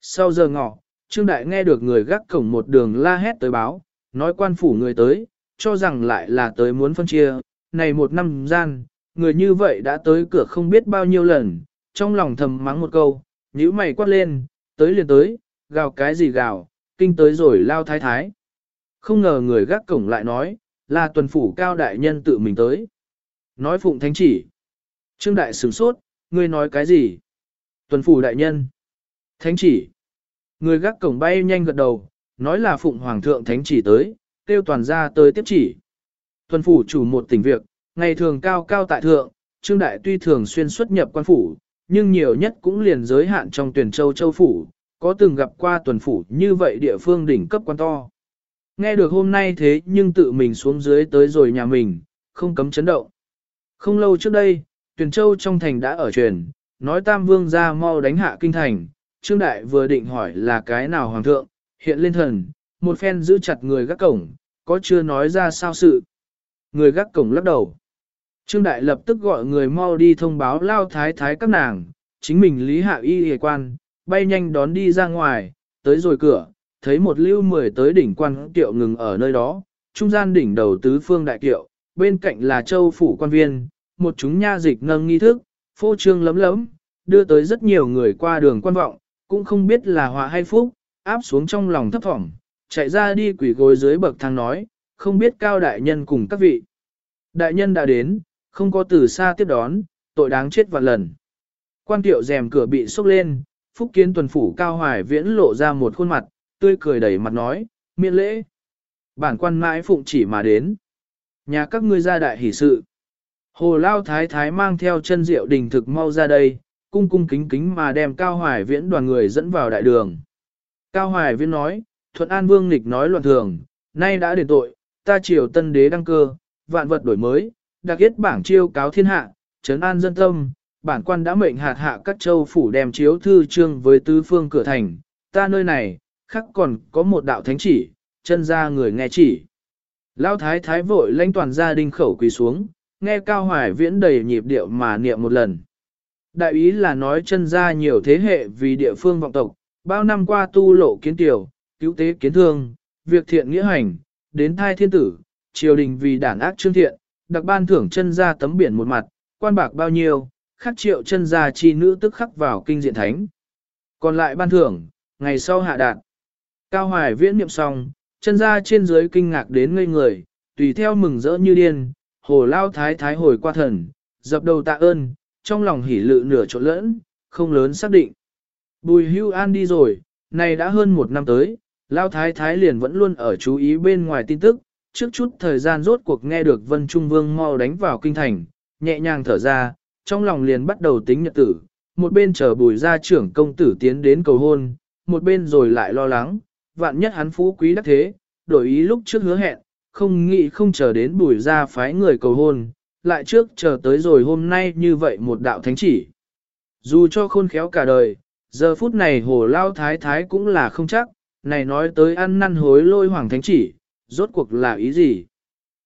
Sau giờ ngọ, Trương Đại nghe được người gác cổng một đường la hét tới báo, nói quan phủ người tới, cho rằng lại là tới muốn phân chia, này một năm gian, người như vậy đã tới cửa không biết bao nhiêu lần, trong lòng thầm mắng một câu, nhíu mày quát lên, tới liền tới, gào cái gì gào, kinh tới rồi lao thái thái. Không ngờ người gác cổng lại nói, là tuần phủ cao đại nhân tự mình tới. Nói phụng thánh chỉ. Trương đại sửng sốt, ngươi nói cái gì? Tuần phủ đại nhân. Thánh chỉ. Người gác cổng bay nhanh gật đầu, nói là phụng hoàng thượng thánh chỉ tới, tiêu toàn ra tới tiếp chỉ. Tuần phủ chủ một tỉnh việc, ngày thường cao cao tại thượng, Trương Đại tuy thường xuyên xuất nhập quan phủ, nhưng nhiều nhất cũng liền giới hạn trong tuyển châu châu phủ, có từng gặp qua tuần phủ như vậy địa phương đỉnh cấp quan to. Nghe được hôm nay thế nhưng tự mình xuống dưới tới rồi nhà mình, không cấm chấn động. Không lâu trước đây, tuyển châu trong thành đã ở truyền, nói Tam Vương ra mau đánh hạ kinh thành, Trương Đại vừa định hỏi là cái nào hoàng thượng, hiện lên thần, một phen giữ chặt người gác cổng, có chưa nói ra sao sự. Người gác cổng lắc đầu. Trương Đại lập tức gọi người mau đi thông báo lao thái thái các nàng, chính mình lý hạ y hề quan, bay nhanh đón đi ra ngoài, tới rồi cửa, thấy một lưu mười tới đỉnh quan kiệu ngừng ở nơi đó, trung gian đỉnh đầu tứ phương đại kiệu, bên cạnh là châu phủ quan viên, một chúng nha dịch nâng nghi thức, phô trương lấm lấm, đưa tới rất nhiều người qua đường quan vọng, cũng không biết là họa hay phúc, áp xuống trong lòng thấp thỏm, chạy ra đi quỷ gối dưới bậc thang nói, không biết cao đại nhân cùng các vị. Đại nhân đã đến, không có từ xa tiếp đón, tội đáng chết vạn lần. Quan tiệu rèm cửa bị sốc lên, phúc kiến tuần phủ cao hoài viễn lộ ra một khuôn mặt, tươi cười đầy mặt nói, miễn lễ. Bản quan mãi phụng chỉ mà đến. Nhà các ngươi ra đại hỷ sự. Hồ Lao Thái Thái mang theo chân rượu đình thực mau ra đây, cung cung kính kính mà đem Cao Hoài Viễn đoàn người dẫn vào đại đường. Cao Hoài Viễn nói, Thuận An Vương Nịch nói loạn thường, nay đã đền tội, ta triều tân đế đăng cơ, vạn vật đổi mới, đặc yết bảng chiêu cáo thiên hạ, trấn an dân tâm, bản quan đã mệnh hạt hạ các châu phủ đem chiếu thư trương với tứ phương cửa thành, ta nơi này, khắc còn có một đạo thánh chỉ, chân ra người nghe chỉ. Lão thái thái vội lãnh toàn gia đình khẩu quỳ xuống, nghe cao hoài viễn đầy nhịp điệu mà niệm một lần. Đại ý là nói chân ra nhiều thế hệ vì địa phương vọng tộc, bao năm qua tu lộ kiến tiểu, cứu tế kiến thương, việc thiện nghĩa hành, đến thai thiên tử, triều đình vì đản ác trương thiện, đặc ban thưởng chân ra tấm biển một mặt, quan bạc bao nhiêu, khắc triệu chân ra chi nữ tức khắc vào kinh diện thánh. Còn lại ban thưởng, ngày sau hạ đạt. Cao Hoài viễn niệm xong, chân ra trên dưới kinh ngạc đến ngây người, tùy theo mừng rỡ như điên, hồ lao thái thái hồi qua thần, dập đầu tạ ơn, trong lòng hỉ lự nửa trộn lẫn, không lớn xác định. Bùi hưu an đi rồi, này đã hơn một năm tới, lao thái thái liền vẫn luôn ở chú ý bên ngoài tin tức, trước chút thời gian rốt cuộc nghe được Vân Trung Vương mau đánh vào kinh thành, nhẹ nhàng thở ra, trong lòng liền bắt đầu tính nhật tử, một bên chờ bùi gia trưởng công tử tiến đến cầu hôn, một bên rồi lại lo lắng, vạn nhất hắn phú quý đắc thế, đổi ý lúc trước hứa hẹn, không nghĩ không chờ đến bùi gia phái người cầu hôn, lại trước chờ tới rồi hôm nay như vậy một đạo thánh chỉ. Dù cho khôn khéo cả đời, giờ phút này hồ lao thái thái cũng là không chắc, này nói tới ăn năn hối lôi hoàng thánh chỉ, rốt cuộc là ý gì?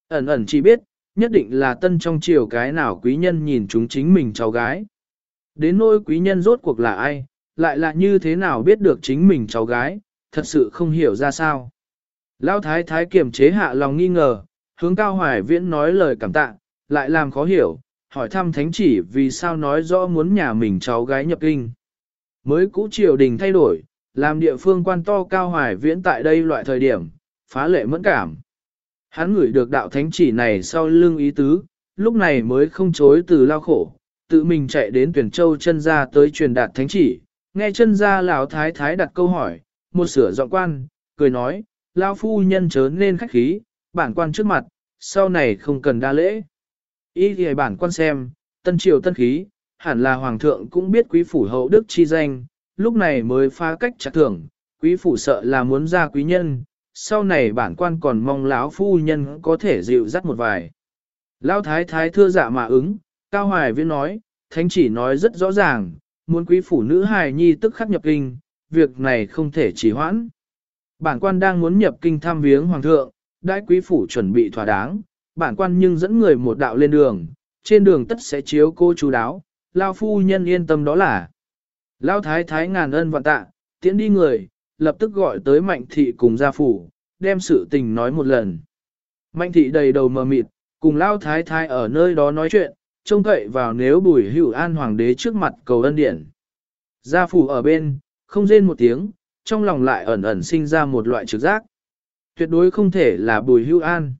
Ẩn ẩn chỉ biết, nhất định là tân trong triều cái nào quý nhân nhìn chúng chính mình cháu gái. Đến nỗi quý nhân rốt cuộc là ai, lại là như thế nào biết được chính mình cháu gái, thật sự không hiểu ra sao. Lao thái thái kiềm chế hạ lòng nghi ngờ, hướng cao hoài viễn nói lời cảm tạ, lại làm khó hiểu, hỏi thăm thánh chỉ vì sao nói rõ muốn nhà mình cháu gái nhập kinh. Mới cũ triều đình thay đổi, làm địa phương quan to cao hoài viễn tại đây loại thời điểm, phá lệ mẫn cảm. Hắn ngửi được đạo thánh chỉ này sau lưng ý tứ, lúc này mới không chối từ lao khổ, tự mình chạy đến tuyển châu chân ra tới truyền đạt thánh chỉ, nghe chân ra lão thái thái đặt câu hỏi, một sửa giọng quan, cười nói, lao phu nhân chớ nên khách khí, bản quan trước mặt, sau này không cần đa lễ. Ý thì bản quan xem, tân triều tân khí, hẳn là hoàng thượng cũng biết quý phủ hậu đức chi danh, lúc này mới phá cách trả thưởng, quý phủ sợ là muốn ra quý nhân, sau này bản quan còn mong lão phu nhân có thể dịu dắt một vài. Lão thái thái thưa dạ mà ứng, Cao Hoài Viễn nói, thánh chỉ nói rất rõ ràng, muốn quý phủ nữ hài nhi tức khắc nhập kinh, việc này không thể trì hoãn. Bản quan đang muốn nhập kinh thăm viếng hoàng thượng, đại quý phủ chuẩn bị thỏa đáng, bản quan nhưng dẫn người một đạo lên đường, trên đường tất sẽ chiếu cô chú đáo, lao phu nhân yên tâm đó là. Lao thái thái ngàn ân vạn tạ, tiễn đi người, lập tức gọi tới Mạnh Thị cùng gia phủ, đem sự tình nói một lần. Mạnh Thị đầy đầu mờ mịt, cùng Lao Thái Thái ở nơi đó nói chuyện, trông cậy vào nếu bùi hữu an hoàng đế trước mặt cầu ân điển. Gia phủ ở bên, không rên một tiếng, trong lòng lại ẩn ẩn sinh ra một loại trực giác. Tuyệt đối không thể là bùi hữu an.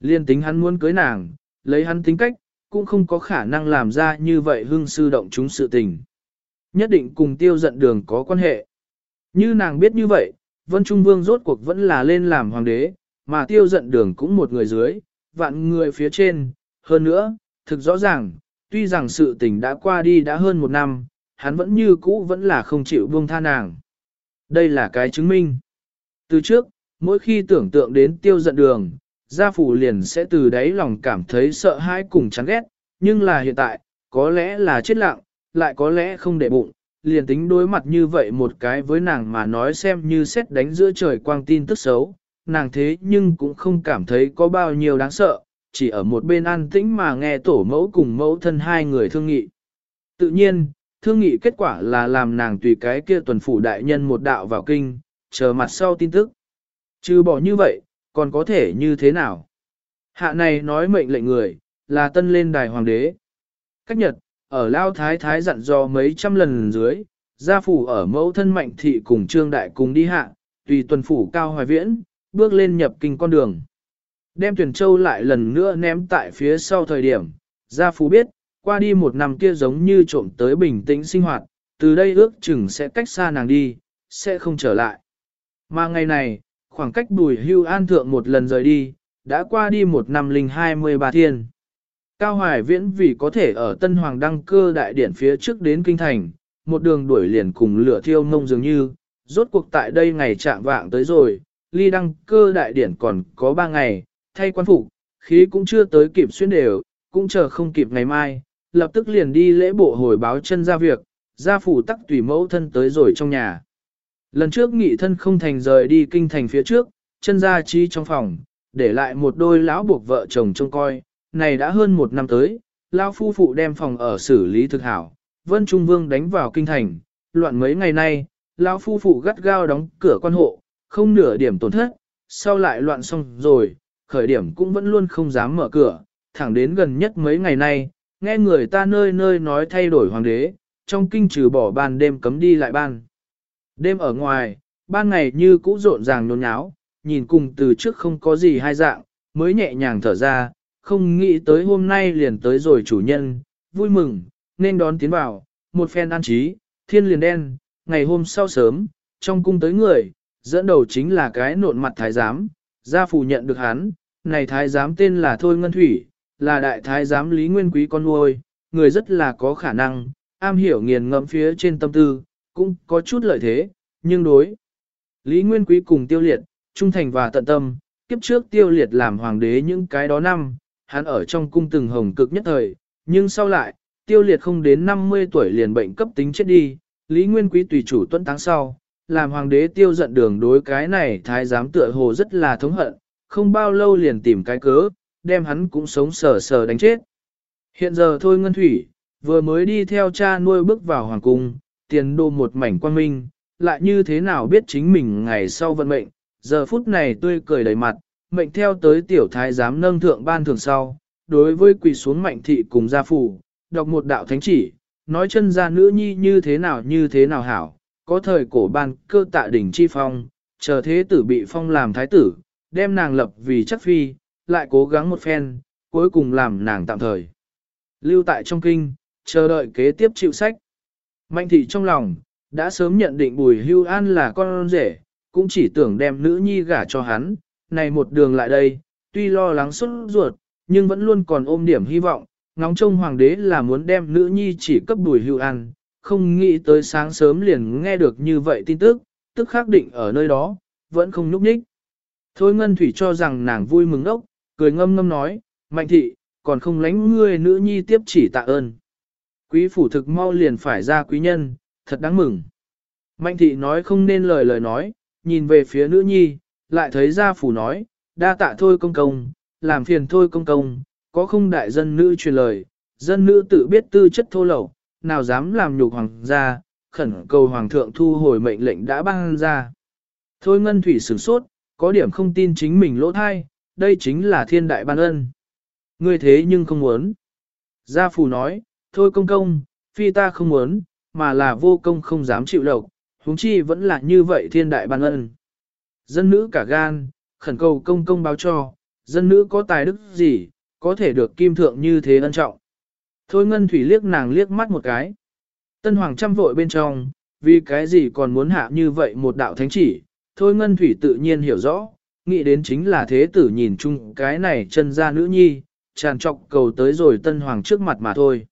Liên tính hắn muốn cưới nàng, lấy hắn tính cách, cũng không có khả năng làm ra như vậy hưng sư động chúng sự tình. Nhất định cùng tiêu giận đường có quan hệ. Như nàng biết như vậy, Vân Trung Vương rốt cuộc vẫn là lên làm hoàng đế, mà tiêu giận đường cũng một người dưới, vạn người phía trên. Hơn nữa, thực rõ ràng, tuy rằng sự tình đã qua đi đã hơn một năm, hắn vẫn như cũ vẫn là không chịu buông tha nàng. Đây là cái chứng minh. Từ trước, mỗi khi tưởng tượng đến tiêu giận đường, gia phủ liền sẽ từ đáy lòng cảm thấy sợ hãi cùng chán ghét, nhưng là hiện tại, có lẽ là chết lặng, lại có lẽ không để bụng, liền tính đối mặt như vậy một cái với nàng mà nói xem như xét đánh giữa trời quang tin tức xấu, nàng thế nhưng cũng không cảm thấy có bao nhiêu đáng sợ, chỉ ở một bên an tĩnh mà nghe tổ mẫu cùng mẫu thân hai người thương nghị. Tự nhiên, thương nghị kết quả là làm nàng tùy cái kia tuần phủ đại nhân một đạo vào kinh, chờ mặt sau tin tức. Chứ bỏ như vậy, còn có thể như thế nào? Hạ này nói mệnh lệnh người, là tân lên đài hoàng đế. Cách nhật, ở Lao Thái Thái dặn dò mấy trăm lần dưới, gia phủ ở mẫu thân mạnh thị cùng trương đại cùng đi hạ, tùy tuần phủ cao hoài viễn, bước lên nhập kinh con đường. Đem tuyển châu lại lần nữa ném tại phía sau thời điểm, gia phủ biết, qua đi một năm kia giống như trộm tới bình tĩnh sinh hoạt, từ đây ước chừng sẽ cách xa nàng đi, sẽ không trở lại. Mà ngày này, khoảng cách bùi hưu an thượng một lần rời đi, đã qua đi một năm linh hai mươi ba thiên. Cao Hoài Viễn vì có thể ở Tân Hoàng đăng cơ đại điển phía trước đến Kinh Thành, một đường đuổi liền cùng lửa thiêu mông dường như, rốt cuộc tại đây ngày trạng vạng tới rồi, ly đăng cơ đại điển còn có ba ngày, thay quan phục, khí cũng chưa tới kịp xuyên đều, cũng chờ không kịp ngày mai, lập tức liền đi lễ bộ hồi báo chân ra việc, gia phủ tắc tùy mẫu thân tới rồi trong nhà. Lần trước nghị thân không thành rời đi kinh thành phía trước, chân ra chi trong phòng, để lại một đôi lão buộc vợ chồng trông coi, này đã hơn một năm tới, lão phu phụ đem phòng ở xử lý thực hảo, Vân Trung Vương đánh vào kinh thành, loạn mấy ngày nay, lão phu phụ gắt gao đóng cửa quan hộ, không nửa điểm tổn thất, sau lại loạn xong rồi, khởi điểm cũng vẫn luôn không dám mở cửa, thẳng đến gần nhất mấy ngày nay, nghe người ta nơi nơi nói thay đổi hoàng đế, trong kinh trừ bỏ ban đêm cấm đi lại ban. Đêm ở ngoài, ban ngày như cũ rộn ràng nôn nháo, nhìn cùng từ trước không có gì hai dạng, mới nhẹ nhàng thở ra, không nghĩ tới hôm nay liền tới rồi chủ nhân, vui mừng, nên đón tiến vào, một phen an trí, thiên liền đen, ngày hôm sau sớm, trong cung tới người, dẫn đầu chính là cái nộn mặt thái giám, gia phủ nhận được hắn, này thái giám tên là Thôi Ngân Thủy, là đại thái giám Lý Nguyên Quý con nuôi, người rất là có khả năng, am hiểu nghiền ngẫm phía trên tâm tư, cũng có chút lợi thế, nhưng đối. Lý Nguyên Quý cùng tiêu liệt, trung thành và tận tâm, kiếp trước tiêu liệt làm hoàng đế những cái đó năm, hắn ở trong cung từng hồng cực nhất thời, nhưng sau lại, tiêu liệt không đến 50 tuổi liền bệnh cấp tính chết đi, Lý Nguyên Quý tùy chủ tuân tháng sau, làm hoàng đế tiêu giận đường đối cái này thái giám tựa hồ rất là thống hận, không bao lâu liền tìm cái cớ, đem hắn cũng sống sờ sờ đánh chết. Hiện giờ thôi Ngân Thủy, vừa mới đi theo cha nuôi bước vào hoàng cung, tiền đô một mảnh quan minh, lại như thế nào biết chính mình ngày sau vận mệnh, giờ phút này tươi cười đầy mặt, mệnh theo tới tiểu thái giám nâng thượng ban thường sau, đối với quỳ xuống mạnh thị cùng gia phủ, đọc một đạo thánh chỉ, nói chân ra nữ nhi như thế nào như thế nào hảo, có thời cổ ban cơ tạ đỉnh chi phong, chờ thế tử bị phong làm thái tử, đem nàng lập vì chắc phi, lại cố gắng một phen, cuối cùng làm nàng tạm thời. Lưu tại trong kinh, chờ đợi kế tiếp chịu sách. Mạnh thị trong lòng, đã sớm nhận định bùi hưu an là con rể, cũng chỉ tưởng đem nữ nhi gả cho hắn, này một đường lại đây, tuy lo lắng xuất ruột, nhưng vẫn luôn còn ôm điểm hy vọng, ngóng trông hoàng đế là muốn đem nữ nhi chỉ cấp bùi hưu an, không nghĩ tới sáng sớm liền nghe được như vậy tin tức, tức khắc định ở nơi đó, vẫn không nhúc nhích. Thôi Ngân Thủy cho rằng nàng vui mừng ốc, cười ngâm ngâm nói, mạnh thị, còn không lánh ngươi nữ nhi tiếp chỉ tạ ơn. Quý phủ thực mau liền phải ra quý nhân, thật đáng mừng. Mạnh thị nói không nên lời lời nói, nhìn về phía nữ nhi, lại thấy gia phủ nói, đa tạ thôi công công, làm phiền thôi công công, có không đại dân nữ truyền lời, dân nữ tự biết tư chất thô lậu, nào dám làm nhục hoàng gia, khẩn cầu hoàng thượng thu hồi mệnh lệnh đã ban ra. Thôi ngân thủy sửng sốt, có điểm không tin chính mình lỗ thai, đây chính là thiên đại ban ân. Ngươi thế nhưng không muốn. Gia phù nói, thôi công công, phi ta không muốn, mà là vô công không dám chịu độc, huống chi vẫn là như vậy thiên đại ban ân. Dân nữ cả gan, khẩn cầu công công báo cho, dân nữ có tài đức gì, có thể được kim thượng như thế ân trọng. Thôi ngân thủy liếc nàng liếc mắt một cái. Tân hoàng trăm vội bên trong, vì cái gì còn muốn hạ như vậy một đạo thánh chỉ, thôi ngân thủy tự nhiên hiểu rõ, nghĩ đến chính là thế tử nhìn chung cái này chân ra nữ nhi, tràn trọc cầu tới rồi tân hoàng trước mặt mà thôi.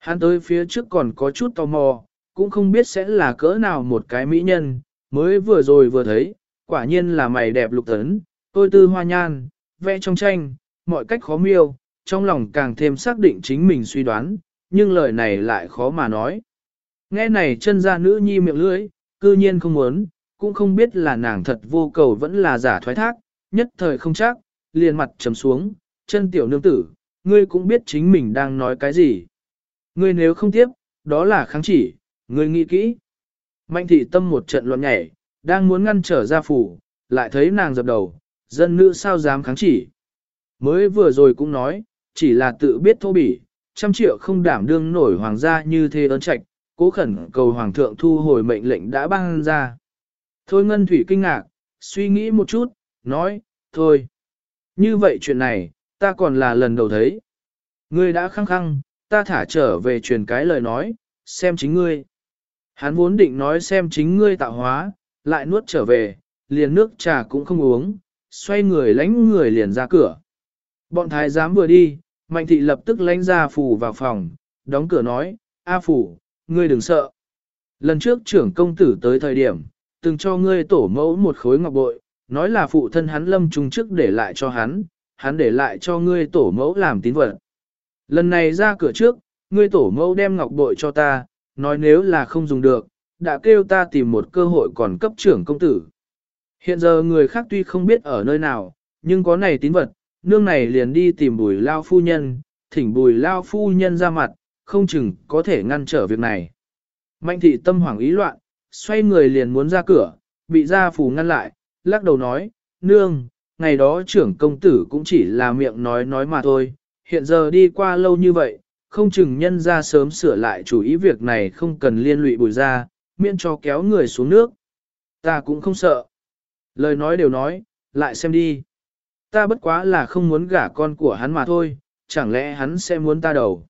Hắn tới phía trước còn có chút tò mò, cũng không biết sẽ là cỡ nào một cái mỹ nhân, mới vừa rồi vừa thấy, quả nhiên là mày đẹp lục tấn, tôi tư hoa nhan, vẽ trong tranh, mọi cách khó miêu, trong lòng càng thêm xác định chính mình suy đoán, nhưng lời này lại khó mà nói. Nghe này chân ra nữ nhi miệng lưỡi, cư nhiên không muốn, cũng không biết là nàng thật vô cầu vẫn là giả thoái thác, nhất thời không chắc, liền mặt trầm xuống, chân tiểu nương tử, ngươi cũng biết chính mình đang nói cái gì. Ngươi nếu không tiếp, đó là kháng chỉ, ngươi nghĩ kỹ. Mạnh thị tâm một trận loạn nhảy, đang muốn ngăn trở ra phủ, lại thấy nàng dập đầu, dân nữ sao dám kháng chỉ. Mới vừa rồi cũng nói, chỉ là tự biết thô bỉ, trăm triệu không đảm đương nổi hoàng gia như thế ơn trạch, cố khẩn cầu hoàng thượng thu hồi mệnh lệnh đã ban ra. Thôi Ngân Thủy kinh ngạc, suy nghĩ một chút, nói, thôi. Như vậy chuyện này, ta còn là lần đầu thấy. Ngươi đã khăng khăng, ta thả trở về truyền cái lời nói, xem chính ngươi. Hắn vốn định nói xem chính ngươi tạo hóa, lại nuốt trở về, liền nước trà cũng không uống, xoay người lánh người liền ra cửa. Bọn thái giám vừa đi, mạnh thị lập tức lánh ra phủ vào phòng, đóng cửa nói, A phủ, ngươi đừng sợ. Lần trước trưởng công tử tới thời điểm, từng cho ngươi tổ mẫu một khối ngọc bội, nói là phụ thân hắn lâm trung trước để lại cho hắn, hắn để lại cho ngươi tổ mẫu làm tín vật. Lần này ra cửa trước, ngươi tổ mẫu đem ngọc bội cho ta, nói nếu là không dùng được, đã kêu ta tìm một cơ hội còn cấp trưởng công tử. Hiện giờ người khác tuy không biết ở nơi nào, nhưng có này tín vật, nương này liền đi tìm bùi lao phu nhân, thỉnh bùi lao phu nhân ra mặt, không chừng có thể ngăn trở việc này. Mạnh thị tâm hoảng ý loạn, xoay người liền muốn ra cửa, bị gia phù ngăn lại, lắc đầu nói, nương, ngày đó trưởng công tử cũng chỉ là miệng nói nói mà thôi, hiện giờ đi qua lâu như vậy, không chừng nhân ra sớm sửa lại chủ ý việc này không cần liên lụy bùi ra, miễn cho kéo người xuống nước. Ta cũng không sợ. Lời nói đều nói, lại xem đi. Ta bất quá là không muốn gả con của hắn mà thôi, chẳng lẽ hắn sẽ muốn ta đầu.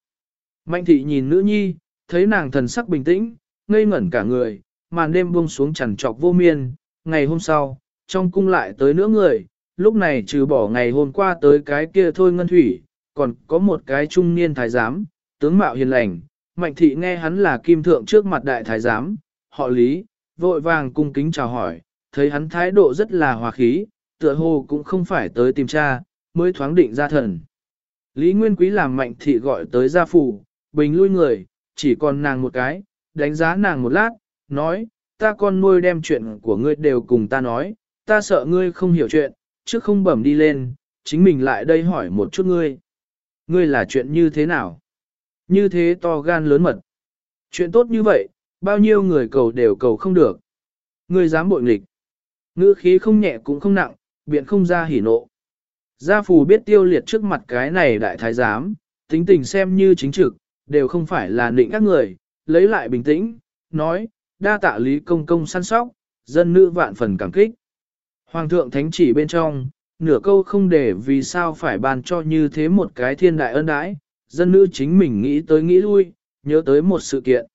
Mạnh thị nhìn nữ nhi, thấy nàng thần sắc bình tĩnh, ngây ngẩn cả người, màn đêm buông xuống chằn trọc vô miên, ngày hôm sau, trong cung lại tới nữa người, lúc này trừ bỏ ngày hôm qua tới cái kia thôi ngân thủy, còn có một cái trung niên thái giám, tướng mạo hiền lành, mạnh thị nghe hắn là kim thượng trước mặt đại thái giám, họ lý, vội vàng cung kính chào hỏi, thấy hắn thái độ rất là hòa khí, tựa hồ cũng không phải tới tìm cha, mới thoáng định ra thần. Lý Nguyên Quý làm mạnh thị gọi tới gia phủ, bình lui người, chỉ còn nàng một cái, đánh giá nàng một lát, nói, ta con nuôi đem chuyện của ngươi đều cùng ta nói, ta sợ ngươi không hiểu chuyện, trước không bẩm đi lên, chính mình lại đây hỏi một chút ngươi. Ngươi là chuyện như thế nào? Như thế to gan lớn mật. Chuyện tốt như vậy, bao nhiêu người cầu đều cầu không được. Ngươi dám bội nghịch. Ngữ khí không nhẹ cũng không nặng, biện không ra hỉ nộ. Gia phù biết tiêu liệt trước mặt cái này đại thái giám, tính tình xem như chính trực, đều không phải là định các người, lấy lại bình tĩnh, nói, đa tạ lý công công săn sóc, dân nữ vạn phần cảm kích. Hoàng thượng thánh chỉ bên trong, nửa câu không để vì sao phải ban cho như thế một cái thiên đại ân đãi, dân nữ chính mình nghĩ tới nghĩ lui, nhớ tới một sự kiện.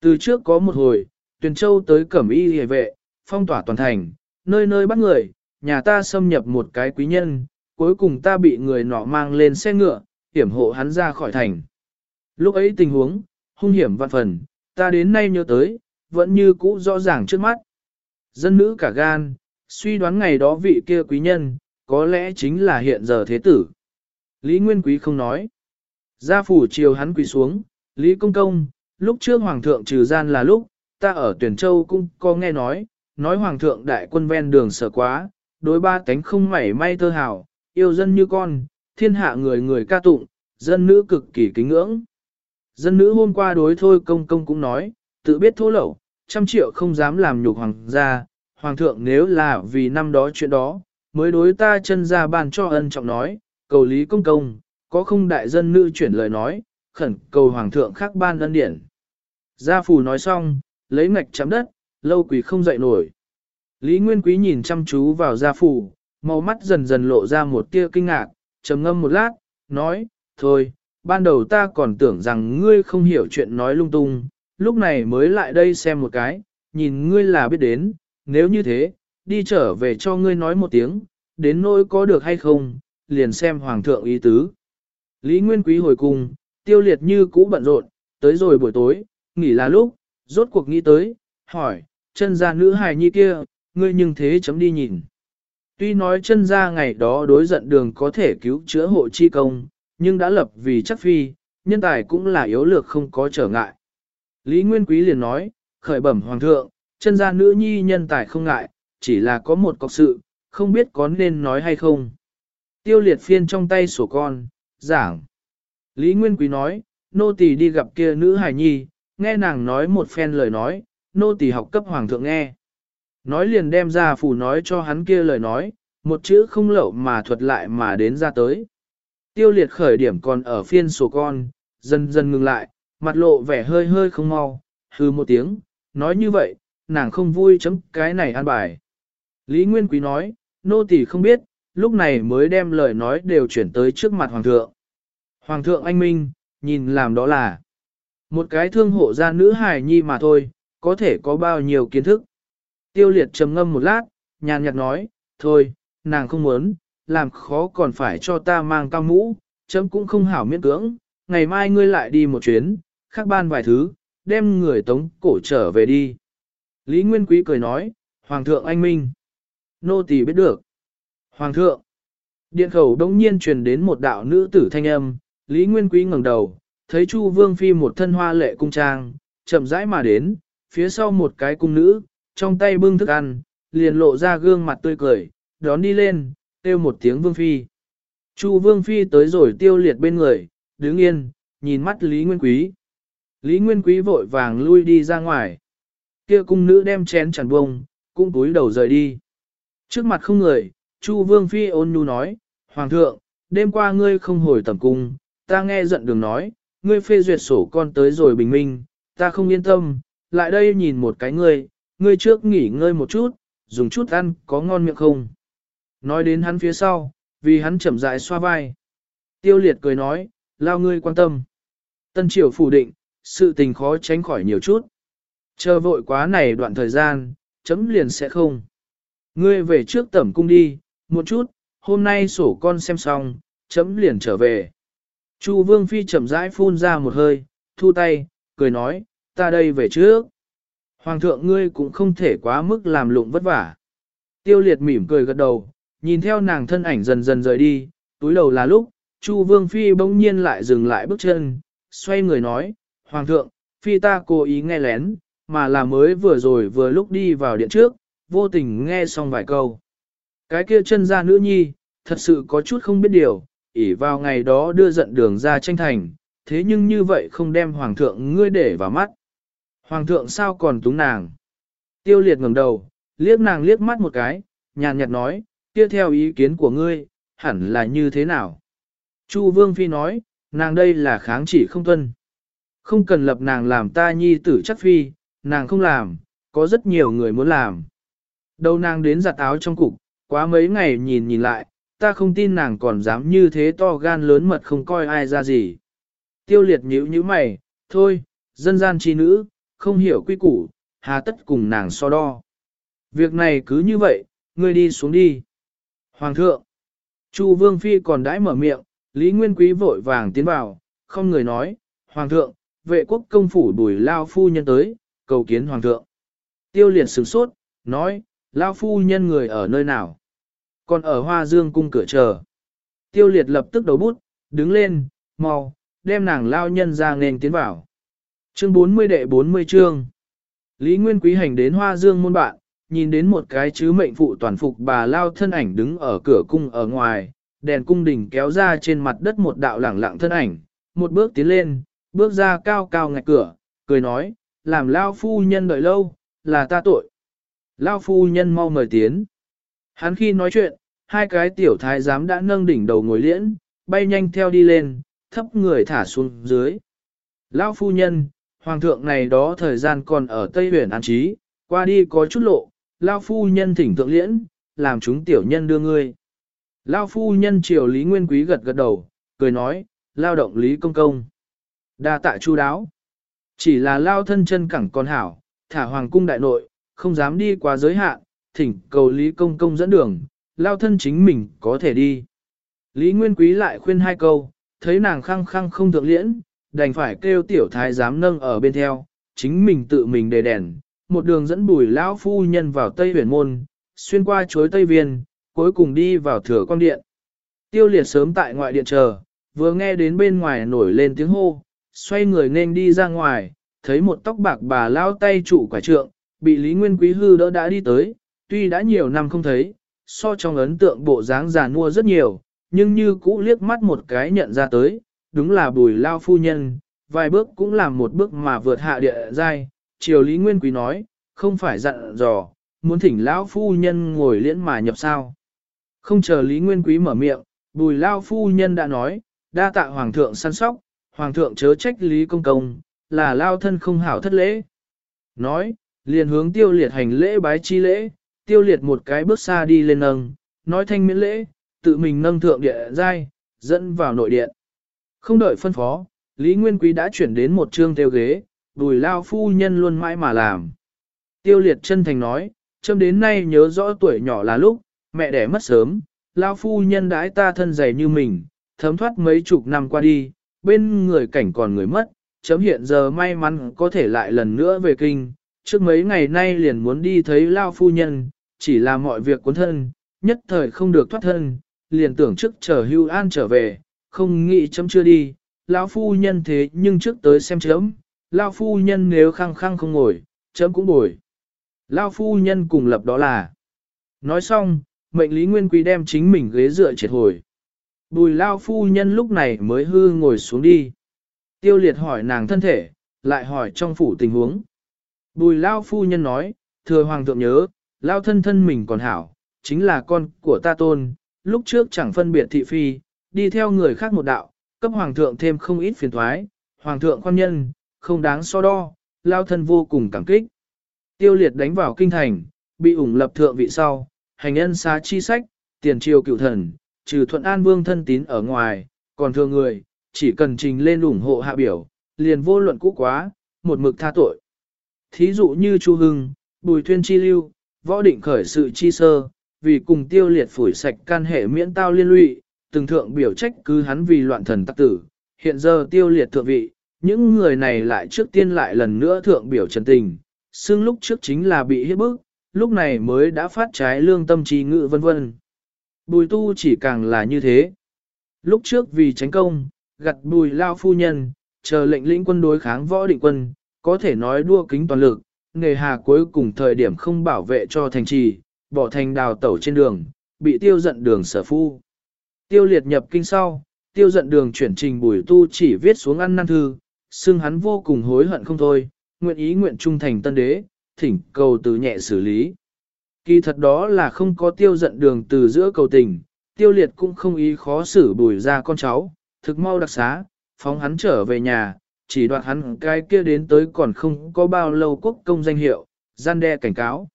Từ trước có một hồi, tuyển châu tới cẩm y hề vệ, phong tỏa toàn thành, nơi nơi bắt người, nhà ta xâm nhập một cái quý nhân, cuối cùng ta bị người nọ mang lên xe ngựa, hiểm hộ hắn ra khỏi thành. Lúc ấy tình huống, hung hiểm vạn phần, ta đến nay nhớ tới, vẫn như cũ rõ ràng trước mắt. Dân nữ cả gan, suy đoán ngày đó vị kia quý nhân, có lẽ chính là hiện giờ thế tử. Lý Nguyên Quý không nói. Gia phủ chiều hắn quý xuống, Lý Công Công, lúc trước Hoàng thượng trừ gian là lúc, ta ở Tuyển Châu cũng có nghe nói, nói Hoàng thượng đại quân ven đường sợ quá, đối ba cánh không mảy may thơ hào, yêu dân như con, thiên hạ người người ca tụng, dân nữ cực kỳ kính ngưỡng. Dân nữ hôm qua đối thôi công công cũng nói, tự biết thô lậu, trăm triệu không dám làm nhục hoàng gia, hoàng thượng nếu là vì năm đó chuyện đó, mới đối ta chân ra ban cho ân trọng nói, cầu lý công công, có không đại dân nữ chuyển lời nói, khẩn cầu hoàng thượng khắc ban ân điển. Gia phù nói xong, lấy ngạch chấm đất, lâu quỷ không dậy nổi. Lý Nguyên Quý nhìn chăm chú vào gia phù, màu mắt dần dần lộ ra một tia kinh ngạc, trầm ngâm một lát, nói, thôi, ban đầu ta còn tưởng rằng ngươi không hiểu chuyện nói lung tung, lúc này mới lại đây xem một cái, nhìn ngươi là biết đến, nếu như thế, đi trở về cho ngươi nói một tiếng, đến nỗi có được hay không, liền xem hoàng thượng ý tứ. Lý Nguyên Quý hồi cung, tiêu liệt như cũ bận rộn, tới rồi buổi tối, nghỉ là lúc, rốt cuộc nghĩ tới, hỏi, chân gia nữ hài nhi kia, ngươi nhưng thế chấm đi nhìn. Tuy nói chân gia ngày đó đối giận đường có thể cứu chữa hộ chi công, nhưng đã lập vì chắc phi, nhân tài cũng là yếu lược không có trở ngại. Lý Nguyên Quý liền nói, khởi bẩm hoàng thượng, chân gia nữ nhi nhân tài không ngại, chỉ là có một cọc sự, không biết có nên nói hay không. Tiêu liệt phiên trong tay sổ con, giảng. Lý Nguyên Quý nói, nô tỳ đi gặp kia nữ hài nhi, nghe nàng nói một phen lời nói, nô tỳ học cấp hoàng thượng nghe. Nói liền đem ra phủ nói cho hắn kia lời nói, một chữ không lậu mà thuật lại mà đến ra tới. Tiêu liệt khởi điểm còn ở phiên sổ con, dần dần ngừng lại, mặt lộ vẻ hơi hơi không mau, hư một tiếng, nói như vậy, nàng không vui chấm cái này an bài. Lý Nguyên Quý nói, nô tỳ không biết, lúc này mới đem lời nói đều chuyển tới trước mặt Hoàng thượng. Hoàng thượng anh Minh, nhìn làm đó là một cái thương hộ gia nữ hài nhi mà thôi, có thể có bao nhiêu kiến thức. Tiêu liệt trầm ngâm một lát, nhàn nhạt nói, thôi, nàng không muốn, làm khó còn phải cho ta mang cao mũ, chấm cũng không hảo miễn cưỡng, ngày mai ngươi lại đi một chuyến, khắc ban vài thứ, đem người tống cổ trở về đi. Lý Nguyên Quý cười nói, Hoàng thượng anh minh. Nô tỳ biết được. Hoàng thượng. Điện khẩu đống nhiên truyền đến một đạo nữ tử thanh âm, Lý Nguyên Quý ngẩng đầu, thấy Chu Vương Phi một thân hoa lệ cung trang, chậm rãi mà đến, phía sau một cái cung nữ, trong tay bưng thức ăn, liền lộ ra gương mặt tươi cười, đón đi lên, kêu một tiếng Vương Phi. Chu Vương Phi tới rồi tiêu liệt bên người, đứng yên, nhìn mắt Lý Nguyên Quý. Lý Nguyên Quý vội vàng lui đi ra ngoài. Kia cung nữ đem chén chẳng bông, cung túi đầu rời đi. Trước mặt không người, Chu Vương Phi ôn nhu nói, Hoàng thượng, đêm qua ngươi không hồi tầm cung, ta nghe giận đường nói, ngươi phê duyệt sổ con tới rồi bình minh, ta không yên tâm, lại đây nhìn một cái ngươi, ngươi trước nghỉ ngơi một chút, dùng chút ăn, có ngon miệng không? Nói đến hắn phía sau, vì hắn chậm rãi xoa vai. Tiêu liệt cười nói, lao ngươi quan tâm. Tân triều phủ định, sự tình khó tránh khỏi nhiều chút. Chờ vội quá này đoạn thời gian, chấm liền sẽ không. Ngươi về trước tẩm cung đi, một chút, hôm nay sổ con xem xong, chấm liền trở về. Chu Vương Phi chậm rãi phun ra một hơi, thu tay, cười nói, ta đây về trước. Hoàng thượng ngươi cũng không thể quá mức làm lụng vất vả. Tiêu liệt mỉm cười gật đầu, nhìn theo nàng thân ảnh dần dần rời đi, túi đầu là lúc, Chu Vương Phi bỗng nhiên lại dừng lại bước chân, xoay người nói, Hoàng thượng, Phi ta cố ý nghe lén, mà là mới vừa rồi vừa lúc đi vào điện trước, vô tình nghe xong vài câu. Cái kia chân ra nữ nhi, thật sự có chút không biết điều, ỉ vào ngày đó đưa giận đường ra tranh thành, thế nhưng như vậy không đem Hoàng thượng ngươi để vào mắt. Hoàng thượng sao còn túng nàng? Tiêu liệt ngẩng đầu, liếc nàng liếc mắt một cái, nhàn nhạt nói, tiếp theo ý kiến của ngươi, hẳn là như thế nào? Chu Vương Phi nói, nàng đây là kháng chỉ không tuân. Không cần lập nàng làm ta nhi tử chắc phi, nàng không làm, có rất nhiều người muốn làm. Đầu nàng đến giặt áo trong cục, quá mấy ngày nhìn nhìn lại, ta không tin nàng còn dám như thế to gan lớn mật không coi ai ra gì. Tiêu liệt nhíu nhíu mày, thôi, dân gian chi nữ, không hiểu quy củ, hà tất cùng nàng so đo. Việc này cứ như vậy, ngươi đi xuống đi. Hoàng thượng, Chu Vương Phi còn đãi mở miệng, Lý Nguyên Quý vội vàng tiến vào, không người nói, Hoàng thượng, vệ quốc công phủ bùi lao phu nhân tới, cầu kiến Hoàng thượng. Tiêu liệt sửng sốt, nói, lao phu nhân người ở nơi nào? Còn ở hoa dương cung cửa chờ. Tiêu liệt lập tức đầu bút, đứng lên, mau, đem nàng lao nhân ra nghênh tiến vào. Chương 40 đệ 40 chương. Lý Nguyên Quý hành đến hoa dương môn bạn, nhìn đến một cái chứ mệnh phụ toàn phục bà lao thân ảnh đứng ở cửa cung ở ngoài, đèn cung đỉnh kéo ra trên mặt đất một đạo lẳng lặng thân ảnh, một bước tiến lên, bước ra cao cao ngạch cửa, cười nói, làm lao phu nhân đợi lâu, là ta tội. Lao phu nhân mau mời tiến. Hắn khi nói chuyện, hai cái tiểu thái giám đã nâng đỉnh đầu ngồi liễn, bay nhanh theo đi lên, thấp người thả xuống dưới. Lao phu nhân, hoàng thượng này đó thời gian còn ở Tây Huyền an trí, qua đi có chút lộ, Lao phu nhân thỉnh thượng liễn, làm chúng tiểu nhân đưa ngươi. Lao phu nhân triều Lý Nguyên Quý gật gật đầu, cười nói, lao động Lý Công Công. đa tạ chu đáo. Chỉ là lao thân chân cẳng con hảo, thả hoàng cung đại nội, không dám đi quá giới hạn, thỉnh cầu Lý Công Công dẫn đường, lao thân chính mình có thể đi. Lý Nguyên Quý lại khuyên hai câu, thấy nàng khăng khăng không thượng liễn, đành phải kêu tiểu thái giám nâng ở bên theo, chính mình tự mình đề đèn, một đường dẫn bùi lão phu nhân vào Tây huyền môn, xuyên qua chối Tây Viên, cuối cùng đi vào thừa quang điện. Tiêu liệt sớm tại ngoại điện chờ, vừa nghe đến bên ngoài nổi lên tiếng hô, xoay người nên đi ra ngoài, thấy một tóc bạc bà lao tay trụ quả trượng, bị Lý Nguyên Quý hư đỡ đã đi tới, tuy đã nhiều năm không thấy, so trong ấn tượng bộ dáng già nua rất nhiều, nhưng như cũ liếc mắt một cái nhận ra tới, đúng là bùi lao phu nhân, vài bước cũng làm một bước mà vượt hạ địa giai, triều Lý Nguyên Quý nói, không phải dặn dò, muốn thỉnh lão phu nhân ngồi liễn mà nhập sao. Không chờ Lý Nguyên Quý mở miệng, bùi lao phu nhân đã nói, đa tạ hoàng thượng săn sóc, hoàng thượng chớ trách Lý Công Công, là lao thân không hảo thất lễ. Nói, liền hướng tiêu liệt hành lễ bái chi lễ, tiêu liệt một cái bước xa đi lên nâng, nói thanh miễn lễ, tự mình nâng thượng địa giai, dẫn vào nội điện. Không đợi phân phó, Lý Nguyên Quý đã chuyển đến một trương theo ghế, đùi lao phu nhân luôn mãi mà làm. Tiêu liệt chân thành nói, châm đến nay nhớ rõ tuổi nhỏ là lúc, mẹ đẻ mất sớm, lao phu nhân đãi ta thân dày như mình, thấm thoát mấy chục năm qua đi, bên người cảnh còn người mất, chấm hiện giờ may mắn có thể lại lần nữa về kinh, trước mấy ngày nay liền muốn đi thấy lao phu nhân, chỉ là mọi việc cuốn thân, nhất thời không được thoát thân, liền tưởng trước chờ hưu an trở về, không nghĩ chấm chưa đi, lão phu nhân thế nhưng trước tới xem chấm, lao phu nhân nếu khăng khăng không ngồi, chấm cũng bồi. Lao phu nhân cùng lập đó là. Nói xong, mệnh Lý Nguyên Quý đem chính mình ghế dựa triệt hồi. Bùi Lao phu nhân lúc này mới hư ngồi xuống đi. Tiêu liệt hỏi nàng thân thể, lại hỏi trong phủ tình huống. Bùi Lao phu nhân nói, thừa hoàng thượng nhớ, Lao thân thân mình còn hảo, chính là con của ta tôn, lúc trước chẳng phân biệt thị phi, đi theo người khác một đạo, cấp hoàng thượng thêm không ít phiền thoái, hoàng thượng khoan nhân, không đáng so đo, Lao thân vô cùng cảm kích. Tiêu liệt đánh vào kinh thành, bị ủng lập thượng vị sau, hành nhân xá chi sách, tiền triều cựu thần, trừ thuận an vương thân tín ở ngoài, còn thừa người, chỉ cần trình lên ủng hộ hạ biểu, liền vô luận cũ quá, một mực tha tội. Thí dụ như Chu Hưng, Bùi Thuyên Chi Lưu, Võ Định khởi sự chi sơ, vì cùng tiêu liệt phủi sạch can hệ miễn tao liên lụy, từng thượng biểu trách cứ hắn vì loạn thần tắc tử, hiện giờ tiêu liệt thượng vị, những người này lại trước tiên lại lần nữa thượng biểu trần tình, xưng lúc trước chính là bị hiếp bức, lúc này mới đã phát trái lương tâm trí ngự vân vân. Bùi tu chỉ càng là như thế. Lúc trước vì tránh công, gặt bùi lao phu nhân, chờ lệnh lĩnh quân đối kháng võ định quân, có thể nói đua kính toàn lực, nghề hà cuối cùng thời điểm không bảo vệ cho thành trì, bỏ thành đào tẩu trên đường, bị tiêu giận đường sở phu. Tiêu liệt nhập kinh sau, tiêu giận đường chuyển trình bùi tu chỉ viết xuống ăn năn thư, xưng hắn vô cùng hối hận không thôi, nguyện ý nguyện trung thành tân đế, thỉnh cầu từ nhẹ xử lý. Kỳ thật đó là không có tiêu giận đường từ giữa cầu tình, tiêu liệt cũng không ý khó xử bùi ra con cháu, thực mau đặc xá, phóng hắn trở về nhà, chỉ đoạt hắn cái kia đến tới còn không có bao lâu quốc công danh hiệu, gian đe cảnh cáo.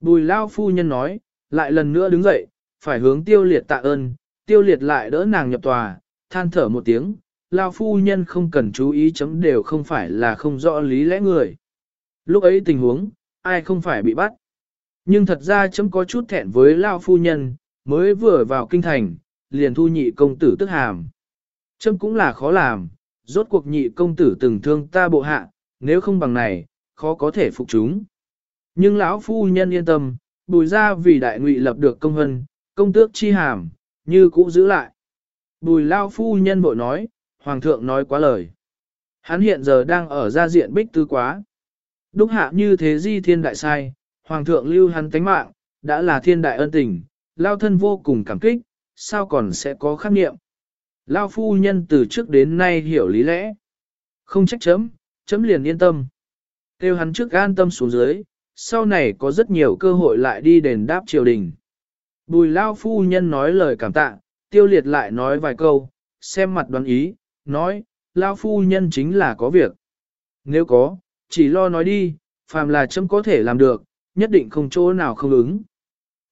Bùi lao phu nhân nói, lại lần nữa đứng dậy, phải hướng tiêu liệt tạ ơn, tiêu liệt lại đỡ nàng nhập tòa, than thở một tiếng, lao phu nhân không cần chú ý chấm đều không phải là không rõ lý lẽ người. Lúc ấy tình huống, ai không phải bị bắt. Nhưng thật ra chấm có chút thẹn với lao phu nhân, mới vừa vào kinh thành, liền thu nhị công tử tức hàm. Chấm cũng là khó làm, rốt cuộc nhị công tử từng thương ta bộ hạ, nếu không bằng này, khó có thể phục chúng. Nhưng lão phu nhân yên tâm, bùi ra vì đại ngụy lập được công hân, công tước chi hàm, như cũ giữ lại. Bùi lao phu nhân bội nói, hoàng thượng nói quá lời. Hắn hiện giờ đang ở gia diện bích tư quá. Đúc hạ như thế di thiên đại sai, hoàng thượng lưu hắn tánh mạng, đã là thiên đại ân tình, lao thân vô cùng cảm kích, sao còn sẽ có khắc niệm. Lao phu nhân từ trước đến nay hiểu lý lẽ. Không trách chấm, chấm liền yên tâm. Tiêu hắn trước an tâm xuống dưới, sau này có rất nhiều cơ hội lại đi đền đáp triều đình. Bùi lao phu nhân nói lời cảm tạ, tiêu liệt lại nói vài câu, xem mặt đoán ý, nói, lao phu nhân chính là có việc. Nếu có, chỉ lo nói đi, phàm là chấm có thể làm được, nhất định không chỗ nào không ứng.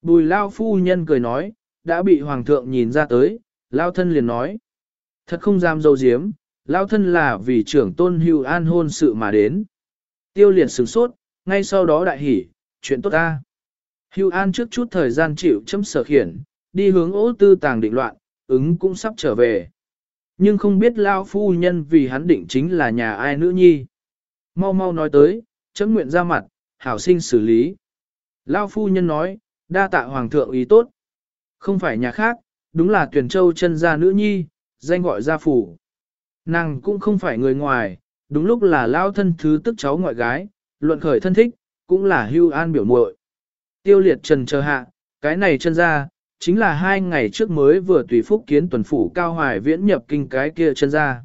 Bùi lao phu nhân cười nói, đã bị hoàng thượng nhìn ra tới, lao thân liền nói. Thật không dám dâu diếm, lao thân là vì trưởng tôn hưu an hôn sự mà đến. Tiêu liệt sửng sốt, ngay sau đó đại hỉ, chuyện tốt ta. Hưu an trước chút thời gian chịu chấm sở khiển, đi hướng ố tư tàng định loạn, ứng cũng sắp trở về. Nhưng không biết lao phu nhân vì hắn định chính là nhà ai nữ nhi. Mau mau nói tới, chấm nguyện ra mặt, hảo sinh xử lý. Lao phu nhân nói, đa tạ hoàng thượng ý tốt. Không phải nhà khác, đúng là tuyển châu chân gia nữ nhi, danh gọi gia phủ. Nàng cũng không phải người ngoài, đúng lúc là lao thân thứ tức cháu ngoại gái, luận khởi thân thích, cũng là hưu an biểu muội. Tiêu liệt trần chờ hạ, cái này chân ra chính là hai ngày trước mới vừa tùy phúc kiến tuần phủ cao hoài viễn nhập kinh cái kia chân ra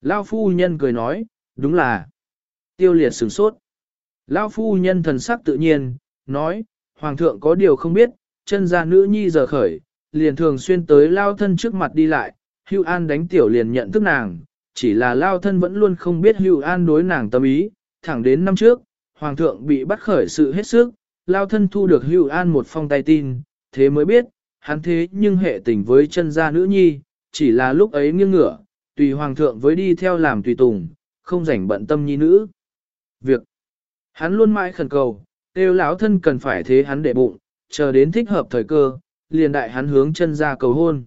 Lao phu nhân cười nói, đúng là. Tiêu liệt sửng sốt. Lao phu nhân thần sắc tự nhiên, nói, Hoàng thượng có điều không biết, chân ra nữ nhi giờ khởi, liền thường xuyên tới Lao thân trước mặt đi lại, Hưu An đánh tiểu liền nhận thức nàng, chỉ là Lao thân vẫn luôn không biết Hưu An đối nàng tâm ý, thẳng đến năm trước, Hoàng thượng bị bắt khởi sự hết sức, Lao thân thu được Hưu An một phong tay tin, thế mới biết, hắn thế nhưng hệ tình với chân gia nữ nhi, chỉ là lúc ấy nghiêng ngửa, tùy Hoàng thượng với đi theo làm tùy tùng, không rảnh bận tâm nhi nữ. Việc Hắn luôn mãi khẩn cầu, kêu lão thân cần phải thế hắn để bụng, chờ đến thích hợp thời cơ, liền đại hắn hướng chân ra cầu hôn.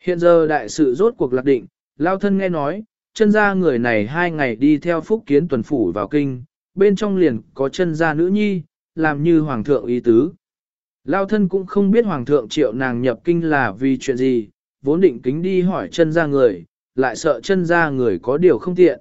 Hiện giờ đại sự rốt cuộc lạc định, lao thân nghe nói, chân gia người này hai ngày đi theo phúc kiến tuần phủ vào kinh, bên trong liền có chân gia nữ nhi, làm như hoàng thượng ý tứ. lao thân cũng không biết hoàng thượng triệu nàng nhập kinh là vì chuyện gì, vốn định kính đi hỏi chân gia người, lại sợ chân gia người có điều không tiện.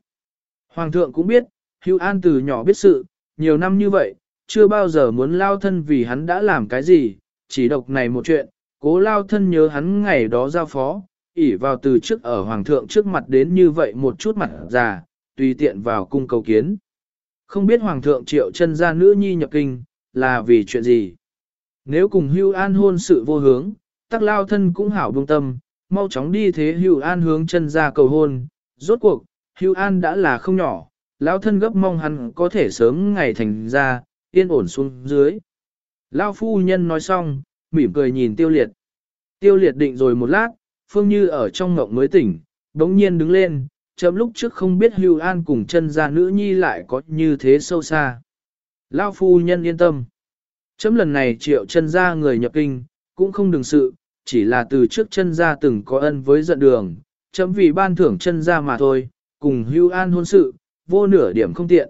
Hoàng thượng cũng biết, Hữu An từ nhỏ biết sự, nhiều năm như vậy, chưa bao giờ muốn lao thân vì hắn đã làm cái gì, chỉ độc này một chuyện, cố lao thân nhớ hắn ngày đó giao phó, ỉ vào từ trước ở hoàng thượng trước mặt đến như vậy một chút mặt già, tùy tiện vào cung cầu kiến. Không biết hoàng thượng triệu chân ra nữ nhi nhập kinh, là vì chuyện gì? Nếu cùng hưu an hôn sự vô hướng, tắc lao thân cũng hảo buông tâm, mau chóng đi thế hưu an hướng chân ra cầu hôn, rốt cuộc, hưu an đã là không nhỏ, lão thân gấp mong hắn có thể sớm ngày thành ra, yên ổn xuống dưới. Lão phu nhân nói xong, mỉm cười nhìn tiêu liệt. Tiêu liệt định rồi một lát, Phương Như ở trong ngộng mới tỉnh, đống nhiên đứng lên, chấm lúc trước không biết Hưu An cùng chân gia nữ nhi lại có như thế sâu xa. Lão phu nhân yên tâm. Chấm lần này triệu chân gia người nhập kinh, cũng không đừng sự, chỉ là từ trước chân gia từng có ân với giận đường, chấm vì ban thưởng chân gia mà thôi, cùng Hưu An hôn sự, vô nửa điểm không tiện.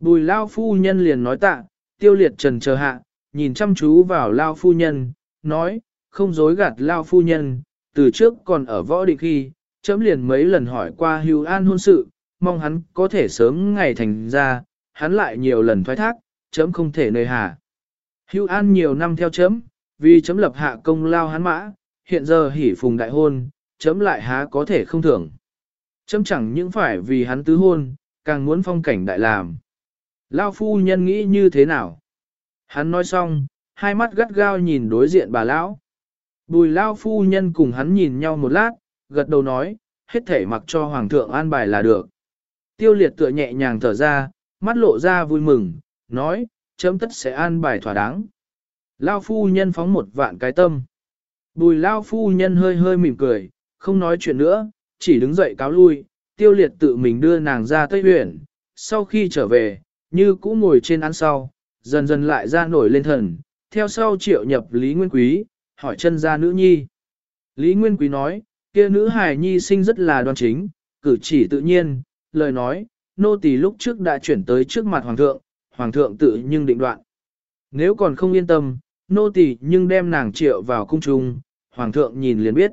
Bùi lao phu nhân liền nói tạ, tiêu liệt trần chờ hạ, nhìn chăm chú vào lao phu nhân, nói, không dối gạt lao phu nhân, từ trước còn ở võ định khi, chấm liền mấy lần hỏi qua hưu an hôn sự, mong hắn có thể sớm ngày thành ra, hắn lại nhiều lần thoái thác, chấm không thể nơi hà. Hưu an nhiều năm theo chấm, vì chấm lập hạ công lao hắn mã, hiện giờ hỉ phùng đại hôn, chấm lại há có thể không thưởng. Chấm chẳng những phải vì hắn tứ hôn, càng muốn phong cảnh đại làm. Lao phu nhân nghĩ như thế nào? Hắn nói xong, hai mắt gắt gao nhìn đối diện bà lão. Bùi Lão phu nhân cùng hắn nhìn nhau một lát, gật đầu nói, hết thể mặc cho hoàng thượng an bài là được. Tiêu liệt tựa nhẹ nhàng thở ra, mắt lộ ra vui mừng, nói, chấm tất sẽ an bài thỏa đáng. Lao phu nhân phóng một vạn cái tâm. Bùi Lao phu nhân hơi hơi mỉm cười, không nói chuyện nữa, chỉ đứng dậy cáo lui, tiêu liệt tự mình đưa nàng ra Tây Huyện, sau khi trở về, như cũ ngồi trên án sau, dần dần lại ra nổi lên thần, theo sau triệu nhập Lý Nguyên Quý, hỏi chân ra nữ nhi. Lý Nguyên Quý nói, kia nữ hài nhi sinh rất là đoan chính, cử chỉ tự nhiên, lời nói, nô tỳ lúc trước đã chuyển tới trước mặt hoàng thượng, hoàng thượng tự nhưng định đoạn. Nếu còn không yên tâm, nô tỳ nhưng đem nàng triệu vào cung trung, hoàng thượng nhìn liền biết.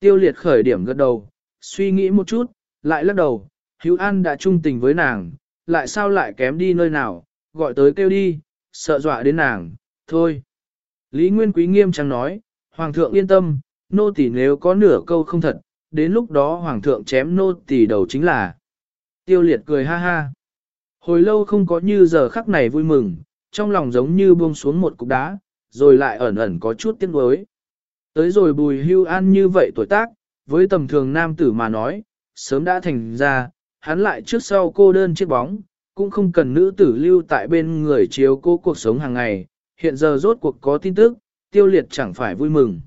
Tiêu liệt khởi điểm gật đầu, suy nghĩ một chút, lại lắc đầu, Hữu An đã trung tình với nàng, lại sao lại kém đi nơi nào, gọi tới kêu đi, sợ dọa đến nàng, thôi. Lý Nguyên Quý nghiêm trang nói, Hoàng thượng yên tâm, nô tỳ nếu có nửa câu không thật, đến lúc đó Hoàng thượng chém nô tỳ đầu chính là. Tiêu liệt cười ha ha. Hồi lâu không có như giờ khắc này vui mừng, trong lòng giống như buông xuống một cục đá, rồi lại ẩn ẩn có chút tiếc nuối. Tới rồi bùi hưu an như vậy tuổi tác, với tầm thường nam tử mà nói, sớm đã thành ra, hắn lại trước sau cô đơn chiếc bóng, cũng không cần nữ tử lưu tại bên người chiếu cố cuộc sống hàng ngày, hiện giờ rốt cuộc có tin tức, tiêu liệt chẳng phải vui mừng.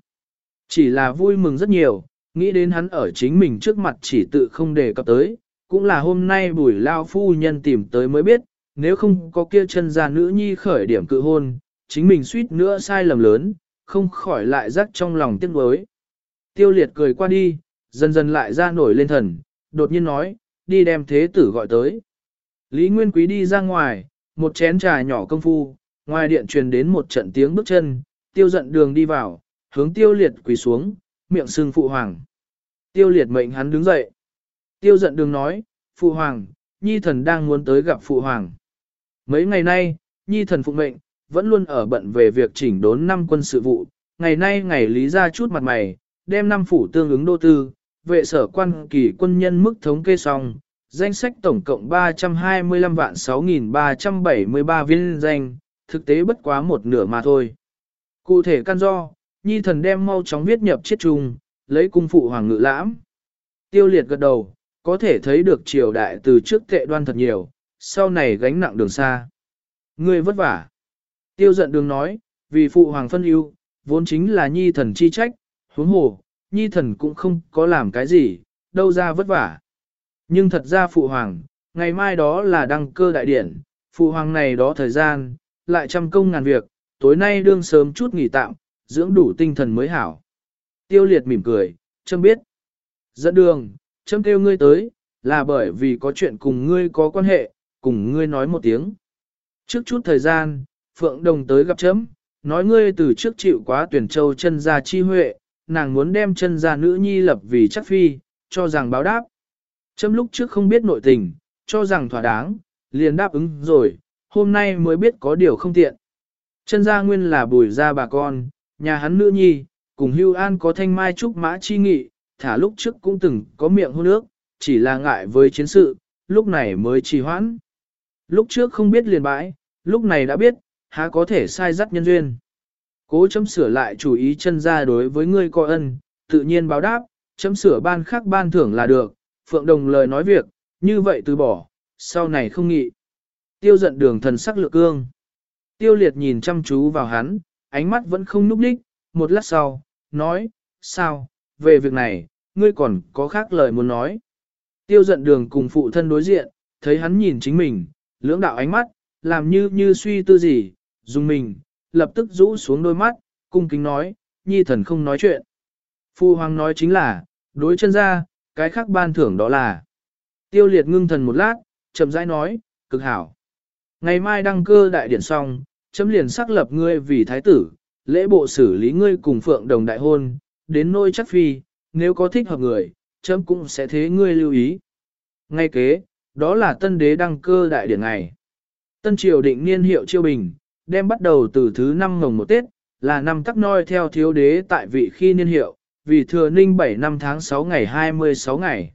Chỉ là vui mừng rất nhiều, nghĩ đến hắn ở chính mình trước mặt chỉ tự không đề cập tới, cũng là hôm nay bùi lao phu nhân tìm tới mới biết, nếu không có kia chân ra nữ nhi khởi điểm cự hôn, chính mình suýt nữa sai lầm lớn, không khỏi lại rắc trong lòng tiếc nuối. Tiêu liệt cười qua đi, dần dần lại ra nổi lên thần, đột nhiên nói, đi đem thế tử gọi tới. Lý Nguyên Quý đi ra ngoài, một chén trà nhỏ công phu, ngoài điện truyền đến một trận tiếng bước chân, tiêu giận đường đi vào, hướng tiêu liệt quỳ xuống, miệng sưng phụ hoàng. Tiêu liệt mệnh hắn đứng dậy. Tiêu giận đường nói, phụ hoàng, nhi thần đang muốn tới gặp phụ hoàng. Mấy ngày nay, nhi thần phụ mệnh, vẫn luôn ở bận về việc chỉnh đốn năm quân sự vụ, ngày nay ngày lý ra chút mặt mày, đem năm phủ tương ứng đô tư, vệ sở quan kỳ quân nhân mức thống kê xong, danh sách tổng cộng 325 vạn 6.373 viên danh, thực tế bất quá một nửa mà thôi. Cụ thể căn do, nhi thần đem mau chóng viết nhập chiết trung, lấy cung phụ hoàng ngự lãm. Tiêu liệt gật đầu, có thể thấy được triều đại từ trước tệ đoan thật nhiều, sau này gánh nặng đường xa. Ngươi vất vả. Tiêu giận đường nói, vì phụ hoàng phân ưu, vốn chính là nhi thần chi trách, huống hồ, nhi thần cũng không có làm cái gì, đâu ra vất vả. Nhưng thật ra phụ hoàng, ngày mai đó là đăng cơ đại điển, phụ hoàng này đó thời gian, lại trăm công ngàn việc, tối nay đương sớm chút nghỉ tạm, dưỡng đủ tinh thần mới hảo. Tiêu liệt mỉm cười, châm biết. Dẫn đường, châm kêu ngươi tới, là bởi vì có chuyện cùng ngươi có quan hệ, cùng ngươi nói một tiếng. Trước chút thời gian, Phượng Đồng tới gặp chấm, nói ngươi từ trước chịu quá tuyển châu chân gia chi huệ, nàng muốn đem chân gia nữ nhi lập vì chắc phi, cho rằng báo đáp. Trâm lúc trước không biết nội tình, cho rằng thỏa đáng, liền đáp ứng rồi, hôm nay mới biết có điều không tiện. Chân gia nguyên là bùi gia bà con, nhà hắn nữ nhi, cùng hưu an có thanh mai trúc mã chi nghị, thả lúc trước cũng từng có miệng hôn nước, chỉ là ngại với chiến sự, lúc này mới trì hoãn. Lúc trước không biết liền bãi, lúc này đã biết, há có thể sai dắt nhân duyên. Cố chấm sửa lại chủ ý chân gia đối với ngươi coi ân, tự nhiên báo đáp, chấm sửa ban khác ban thưởng là được, phượng đồng lời nói việc, như vậy từ bỏ, sau này không nghị. Tiêu giận đường thần sắc lược cương. Tiêu liệt nhìn chăm chú vào hắn, ánh mắt vẫn không núp đích, một lát sau, nói, sao, về việc này, ngươi còn có khác lời muốn nói. Tiêu giận đường cùng phụ thân đối diện, thấy hắn nhìn chính mình, lưỡng đạo ánh mắt, làm như như suy tư gì, dùng mình, lập tức rũ xuống đôi mắt, cung kính nói, nhi thần không nói chuyện. Phu hoàng nói chính là, đối chân ra, cái khác ban thưởng đó là. Tiêu liệt ngưng thần một lát, chậm rãi nói, cực hảo. Ngày mai đăng cơ đại điển xong, chấm liền xác lập ngươi vì thái tử, lễ bộ xử lý ngươi cùng phượng đồng đại hôn, đến nôi chắc phi, nếu có thích hợp người, chấm cũng sẽ thế ngươi lưu ý. Ngay kế, đó là tân đế đăng cơ đại điển ngày. Tân triều định niên hiệu chiêu bình, đem bắt đầu từ thứ năm mồng một Tết, là năm tắc noi theo thiếu đế tại vị khi niên hiệu, vì thừa ninh 7 năm tháng 6 ngày 26 ngày.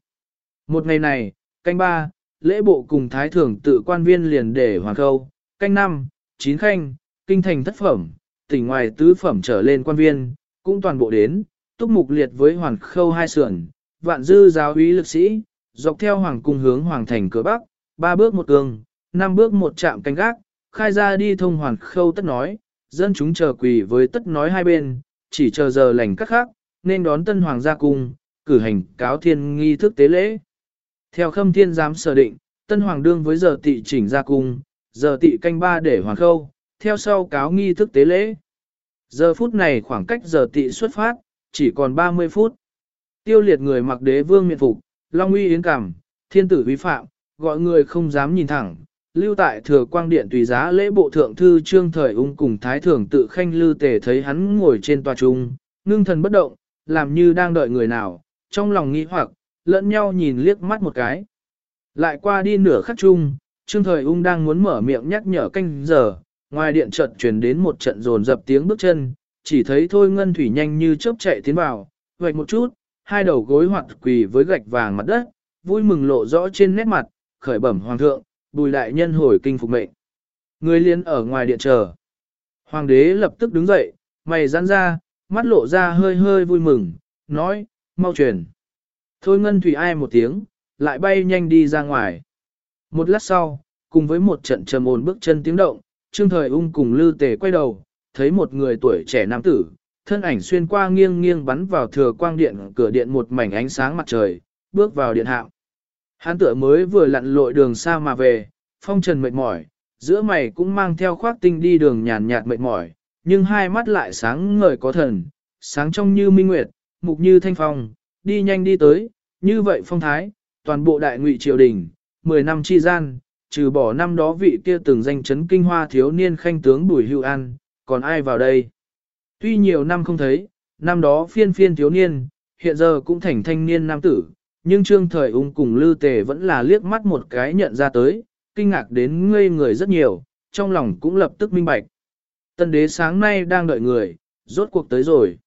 Một ngày này, canh ba, lễ bộ cùng thái thưởng tự quan viên liền để hoàng khâu, canh năm, chín khanh, kinh thành thất phẩm, tỉnh ngoài tứ phẩm trở lên quan viên, cũng toàn bộ đến, túc mục liệt với hoàng khâu hai sườn, vạn dư giáo úy lực sĩ, dọc theo hoàng cung hướng hoàng thành cửa bắc, ba bước một cường, năm bước một chạm canh gác, khai ra đi thông hoàn khâu tất nói, dân chúng chờ quỳ với tất nói hai bên, chỉ chờ giờ lành các khác, nên đón tân hoàng gia cung, cử hành cáo thiên nghi thức tế lễ. Theo khâm thiên giám sở định, tân hoàng đương với giờ tị chỉnh gia cung, giờ tị canh ba để hoàng khâu, theo sau cáo nghi thức tế lễ. Giờ phút này khoảng cách giờ tị xuất phát, chỉ còn 30 phút. Tiêu liệt người mặc đế vương miện phục, long uy yến cảm, thiên tử vi phạm, gọi người không dám nhìn thẳng, lưu tại thừa quang điện tùy giá lễ bộ thượng thư trương thời ung cùng thái thưởng tự khanh lư tề thấy hắn ngồi trên tòa trung, ngưng thần bất động, làm như đang đợi người nào, trong lòng nghĩ hoặc, lẫn nhau nhìn liếc mắt một cái. Lại qua đi nửa khắc chung, trương thời ung đang muốn mở miệng nhắc nhở canh giờ, ngoài điện trận truyền đến một trận rồn dập tiếng bước chân, chỉ thấy thôi ngân thủy nhanh như chớp chạy tiến vào, vạch một chút, hai đầu gối hoạt quỳ với gạch vàng mặt đất, vui mừng lộ rõ trên nét mặt, khởi bẩm hoàng thượng, bùi đại nhân hồi kinh phục mệnh. Người liên ở ngoài điện chờ. Hoàng đế lập tức đứng dậy, mày giãn ra, mắt lộ ra hơi hơi vui mừng, nói, mau truyền. Thôi ngân thủy ai một tiếng, lại bay nhanh đi ra ngoài. Một lát sau, cùng với một trận trầm ồn bước chân tiếng động, Trương Thời Ung cùng Lư Tề quay đầu, thấy một người tuổi trẻ nam tử, thân ảnh xuyên qua nghiêng nghiêng bắn vào thừa quang điện cửa điện một mảnh ánh sáng mặt trời, bước vào điện hạo. Hán tựa mới vừa lặn lội đường xa mà về, phong trần mệt mỏi, giữa mày cũng mang theo khoác tinh đi đường nhàn nhạt mệt mỏi, nhưng hai mắt lại sáng ngời có thần, sáng trong như minh nguyệt, mục như thanh phong, đi nhanh đi tới, như vậy phong thái, toàn bộ đại ngụy triều đình, 10 năm chi gian, trừ bỏ năm đó vị kia từng danh chấn kinh hoa thiếu niên khanh tướng Bùi Hưu An, còn ai vào đây? Tuy nhiều năm không thấy, năm đó phiên phiên thiếu niên, hiện giờ cũng thành thanh niên nam tử, nhưng trương thời ung cùng lưu tề vẫn là liếc mắt một cái nhận ra tới, kinh ngạc đến ngây người rất nhiều, trong lòng cũng lập tức minh bạch. Tân đế sáng nay đang đợi người, rốt cuộc tới rồi.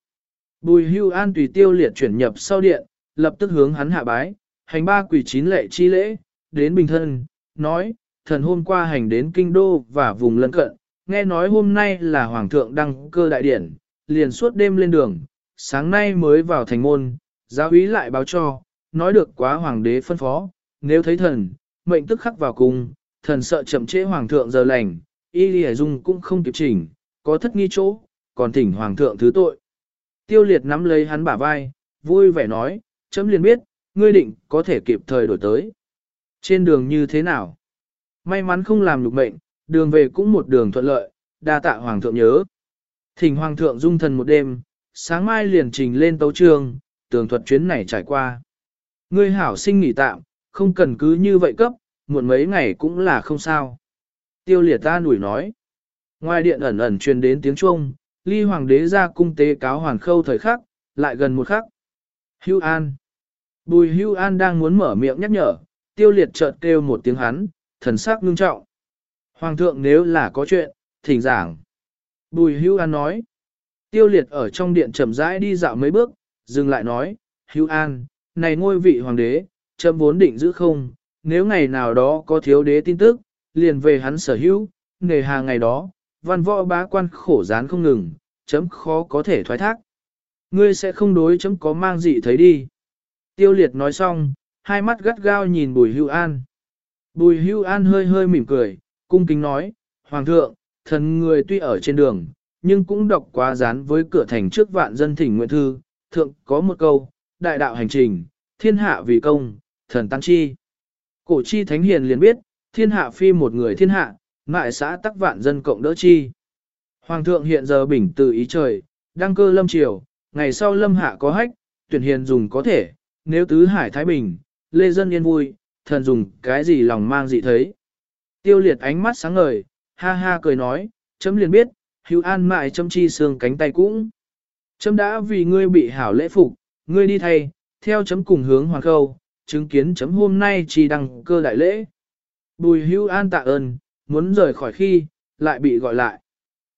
Bùi hưu an tùy tiêu liệt chuyển nhập sau điện, lập tức hướng hắn hạ bái, hành ba quỷ chín lệ chi lễ, đến bình thân, nói, thần hôm qua hành đến kinh đô và vùng lân cận, nghe nói hôm nay là hoàng thượng đăng cơ đại điển, liền suốt đêm lên đường, sáng nay mới vào thành môn, giáo úy lại báo cho, nói được quá hoàng đế phân phó, nếu thấy thần, mệnh tức khắc vào cung, thần sợ chậm trễ hoàng thượng giờ lành, y lì dung cũng không kịp chỉnh, có thất nghi chỗ, còn thỉnh hoàng thượng thứ tội. Tiêu liệt nắm lấy hắn bả vai, vui vẻ nói, chấm liền biết, ngươi định có thể kịp thời đổi tới. Trên đường như thế nào? May mắn không làm lục mệnh, đường về cũng một đường thuận lợi, đa tạ hoàng thượng nhớ. Thỉnh hoàng thượng dung thần một đêm, sáng mai liền trình lên tấu trường, tường thuật chuyến này trải qua. Ngươi hảo sinh nghỉ tạm, không cần cứ như vậy cấp, muộn mấy ngày cũng là không sao. Tiêu liệt ta nủi nói. Ngoài điện ẩn ẩn truyền đến tiếng chuông, ly hoàng đế ra cung tế cáo hoàn khâu thời khắc, lại gần một khắc. Hưu An. Bùi Hưu An đang muốn mở miệng nhắc nhở, tiêu liệt chợt kêu một tiếng hắn, thần sắc ngưng trọng. Hoàng thượng nếu là có chuyện, thỉnh giảng. Bùi Hưu An nói. Tiêu liệt ở trong điện chậm rãi đi dạo mấy bước, dừng lại nói, Hưu An, này ngôi vị hoàng đế, chấm vốn định giữ không, nếu ngày nào đó có thiếu đế tin tức, liền về hắn sở hữu, nề hà ngày đó, văn võ bá quan khổ gián không ngừng, chấm khó có thể thoái thác. Ngươi sẽ không đối chấm có mang gì thấy đi. Tiêu liệt nói xong, hai mắt gắt gao nhìn bùi hưu an. Bùi hưu an hơi hơi mỉm cười, cung kính nói, Hoàng thượng, thần người tuy ở trên đường, nhưng cũng đọc quá dán với cửa thành trước vạn dân thỉnh nguyện thư, thượng có một câu, đại đạo hành trình, thiên hạ vì công, thần tăng chi. Cổ chi thánh hiền liền biết, thiên hạ phi một người thiên hạ, mại xã tắc vạn dân cộng đỡ chi. Hoàng thượng hiện giờ bình từ ý trời, đăng cơ lâm triều, ngày sau lâm hạ có hách, tuyển hiền dùng có thể, nếu tứ hải thái bình, lê dân yên vui, thần dùng cái gì lòng mang dị thấy. Tiêu liệt ánh mắt sáng ngời, ha ha cười nói, chấm liền biết, hữu an mại chấm chi xương cánh tay cũng. Chấm đã vì ngươi bị hảo lễ phục, ngươi đi thay, theo chấm cùng hướng hoàng khâu, chứng kiến chấm hôm nay chỉ đăng cơ đại lễ. Bùi hữu an tạ ơn, muốn rời khỏi khi, lại bị gọi lại.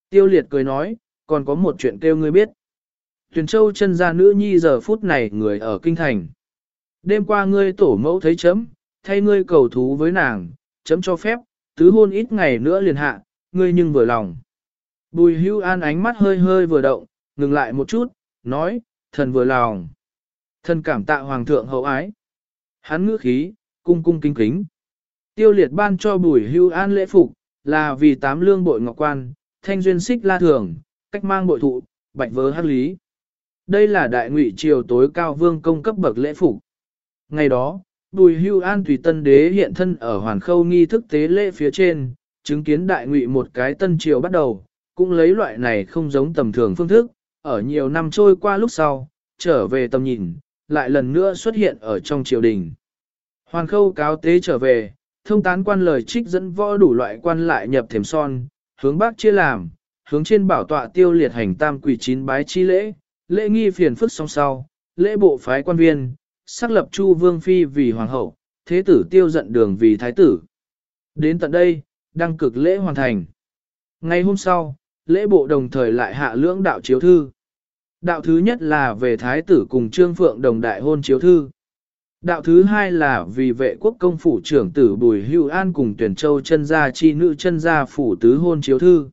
Tiêu liệt cười nói, còn có một chuyện kêu ngươi biết. Tuyền Châu chân gia nữ nhi giờ phút này người ở kinh thành. Đêm qua ngươi tổ mẫu thấy chấm, thay ngươi cầu thú với nàng, chấm cho phép, tứ hôn ít ngày nữa liền hạ, ngươi nhưng vừa lòng. Bùi hưu an ánh mắt hơi hơi vừa động, ngừng lại một chút, nói, thần vừa lòng. Thần cảm tạ hoàng thượng hậu ái. Hắn ngữ khí, cung cung kính kính. Tiêu liệt ban cho bùi hưu an lễ phục, là vì tám lương bội ngọc quan, thanh duyên xích la thường, cách mang bội thụ, bạch vớ hắc lý. Đây là đại ngụy triều tối cao vương công cấp bậc lễ phục. Ngày đó, Bùi hưu an tùy tân đế hiện thân ở hoàn khâu nghi thức tế lễ phía trên, chứng kiến đại ngụy một cái tân triều bắt đầu, cũng lấy loại này không giống tầm thường phương thức, ở nhiều năm trôi qua lúc sau, trở về tầm nhìn, lại lần nữa xuất hiện ở trong triều đình. Hoàn khâu cáo tế trở về, thông tán quan lời trích dẫn võ đủ loại quan lại nhập thềm son, hướng bắc chia làm, hướng trên bảo tọa tiêu liệt hành tam quỷ chín bái chi lễ, lễ nghi phiền phức song sau, lễ bộ phái quan viên, xác lập Chu Vương Phi vì hoàng hậu, thế tử tiêu giận đường vì thái tử. Đến tận đây, đăng cực lễ hoàn thành. Ngày hôm sau, lễ bộ đồng thời lại hạ lưỡng đạo chiếu thư. Đạo thứ nhất là về thái tử cùng Trương Phượng đồng đại hôn chiếu thư. Đạo thứ hai là vì vệ quốc công phủ trưởng tử Bùi Hưu An cùng tuyển châu chân gia chi nữ chân gia phủ tứ hôn chiếu thư.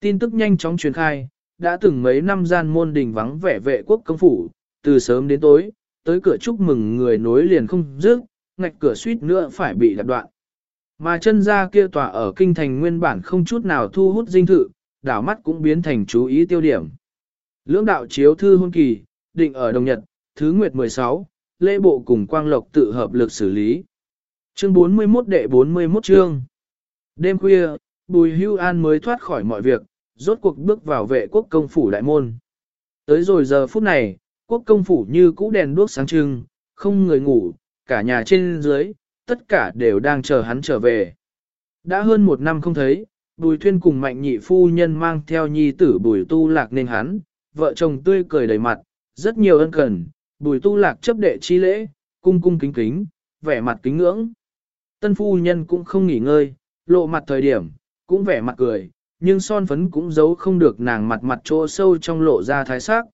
Tin tức nhanh chóng truyền khai, đã từng mấy năm gian môn đình vắng vẻ vệ quốc công phủ, từ sớm đến tối, tới cửa chúc mừng người nối liền không dứt, ngạch cửa suýt nữa phải bị đạp đoạn. Mà chân gia kia tòa ở kinh thành nguyên bản không chút nào thu hút dinh thự, đảo mắt cũng biến thành chú ý tiêu điểm. Lưỡng đạo chiếu thư hôn kỳ, định ở Đồng Nhật, thứ nguyệt 16, lễ bộ cùng quang lộc tự hợp lực xử lý. Chương 41 đệ 41 chương. Đêm khuya, Bùi Hưu An mới thoát khỏi mọi việc, rốt cuộc bước vào vệ quốc công phủ đại môn. Tới rồi giờ phút này, quốc công phủ như cũ đèn đuốc sáng trưng, không người ngủ, cả nhà trên dưới, tất cả đều đang chờ hắn trở về. Đã hơn một năm không thấy, Bùi Thuyên cùng mạnh nhị phu nhân mang theo nhi tử Bùi Tu Lạc nên hắn, vợ chồng tươi cười đầy mặt, rất nhiều ân cần, Bùi Tu Lạc chấp đệ chi lễ, cung cung kính kính, vẻ mặt kính ngưỡng. Tân phu nhân cũng không nghỉ ngơi, lộ mặt thời điểm, cũng vẻ mặt cười, nhưng son phấn cũng giấu không được nàng mặt mặt chỗ sâu trong lộ ra thái sắc.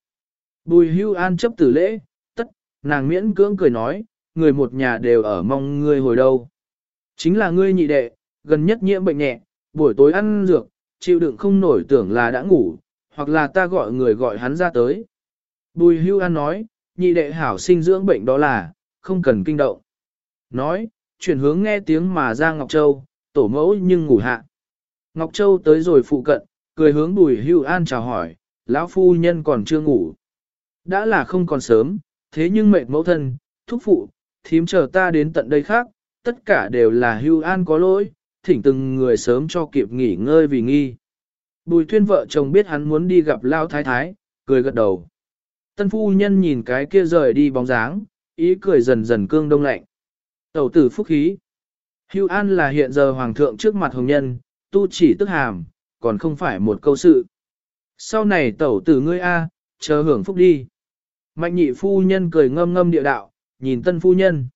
Bùi hưu an chấp tử lễ, tất, nàng miễn cưỡng cười nói, người một nhà đều ở mong ngươi hồi đâu. Chính là ngươi nhị đệ, gần nhất nhiễm bệnh nhẹ, buổi tối ăn dược, chịu đựng không nổi tưởng là đã ngủ, hoặc là ta gọi người gọi hắn ra tới. Bùi hưu an nói, nhị đệ hảo sinh dưỡng bệnh đó là, không cần kinh động. Nói, chuyển hướng nghe tiếng mà ra Ngọc Châu, tổ mẫu nhưng ngủ hạ. Ngọc Châu tới rồi phụ cận, cười hướng bùi hưu an chào hỏi, lão phu nhân còn chưa ngủ. Đã là không còn sớm, thế nhưng mệt mẫu thân, thúc phụ, thím chờ ta đến tận đây khác, tất cả đều là hưu an có lỗi, thỉnh từng người sớm cho kịp nghỉ ngơi vì nghi. Bùi thuyên vợ chồng biết hắn muốn đi gặp lao thái thái, cười gật đầu. Tân phu nhân nhìn cái kia rời đi bóng dáng, ý cười dần dần cương đông lạnh. Tẩu tử phúc khí. Hưu an là hiện giờ hoàng thượng trước mặt hồng nhân, tu chỉ tức hàm, còn không phải một câu sự. Sau này tẩu tử ngươi A, chờ hưởng phúc đi. Mạnh nhị phu nhân cười ngâm ngâm địa đạo, nhìn tân phu nhân.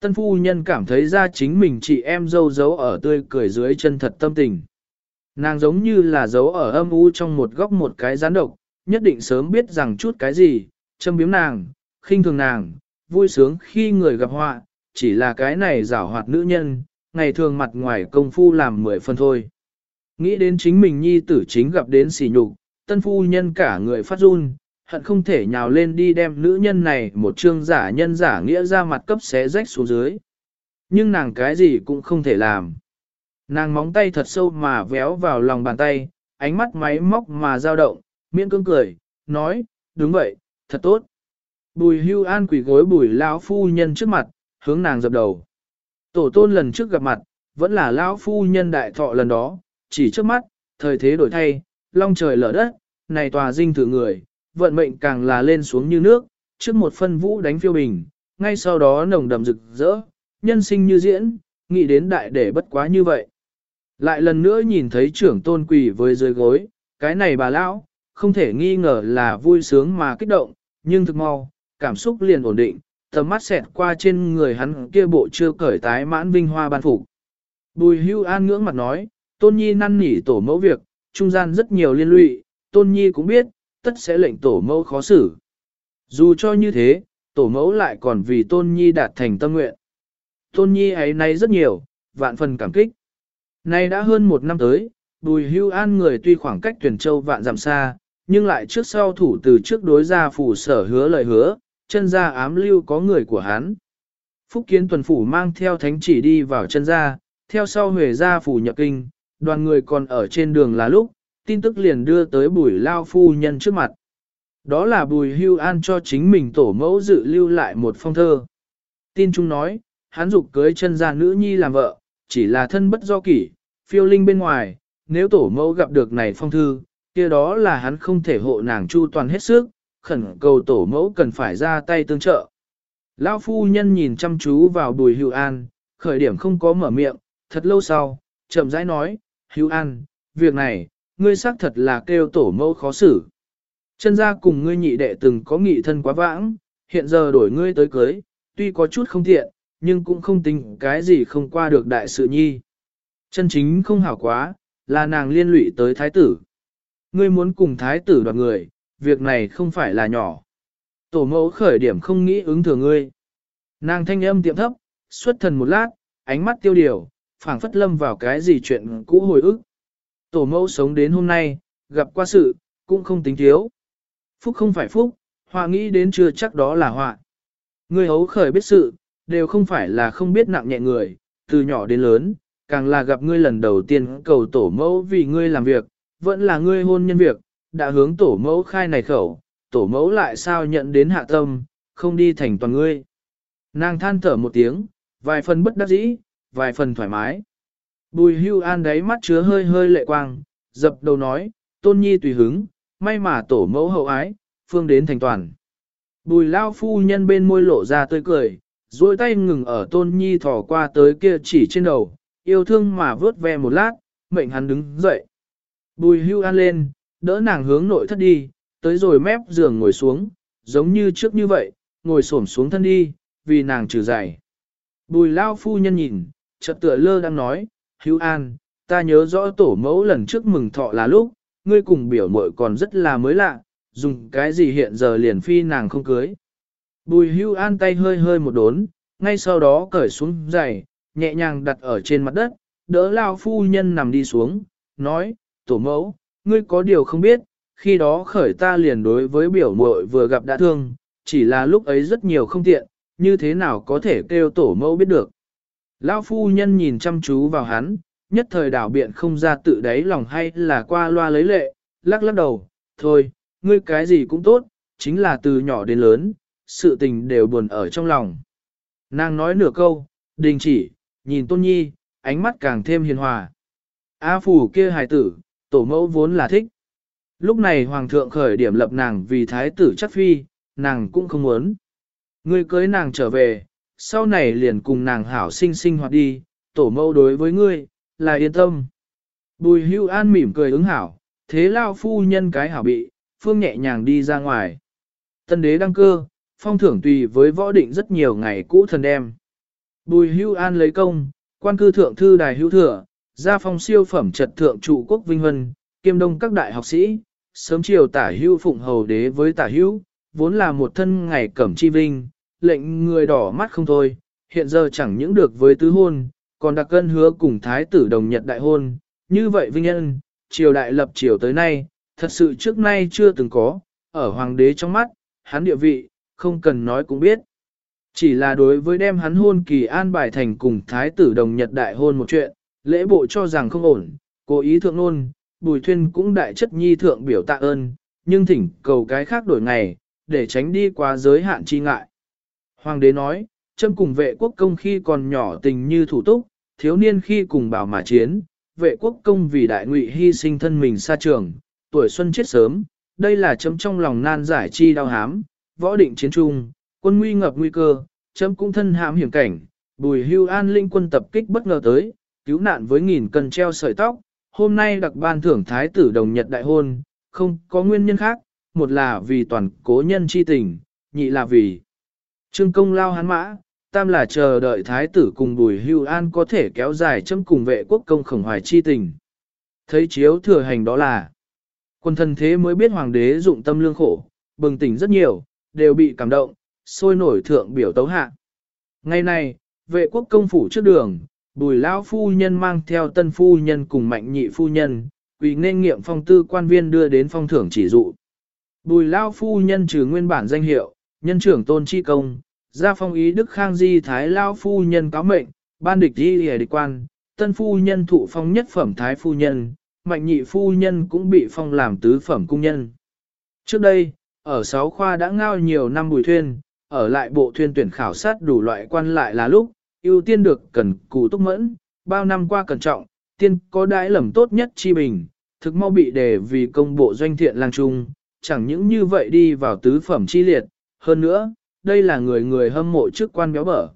Tân phu nhân cảm thấy ra chính mình chị em dâu giấu ở tươi cười dưới chân thật tâm tình. Nàng giống như là giấu ở âm u trong một góc một cái gián độc, nhất định sớm biết rằng chút cái gì, châm biếm nàng, khinh thường nàng, vui sướng khi người gặp họa, chỉ là cái này giảo hoạt nữ nhân, ngày thường mặt ngoài công phu làm mười phần thôi. Nghĩ đến chính mình nhi tử chính gặp đến sỉ nhục, tân phu nhân cả người phát run, hận không thể nhào lên đi đem nữ nhân này một trương giả nhân giả nghĩa ra mặt cấp xé rách xuống dưới. Nhưng nàng cái gì cũng không thể làm. Nàng móng tay thật sâu mà véo vào lòng bàn tay, ánh mắt máy móc mà dao động, miễn cưỡng cười, nói, đúng vậy, thật tốt. Bùi hưu an quỷ gối bùi lão phu nhân trước mặt, hướng nàng dập đầu. Tổ tôn lần trước gặp mặt, vẫn là lão phu nhân đại thọ lần đó, chỉ trước mắt, thời thế đổi thay, long trời lở đất, này tòa dinh thử người, vận mệnh càng là lên xuống như nước, trước một phân vũ đánh phiêu bình, ngay sau đó nồng đầm rực rỡ, nhân sinh như diễn, nghĩ đến đại để bất quá như vậy. Lại lần nữa nhìn thấy trưởng tôn quỳ với dưới gối, cái này bà lão, không thể nghi ngờ là vui sướng mà kích động, nhưng thực mau, cảm xúc liền ổn định, tầm mắt xẹt qua trên người hắn kia bộ chưa cởi tái mãn vinh hoa ban phục. Bùi hưu an ngưỡng mặt nói, tôn nhi năn nỉ tổ mẫu việc, trung gian rất nhiều liên lụy, tôn nhi cũng biết, tất sẽ lệnh tổ mẫu khó xử. Dù cho như thế, tổ mẫu lại còn vì tôn nhi đạt thành tâm nguyện. Tôn nhi ấy nay rất nhiều, vạn phần cảm kích. Nay đã hơn một năm tới, bùi hưu an người tuy khoảng cách tuyển châu vạn dặm xa, nhưng lại trước sau thủ từ trước đối gia phủ sở hứa lời hứa, chân gia ám lưu có người của hắn. Phúc kiến tuần phủ mang theo thánh chỉ đi vào chân gia, theo sau huề gia phủ nhập kinh, đoàn người còn ở trên đường là lúc, tin tức liền đưa tới bùi lao phu nhân trước mặt. Đó là bùi hưu an cho chính mình tổ mẫu dự lưu lại một phong thơ. Tin chung nói, hắn dục cưới chân gia nữ nhi làm vợ, chỉ là thân bất do kỷ, phiêu linh bên ngoài, nếu tổ mẫu gặp được này phong thư, kia đó là hắn không thể hộ nàng chu toàn hết sức, khẩn cầu tổ mẫu cần phải ra tay tương trợ. Lão phu nhân nhìn chăm chú vào bùi hưu an, khởi điểm không có mở miệng, thật lâu sau, chậm rãi nói, hưu an, việc này, ngươi xác thật là kêu tổ mẫu khó xử. Chân ra cùng ngươi nhị đệ từng có nghị thân quá vãng, hiện giờ đổi ngươi tới cưới, tuy có chút không thiện, nhưng cũng không tính cái gì không qua được đại sự nhi. Chân chính không hảo quá, là nàng liên lụy tới thái tử. Ngươi muốn cùng thái tử đoạt người, việc này không phải là nhỏ. Tổ mẫu khởi điểm không nghĩ ứng thừa ngươi. Nàng thanh âm tiệm thấp, xuất thần một lát, ánh mắt tiêu điều, phảng phất lâm vào cái gì chuyện cũ hồi ức. Tổ mẫu sống đến hôm nay, gặp qua sự, cũng không tính thiếu. Phúc không phải phúc, họa nghĩ đến chưa chắc đó là họa. Người hấu khởi biết sự, đều không phải là không biết nặng nhẹ người, từ nhỏ đến lớn, càng là gặp ngươi lần đầu tiên cầu tổ mẫu vì ngươi làm việc, vẫn là ngươi hôn nhân việc, đã hướng tổ mẫu khai này khẩu, tổ mẫu lại sao nhận đến hạ tâm, không đi thành toàn ngươi. Nàng than thở một tiếng, vài phần bất đắc dĩ, vài phần thoải mái. Bùi hưu an đáy mắt chứa hơi hơi lệ quang, dập đầu nói, tôn nhi tùy hứng, may mà tổ mẫu hậu ái, phương đến thành toàn. Bùi lao phu nhân bên môi lộ ra tươi cười, duỗi tay ngừng ở tôn nhi thỏ qua tới kia chỉ trên đầu, yêu thương mà vớt ve một lát, mệnh hắn đứng dậy. Bùi hưu an lên, đỡ nàng hướng nội thất đi, tới rồi mép giường ngồi xuống, giống như trước như vậy, ngồi xổm xuống thân đi, vì nàng trừ dày. Bùi lao phu nhân nhìn, chợt tựa lơ đang nói, hưu an, ta nhớ rõ tổ mẫu lần trước mừng thọ là lúc, ngươi cùng biểu mội còn rất là mới lạ, dùng cái gì hiện giờ liền phi nàng không cưới. Bùi hưu an tay hơi hơi một đốn, ngay sau đó cởi xuống giày, nhẹ nhàng đặt ở trên mặt đất, đỡ lao phu nhân nằm đi xuống, nói, tổ mẫu, ngươi có điều không biết, khi đó khởi ta liền đối với biểu muội vừa gặp đã thương, chỉ là lúc ấy rất nhiều không tiện, như thế nào có thể kêu tổ mẫu biết được. Lao phu nhân nhìn chăm chú vào hắn, nhất thời đảo biện không ra tự đáy lòng hay là qua loa lấy lệ, lắc lắc đầu, thôi, ngươi cái gì cũng tốt, chính là từ nhỏ đến lớn, sự tình đều buồn ở trong lòng. Nàng nói nửa câu, đình chỉ, nhìn tôn nhi, ánh mắt càng thêm hiền hòa. A phủ kia hài tử, tổ mẫu vốn là thích. Lúc này hoàng thượng khởi điểm lập nàng vì thái tử chắc phi, nàng cũng không muốn. Ngươi cưới nàng trở về, sau này liền cùng nàng hảo sinh sinh hoạt đi, tổ mẫu đối với ngươi, là yên tâm. Bùi hưu an mỉm cười ứng hảo, thế lao phu nhân cái hảo bị, phương nhẹ nhàng đi ra ngoài. Tân đế đăng cơ, phong thưởng tùy với võ định rất nhiều ngày cũ thần đem. Bùi hưu an lấy công, quan cư thượng thư đài hữu thừa, gia phong siêu phẩm trật thượng trụ quốc vinh huân, kiêm đông các đại học sĩ, sớm chiều tả hưu phụng hầu đế với tả hưu vốn là một thân ngày cẩm chi vinh, lệnh người đỏ mắt không thôi, hiện giờ chẳng những được với tứ hôn, còn đặc cân hứa cùng thái tử đồng nhật đại hôn, như vậy vinh nhân, triều đại lập triều tới nay, thật sự trước nay chưa từng có, ở hoàng đế trong mắt, hắn địa vị, không cần nói cũng biết. Chỉ là đối với đem hắn hôn kỳ an bài thành cùng thái tử đồng nhật đại hôn một chuyện, lễ bộ cho rằng không ổn, cố ý thượng nôn, bùi thuyên cũng đại chất nhi thượng biểu tạ ơn, nhưng thỉnh cầu cái khác đổi ngày, để tránh đi qua giới hạn chi ngại. Hoàng đế nói, châm cùng vệ quốc công khi còn nhỏ tình như thủ túc, thiếu niên khi cùng bảo mà chiến, vệ quốc công vì đại ngụy hy sinh thân mình xa trường, tuổi xuân chết sớm, đây là chấm trong lòng nan giải chi đau hám, võ định chiến trung, quân nguy ngập nguy cơ, chấm cũng thân hãm hiểm cảnh, bùi hưu an linh quân tập kích bất ngờ tới, cứu nạn với nghìn cân treo sợi tóc, hôm nay đặc ban thưởng thái tử đồng nhật đại hôn, không có nguyên nhân khác, một là vì toàn cố nhân chi tình, nhị là vì trương công lao hắn mã, tam là chờ đợi thái tử cùng bùi hưu an có thể kéo dài chấm cùng vệ quốc công khổng hoài chi tình. Thấy chiếu thừa hành đó là quân thần thế mới biết hoàng đế dụng tâm lương khổ, bừng tỉnh rất nhiều, đều bị cảm động, sôi nổi thượng biểu tấu hạ. Ngày nay vệ quốc công phủ trước đường, bùi lão phu nhân mang theo tân phu nhân cùng mạnh nhị phu nhân, quỳ nên nghiệm phong tư quan viên đưa đến phong thưởng chỉ dụ. Bùi lão phu nhân trừ nguyên bản danh hiệu, nhân trưởng tôn chi công, gia phong ý đức khang di thái lão phu nhân cáo mệnh, ban địch đi hề địch quan, tân phu nhân thụ phong nhất phẩm thái phu nhân, mạnh nhị phu nhân cũng bị phong làm tứ phẩm cung nhân. Trước đây, ở sáu khoa đã ngao nhiều năm bùi thuyên, ở lại bộ thuyên tuyển khảo sát đủ loại quan lại là lúc, ưu tiên được cần cù túc mẫn, bao năm qua cẩn trọng, tiên có đãi lầm tốt nhất chi bình, thực mau bị đề vì công bộ doanh thiện lang trung, chẳng những như vậy đi vào tứ phẩm chi liệt, hơn nữa, đây là người người hâm mộ chức quan béo bở.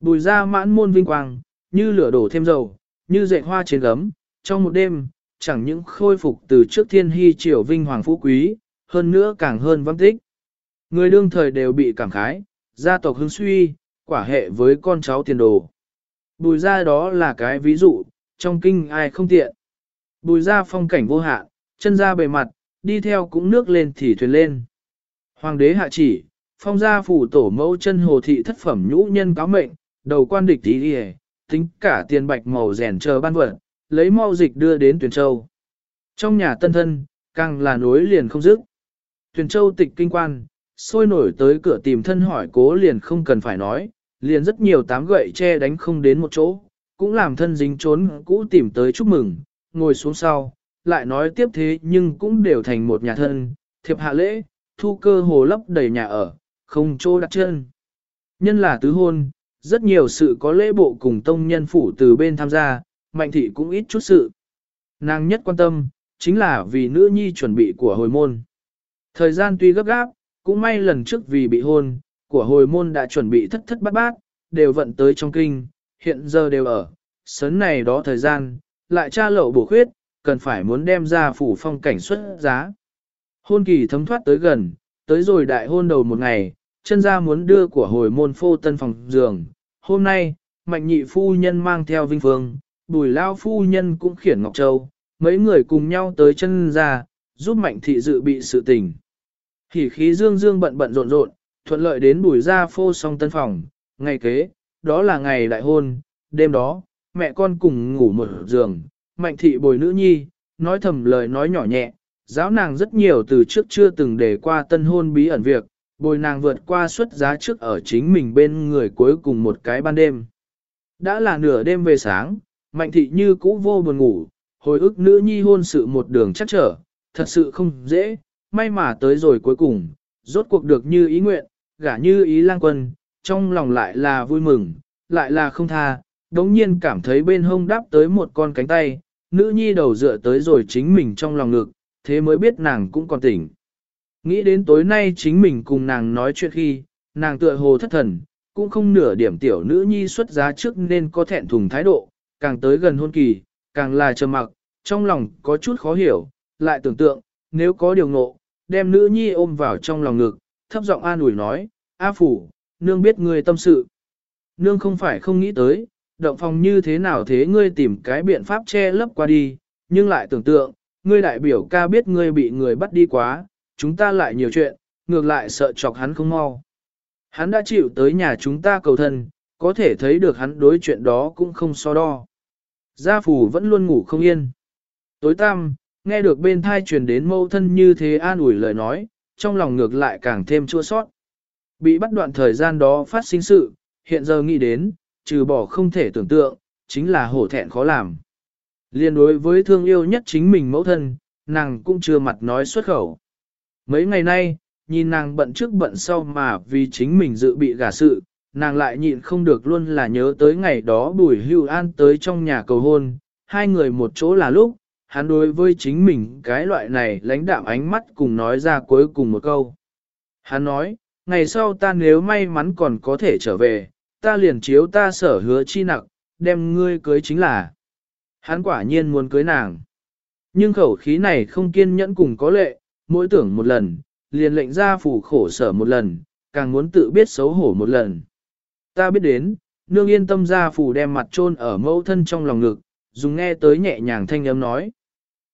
Bùi ra mãn môn vinh quang, như lửa đổ thêm dầu, như dệt hoa trên gấm, trong một đêm, chẳng những khôi phục từ trước thiên hy triều vinh hoàng phú quý, hơn nữa càng hơn văn tích. Người đương thời đều bị cảm khái, gia tộc hưng suy, quả hệ với con cháu tiền đồ. Bùi ra đó là cái ví dụ, trong kinh ai không tiện. Bùi ra phong cảnh vô hạn, chân ra bề mặt, đi theo cũng nước lên thì thuyền lên. Hoàng đế hạ chỉ, phong gia phủ tổ mẫu chân hồ thị thất phẩm nhũ nhân cáo mệnh, đầu quan địch tí đi tính cả tiền bạch màu rèn chờ ban vật, lấy mau dịch đưa đến tuyển châu. Trong nhà tân thân, càng là nối liền không dứt. Tuyển châu tịch kinh quan, sôi nổi tới cửa tìm thân hỏi cố liền không cần phải nói, liền rất nhiều tám gậy che đánh không đến một chỗ, cũng làm thân dính trốn cũ tìm tới chúc mừng, ngồi xuống sau, lại nói tiếp thế nhưng cũng đều thành một nhà thân, thiệp hạ lễ, thu cơ hồ lấp đầy nhà ở, không chỗ đặt chân. Nhân là tứ hôn, rất nhiều sự có lễ bộ cùng tông nhân phủ từ bên tham gia, mạnh thị cũng ít chút sự. Nàng nhất quan tâm, chính là vì nữ nhi chuẩn bị của hồi môn. Thời gian tuy gấp gáp, cũng may lần trước vì bị hôn, của hồi môn đã chuẩn bị thất thất bát bát, đều vận tới trong kinh, hiện giờ đều ở, sớn này đó thời gian, lại tra lậu bổ khuyết, cần phải muốn đem ra phủ phong cảnh xuất giá. Hôn kỳ thấm thoát tới gần, tới rồi đại hôn đầu một ngày, chân ra muốn đưa của hồi môn phô tân phòng giường. Hôm nay, mạnh nhị phu nhân mang theo vinh phương, bùi lao phu nhân cũng khiển Ngọc Châu, mấy người cùng nhau tới chân ra, giúp mạnh thị dự bị sự tình. Hỉ khí dương dương bận bận rộn rộn, thuận lợi đến bùi ra phô song tân phòng, ngày kế, đó là ngày đại hôn, đêm đó, mẹ con cùng ngủ một giường, mạnh thị bồi nữ nhi, nói thầm lời nói nhỏ nhẹ, giáo nàng rất nhiều từ trước chưa từng để qua tân hôn bí ẩn việc, bồi nàng vượt qua suất giá trước ở chính mình bên người cuối cùng một cái ban đêm. Đã là nửa đêm về sáng, mạnh thị như cũ vô buồn ngủ, hồi ức nữ nhi hôn sự một đường chắc trở, thật sự không dễ, may mà tới rồi cuối cùng, rốt cuộc được như ý nguyện, gả như ý lang quân, trong lòng lại là vui mừng, lại là không tha, đống nhiên cảm thấy bên hông đáp tới một con cánh tay, nữ nhi đầu dựa tới rồi chính mình trong lòng ngực, thế mới biết nàng cũng còn tỉnh. Nghĩ đến tối nay chính mình cùng nàng nói chuyện khi, nàng tựa hồ thất thần, cũng không nửa điểm tiểu nữ nhi xuất giá trước nên có thẹn thùng thái độ, càng tới gần hôn kỳ, càng là trầm mặc, trong lòng có chút khó hiểu, lại tưởng tượng, nếu có điều ngộ, đem nữ nhi ôm vào trong lòng ngực, thấp giọng an ủi nói, A phủ, nương biết ngươi tâm sự. Nương không phải không nghĩ tới, động phòng như thế nào thế ngươi tìm cái biện pháp che lấp qua đi, nhưng lại tưởng tượng, ngươi đại biểu ca biết ngươi bị người bắt đi quá, chúng ta lại nhiều chuyện, ngược lại sợ chọc hắn không mau. Hắn đã chịu tới nhà chúng ta cầu thân, có thể thấy được hắn đối chuyện đó cũng không so đo. Gia phủ vẫn luôn ngủ không yên. Tối tăm, nghe được bên thai truyền đến mâu thân như thế an ủi lời nói, trong lòng ngược lại càng thêm chua sót. Bị bắt đoạn thời gian đó phát sinh sự, hiện giờ nghĩ đến, trừ bỏ không thể tưởng tượng, chính là hổ thẹn khó làm. Liên đối với thương yêu nhất chính mình mẫu thân, nàng cũng chưa mặt nói xuất khẩu. Mấy ngày nay, nhìn nàng bận trước bận sau mà vì chính mình dự bị gả sự, nàng lại nhịn không được luôn là nhớ tới ngày đó bùi hưu an tới trong nhà cầu hôn, hai người một chỗ là lúc, hắn đối với chính mình cái loại này lãnh đạm ánh mắt cùng nói ra cuối cùng một câu. Hắn nói, ngày sau ta nếu may mắn còn có thể trở về, ta liền chiếu ta sở hứa chi nặng, đem ngươi cưới chính là. Hắn quả nhiên muốn cưới nàng. Nhưng khẩu khí này không kiên nhẫn cùng có lệ, mỗi tưởng một lần, liền lệnh ra phủ khổ sở một lần, càng muốn tự biết xấu hổ một lần. Ta biết đến, nương yên tâm ra phủ đem mặt trôn ở mẫu thân trong lòng ngực, dùng nghe tới nhẹ nhàng thanh âm nói.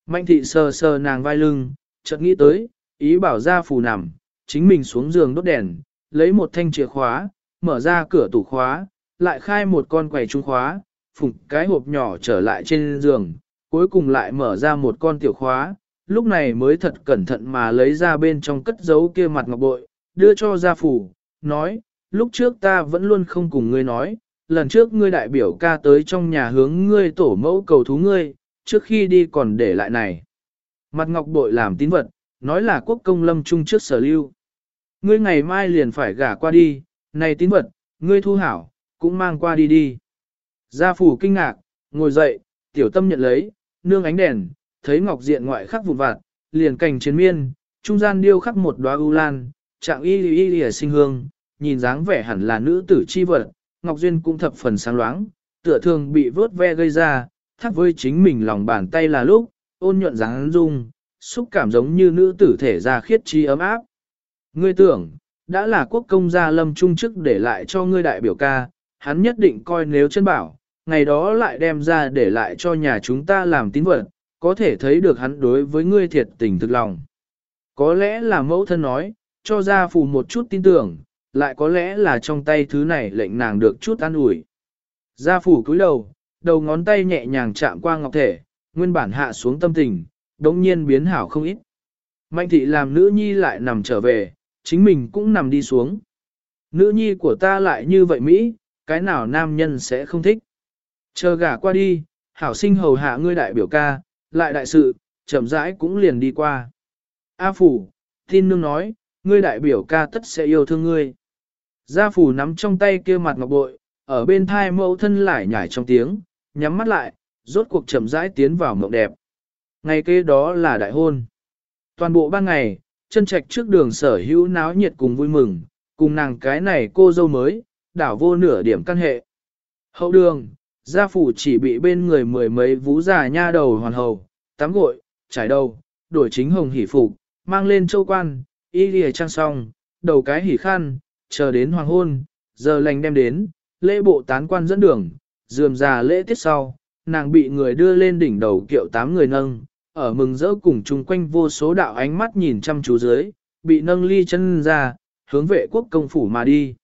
Mạnh thị sờ sờ nàng vai lưng, chợt nghĩ tới, ý bảo ra phủ nằm, chính mình xuống giường đốt đèn, lấy một thanh chìa khóa, mở ra cửa tủ khóa, lại khai một con quầy trung khóa, phùng cái hộp nhỏ trở lại trên giường, cuối cùng lại mở ra một con tiểu khóa, lúc này mới thật cẩn thận mà lấy ra bên trong cất giấu kia mặt ngọc bội, đưa cho gia phủ, nói, lúc trước ta vẫn luôn không cùng ngươi nói, lần trước ngươi đại biểu ca tới trong nhà hướng ngươi tổ mẫu cầu thú ngươi, trước khi đi còn để lại này. Mặt ngọc bội làm tín vật, nói là quốc công lâm trung trước sở lưu. Ngươi ngày mai liền phải gả qua đi, này tín vật, ngươi thu hảo, cũng mang qua đi đi. Gia phủ kinh ngạc, ngồi dậy, tiểu tâm nhận lấy, nương ánh đèn, thấy ngọc diện ngoại khắc vụn vặt, liền cành chiến miên, trung gian điêu khắc một đóa ưu lan, trạng y y y sinh hương, nhìn dáng vẻ hẳn là nữ tử chi vật, ngọc duyên cũng thập phần sáng loáng, tựa thường bị vớt ve gây ra, thắc với chính mình lòng bàn tay là lúc, ôn nhuận dáng dung, xúc cảm giống như nữ tử thể ra khiết chi ấm áp. Ngươi tưởng, đã là quốc công gia lâm trung chức để lại cho ngươi đại biểu ca, hắn nhất định coi nếu chân bảo, ngày đó lại đem ra để lại cho nhà chúng ta làm tín vật, có thể thấy được hắn đối với ngươi thiệt tình thực lòng. Có lẽ là mẫu thân nói, cho gia phủ một chút tin tưởng, lại có lẽ là trong tay thứ này lệnh nàng được chút an ủi. Gia phủ cúi đầu, đầu ngón tay nhẹ nhàng chạm qua ngọc thể, nguyên bản hạ xuống tâm tình, đống nhiên biến hảo không ít. Mạnh thị làm nữ nhi lại nằm trở về, chính mình cũng nằm đi xuống. Nữ nhi của ta lại như vậy Mỹ, cái nào nam nhân sẽ không thích. Chờ gả qua đi, hảo sinh hầu hạ ngươi đại biểu ca, lại đại sự, chậm rãi cũng liền đi qua. A phủ, tin nương nói, ngươi đại biểu ca tất sẽ yêu thương ngươi. Gia phủ nắm trong tay kia mặt ngọc bội, ở bên thai mẫu thân lại nhảy trong tiếng, nhắm mắt lại, rốt cuộc chậm rãi tiến vào mộng đẹp. Ngày kế đó là đại hôn. Toàn bộ ban ngày, chân trạch trước đường sở hữu náo nhiệt cùng vui mừng, cùng nàng cái này cô dâu mới, đảo vô nửa điểm căn hệ. Hậu đường, gia phủ chỉ bị bên người mười mấy vú già nha đầu hoàn hầu, tắm gội, trải đầu, đổi chính hồng hỉ phục, mang lên châu quan, y lìa trang song, đầu cái hỉ khăn, chờ đến hoàng hôn, giờ lành đem đến, lễ bộ tán quan dẫn đường, dườm già lễ tiết sau, nàng bị người đưa lên đỉnh đầu kiệu tám người nâng, ở mừng rỡ cùng chung quanh vô số đạo ánh mắt nhìn chăm chú dưới, bị nâng ly chân ra, hướng vệ quốc công phủ mà đi.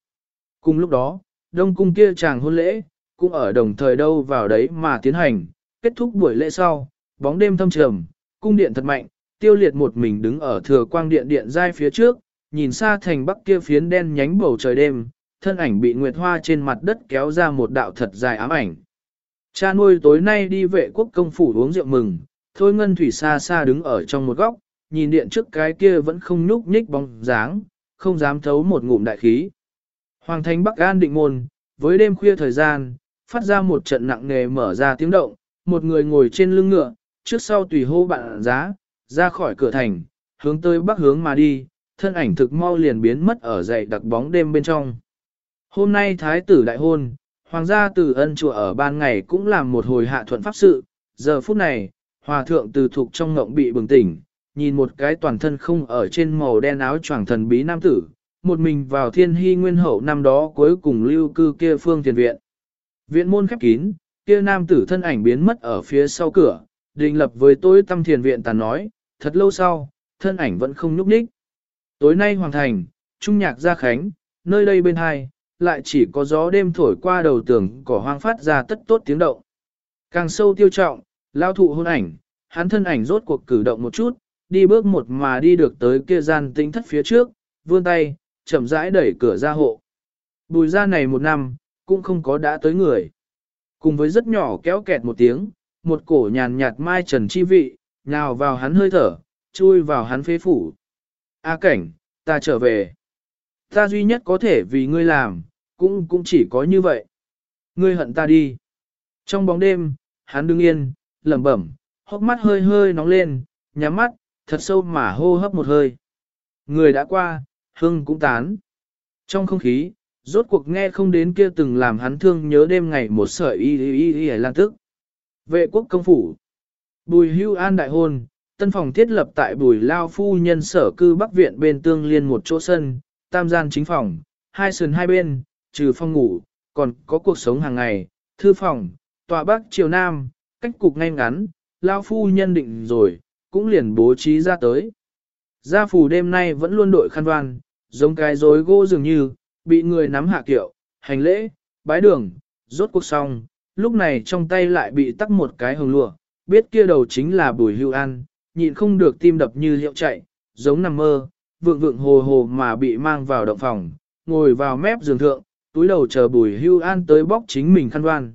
Cùng lúc đó, đông cung kia chàng hôn lễ, cũng ở đồng thời đâu vào đấy mà tiến hành, kết thúc buổi lễ sau, bóng đêm thâm trầm, cung điện thật mạnh, tiêu liệt một mình đứng ở thừa quang điện điện giai phía trước, nhìn xa thành bắc kia phiến đen nhánh bầu trời đêm, thân ảnh bị nguyệt hoa trên mặt đất kéo ra một đạo thật dài ám ảnh. Cha nuôi tối nay đi vệ quốc công phủ uống rượu mừng, thôi ngân thủy xa xa đứng ở trong một góc, nhìn điện trước cái kia vẫn không nhúc nhích bóng dáng, không dám thấu một ngụm đại khí. Hoàng thành Bắc An định môn, với đêm khuya thời gian, phát ra một trận nặng nề mở ra tiếng động, một người ngồi trên lưng ngựa, trước sau tùy hô bạn giá, ra khỏi cửa thành, hướng tới bắc hướng mà đi, thân ảnh thực mau liền biến mất ở dậy đặc bóng đêm bên trong. Hôm nay thái tử đại hôn, hoàng gia từ ân chùa ở ban ngày cũng làm một hồi hạ thuận pháp sự, giờ phút này, hòa thượng từ thục trong ngộng bị bừng tỉnh, nhìn một cái toàn thân không ở trên màu đen áo choàng thần bí nam tử, một mình vào thiên hy nguyên hậu năm đó cuối cùng lưu cư kia phương tiền viện. Viện môn khép kín, kia nam tử thân ảnh biến mất ở phía sau cửa, định lập với tôi tâm thiền viện tàn nói, thật lâu sau, thân ảnh vẫn không nhúc nhích. Tối nay hoàng thành, trung nhạc gia khánh, nơi đây bên hai, lại chỉ có gió đêm thổi qua đầu tường cỏ hoang phát ra tất tốt tiếng động. Càng sâu tiêu trọng, lao thụ hôn ảnh, hắn thân ảnh rốt cuộc cử động một chút, đi bước một mà đi được tới kia gian tĩnh thất phía trước, vươn tay, chậm rãi đẩy cửa ra hộ. Bùi ra này một năm, cũng không có đã tới người. Cùng với rất nhỏ kéo kẹt một tiếng, một cổ nhàn nhạt mai trần chi vị, nhào vào hắn hơi thở, chui vào hắn phế phủ. A cảnh, ta trở về. Ta duy nhất có thể vì ngươi làm, cũng cũng chỉ có như vậy. Ngươi hận ta đi. Trong bóng đêm, hắn đứng yên, lẩm bẩm, hốc mắt hơi hơi nóng lên, nhắm mắt, thật sâu mà hô hấp một hơi. Người đã qua, hương cũng tán. Trong không khí, rốt cuộc nghe không đến kia từng làm hắn thương nhớ đêm ngày một sợi y y y y lan tức. Vệ quốc công phủ. Bùi hưu an đại hôn, tân phòng thiết lập tại bùi lao phu nhân sở cư bắc viện bên tương liên một chỗ sân, tam gian chính phòng, hai sườn hai bên, trừ phòng ngủ, còn có cuộc sống hàng ngày, thư phòng, tòa bắc triều nam, cách cục ngay ngắn, lao phu nhân định rồi, cũng liền bố trí ra tới. Gia phủ đêm nay vẫn luôn đội khăn đoan, giống cái rối gỗ dường như, bị người nắm hạ kiệu, hành lễ, bái đường, rốt cuộc xong, lúc này trong tay lại bị tắc một cái hồng lụa, biết kia đầu chính là bùi hưu an, nhịn không được tim đập như liệu chạy, giống nằm mơ, vượng vượng hồ hồ mà bị mang vào động phòng, ngồi vào mép giường thượng, túi đầu chờ bùi hưu an tới bóc chính mình khăn đoan.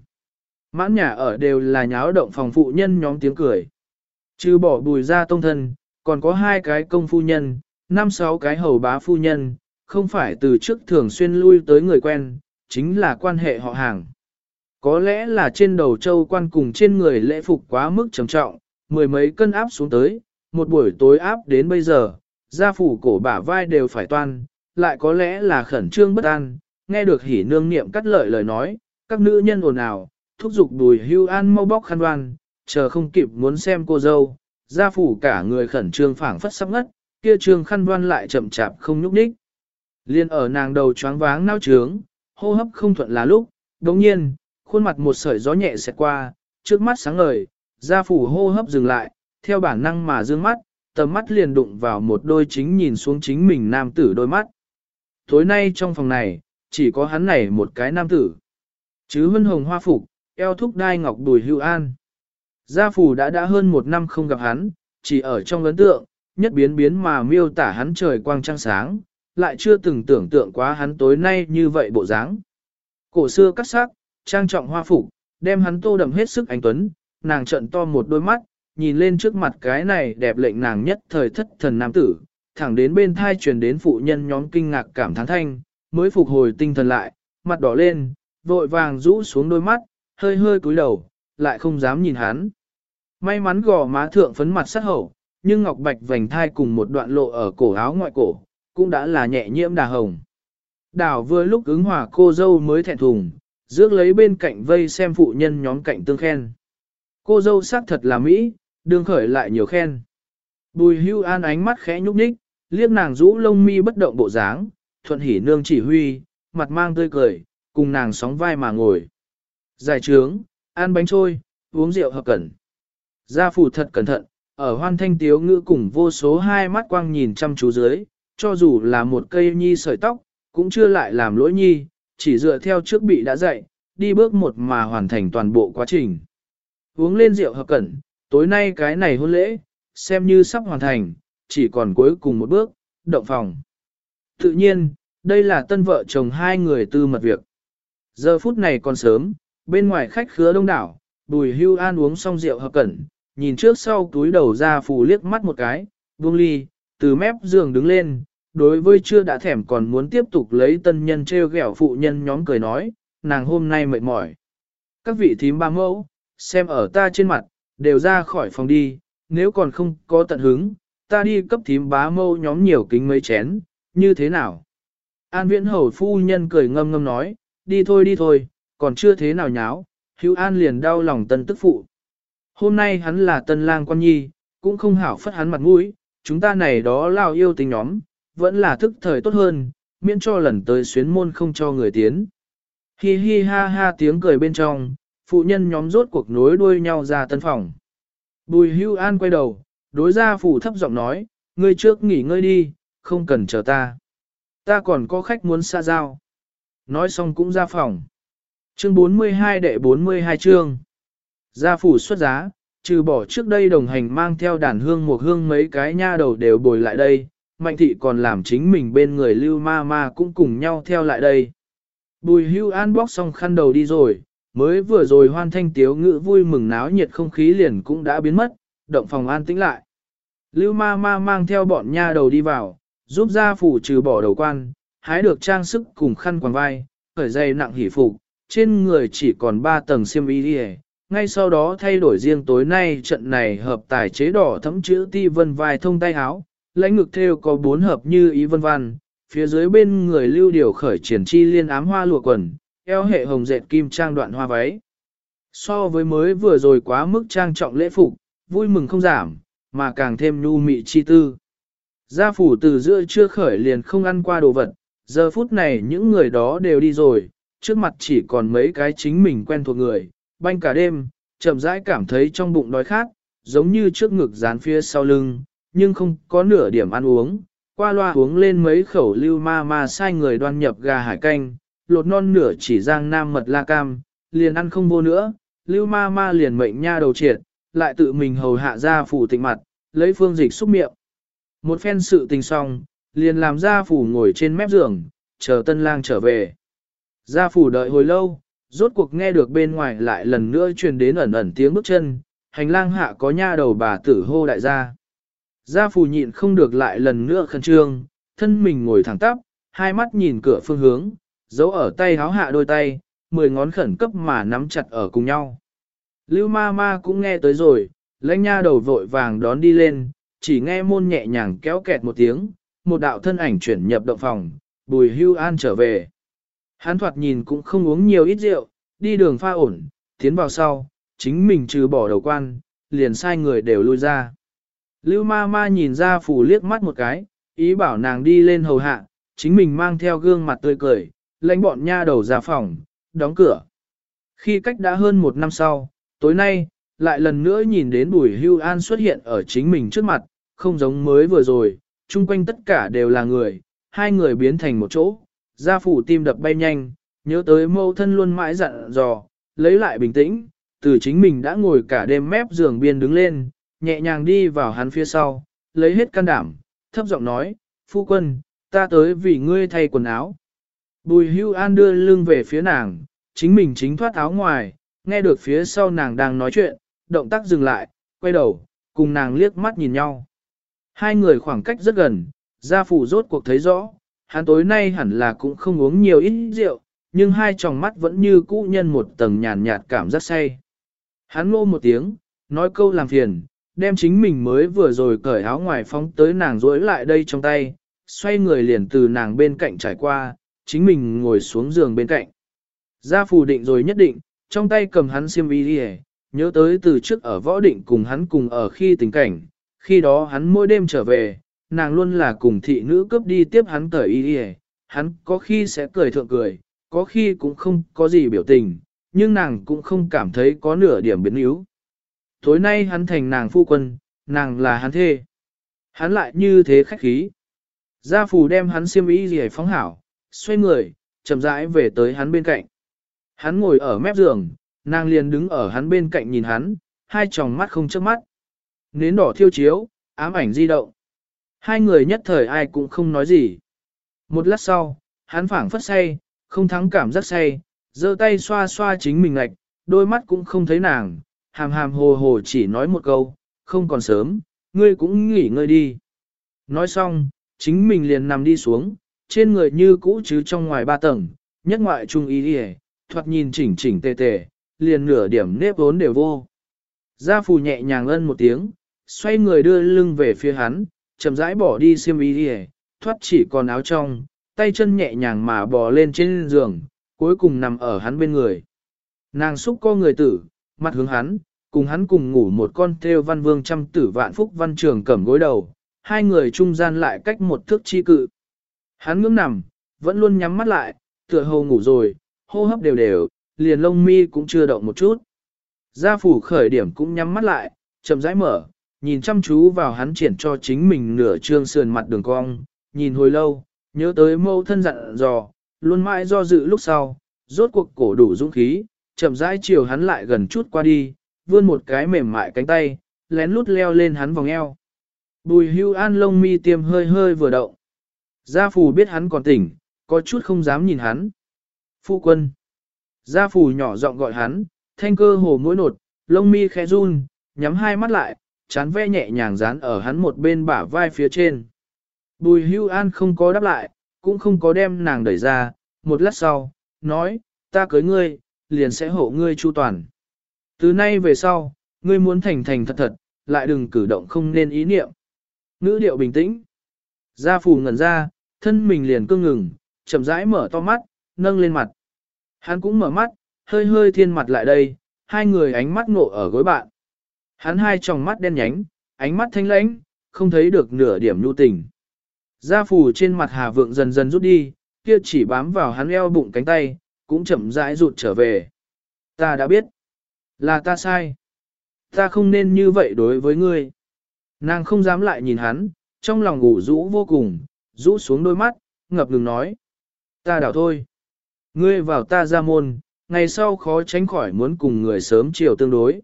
Mãn nhà ở đều là nháo động phòng phụ nhân nhóm tiếng cười. Trừ bỏ bùi ra tông thân, còn có hai cái công phu nhân, năm sáu cái hầu bá phu nhân, không phải từ trước thường xuyên lui tới người quen, chính là quan hệ họ hàng. Có lẽ là trên đầu châu quan cùng trên người lễ phục quá mức trầm trọng, mười mấy cân áp xuống tới, một buổi tối áp đến bây giờ, gia phủ cổ bả vai đều phải toan, lại có lẽ là khẩn trương bất an, nghe được hỉ nương niệm cắt lợi lời nói, các nữ nhân ồn ào, thúc giục đùi hưu an mau bóc khăn đoan, chờ không kịp muốn xem cô dâu, gia phủ cả người khẩn trương phảng phất sắp ngất, kia trương khăn đoan lại chậm chạp không nhúc nhích. Liên ở nàng đầu choáng váng nao trướng, hô hấp không thuận là lúc, đồng nhiên, khuôn mặt một sợi gió nhẹ xẹt qua, trước mắt sáng ngời, gia phủ hô hấp dừng lại, theo bản năng mà dương mắt, tầm mắt liền đụng vào một đôi chính nhìn xuống chính mình nam tử đôi mắt. Tối nay trong phòng này, chỉ có hắn này một cái nam tử. Chứ hân hồng hoa phục, eo thúc đai ngọc đùi hưu an. Gia phủ đã đã hơn một năm không gặp hắn, chỉ ở trong ấn tượng, nhất biến biến mà miêu tả hắn trời quang trăng sáng, lại chưa từng tưởng tượng quá hắn tối nay như vậy bộ dáng. Cổ xưa cắt sắc, trang trọng hoa phục, đem hắn tô đậm hết sức anh tuấn, nàng trận to một đôi mắt, nhìn lên trước mặt cái này đẹp lệnh nàng nhất thời thất thần nam tử, thẳng đến bên thai truyền đến phụ nhân nhóm kinh ngạc cảm thán thanh, mới phục hồi tinh thần lại, mặt đỏ lên, vội vàng rũ xuống đôi mắt, hơi hơi cúi đầu, lại không dám nhìn hắn. May mắn gò má thượng phấn mặt sắc hậu, nhưng ngọc bạch vành thai cùng một đoạn lộ ở cổ áo ngoại cổ, cũng đã là nhẹ nhiễm đà hồng. Đảo vừa lúc ứng hòa cô dâu mới thẹn thùng, rước lấy bên cạnh vây xem phụ nhân nhóm cạnh tương khen. Cô dâu sắc thật là Mỹ, đương khởi lại nhiều khen. Bùi hưu an ánh mắt khẽ nhúc nhích, liếc nàng rũ lông mi bất động bộ dáng, thuận hỉ nương chỉ huy, mặt mang tươi cười, cùng nàng sóng vai mà ngồi. Giải trướng, ăn bánh trôi, uống rượu hợp cẩn. Gia phủ thật cẩn thận, ở hoan thanh tiếu ngữ cùng vô số hai mắt quang nhìn chăm chú dưới, cho dù là một cây nhi sợi tóc, cũng chưa lại làm lỗi nhi, chỉ dựa theo trước bị đã dạy, đi bước một mà hoàn thành toàn bộ quá trình. Uống lên rượu hợp cẩn, tối nay cái này hôn lễ, xem như sắp hoàn thành, chỉ còn cuối cùng một bước, động phòng. Tự nhiên, đây là tân vợ chồng hai người tư mật việc. Giờ phút này còn sớm, bên ngoài khách khứa đông đảo, bùi hưu an uống xong rượu hợp cẩn, nhìn trước sau túi đầu ra phù liếc mắt một cái, buông ly, từ mép giường đứng lên, đối với chưa đã thèm còn muốn tiếp tục lấy tân nhân treo ghẹo phụ nhân nhóm cười nói, nàng hôm nay mệt mỏi. Các vị thím ba mẫu, xem ở ta trên mặt, đều ra khỏi phòng đi, nếu còn không có tận hứng, ta đi cấp thím bá mâu nhóm nhiều kính mấy chén, như thế nào? An viễn hầu phu nhân cười ngâm ngâm nói, đi thôi đi thôi, còn chưa thế nào nháo, hữu an liền đau lòng tân tức phụ. Hôm nay hắn là tân lang quan nhi, cũng không hảo phất hắn mặt mũi, chúng ta này đó lao yêu tình nhóm, vẫn là thức thời tốt hơn, miễn cho lần tới xuyến môn không cho người tiến. Hi hi ha ha tiếng cười bên trong, phụ nhân nhóm rốt cuộc nối đuôi nhau ra tân phòng. Bùi hưu an quay đầu, đối ra phủ thấp giọng nói, ngươi trước nghỉ ngơi đi, không cần chờ ta. Ta còn có khách muốn xa giao. Nói xong cũng ra phòng. Chương 42 đệ 42 chương. Gia phủ xuất giá, trừ bỏ trước đây đồng hành mang theo đàn hương một hương mấy cái nha đầu đều bồi lại đây, mạnh thị còn làm chính mình bên người lưu ma ma cũng cùng nhau theo lại đây. Bùi hưu an bóc xong khăn đầu đi rồi, mới vừa rồi hoan thanh tiếu ngữ vui mừng náo nhiệt không khí liền cũng đã biến mất, động phòng an tĩnh lại. Lưu ma ma mang theo bọn nha đầu đi vào, giúp gia phủ trừ bỏ đầu quan, hái được trang sức cùng khăn quàng vai, khởi dây nặng hỉ phục, trên người chỉ còn 3 tầng xiêm y đi ngay sau đó thay đổi riêng tối nay trận này hợp tài chế đỏ thấm chữ ti vân vai thông tay áo, lãnh ngực theo có bốn hợp như ý vân văn, phía dưới bên người lưu điều khởi triển chi liên ám hoa lụa quần, eo hệ hồng dệt kim trang đoạn hoa váy. So với mới vừa rồi quá mức trang trọng lễ phục, vui mừng không giảm, mà càng thêm nhu mị chi tư. Gia phủ từ giữa chưa khởi liền không ăn qua đồ vật, giờ phút này những người đó đều đi rồi, trước mặt chỉ còn mấy cái chính mình quen thuộc người, banh cả đêm, chậm rãi cảm thấy trong bụng đói khát, giống như trước ngực dán phía sau lưng, nhưng không có nửa điểm ăn uống. Qua loa uống lên mấy khẩu lưu ma ma sai người đoan nhập gà hải canh, lột non nửa chỉ giang nam mật la cam, liền ăn không vô nữa, lưu ma ma liền mệnh nha đầu triệt, lại tự mình hầu hạ ra phủ tịnh mặt, lấy phương dịch xúc miệng. Một phen sự tình xong, liền làm gia phủ ngồi trên mép giường, chờ tân lang trở về. Gia phủ đợi hồi lâu, rốt cuộc nghe được bên ngoài lại lần nữa truyền đến ẩn ẩn tiếng bước chân, hành lang hạ có nha đầu bà tử hô đại gia. Gia phủ nhịn không được lại lần nữa khẩn trương, thân mình ngồi thẳng tắp, hai mắt nhìn cửa phương hướng, giấu ở tay háo hạ đôi tay, mười ngón khẩn cấp mà nắm chặt ở cùng nhau. Lưu ma ma cũng nghe tới rồi, lãnh nha đầu vội vàng đón đi lên, chỉ nghe môn nhẹ nhàng kéo kẹt một tiếng, một đạo thân ảnh chuyển nhập động phòng, bùi hưu an trở về. Hắn thoạt nhìn cũng không uống nhiều ít rượu, đi đường pha ổn, tiến vào sau, chính mình trừ bỏ đầu quan, liền sai người đều lui ra. Lưu ma ma nhìn ra phủ liếc mắt một cái, ý bảo nàng đi lên hầu hạ, chính mình mang theo gương mặt tươi cười, lãnh bọn nha đầu ra phòng, đóng cửa. Khi cách đã hơn một năm sau, tối nay, lại lần nữa nhìn đến bùi hưu an xuất hiện ở chính mình trước mặt, không giống mới vừa rồi, chung quanh tất cả đều là người, hai người biến thành một chỗ, gia phủ tim đập bay nhanh, nhớ tới mâu thân luôn mãi dặn dò, lấy lại bình tĩnh, từ chính mình đã ngồi cả đêm mép giường biên đứng lên, nhẹ nhàng đi vào hắn phía sau, lấy hết can đảm, thấp giọng nói, phu quân, ta tới vì ngươi thay quần áo. Bùi hưu an đưa lưng về phía nàng, chính mình chính thoát áo ngoài, nghe được phía sau nàng đang nói chuyện, động tác dừng lại, quay đầu, cùng nàng liếc mắt nhìn nhau. Hai người khoảng cách rất gần, gia phủ rốt cuộc thấy rõ, hắn tối nay hẳn là cũng không uống nhiều ít rượu, nhưng hai tròng mắt vẫn như cũ nhân một tầng nhàn nhạt cảm giác say. Hắn ngô một tiếng, nói câu làm phiền, đem chính mình mới vừa rồi cởi áo ngoài phóng tới nàng rối lại đây trong tay, xoay người liền từ nàng bên cạnh trải qua, chính mình ngồi xuống giường bên cạnh. Gia phù định rồi nhất định, trong tay cầm hắn xiêm y đi nhớ tới từ trước ở võ định cùng hắn cùng ở khi tình cảnh, khi đó hắn mỗi đêm trở về, nàng luôn là cùng thị nữ cướp đi tiếp hắn cởi y y, hắn có khi sẽ cười thượng cười, có khi cũng không có gì biểu tình, nhưng nàng cũng không cảm thấy có nửa điểm biến yếu. Tối nay hắn thành nàng phu quân, nàng là hắn thê. Hắn lại như thế khách khí. Gia phù đem hắn xiêm y gì phóng hảo, xoay người, chậm rãi về tới hắn bên cạnh. Hắn ngồi ở mép giường, nàng liền đứng ở hắn bên cạnh nhìn hắn, hai tròng mắt không chớp mắt. Nến đỏ thiêu chiếu, ám ảnh di động. Hai người nhất thời ai cũng không nói gì. Một lát sau, hắn phảng phất say, không thắng cảm giác say, giơ tay xoa xoa chính mình ngạch, đôi mắt cũng không thấy nàng, hàm hàm hồ hồ chỉ nói một câu, không còn sớm, ngươi cũng nghỉ ngơi đi. Nói xong, chính mình liền nằm đi xuống, trên người như cũ chứ trong ngoài ba tầng, nhất ngoại trung ý đi thoạt nhìn chỉnh chỉnh tề tề, liền nửa điểm nếp vốn đều vô. Gia phù nhẹ nhàng ân một tiếng, xoay người đưa lưng về phía hắn, chậm rãi bỏ đi xiêm y đi thoát chỉ còn áo trong, tay chân nhẹ nhàng mà bò lên trên giường, cuối cùng nằm ở hắn bên người. Nàng xúc co người tử, mặt hướng hắn, cùng hắn cùng ngủ một con theo văn vương trăm tử vạn phúc văn trường cẩm gối đầu, hai người trung gian lại cách một thước chi cự. Hắn ngưỡng nằm, vẫn luôn nhắm mắt lại, tựa hồ ngủ rồi, hô hấp đều đều, liền lông mi cũng chưa động một chút. Gia phủ khởi điểm cũng nhắm mắt lại, chậm rãi mở, nhìn chăm chú vào hắn triển cho chính mình nửa trương sườn mặt đường cong, nhìn hồi lâu, nhớ tới mâu thân dặn dò, luôn mãi do dự lúc sau, rốt cuộc cổ đủ dũng khí, chậm rãi chiều hắn lại gần chút qua đi, vươn một cái mềm mại cánh tay, lén lút leo lên hắn vòng eo. Bùi hưu an lông mi tiêm hơi hơi vừa động. Gia phù biết hắn còn tỉnh, có chút không dám nhìn hắn. Phu quân. Gia phù nhỏ giọng gọi hắn, thanh cơ hồ mũi nột, lông mi khẽ run, nhắm hai mắt lại, chán ve nhẹ nhàng dán ở hắn một bên bả vai phía trên. Bùi hưu an không có đáp lại, cũng không có đem nàng đẩy ra, một lát sau, nói, ta cưới ngươi, liền sẽ hộ ngươi chu toàn. Từ nay về sau, ngươi muốn thành thành thật thật, lại đừng cử động không nên ý niệm. Ngữ điệu bình tĩnh. Gia phù ngẩn ra, thân mình liền cương ngừng, chậm rãi mở to mắt, nâng lên mặt. Hắn cũng mở mắt, hơi hơi thiên mặt lại đây, hai người ánh mắt ngộ ở gối bạn. Hắn hai tròng mắt đen nhánh, ánh mắt thanh lãnh, không thấy được nửa điểm nhu tình. Gia phù trên mặt hà vượng dần dần rút đi, kia chỉ bám vào hắn eo bụng cánh tay, cũng chậm rãi rụt trở về. Ta đã biết. Là ta sai. Ta không nên như vậy đối với ngươi. Nàng không dám lại nhìn hắn, trong lòng ngủ rũ vô cùng, rũ xuống đôi mắt, ngập ngừng nói. Ta đảo thôi. Ngươi vào ta ra môn, ngày sau khó tránh khỏi muốn cùng người sớm chiều tương đối.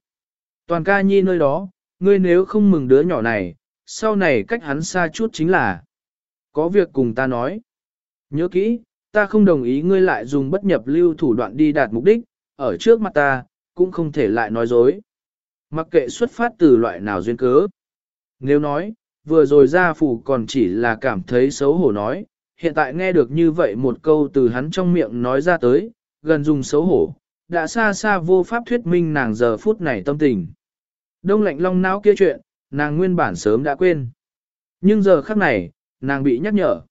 Toàn ca nhi nơi đó, ngươi nếu không mừng đứa nhỏ này, sau này cách hắn xa chút chính là. Có việc cùng ta nói. Nhớ kỹ, ta không đồng ý ngươi lại dùng bất nhập lưu thủ đoạn đi đạt mục đích, ở trước mặt ta, cũng không thể lại nói dối. Mặc kệ xuất phát từ loại nào duyên cớ. Nếu nói, vừa rồi gia phủ còn chỉ là cảm thấy xấu hổ nói, hiện tại nghe được như vậy một câu từ hắn trong miệng nói ra tới, gần dùng xấu hổ, đã xa xa vô pháp thuyết minh nàng giờ phút này tâm tình. Đông lạnh long não kia chuyện, nàng nguyên bản sớm đã quên. Nhưng giờ khắc này, nàng bị nhắc nhở.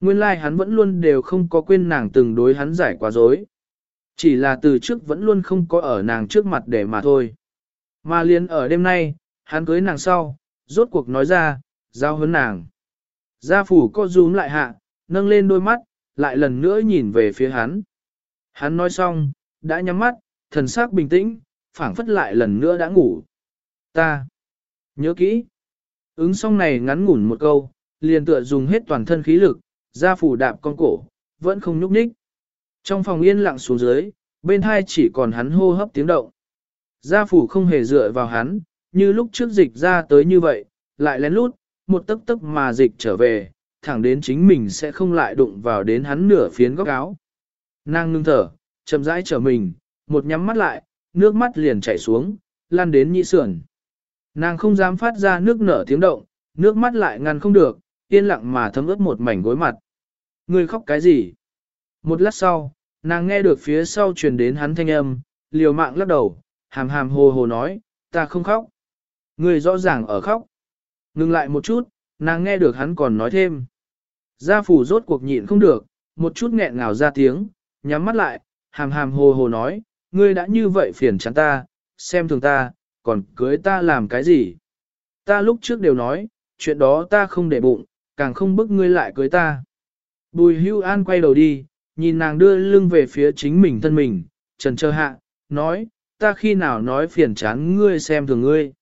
Nguyên lai like hắn vẫn luôn đều không có quên nàng từng đối hắn giải quá dối. Chỉ là từ trước vẫn luôn không có ở nàng trước mặt để mà thôi. Mà liền ở đêm nay, hắn cưới nàng sau, rốt cuộc nói ra, giao hấn nàng. Gia phủ co rúm lại hạ, nâng lên đôi mắt, lại lần nữa nhìn về phía hắn. Hắn nói xong, đã nhắm mắt, thần sắc bình tĩnh, phảng phất lại lần nữa đã ngủ. Ta. Nhớ kỹ. Ứng xong này ngắn ngủn một câu, liền tựa dùng hết toàn thân khí lực, ra phủ đạp con cổ, vẫn không nhúc nhích. Trong phòng yên lặng xuống dưới, bên hai chỉ còn hắn hô hấp tiếng động. Gia phủ không hề dựa vào hắn, như lúc trước dịch ra tới như vậy, lại lén lút, một tấc tấc mà dịch trở về, thẳng đến chính mình sẽ không lại đụng vào đến hắn nửa phiến góc áo. Nàng ngưng thở, chậm rãi trở mình, một nhắm mắt lại, nước mắt liền chảy xuống, lan đến nhị sườn. Nàng không dám phát ra nước nở tiếng động, nước mắt lại ngăn không được, yên lặng mà thấm ướt một mảnh gối mặt. Người khóc cái gì? Một lát sau, nàng nghe được phía sau truyền đến hắn thanh âm, liều mạng lắc đầu, hàm hàm hồ hồ nói, ta không khóc. Người rõ ràng ở khóc. Ngừng lại một chút, nàng nghe được hắn còn nói thêm. Gia phủ rốt cuộc nhịn không được, một chút nghẹn ngào ra tiếng, nhắm mắt lại, hàm hàm hồ hồ nói, ngươi đã như vậy phiền chán ta, xem thường ta, còn cưới ta làm cái gì? Ta lúc trước đều nói, chuyện đó ta không để bụng, càng không bức ngươi lại cưới ta. Bùi hưu an quay đầu đi, nhìn nàng đưa lưng về phía chính mình thân mình, trần trơ hạ, nói, ta khi nào nói phiền chán ngươi xem thường ngươi.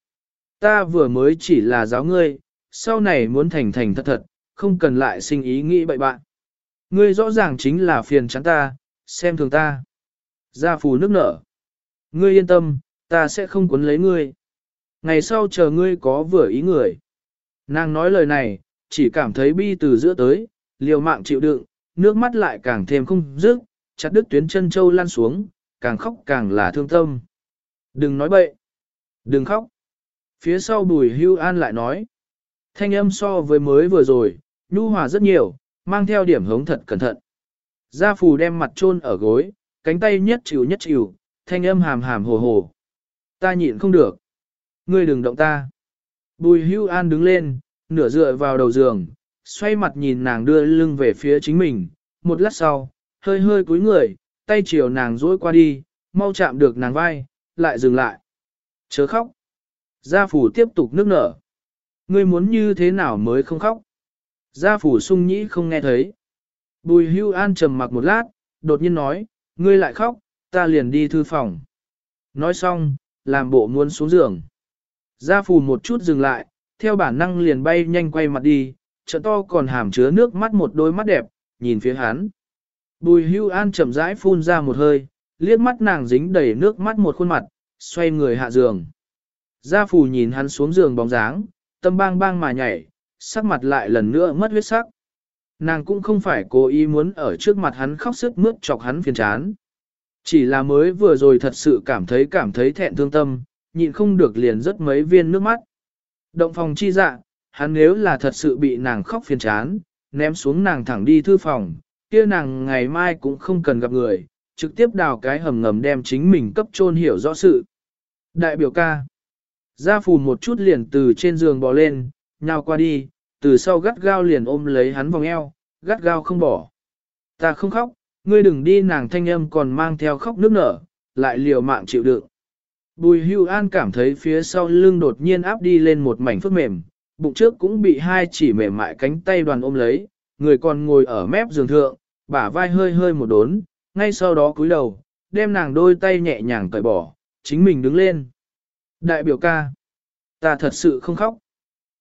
Ta vừa mới chỉ là giáo ngươi, sau này muốn thành thành thật thật, không cần lại sinh ý nghĩ bậy bạn. Ngươi rõ ràng chính là phiền chán ta, xem thường ta. Gia phù nước nở. Ngươi yên tâm, ta sẽ không cuốn lấy ngươi. Ngày sau chờ ngươi có vừa ý người. Nàng nói lời này, chỉ cảm thấy bi từ giữa tới, liều mạng chịu đựng, nước mắt lại càng thêm không dứt, chặt đứt tuyến chân châu lan xuống, càng khóc càng là thương tâm. Đừng nói bậy. Đừng khóc. Phía sau bùi hưu an lại nói. Thanh âm so với mới vừa rồi, nhu hòa rất nhiều, mang theo điểm hống thật cẩn thận. Gia phù đem mặt chôn ở gối, cánh tay nhất chịu nhất chịu, thanh âm hàm hàm hồ hồ. Ta nhịn không được. Ngươi đừng động ta. Bùi hưu an đứng lên, nửa dựa vào đầu giường, xoay mặt nhìn nàng đưa lưng về phía chính mình. Một lát sau, hơi hơi cúi người, tay chiều nàng duỗi qua đi, mau chạm được nàng vai, lại dừng lại. Chớ khóc. Gia phủ tiếp tục nước nở. Ngươi muốn như thế nào mới không khóc? Gia phủ sung nhĩ không nghe thấy. Bùi hưu an trầm mặc một lát, đột nhiên nói, ngươi lại khóc, ta liền đi thư phòng. Nói xong, làm bộ muốn xuống giường. Gia phù một chút dừng lại, theo bản năng liền bay nhanh quay mặt đi, trận to còn hàm chứa nước mắt một đôi mắt đẹp, nhìn phía hắn. Bùi hưu an chậm rãi phun ra một hơi, liếc mắt nàng dính đầy nước mắt một khuôn mặt, xoay người hạ giường. Gia phù nhìn hắn xuống giường bóng dáng, tâm bang bang mà nhảy, sắc mặt lại lần nữa mất huyết sắc. Nàng cũng không phải cố ý muốn ở trước mặt hắn khóc sức mướt chọc hắn phiền chán. Chỉ là mới vừa rồi thật sự cảm thấy cảm thấy thẹn thương tâm, nhịn không được liền rất mấy viên nước mắt. Động phòng chi dạ, hắn nếu là thật sự bị nàng khóc phiền chán, ném xuống nàng thẳng đi thư phòng, kia nàng ngày mai cũng không cần gặp người, trực tiếp đào cái hầm ngầm đem chính mình cấp trôn hiểu rõ sự. Đại biểu ca. Gia phù một chút liền từ trên giường bò lên, nhào qua đi, từ sau gắt gao liền ôm lấy hắn vòng eo, gắt gao không bỏ. Ta không khóc, ngươi đừng đi nàng thanh âm còn mang theo khóc nước nở, lại liều mạng chịu đựng. Bùi hưu an cảm thấy phía sau lưng đột nhiên áp đi lên một mảnh phước mềm, bụng trước cũng bị hai chỉ mềm mại cánh tay đoàn ôm lấy, người còn ngồi ở mép giường thượng, bả vai hơi hơi một đốn, ngay sau đó cúi đầu, đem nàng đôi tay nhẹ nhàng cởi bỏ, chính mình đứng lên. Đại biểu ca, ta thật sự không khóc.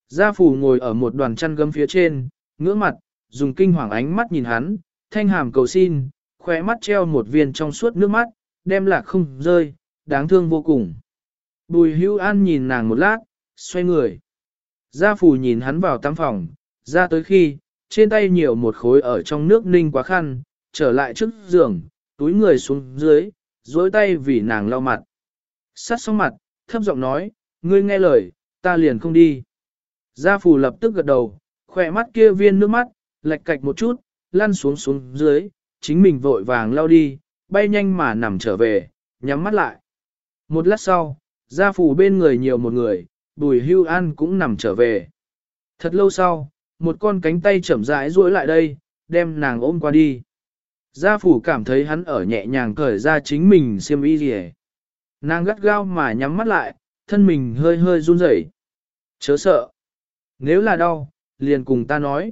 Gia phủ ngồi ở một đoàn chăn gấm phía trên, ngưỡng mặt, dùng kinh hoàng ánh mắt nhìn hắn, thanh hàm cầu xin, khóe mắt treo một viên trong suốt nước mắt, đem lạc không rơi, đáng thương vô cùng. Bùi hưu an nhìn nàng một lát, xoay người. Gia phủ nhìn hắn vào tắm phòng, ra tới khi, trên tay nhiều một khối ở trong nước ninh quá khăn, trở lại trước giường, túi người xuống dưới, dối tay vì nàng lau mặt. Sát xong mặt, thấp giọng nói, ngươi nghe lời, ta liền không đi. Gia phù lập tức gật đầu, khỏe mắt kia viên nước mắt, lệch cạch một chút, lăn xuống xuống dưới, chính mình vội vàng lao đi, bay nhanh mà nằm trở về, nhắm mắt lại. Một lát sau, gia phủ bên người nhiều một người, bùi hưu an cũng nằm trở về. Thật lâu sau, một con cánh tay chậm rãi duỗi lại đây, đem nàng ôm qua đi. Gia phủ cảm thấy hắn ở nhẹ nhàng cởi ra chính mình xiêm y gì Nàng gắt gao mà nhắm mắt lại, thân mình hơi hơi run rẩy. Chớ sợ. Nếu là đau, liền cùng ta nói.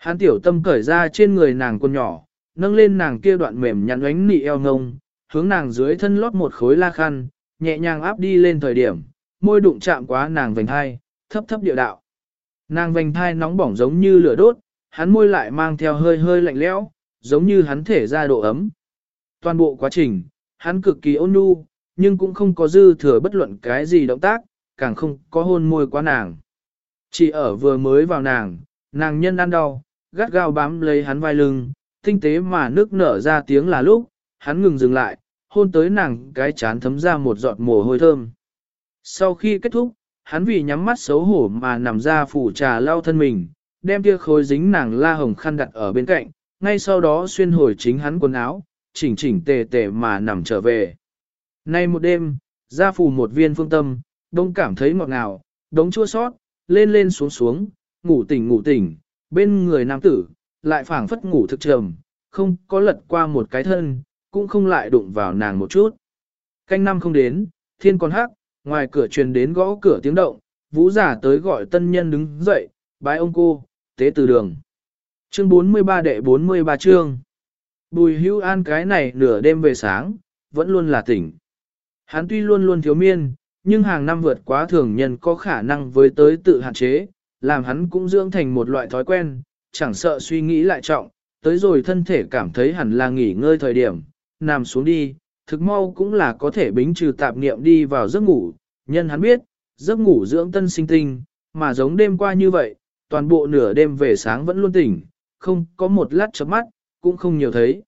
Hán tiểu tâm cởi ra trên người nàng con nhỏ, nâng lên nàng kia đoạn mềm nhắn ánh nị eo ngông, hướng nàng dưới thân lót một khối la khăn, nhẹ nhàng áp đi lên thời điểm, môi đụng chạm quá nàng vành thai, thấp thấp điệu đạo. Nàng vành thai nóng bỏng giống như lửa đốt, hắn môi lại mang theo hơi hơi lạnh lẽo, giống như hắn thể ra độ ấm. Toàn bộ quá trình, hắn cực kỳ ôn nhu, nhưng cũng không có dư thừa bất luận cái gì động tác, càng không có hôn môi quá nàng. Chỉ ở vừa mới vào nàng, nàng nhân ăn đau, gắt gao bám lấy hắn vai lưng, tinh tế mà nước nở ra tiếng là lúc, hắn ngừng dừng lại, hôn tới nàng cái chán thấm ra một giọt mồ hôi thơm. Sau khi kết thúc, hắn vì nhắm mắt xấu hổ mà nằm ra phủ trà lau thân mình, đem tia khối dính nàng la hồng khăn đặt ở bên cạnh, ngay sau đó xuyên hồi chính hắn quần áo, chỉnh chỉnh tề tề mà nằm trở về. Nay một đêm, ra phủ một viên phương tâm, đông cảm thấy ngọt ngào, đống chua sót, lên lên xuống xuống, ngủ tỉnh ngủ tỉnh, bên người nam tử, lại phảng phất ngủ thực trầm, không có lật qua một cái thân, cũng không lại đụng vào nàng một chút. Canh năm không đến, thiên còn hắc, ngoài cửa truyền đến gõ cửa tiếng động, vũ giả tới gọi tân nhân đứng dậy, bái ông cô, tế từ đường. Chương 43 đệ 43 chương. Bùi hưu an cái này nửa đêm về sáng, vẫn luôn là tỉnh. Hắn tuy luôn luôn thiếu miên, nhưng hàng năm vượt quá thường nhân có khả năng với tới tự hạn chế, làm hắn cũng dưỡng thành một loại thói quen, chẳng sợ suy nghĩ lại trọng, tới rồi thân thể cảm thấy hẳn là nghỉ ngơi thời điểm, nằm xuống đi, thực mau cũng là có thể bính trừ tạp niệm đi vào giấc ngủ, nhân hắn biết, giấc ngủ dưỡng tân sinh tinh, mà giống đêm qua như vậy, toàn bộ nửa đêm về sáng vẫn luôn tỉnh, không có một lát chớp mắt, cũng không nhiều thấy.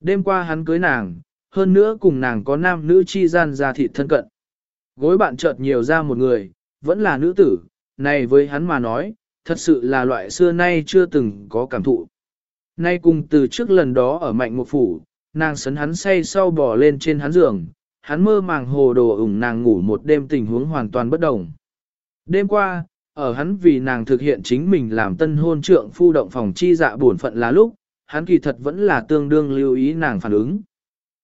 Đêm qua hắn cưới nàng, hơn nữa cùng nàng có nam nữ chi gian ra thịt thân cận. Gối bạn chợt nhiều ra một người, vẫn là nữ tử, này với hắn mà nói, thật sự là loại xưa nay chưa từng có cảm thụ. Nay cùng từ trước lần đó ở mạnh một phủ, nàng sấn hắn say sau bò lên trên hắn giường, hắn mơ màng hồ đồ ủng nàng ngủ một đêm tình huống hoàn toàn bất đồng. Đêm qua, ở hắn vì nàng thực hiện chính mình làm tân hôn trượng phu động phòng chi dạ bổn phận là lúc, hắn kỳ thật vẫn là tương đương lưu ý nàng phản ứng.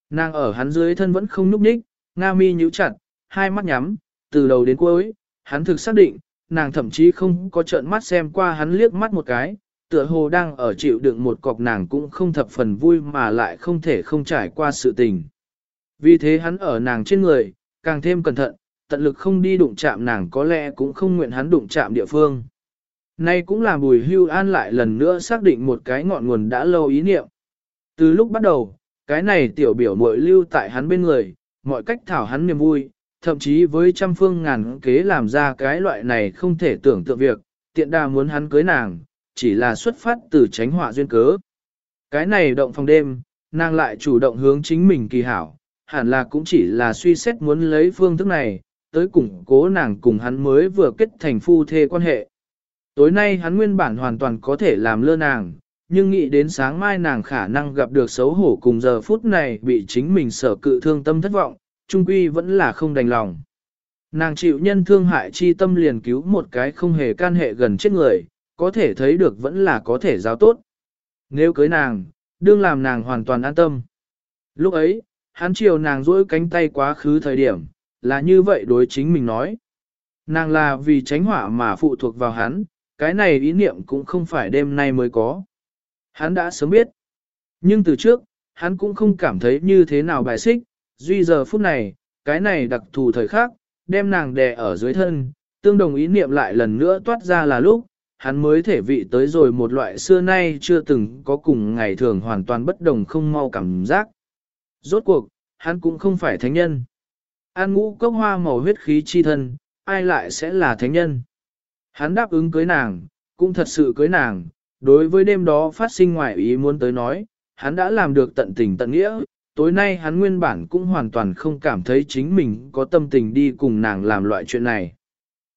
Nàng ở hắn dưới thân vẫn không núp ních, nga mi nhíu chặt, hai mắt nhắm, từ đầu đến cuối, hắn thực xác định, nàng thậm chí không có trợn mắt xem qua hắn liếc mắt một cái, tựa hồ đang ở chịu đựng một cọc nàng cũng không thập phần vui mà lại không thể không trải qua sự tình. Vì thế hắn ở nàng trên người, càng thêm cẩn thận, tận lực không đi đụng chạm nàng có lẽ cũng không nguyện hắn đụng chạm địa phương. Nay cũng là bùi hưu an lại lần nữa xác định một cái ngọn nguồn đã lâu ý niệm. Từ lúc bắt đầu, cái này tiểu biểu muội lưu tại hắn bên người, mọi cách thảo hắn niềm vui, thậm chí với trăm phương ngàn kế làm ra cái loại này không thể tưởng tượng việc, tiện đà muốn hắn cưới nàng, chỉ là xuất phát từ tránh họa duyên cớ. Cái này động phòng đêm, nàng lại chủ động hướng chính mình kỳ hảo, hẳn là cũng chỉ là suy xét muốn lấy phương thức này, tới củng cố nàng cùng hắn mới vừa kết thành phu thê quan hệ. Tối nay hắn nguyên bản hoàn toàn có thể làm lơ nàng, nhưng nghĩ đến sáng mai nàng khả năng gặp được xấu hổ cùng giờ phút này bị chính mình sở cự thương tâm thất vọng, trung quy vẫn là không đành lòng. Nàng chịu nhân thương hại chi tâm liền cứu một cái không hề can hệ gần chết người, có thể thấy được vẫn là có thể giáo tốt. Nếu cưới nàng, đương làm nàng hoàn toàn an tâm. Lúc ấy, hắn chiều nàng duỗi cánh tay quá khứ thời điểm, là như vậy đối chính mình nói. Nàng là vì tránh hỏa mà phụ thuộc vào hắn, cái này ý niệm cũng không phải đêm nay mới có. Hắn đã sớm biết. Nhưng từ trước, hắn cũng không cảm thấy như thế nào bài xích, duy giờ phút này, cái này đặc thù thời khắc, đem nàng đè ở dưới thân, tương đồng ý niệm lại lần nữa toát ra là lúc, hắn mới thể vị tới rồi một loại xưa nay chưa từng có cùng ngày thường hoàn toàn bất đồng không mau cảm giác. Rốt cuộc, hắn cũng không phải thánh nhân. An ngũ cốc hoa màu huyết khí chi thân, ai lại sẽ là thánh nhân. Hắn đáp ứng cưới nàng, cũng thật sự cưới nàng, đối với đêm đó phát sinh ngoài ý muốn tới nói, hắn đã làm được tận tình tận nghĩa, tối nay hắn nguyên bản cũng hoàn toàn không cảm thấy chính mình có tâm tình đi cùng nàng làm loại chuyện này.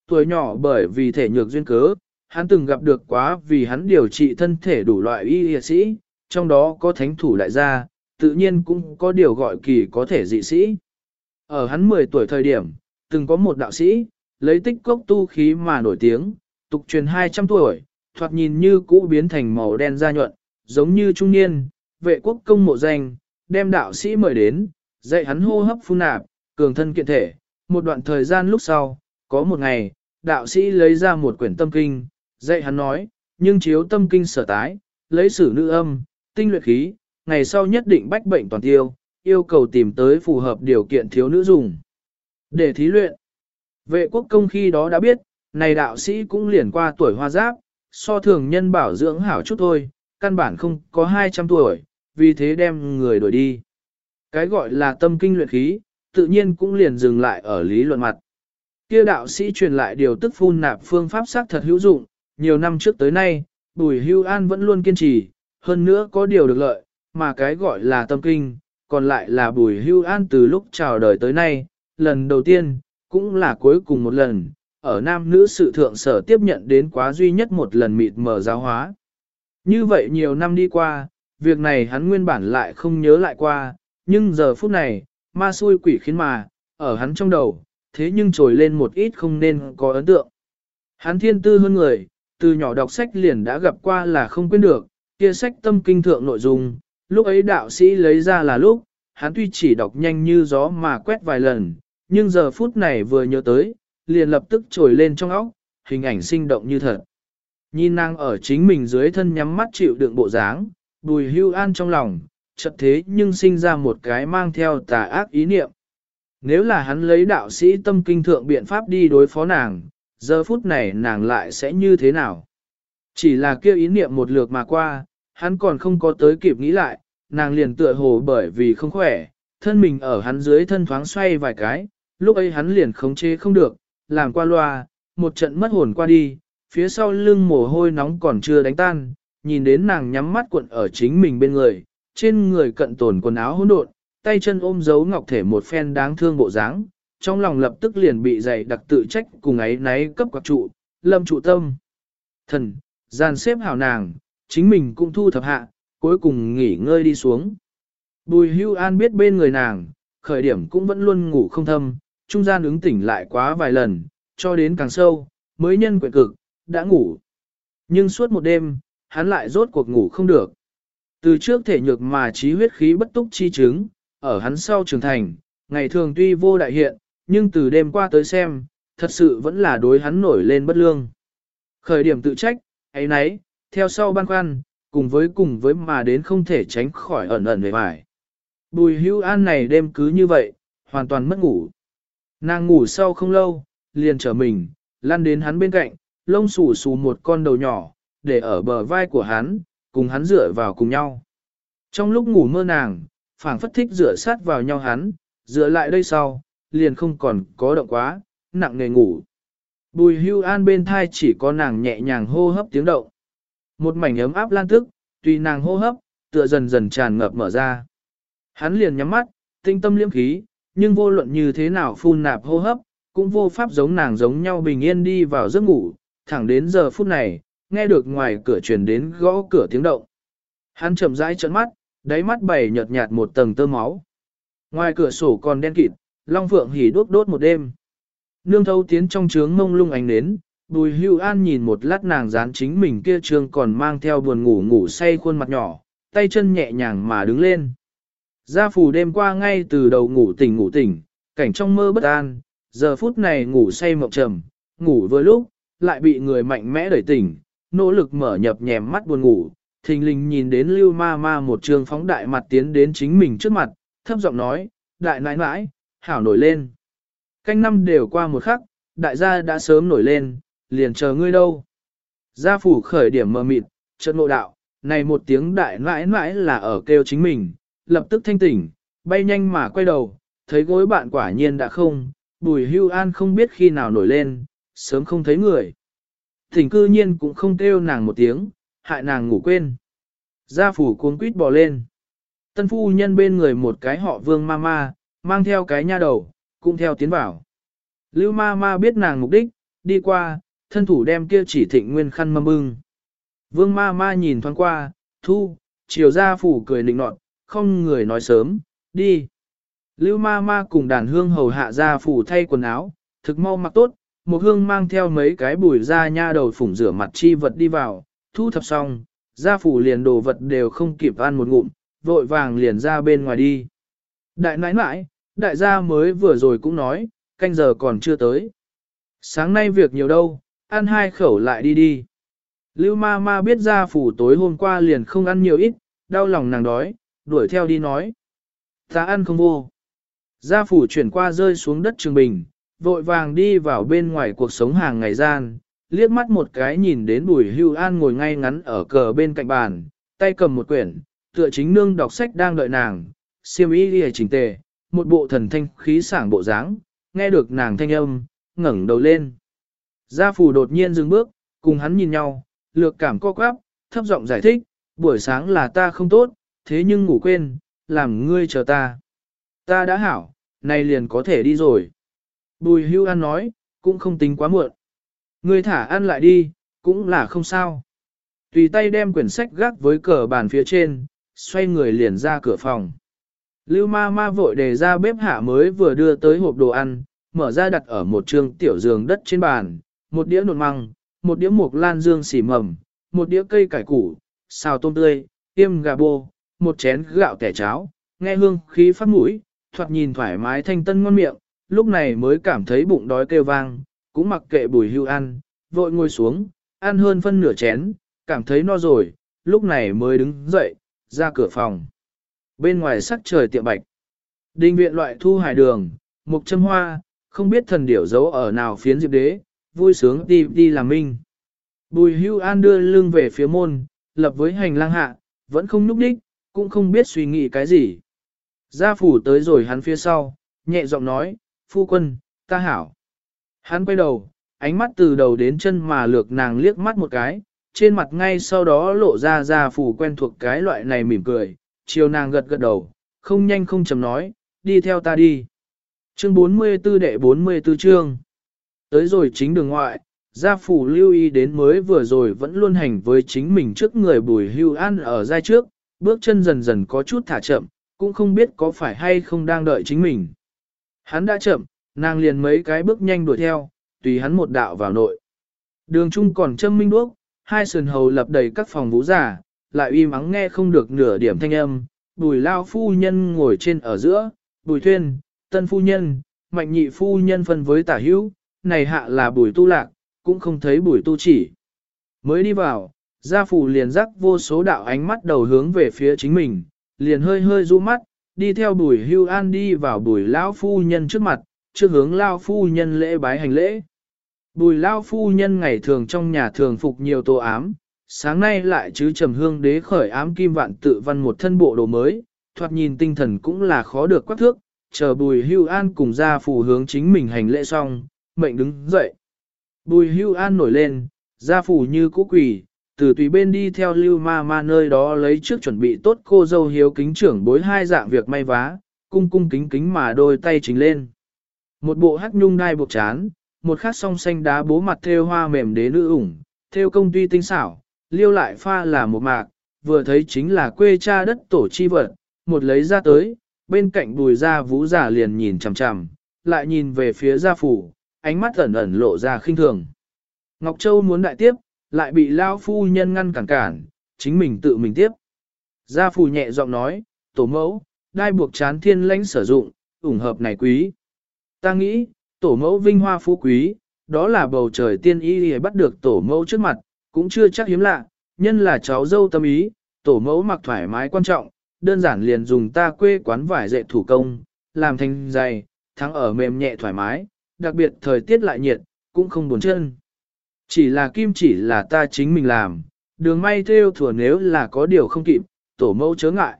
Tuổi nhỏ bởi vì thể nhược duyên cớ, hắn từng gặp được quá vì hắn điều trị thân thể đủ loại y y sĩ, trong đó có thánh thủ đại gia, tự nhiên cũng có điều gọi kỳ có thể dị sĩ. Ở hắn 10 tuổi thời điểm, từng có một đạo sĩ, lấy tích cốc tu khí mà nổi tiếng, tục truyền 200 tuổi, thoạt nhìn như cũ biến thành màu đen da nhuận, giống như trung niên, vệ quốc công mộ danh, đem đạo sĩ mời đến, dạy hắn hô hấp phun nạp, cường thân kiện thể. Một đoạn thời gian lúc sau, có một ngày, đạo sĩ lấy ra một quyển tâm kinh, dạy hắn nói, nhưng chiếu tâm kinh sở tái, lấy sử nữ âm, tinh luyện khí, ngày sau nhất định bách bệnh toàn tiêu, yêu cầu tìm tới phù hợp điều kiện thiếu nữ dùng. Để thí luyện, vệ quốc công khi đó đã biết, này đạo sĩ cũng liền qua tuổi hoa giáp, so thường nhân bảo dưỡng hảo chút thôi, căn bản không có 200 tuổi, vì thế đem người đuổi đi. Cái gọi là tâm kinh luyện khí, tự nhiên cũng liền dừng lại ở lý luận mặt. Kia đạo sĩ truyền lại điều tức phun nạp phương pháp xác thật hữu dụng, nhiều năm trước tới nay, Bùi Hưu An vẫn luôn kiên trì, hơn nữa có điều được lợi, mà cái gọi là tâm kinh, còn lại là Bùi Hưu An từ lúc chào đời tới nay, lần đầu tiên, cũng là cuối cùng một lần, ở nam nữ sự thượng sở tiếp nhận đến quá duy nhất một lần mịt mờ giáo hóa. Như vậy nhiều năm đi qua, việc này hắn nguyên bản lại không nhớ lại qua, nhưng giờ phút này, ma xui quỷ khiến mà, ở hắn trong đầu, thế nhưng trồi lên một ít không nên có ấn tượng. Hắn thiên tư hơn người, từ nhỏ đọc sách liền đã gặp qua là không quên được, kia sách tâm kinh thượng nội dung, lúc ấy đạo sĩ lấy ra là lúc, hắn tuy chỉ đọc nhanh như gió mà quét vài lần, nhưng giờ phút này vừa nhớ tới, liền lập tức trồi lên trong óc, hình ảnh sinh động như thật. Nhìn nàng ở chính mình dưới thân nhắm mắt chịu đựng bộ dáng, bùi hưu an trong lòng, chợt thế nhưng sinh ra một cái mang theo tà ác ý niệm. Nếu là hắn lấy đạo sĩ tâm kinh thượng biện pháp đi đối phó nàng, giờ phút này nàng lại sẽ như thế nào? Chỉ là kêu ý niệm một lượt mà qua, hắn còn không có tới kịp nghĩ lại, nàng liền tựa hồ bởi vì không khỏe, thân mình ở hắn dưới thân thoáng xoay vài cái, lúc ấy hắn liền khống chế không được, làm qua loa, một trận mất hồn qua đi, phía sau lưng mồ hôi nóng còn chưa đánh tan, nhìn đến nàng nhắm mắt cuộn ở chính mình bên người, trên người cận tồn quần áo hỗn độn, tay chân ôm giấu ngọc thể một phen đáng thương bộ dáng, trong lòng lập tức liền bị dày đặc tự trách cùng ấy náy cấp quạc trụ, lâm trụ tâm. Thần, gian xếp hảo nàng, chính mình cũng thu thập hạ, cuối cùng nghỉ ngơi đi xuống. Bùi hưu an biết bên người nàng, khởi điểm cũng vẫn luôn ngủ không thâm, trung gian ứng tỉnh lại quá vài lần, cho đến càng sâu, mới nhân quyện cực, đã ngủ. Nhưng suốt một đêm, hắn lại rốt cuộc ngủ không được. Từ trước thể nhược mà trí huyết khí bất túc chi chứng, ở hắn sau trưởng thành, ngày thường tuy vô đại hiện, nhưng từ đêm qua tới xem, thật sự vẫn là đối hắn nổi lên bất lương. Khởi điểm tự trách, ấy nấy, theo sau ban khoăn, cùng với cùng với mà đến không thể tránh khỏi ẩn ẩn về vải. Bùi hưu an này đêm cứ như vậy, hoàn toàn mất ngủ. Nàng ngủ sau không lâu, liền trở mình, lăn đến hắn bên cạnh, lông xù xù một con đầu nhỏ, để ở bờ vai của hắn, cùng hắn dựa vào cùng nhau. Trong lúc ngủ mơ nàng, phảng phất thích dựa sát vào nhau hắn, dựa lại đây sau, liền không còn có động quá, nặng nề ngủ. Bùi hưu an bên thai chỉ có nàng nhẹ nhàng hô hấp tiếng động. Một mảnh ấm áp lan tức, tùy nàng hô hấp, tựa dần dần tràn ngập mở ra. Hắn liền nhắm mắt, tinh tâm liễm khí, nhưng vô luận như thế nào phun nạp hô hấp, cũng vô pháp giống nàng giống nhau bình yên đi vào giấc ngủ, thẳng đến giờ phút này, nghe được ngoài cửa truyền đến gõ cửa tiếng động. Hắn chậm rãi trợn mắt, đáy mắt bảy nhợt nhạt một tầng tơ máu. Ngoài cửa sổ còn đen kịt, Long Phượng hỉ đuốc đốt một đêm. Nương thâu tiến trong trướng mông lung ánh nến, Bùi Hưu An nhìn một lát nàng dán chính mình kia trương còn mang theo buồn ngủ ngủ say khuôn mặt nhỏ, tay chân nhẹ nhàng mà đứng lên. Gia phù đêm qua ngay từ đầu ngủ tỉnh ngủ tỉnh, cảnh trong mơ bất an, giờ phút này ngủ say mộng trầm, ngủ vừa lúc, lại bị người mạnh mẽ đẩy tỉnh, nỗ lực mở nhập nhèm mắt buồn ngủ, thình lình nhìn đến lưu ma ma một trường phóng đại mặt tiến đến chính mình trước mặt, thấp giọng nói, đại nãi nãi, hảo nổi lên. Canh năm đều qua một khắc, đại gia đã sớm nổi lên, liền chờ ngươi đâu. Gia phủ khởi điểm mờ mịt, chợt ngộ đạo, này một tiếng đại nãi nãi là ở kêu chính mình, lập tức thanh tỉnh, bay nhanh mà quay đầu, thấy gối bạn quả nhiên đã không, bùi hưu an không biết khi nào nổi lên, sớm không thấy người. Thỉnh cư nhiên cũng không kêu nàng một tiếng, hại nàng ngủ quên. Gia phủ cuống quýt bò lên. Tân phu nhân bên người một cái họ vương ma ma, mang theo cái nha đầu, cũng theo tiến vào. Lưu ma ma biết nàng mục đích, đi qua, thân thủ đem kia chỉ thịnh nguyên khăn mâm bưng. Vương ma ma nhìn thoáng qua, thu, chiều gia phủ cười nịnh nọt, không người nói sớm, đi. Lưu ma ma cùng đàn hương hầu hạ gia phủ thay quần áo, thực mau mặc tốt, một hương mang theo mấy cái bùi da nha đầu phủng rửa mặt chi vật đi vào, thu thập xong, gia phủ liền đồ vật đều không kịp ăn một ngụm, vội vàng liền ra bên ngoài đi. Đại nãi nãi, đại gia mới vừa rồi cũng nói, canh giờ còn chưa tới. Sáng nay việc nhiều đâu, ăn hai khẩu lại đi đi. Lưu ma ma biết gia phủ tối hôm qua liền không ăn nhiều ít, đau lòng nàng đói, đuổi theo đi nói. Ta ăn không vô. Gia phủ chuyển qua rơi xuống đất trường bình, vội vàng đi vào bên ngoài cuộc sống hàng ngày gian, liếc mắt một cái nhìn đến bùi hưu an ngồi ngay ngắn ở cờ bên cạnh bàn, tay cầm một quyển, tựa chính nương đọc sách đang đợi nàng, siêm ý ghi chỉnh tề, một bộ thần thanh khí sảng bộ dáng, nghe được nàng thanh âm, ngẩng đầu lên. Gia phủ đột nhiên dừng bước, cùng hắn nhìn nhau, lược cảm co quắp, thấp giọng giải thích, buổi sáng là ta không tốt, thế nhưng ngủ quên, làm ngươi chờ ta. Ta đã hảo, nay liền có thể đi rồi. Bùi hưu an nói, cũng không tính quá muộn. Người thả ăn lại đi, cũng là không sao. Tùy tay đem quyển sách gác với cờ bàn phía trên, xoay người liền ra cửa phòng. Lưu ma ma vội đề ra bếp hạ mới vừa đưa tới hộp đồ ăn, mở ra đặt ở một trường tiểu giường đất trên bàn, một đĩa nột măng, một đĩa mục lan dương xỉ mầm, một đĩa cây cải củ, xào tôm tươi, tiêm gà bô, một chén gạo tẻ cháo, nghe hương khí phát mũi, thoạt nhìn thoải mái thanh tân ngon miệng, lúc này mới cảm thấy bụng đói kêu vang, cũng mặc kệ bùi hưu ăn, vội ngồi xuống, ăn hơn phân nửa chén, cảm thấy no rồi, lúc này mới đứng dậy, ra cửa phòng. Bên ngoài sắc trời tiệm bạch, đình viện loại thu hải đường, mục châm hoa, không biết thần điểu giấu ở nào phiến diệp đế, vui sướng đi đi làm minh. Bùi hưu an đưa lưng về phía môn, lập với hành lang hạ, vẫn không núp đích, cũng không biết suy nghĩ cái gì. Gia phủ tới rồi hắn phía sau, nhẹ giọng nói, phu quân, ta hảo. Hắn quay đầu, ánh mắt từ đầu đến chân mà lược nàng liếc mắt một cái, trên mặt ngay sau đó lộ ra ra phủ quen thuộc cái loại này mỉm cười, chiều nàng gật gật đầu, không nhanh không chầm nói, đi theo ta đi. Chương 44 đệ 44 chương. Tới rồi chính đường ngoại, gia phủ lưu ý đến mới vừa rồi vẫn luôn hành với chính mình trước người bùi hưu an ở giai trước, bước chân dần dần có chút thả chậm, cũng không biết có phải hay không đang đợi chính mình. Hắn đã chậm, nàng liền mấy cái bước nhanh đuổi theo, tùy hắn một đạo vào nội. Đường trung còn châm minh đuốc, hai sườn hầu lập đầy các phòng vũ giả, lại uy mắng nghe không được nửa điểm thanh âm, bùi lao phu nhân ngồi trên ở giữa, bùi thuyên, tân phu nhân, mạnh nhị phu nhân phân với tả hữu, này hạ là bùi tu lạc, cũng không thấy bùi tu chỉ. Mới đi vào, gia phủ liền rắc vô số đạo ánh mắt đầu hướng về phía chính mình, liền hơi hơi du mắt, đi theo bùi hưu an đi vào bùi lão phu nhân trước mặt, trước hướng lao phu nhân lễ bái hành lễ. Bùi lao phu nhân ngày thường trong nhà thường phục nhiều tô ám, sáng nay lại chứ trầm hương đế khởi ám kim vạn tự văn một thân bộ đồ mới, thoạt nhìn tinh thần cũng là khó được quắc thước, chờ bùi hưu an cùng ra phù hướng chính mình hành lễ xong, mệnh đứng dậy. Bùi hưu an nổi lên, ra phù như cũ quỷ, từ tùy bên đi theo lưu ma ma nơi đó lấy trước chuẩn bị tốt cô dâu hiếu kính trưởng bối hai dạng việc may vá, cung cung kính kính mà đôi tay chính lên. Một bộ hắc nhung đai buộc chán, một khát song xanh đá bố mặt thêu hoa mềm đế nữ ủng, thêu công tuy tinh xảo, liêu lại pha là một mạc, vừa thấy chính là quê cha đất tổ chi vật, một lấy ra tới, bên cạnh bùi ra vũ giả liền nhìn chằm chằm, lại nhìn về phía gia phủ, ánh mắt ẩn ẩn lộ ra khinh thường. Ngọc Châu muốn đại tiếp, lại bị lao phu nhân ngăn cản cản, chính mình tự mình tiếp. Gia phù nhẹ giọng nói, tổ mẫu, đai buộc chán thiên lãnh sử dụng, ủng hợp này quý. Ta nghĩ, tổ mẫu vinh hoa phú quý, đó là bầu trời tiên y bắt được tổ mẫu trước mặt, cũng chưa chắc hiếm lạ, nhân là cháu dâu tâm ý, tổ mẫu mặc thoải mái quan trọng, đơn giản liền dùng ta quê quán vải dệt thủ công, làm thành dày, thắng ở mềm nhẹ thoải mái, đặc biệt thời tiết lại nhiệt, cũng không buồn chân. Chỉ là kim chỉ là ta chính mình làm, đường may theo thừa nếu là có điều không kịp, tổ mẫu chớ ngại.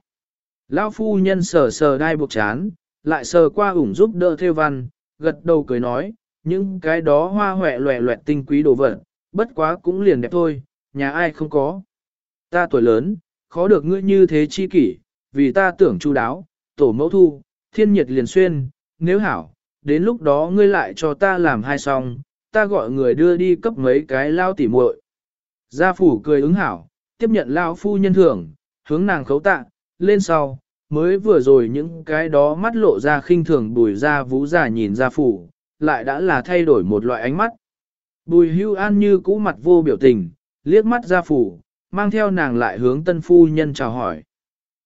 Lão phu nhân sờ sờ đai buộc chán, lại sờ qua ủng giúp đỡ theo văn, gật đầu cười nói, những cái đó hoa hoẹ loẹ loẹt tinh quý đồ vật, bất quá cũng liền đẹp thôi, nhà ai không có. Ta tuổi lớn, khó được ngươi như thế chi kỷ, vì ta tưởng chu đáo, tổ mẫu thu, thiên nhiệt liền xuyên, nếu hảo, đến lúc đó ngươi lại cho ta làm hai song ta gọi người đưa đi cấp mấy cái lao tỉ muội. Gia phủ cười ứng hảo, tiếp nhận lao phu nhân thưởng, hướng nàng khấu tạ, lên sau, mới vừa rồi những cái đó mắt lộ ra khinh thường bùi ra vũ giả nhìn gia phủ, lại đã là thay đổi một loại ánh mắt. Bùi hưu an như cũ mặt vô biểu tình, liếc mắt gia phủ, mang theo nàng lại hướng tân phu nhân chào hỏi.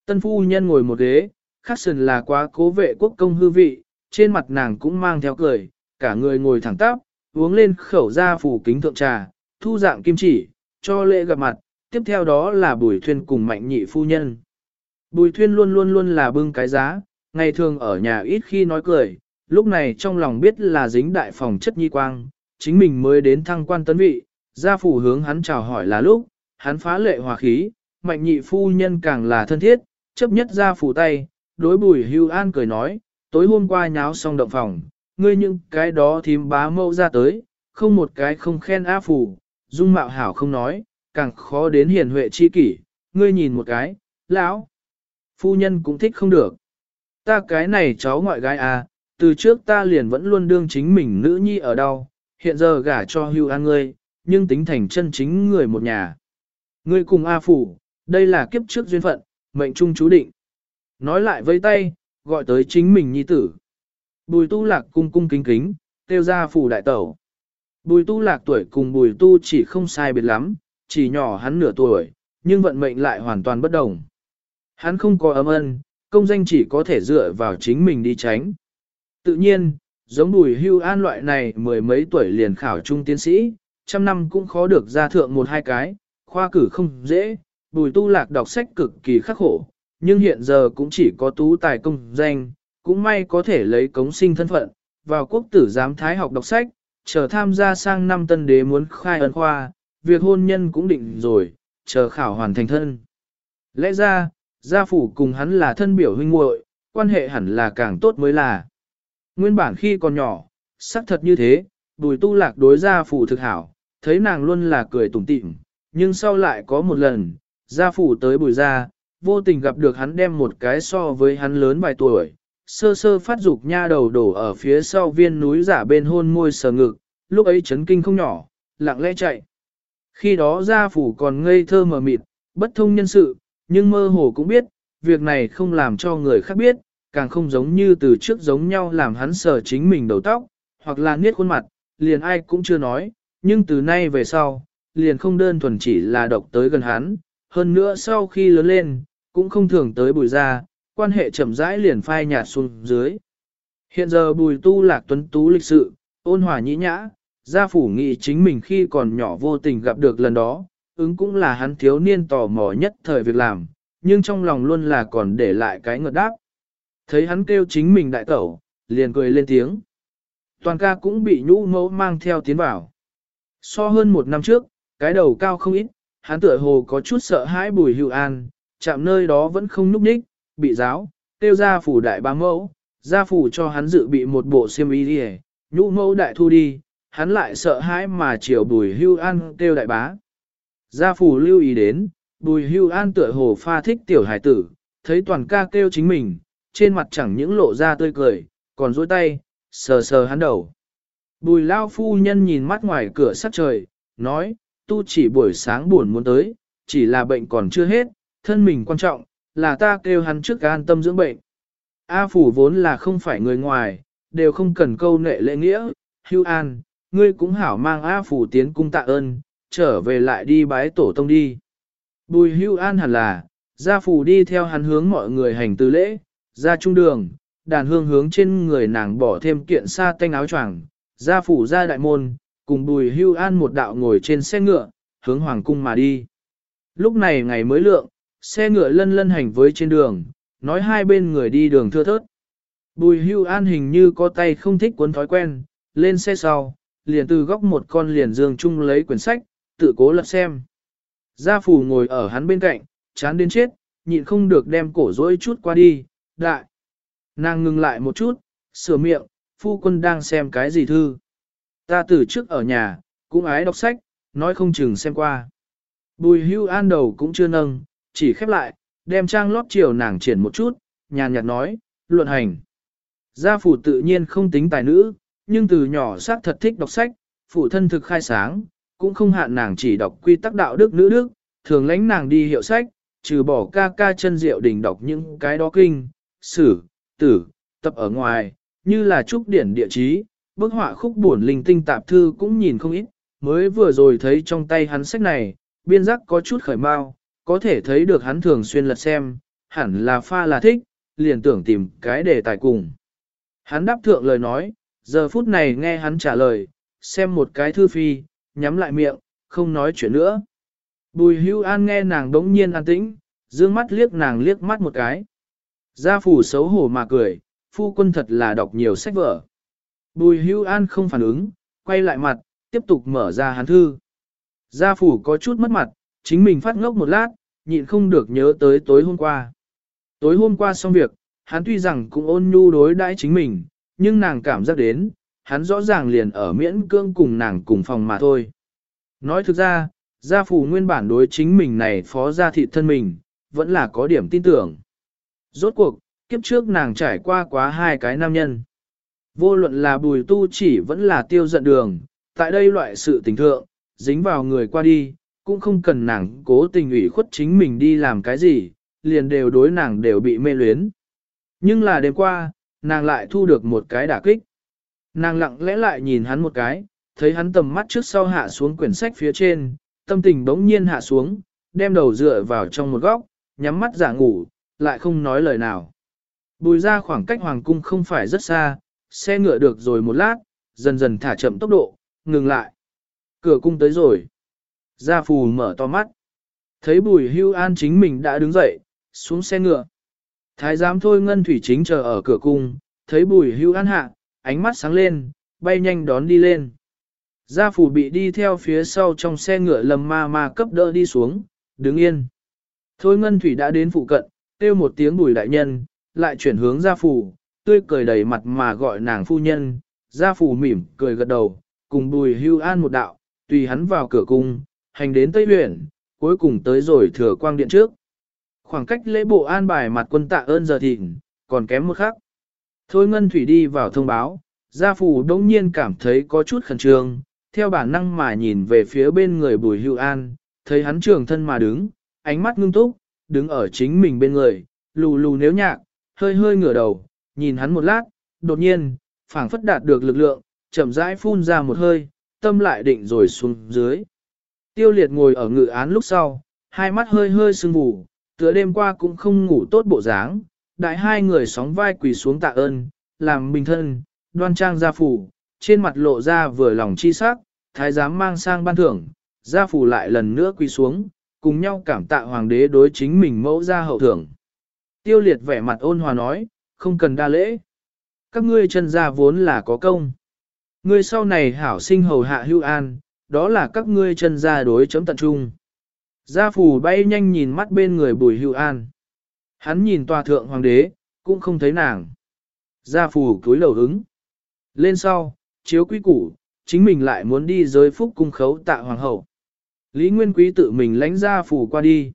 Tân phu nhân ngồi một ghế, khắc sần là quá cố vệ quốc công hư vị, trên mặt nàng cũng mang theo cười, cả người ngồi thẳng tắp, uống lên khẩu ra phủ kính thượng trà, thu dạng kim chỉ, cho lễ gặp mặt, tiếp theo đó là bùi thuyên cùng mạnh nhị phu nhân. Bùi thuyên luôn luôn luôn là bưng cái giá, ngày thường ở nhà ít khi nói cười, lúc này trong lòng biết là dính đại phòng chất nhi quang, chính mình mới đến thăng quan tấn vị, gia phủ hướng hắn chào hỏi là lúc, hắn phá lệ hòa khí, mạnh nhị phu nhân càng là thân thiết, chấp nhất gia phủ tay, đối bùi hưu an cười nói, tối hôm qua nháo xong động phòng, ngươi những cái đó thím bá mâu ra tới, không một cái không khen A phủ, dung mạo hảo không nói, càng khó đến hiền huệ chi kỷ, ngươi nhìn một cái, lão, phu nhân cũng thích không được. Ta cái này cháu ngoại gái à, từ trước ta liền vẫn luôn đương chính mình nữ nhi ở đâu, hiện giờ gả cho hưu an ngươi, nhưng tính thành chân chính người một nhà. Ngươi cùng A phủ, đây là kiếp trước duyên phận, mệnh trung chú định. Nói lại với tay, gọi tới chính mình nhi tử. Bùi tu lạc cung cung kính kính, tiêu ra phủ đại tẩu. Bùi tu lạc tuổi cùng bùi tu chỉ không sai biệt lắm, chỉ nhỏ hắn nửa tuổi, nhưng vận mệnh lại hoàn toàn bất đồng. Hắn không có ấm ân, công danh chỉ có thể dựa vào chính mình đi tránh. Tự nhiên, giống bùi hưu an loại này mười mấy tuổi liền khảo trung tiến sĩ, trăm năm cũng khó được ra thượng một hai cái, khoa cử không dễ, bùi tu lạc đọc sách cực kỳ khắc khổ, nhưng hiện giờ cũng chỉ có tú tài công danh, cũng may có thể lấy cống sinh thân phận, vào quốc tử giám thái học đọc sách, chờ tham gia sang năm tân đế muốn khai ấn khoa, việc hôn nhân cũng định rồi, chờ khảo hoàn thành thân. Lẽ ra, gia phủ cùng hắn là thân biểu huynh muội, quan hệ hẳn là càng tốt mới là. Nguyên bản khi còn nhỏ, xác thật như thế, bùi tu lạc đối gia phủ thực hảo, thấy nàng luôn là cười tủm tỉm, nhưng sau lại có một lần, gia phủ tới bùi gia, vô tình gặp được hắn đem một cái so với hắn lớn vài tuổi, sơ sơ phát dục nha đầu đổ ở phía sau viên núi giả bên hôn môi sờ ngực, lúc ấy chấn kinh không nhỏ, lặng lẽ chạy. Khi đó gia phủ còn ngây thơ mờ mịt, bất thông nhân sự, nhưng mơ hồ cũng biết, việc này không làm cho người khác biết, càng không giống như từ trước giống nhau làm hắn sờ chính mình đầu tóc, hoặc là niết khuôn mặt, liền ai cũng chưa nói, nhưng từ nay về sau, liền không đơn thuần chỉ là độc tới gần hắn, hơn nữa sau khi lớn lên, cũng không thường tới bùi ra, quan hệ chậm rãi liền phai nhạt xuống dưới. Hiện giờ bùi tu lạc tuấn tú lịch sự, ôn hòa nhĩ nhã, gia phủ nghị chính mình khi còn nhỏ vô tình gặp được lần đó, ứng cũng là hắn thiếu niên tò mò nhất thời việc làm, nhưng trong lòng luôn là còn để lại cái ngợt đáp. Thấy hắn kêu chính mình đại tẩu, liền cười lên tiếng. Toàn ca cũng bị nhũ mẫu mang theo tiến vào. So hơn một năm trước, cái đầu cao không ít, hắn tựa hồ có chút sợ hãi bùi hữu an, chạm nơi đó vẫn không núp ních, bị giáo, tiêu ra phủ đại bá mẫu, gia phủ cho hắn dự bị một bộ xiêm y đi nhũ mẫu đại thu đi, hắn lại sợ hãi mà chiều bùi hưu an Tiêu đại bá. Gia phủ lưu ý đến, bùi hưu an tựa hồ pha thích tiểu hải tử, thấy toàn ca kêu chính mình, trên mặt chẳng những lộ ra tươi cười, còn dối tay, sờ sờ hắn đầu. Bùi lao phu nhân nhìn mắt ngoài cửa sắt trời, nói, tu chỉ buổi sáng buồn muốn tới, chỉ là bệnh còn chưa hết, thân mình quan trọng, là ta kêu hắn trước an tâm dưỡng bệnh. A phủ vốn là không phải người ngoài, đều không cần câu nệ lễ nghĩa, hưu an, ngươi cũng hảo mang A phủ tiến cung tạ ơn, trở về lại đi bái tổ tông đi. Bùi hưu an hẳn là, gia phủ đi theo hắn hướng mọi người hành từ lễ, ra trung đường, đàn hương hướng trên người nàng bỏ thêm kiện sa tanh áo choàng, gia phủ ra đại môn, cùng bùi hưu an một đạo ngồi trên xe ngựa, hướng hoàng cung mà đi. Lúc này ngày mới lượng, xe ngựa lân lân hành với trên đường, nói hai bên người đi đường thưa thớt. Bùi hưu an hình như có tay không thích cuốn thói quen, lên xe sau, liền từ góc một con liền dương chung lấy quyển sách, tự cố lật xem. Gia phủ ngồi ở hắn bên cạnh, chán đến chết, nhịn không được đem cổ dối chút qua đi, đại. Nàng ngừng lại một chút, sửa miệng, phu quân đang xem cái gì thư. Ta từ trước ở nhà, cũng ái đọc sách, nói không chừng xem qua. Bùi hưu an đầu cũng chưa nâng, chỉ khép lại, đem trang lót chiều nàng triển một chút, nhàn nhạt nói, luận hành. Gia phủ tự nhiên không tính tài nữ, nhưng từ nhỏ xác thật thích đọc sách, phụ thân thực khai sáng, cũng không hạn nàng chỉ đọc quy tắc đạo đức nữ đức, thường lãnh nàng đi hiệu sách, trừ bỏ ca ca chân diệu đình đọc những cái đó kinh, sử, tử, tập ở ngoài, như là trúc điển địa chí, bức họa khúc buồn linh tinh tạp thư cũng nhìn không ít, mới vừa rồi thấy trong tay hắn sách này, biên giác có chút khởi mau, có thể thấy được hắn thường xuyên lật xem, hẳn là pha là thích, liền tưởng tìm cái đề tài cùng. Hắn đáp thượng lời nói, giờ phút này nghe hắn trả lời, xem một cái thư phi, nhắm lại miệng, không nói chuyện nữa. Bùi hưu an nghe nàng đống nhiên an tĩnh, dương mắt liếc nàng liếc mắt một cái. Gia phủ xấu hổ mà cười, phu quân thật là đọc nhiều sách vở. Bùi hưu an không phản ứng, quay lại mặt, tiếp tục mở ra hắn thư. Gia phủ có chút mất mặt, chính mình phát ngốc một lát, nhịn không được nhớ tới tối hôm qua. Tối hôm qua xong việc, hắn tuy rằng cũng ôn nhu đối đãi chính mình, nhưng nàng cảm giác đến, hắn rõ ràng liền ở miễn cương cùng nàng cùng phòng mà thôi. Nói thực ra, gia phủ nguyên bản đối chính mình này phó gia thị thân mình, vẫn là có điểm tin tưởng. Rốt cuộc, kiếp trước nàng trải qua quá hai cái nam nhân. Vô luận là bùi tu chỉ vẫn là tiêu giận đường, tại đây loại sự tình thượng, dính vào người qua đi, cũng không cần nàng cố tình ủy khuất chính mình đi làm cái gì, liền đều đối nàng đều bị mê luyến. Nhưng là đêm qua, nàng lại thu được một cái đả kích. Nàng lặng lẽ lại nhìn hắn một cái, thấy hắn tầm mắt trước sau hạ xuống quyển sách phía trên, tâm tình bỗng nhiên hạ xuống, đem đầu dựa vào trong một góc, nhắm mắt giả ngủ, lại không nói lời nào. Bùi ra khoảng cách hoàng cung không phải rất xa, xe ngựa được rồi một lát, dần dần thả chậm tốc độ, ngừng lại. Cửa cung tới rồi. Gia phù mở to mắt. Thấy bùi hưu an chính mình đã đứng dậy, xuống xe ngựa. Thái giám thôi ngân thủy chính chờ ở cửa cung, thấy bùi hưu an hạ, ánh mắt sáng lên, bay nhanh đón đi lên. Gia phủ bị đi theo phía sau trong xe ngựa lầm ma ma cấp đỡ đi xuống, đứng yên. Thôi ngân thủy đã đến phụ cận, kêu một tiếng bùi đại nhân, lại chuyển hướng gia phủ, tươi cười đầy mặt mà gọi nàng phu nhân. Gia phủ mỉm, cười gật đầu, cùng bùi hưu an một đạo, tùy hắn vào cửa cung, hành đến Tây huyện, cuối cùng tới rồi thừa quang điện trước. Khoảng cách lễ bộ an bài mặt quân tạ ơn giờ thịnh, còn kém một khắc. Thôi Ngân Thủy đi vào thông báo, gia phủ đông nhiên cảm thấy có chút khẩn trương, theo bản năng mà nhìn về phía bên người bùi hưu an, thấy hắn trường thân mà đứng, ánh mắt ngưng túc, đứng ở chính mình bên người, lù lù nếu nhạc, hơi hơi ngửa đầu, nhìn hắn một lát, đột nhiên, phảng phất đạt được lực lượng, chậm rãi phun ra một hơi, tâm lại định rồi xuống dưới. Tiêu liệt ngồi ở ngự án lúc sau, hai mắt hơi hơi sưng vù, tựa đêm qua cũng không ngủ tốt bộ dáng, đại hai người sóng vai quỳ xuống tạ ơn, làm bình thân, đoan trang gia phủ, trên mặt lộ ra vừa lòng chi sắc, thái giám mang sang ban thưởng, gia phủ lại lần nữa quỳ xuống, cùng nhau cảm tạ hoàng đế đối chính mình mẫu gia hậu thưởng. Tiêu liệt vẻ mặt ôn hòa nói, không cần đa lễ. Các ngươi chân gia vốn là có công. Ngươi sau này hảo sinh hầu hạ hưu an, đó là các ngươi chân ra đối chấm tận trung. Gia phủ bay nhanh nhìn mắt bên người bùi hưu an. Hắn nhìn tòa thượng hoàng đế, cũng không thấy nàng. Gia phủ cúi lầu ứng. Lên sau, chiếu quý củ, chính mình lại muốn đi giới phúc cung khấu tạ hoàng hậu. Lý Nguyên Quý tự mình lánh gia phủ qua đi.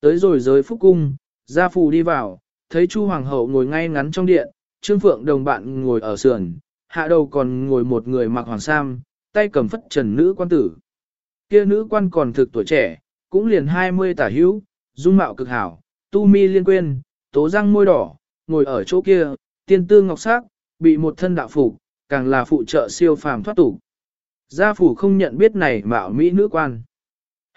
Tới rồi giới phúc cung, gia phủ đi vào, thấy Chu hoàng hậu ngồi ngay ngắn trong điện, Trương Phượng đồng bạn ngồi ở sườn, hạ đầu còn ngồi một người mặc hoàng sam, tay cầm phất trần nữ quan tử. Kia nữ quan còn thực tuổi trẻ, cũng liền 20 tả hữu, dung mạo cực hảo, tu mi liên quên, tố răng môi đỏ, ngồi ở chỗ kia, tiên tư ngọc sắc, bị một thân đạo phục, càng là phụ trợ siêu phàm thoát tục. Gia phủ không nhận biết này mạo mỹ nữ quan.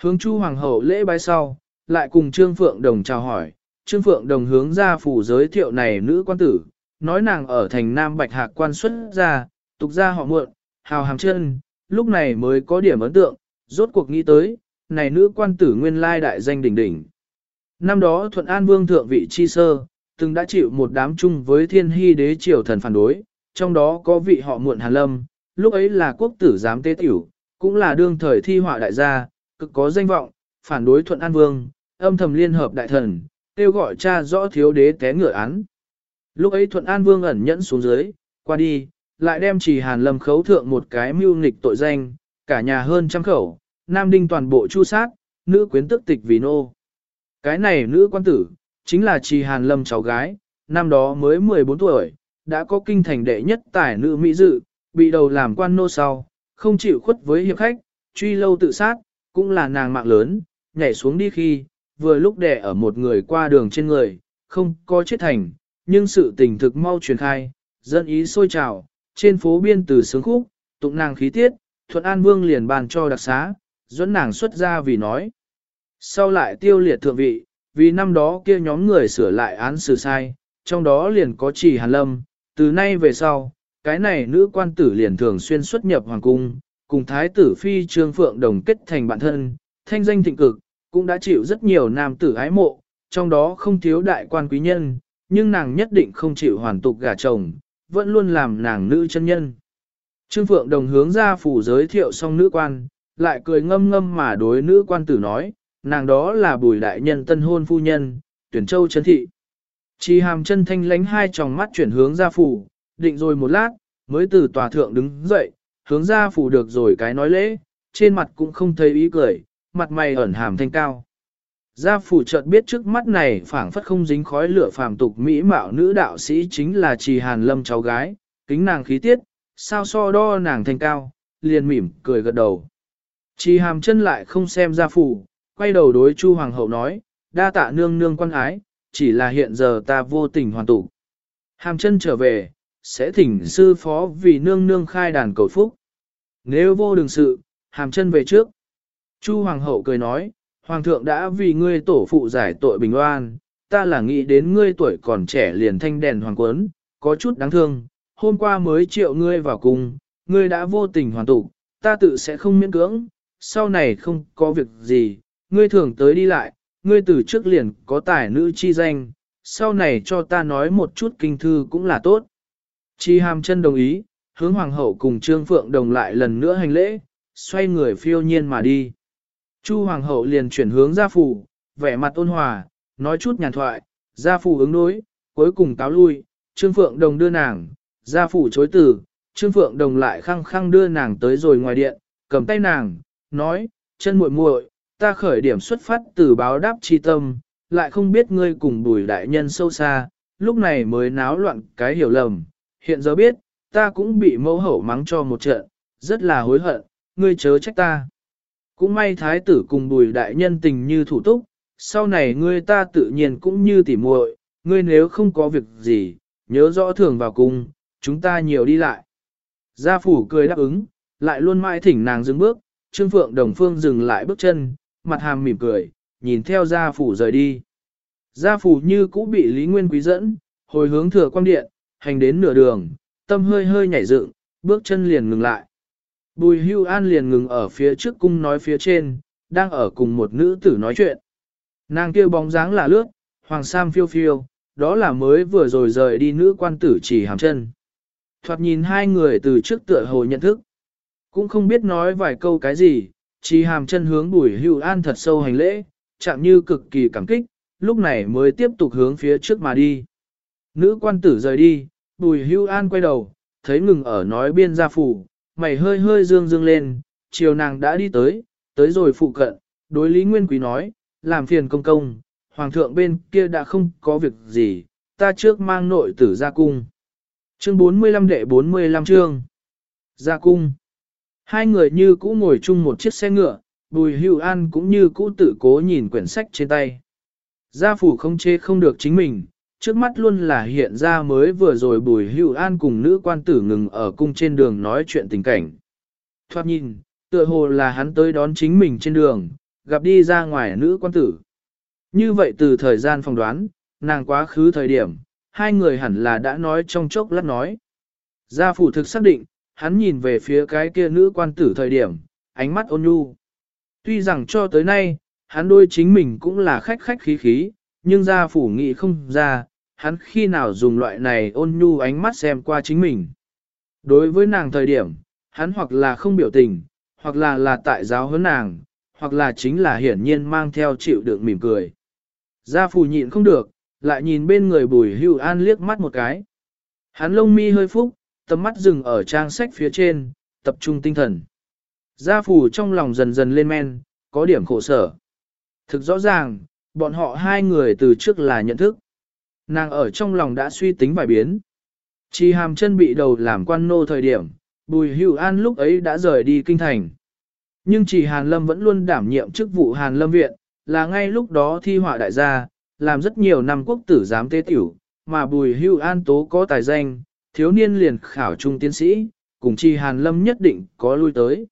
Hướng Chu hoàng hậu lễ bái sau, lại cùng Trương Phượng Đồng chào hỏi, Trương Phượng Đồng hướng gia phủ giới thiệu này nữ quan tử, nói nàng ở thành Nam Bạch Hạc quan xuất gia tục gia họ muộn, hào hàm chân, lúc này mới có điểm ấn tượng, rốt cuộc nghĩ tới, này nữ quan tử nguyên lai đại danh đỉnh đỉnh. Năm đó Thuận An Vương thượng vị chi sơ, từng đã chịu một đám chung với thiên hy đế triều thần phản đối, trong đó có vị họ muộn Hàn Lâm, lúc ấy là quốc tử giám tế tiểu, cũng là đương thời thi họa đại gia, cực có danh vọng, phản đối Thuận An Vương, âm thầm liên hợp đại thần, kêu gọi cha rõ thiếu đế té ngựa án. Lúc ấy Thuận An Vương ẩn nhẫn xuống dưới, qua đi, lại đem chỉ Hàn Lâm khấu thượng một cái mưu nghịch tội danh, cả nhà hơn trăm khẩu, nam đinh toàn bộ chu sát, nữ quyến tức tịch vì nô. Cái này nữ quan tử, chính là Trì Hàn Lâm cháu gái, năm đó mới 14 tuổi, đã có kinh thành đệ nhất tài nữ mỹ dự, bị đầu làm quan nô sau, không chịu khuất với hiệp khách, truy lâu tự sát, cũng là nàng mạng lớn, nhảy xuống đi khi, vừa lúc đẻ ở một người qua đường trên người, không có chết thành, nhưng sự tình thực mau truyền khai, dân ý sôi trào, trên phố biên từ sướng khúc, tụng nàng khí tiết, Thuận An Vương liền bàn cho đặc xá, dẫn nàng xuất ra vì nói. Sau lại tiêu liệt thượng vị, vì năm đó kia nhóm người sửa lại án xử sai, trong đó liền có chỉ hàn lâm, từ nay về sau, cái này nữ quan tử liền thường xuyên xuất nhập hoàng cung, cùng thái tử phi trương phượng đồng kết thành bạn thân, thanh danh thịnh cực, cũng đã chịu rất nhiều nam tử ái mộ, trong đó không thiếu đại quan quý nhân, nhưng nàng nhất định không chịu hoàn tục gả chồng, vẫn luôn làm nàng nữ chân nhân. Trương Phượng Đồng hướng ra phủ giới thiệu xong nữ quan, lại cười ngâm ngâm mà đối nữ quan tử nói, nàng đó là bùi đại nhân tân hôn phu nhân, tuyển châu chấn thị. Chi hàm chân thanh lánh hai tròng mắt chuyển hướng ra phủ, định rồi một lát, mới từ tòa thượng đứng dậy, hướng ra phủ được rồi cái nói lễ, trên mặt cũng không thấy ý cười, mặt mày ẩn hàm thanh cao. Gia phủ chợt biết trước mắt này phảng phất không dính khói lửa phàm tục mỹ mạo nữ đạo sĩ chính là trì hàn lâm cháu gái, kính nàng khí tiết, sao so đo nàng thanh cao, liền mỉm cười gật đầu. Trì hàm chân lại không xem gia phủ, quay đầu đối chu hoàng hậu nói, đa tạ nương nương quan ái, chỉ là hiện giờ ta vô tình hoàn tụ. Hàm chân trở về, sẽ thỉnh sư phó vì nương nương khai đàn cầu phúc. Nếu vô đường sự, hàm chân về trước. Chu hoàng hậu cười nói, hoàng thượng đã vì ngươi tổ phụ giải tội bình oan, ta là nghĩ đến ngươi tuổi còn trẻ liền thanh đèn hoàng quấn, có chút đáng thương, hôm qua mới triệu ngươi vào cung, ngươi đã vô tình hoàn tụ, ta tự sẽ không miễn cưỡng, sau này không có việc gì, ngươi thường tới đi lại, ngươi từ trước liền có tài nữ chi danh, sau này cho ta nói một chút kinh thư cũng là tốt. Chi hàm chân đồng ý, hướng hoàng hậu cùng trương phượng đồng lại lần nữa hành lễ, xoay người phiêu nhiên mà đi. Chu hoàng hậu liền chuyển hướng gia phủ, vẻ mặt ôn hòa, nói chút nhàn thoại, gia phủ ứng đối, cuối cùng cáo lui, trương phượng đồng đưa nàng, gia phủ chối từ, trương phượng đồng lại khăng khăng đưa nàng tới rồi ngoài điện, cầm tay nàng, nói, chân muội muội, ta khởi điểm xuất phát từ báo đáp chi tâm, lại không biết ngươi cùng bùi đại nhân sâu xa, lúc này mới náo loạn cái hiểu lầm, hiện giờ biết, ta cũng bị mẫu hậu mắng cho một trận, rất là hối hận, ngươi chớ trách ta. Cũng may thái tử cùng bùi đại nhân tình như thủ túc, sau này ngươi ta tự nhiên cũng như tỉ muội, ngươi nếu không có việc gì, nhớ rõ thường vào cung, chúng ta nhiều đi lại. Gia phủ cười đáp ứng, lại luôn mãi thỉnh nàng dừng bước, Trương Phượng Đồng Phương dừng lại bước chân, mặt hàm mỉm cười, nhìn theo gia phủ rời đi. Gia phủ như cũ bị Lý Nguyên Quý dẫn, hồi hướng thừa quang điện, hành đến nửa đường, tâm hơi hơi nhảy dựng, bước chân liền ngừng lại. Bùi hưu an liền ngừng ở phía trước cung nói phía trên, đang ở cùng một nữ tử nói chuyện. Nàng kêu bóng dáng là lướt, hoàng sam phiêu phiêu, đó là mới vừa rồi rời đi nữ quan tử chỉ hàm chân. Thoạt nhìn hai người từ trước tựa hồ nhận thức. Cũng không biết nói vài câu cái gì, chỉ hàm chân hướng bùi hưu an thật sâu hành lễ, chạm như cực kỳ cảm kích, lúc này mới tiếp tục hướng phía trước mà đi. Nữ quan tử rời đi, bùi hưu an quay đầu, thấy ngừng ở nói biên gia phủ, mày hơi hơi dương dương lên, chiều nàng đã đi tới, tới rồi phụ cận, đối Lý Nguyên Quý nói, làm phiền công công, hoàng thượng bên kia đã không có việc gì, ta trước mang nội tử ra cung. Chương 45 đệ 45 chương. Ra cung. Hai người như cũ ngồi chung một chiếc xe ngựa, bùi hưu an cũng như cũ tự cố nhìn quyển sách trên tay. Gia phủ không chê không được chính mình, trước mắt luôn là hiện ra mới vừa rồi bùi hữu an cùng nữ quan tử ngừng ở cung trên đường nói chuyện tình cảnh. Thoát nhìn, tựa hồ là hắn tới đón chính mình trên đường, gặp đi ra ngoài nữ quan tử. Như vậy từ thời gian phỏng đoán, nàng quá khứ thời điểm, hai người hẳn là đã nói trong chốc lát nói. Gia phủ thực xác định, hắn nhìn về phía cái kia nữ quan tử thời điểm, ánh mắt ôn nhu. Tuy rằng cho tới nay, hắn đôi chính mình cũng là khách khách khí khí, nhưng gia phủ nghĩ không ra, hắn khi nào dùng loại này ôn nhu ánh mắt xem qua chính mình. Đối với nàng thời điểm, hắn hoặc là không biểu tình, hoặc là là tại giáo huấn nàng, hoặc là chính là hiển nhiên mang theo chịu đựng mỉm cười. Gia phủ nhịn không được, lại nhìn bên người bùi hưu an liếc mắt một cái. Hắn lông mi hơi phúc, tầm mắt dừng ở trang sách phía trên, tập trung tinh thần. Gia phủ trong lòng dần dần lên men, có điểm khổ sở. Thực rõ ràng, bọn họ hai người từ trước là nhận thức. Nàng ở trong lòng đã suy tính vài biến. Chi hàm chân bị đầu làm quan nô thời điểm, Bùi Hữu An lúc ấy đã rời đi kinh thành. Nhưng chỉ Hàn Lâm vẫn luôn đảm nhiệm chức vụ Hàn Lâm Viện, là ngay lúc đó thi họa đại gia, làm rất nhiều năm quốc tử giám tế tiểu, mà Bùi Hữu An tố có tài danh, thiếu niên liền khảo trung tiến sĩ, cùng Trì Hàn Lâm nhất định có lui tới.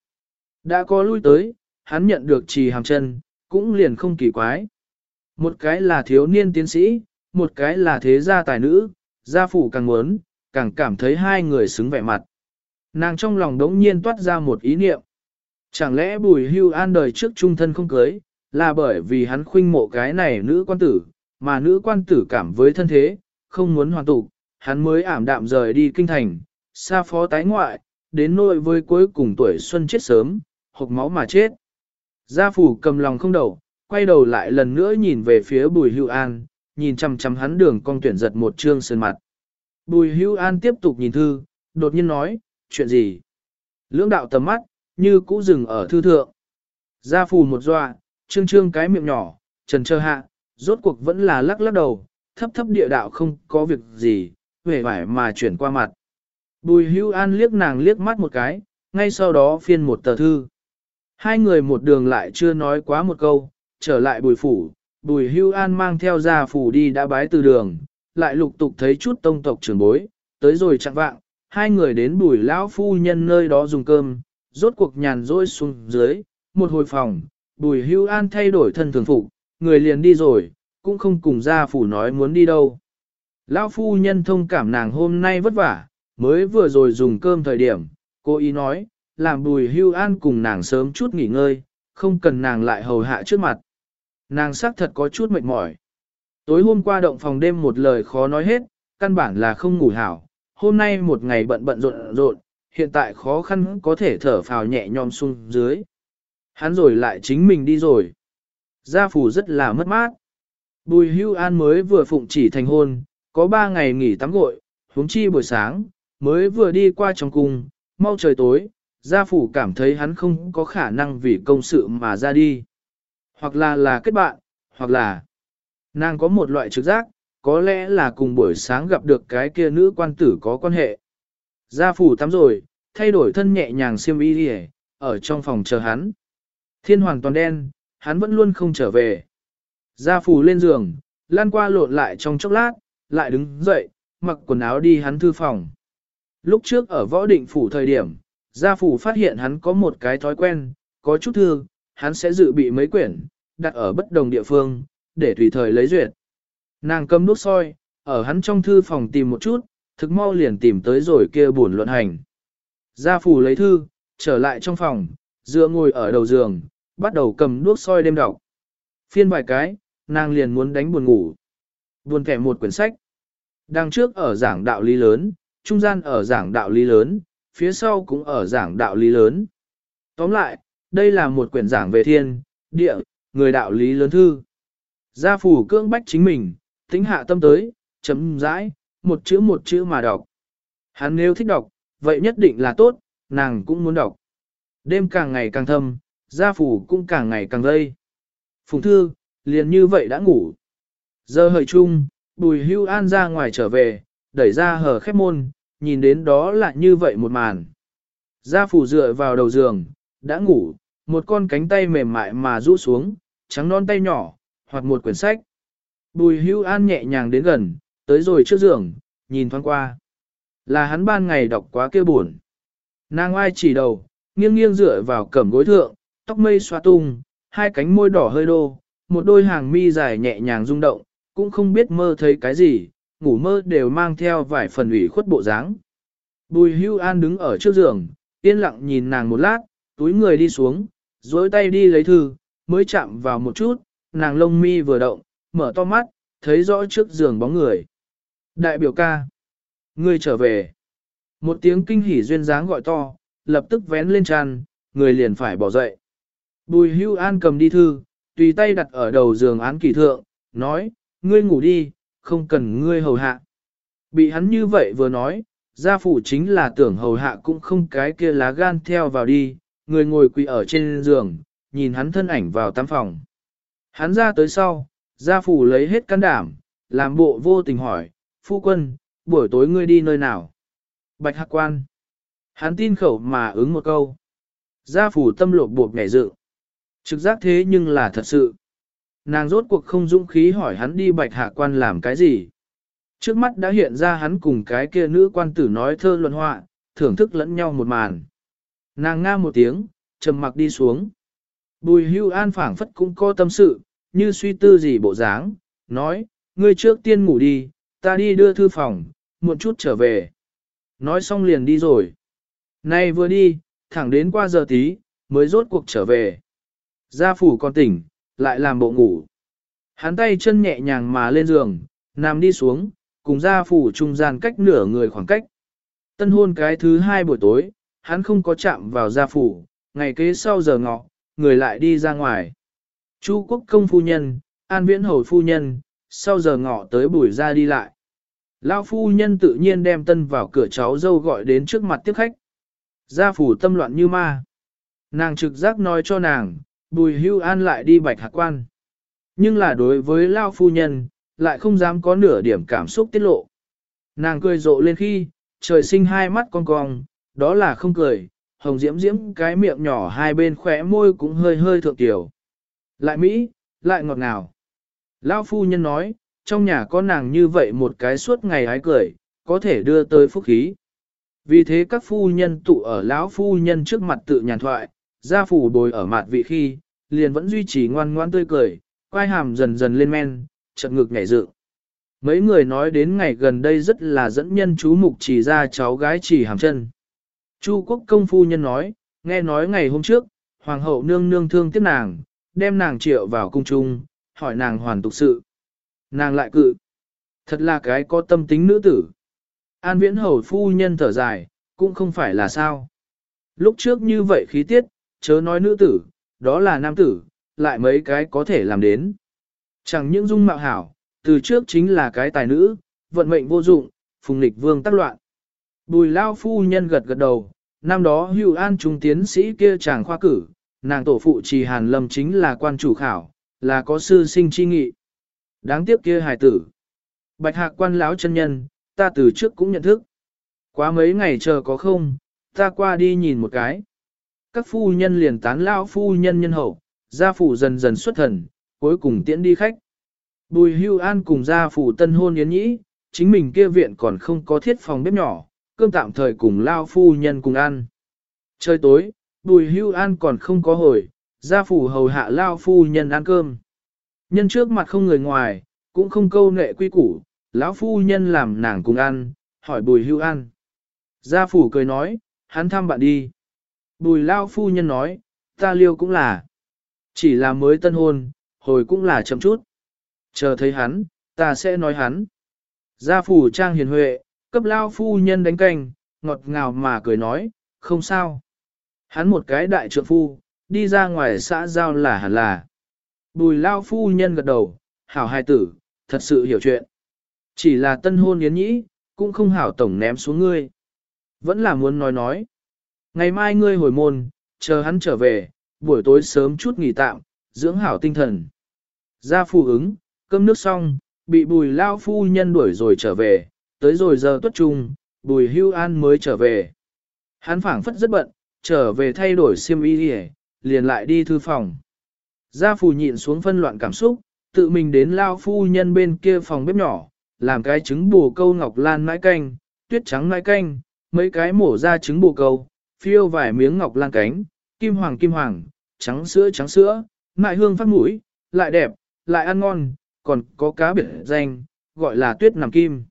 Đã có lui tới, hắn nhận được Trì Hàm chân, cũng liền không kỳ quái. Một cái là thiếu niên tiến sĩ, một cái là thế gia tài nữ, gia phủ càng muốn, càng cảm thấy hai người xứng vẻ mặt. Nàng trong lòng đống nhiên toát ra một ý niệm. Chẳng lẽ bùi hưu an đời trước trung thân không cưới, là bởi vì hắn khuynh mộ cái này nữ quan tử, mà nữ quan tử cảm với thân thế, không muốn hoàn tụ, hắn mới ảm đạm rời đi kinh thành, xa phó tái ngoại, đến nội với cuối cùng tuổi xuân chết sớm, hộc máu mà chết. Gia phủ cầm lòng không đầu, quay đầu lại lần nữa nhìn về phía bùi hưu an, nhìn chăm chăm hắn đường cong tuyển giật một trương sơn mặt. Bùi hưu an tiếp tục nhìn thư, đột nhiên nói, chuyện gì? Lưỡng đạo tầm mắt, như cũ dừng ở thư thượng. Gia phù một doa, trương trương cái miệng nhỏ, trần trơ hạ, rốt cuộc vẫn là lắc lắc đầu, thấp thấp địa đạo không có việc gì, vẻ vải mà chuyển qua mặt. Bùi hưu an liếc nàng liếc mắt một cái, ngay sau đó phiên một tờ thư. Hai người một đường lại chưa nói quá một câu, trở lại bùi phủ, bùi hưu an mang theo gia phủ đi đã bái từ đường, lại lục tục thấy chút tông tộc trưởng bối, tới rồi chặn vạng, hai người đến bùi lão phu nhân nơi đó dùng cơm, rốt cuộc nhàn rỗi xuống dưới, một hồi phòng, bùi hưu an thay đổi thân thường phục, người liền đi rồi, cũng không cùng gia phủ nói muốn đi đâu. Lão phu nhân thông cảm nàng hôm nay vất vả, mới vừa rồi dùng cơm thời điểm, cô ý nói, làm bùi hưu an cùng nàng sớm chút nghỉ ngơi, không cần nàng lại hầu hạ trước mặt. Nàng xác thật có chút mệt mỏi. Tối hôm qua động phòng đêm một lời khó nói hết, căn bản là không ngủ hảo. Hôm nay một ngày bận bận rộn rộn, hiện tại khó khăn có thể thở phào nhẹ nhõm xuống dưới. Hắn rồi lại chính mình đi rồi. Gia phủ rất là mất mát. Bùi hưu an mới vừa phụng chỉ thành hôn, có ba ngày nghỉ tắm gội, huống chi buổi sáng, mới vừa đi qua trong cung, mau trời tối, gia phủ cảm thấy hắn không có khả năng vì công sự mà ra đi. Hoặc là là kết bạn, hoặc là nàng có một loại trực giác, có lẽ là cùng buổi sáng gặp được cái kia nữ quan tử có quan hệ. Gia phủ tắm rồi, thay đổi thân nhẹ nhàng xiêm y đi ở trong phòng chờ hắn. Thiên hoàn toàn đen, hắn vẫn luôn không trở về. Gia phủ lên giường, lan qua lộn lại trong chốc lát, lại đứng dậy, mặc quần áo đi hắn thư phòng. Lúc trước ở võ định phủ thời điểm, gia phủ phát hiện hắn có một cái thói quen, có chút thư, hắn sẽ dự bị mấy quyển, đặt ở bất đồng địa phương, để tùy thời lấy duyệt. Nàng cầm đốt soi, ở hắn trong thư phòng tìm một chút, thực mau liền tìm tới rồi kia buồn luận hành. Gia phủ lấy thư, trở lại trong phòng, dựa ngồi ở đầu giường, bắt đầu cầm đuốc soi đêm đọc. Phiên vài cái, nàng liền muốn đánh buồn ngủ. Buồn kẻ một quyển sách. Đằng trước ở giảng đạo lý lớn, trung gian ở giảng đạo lý lớn, phía sau cũng ở giảng đạo lý lớn. Tóm lại, đây là một quyển giảng về thiên, địa, người đạo lý lớn thư. Gia phủ cưỡng bách chính mình, tính hạ tâm tới, chấm rãi, một chữ một chữ mà đọc. Hắn nếu thích đọc, vậy nhất định là tốt, nàng cũng muốn đọc. Đêm càng ngày càng thâm, gia phủ cũng càng ngày càng lây. Phùng thư, liền như vậy đã ngủ. Giờ hời chung, bùi hưu an ra ngoài trở về, đẩy ra hở khép môn, nhìn đến đó là như vậy một màn. Gia phủ dựa vào đầu giường, đã ngủ, một con cánh tay mềm mại mà rũ xuống, trắng non tay nhỏ, hoặc một quyển sách. Bùi hưu an nhẹ nhàng đến gần, tới rồi trước giường, nhìn thoáng qua. Là hắn ban ngày đọc quá kia buồn. Nàng ai chỉ đầu, nghiêng nghiêng dựa vào cẩm gối thượng, tóc mây xoa tung, hai cánh môi đỏ hơi đô, một đôi hàng mi dài nhẹ nhàng rung động, cũng không biết mơ thấy cái gì, ngủ mơ đều mang theo vài phần ủy khuất bộ dáng. Bùi hưu an đứng ở trước giường, yên lặng nhìn nàng một lát, túi người đi xuống, dối tay đi lấy thư, mới chạm vào một chút, nàng lông mi vừa động, mở to mắt, thấy rõ trước giường bóng người. Đại biểu ca, ngươi trở về. Một tiếng kinh hỉ duyên dáng gọi to, lập tức vén lên tràn, người liền phải bỏ dậy. Bùi hưu an cầm đi thư, tùy tay đặt ở đầu giường án kỳ thượng, nói, ngươi ngủ đi, không cần ngươi hầu hạ. Bị hắn như vậy vừa nói, gia phủ chính là tưởng hầu hạ cũng không cái kia lá gan theo vào đi, người ngồi quỳ ở trên giường, nhìn hắn thân ảnh vào tam phòng. Hắn ra tới sau, gia phủ lấy hết can đảm, làm bộ vô tình hỏi, phu quân, buổi tối ngươi đi nơi nào? Bạch Hạc Quan. Hắn tin khẩu mà ứng một câu. Gia phủ tâm lột buộc nhảy dự. Trực giác thế nhưng là thật sự. Nàng rốt cuộc không dũng khí hỏi hắn đi bạch hạ quan làm cái gì. Trước mắt đã hiện ra hắn cùng cái kia nữ quan tử nói thơ luận họa, thưởng thức lẫn nhau một màn. Nàng nga một tiếng, trầm mặc đi xuống. Bùi hưu an phảng phất cũng có tâm sự, như suy tư gì bộ dáng, nói, ngươi trước tiên ngủ đi, ta đi đưa thư phòng, muộn chút trở về. Nói xong liền đi rồi. Nay vừa đi, thẳng đến qua giờ tí, mới rốt cuộc trở về. Gia phủ còn tỉnh, lại làm bộ ngủ. Hắn tay chân nhẹ nhàng mà lên giường, nằm đi xuống, cùng gia phủ trung gian cách nửa người khoảng cách. Tân hôn cái thứ hai buổi tối, hắn không có chạm vào gia phủ, ngày kế sau giờ ngọ, người lại đi ra ngoài. Chu quốc công phu nhân, an viễn hồi phu nhân, sau giờ ngọ tới buổi ra đi lại. Lao phu nhân tự nhiên đem tân vào cửa cháu dâu gọi đến trước mặt tiếp khách. Gia phủ tâm loạn như ma. Nàng trực giác nói cho nàng, bùi hưu an lại đi bạch hạc quan. Nhưng là đối với Lao phu nhân, lại không dám có nửa điểm cảm xúc tiết lộ. Nàng cười rộ lên khi, trời sinh hai mắt con cong, đó là không cười, hồng diễm diễm cái miệng nhỏ hai bên khỏe môi cũng hơi hơi thượng tiểu. Lại Mỹ, lại ngọt ngào. Lao phu nhân nói, trong nhà có nàng như vậy một cái suốt ngày hái cười, có thể đưa tới phúc khí. Vì thế các phu nhân tụ ở lão phu nhân trước mặt tự nhàn thoại, gia phủ bồi ở mặt vị khi, liền vẫn duy trì ngoan ngoan tươi cười, quai hàm dần dần lên men, chợt ngực nhảy dựng. Mấy người nói đến ngày gần đây rất là dẫn nhân chú mục chỉ ra cháu gái chỉ hàm chân. Chu quốc công phu nhân nói, nghe nói ngày hôm trước, hoàng hậu nương nương thương tiếc nàng, đem nàng triệu vào cung trung, hỏi nàng hoàn tục sự. Nàng lại cự. Thật là cái có tâm tính nữ tử. An viễn hầu phu nhân thở dài, cũng không phải là sao. Lúc trước như vậy khí tiết, chớ nói nữ tử, đó là nam tử, lại mấy cái có thể làm đến. Chẳng những dung mạo hảo, từ trước chính là cái tài nữ, vận mệnh vô dụng, phùng lịch vương tác loạn. Bùi lao phu nhân gật gật đầu, năm đó hưu an trung tiến sĩ kia chàng khoa cử, nàng tổ phụ trì hàn lâm chính là quan chủ khảo, là có sư sinh chi nghị. Đáng tiếc kia hài tử. Bạch hạc quan lão chân nhân, ta từ trước cũng nhận thức. Quá mấy ngày chờ có không, ta qua đi nhìn một cái. Các phu nhân liền tán lão phu nhân nhân hậu, gia phủ dần dần xuất thần, cuối cùng tiễn đi khách. Bùi hưu an cùng gia phủ tân hôn yến nhĩ, chính mình kia viện còn không có thiết phòng bếp nhỏ, cơm tạm thời cùng lao phu nhân cùng ăn. Trời tối, bùi hưu an còn không có hồi, gia phủ hầu hạ lao phu nhân ăn cơm. Nhân trước mặt không người ngoài, cũng không câu nệ quy củ, lão phu nhân làm nàng cùng ăn, hỏi bùi hưu an. Gia phủ cười nói, hắn thăm bạn đi. Bùi lao phu nhân nói, ta liêu cũng là. Chỉ là mới tân hôn, hồi cũng là chậm chút. Chờ thấy hắn, ta sẽ nói hắn. Gia phủ trang hiền huệ, cấp lao phu nhân đánh canh, ngọt ngào mà cười nói, không sao. Hắn một cái đại trượng phu, đi ra ngoài xã giao là hẳn là. Bùi lao phu nhân gật đầu, hảo hai tử, thật sự hiểu chuyện. Chỉ là tân hôn yến nhĩ, cũng không hảo tổng ném xuống ngươi. Vẫn là muốn nói nói. Ngày mai ngươi hồi môn, chờ hắn trở về, buổi tối sớm chút nghỉ tạm, dưỡng hảo tinh thần. Ra phù ứng, cơm nước xong, bị bùi lao phu nhân đuổi rồi trở về, tới rồi giờ tuất trung, bùi hưu an mới trở về. Hắn phảng phất rất bận, trở về thay đổi xiêm y đi liền lại đi thư phòng. Gia phù nhịn xuống phân loạn cảm xúc, tự mình đến lao phu nhân bên kia phòng bếp nhỏ, làm cái trứng bù câu ngọc lan mãi canh, tuyết trắng mãi canh, mấy cái mổ ra trứng bù câu, phiêu vài miếng ngọc lan cánh, kim hoàng kim hoàng, trắng sữa trắng sữa, mại hương phát mũi, lại đẹp, lại ăn ngon, còn có cá biệt danh, gọi là tuyết nằm kim.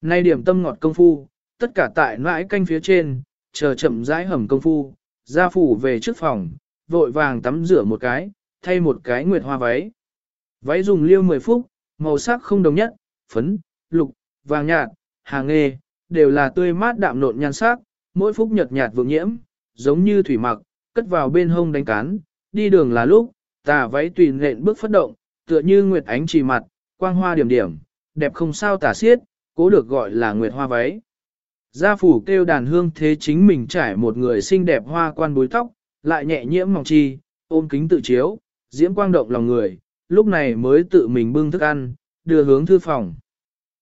Nay điểm tâm ngọt công phu, tất cả tại nãi canh phía trên, chờ chậm rãi hầm công phu, ra phủ về trước phòng, vội vàng tắm rửa một cái, thay một cái nguyệt hoa váy. Váy dùng liêu 10 phút, màu sắc không đồng nhất, phấn, lục, vàng nhạt, hàng nghề, đều là tươi mát đạm nộn nhan sắc, mỗi phút nhợt nhạt vượng nhiễm, giống như thủy mặc, cất vào bên hông đánh cán, đi đường là lúc, tà váy tùy nện bước phát động, tựa như nguyệt ánh trì mặt, quang hoa điểm điểm, đẹp không sao tả xiết, cố được gọi là nguyệt hoa váy. Gia phủ kêu đàn hương thế chính mình trải một người xinh đẹp hoa quan bối tóc, lại nhẹ nhiễm mỏng chi, ôm kính tự chiếu, diễm quang động lòng người, lúc này mới tự mình bưng thức ăn, đưa hướng thư phòng.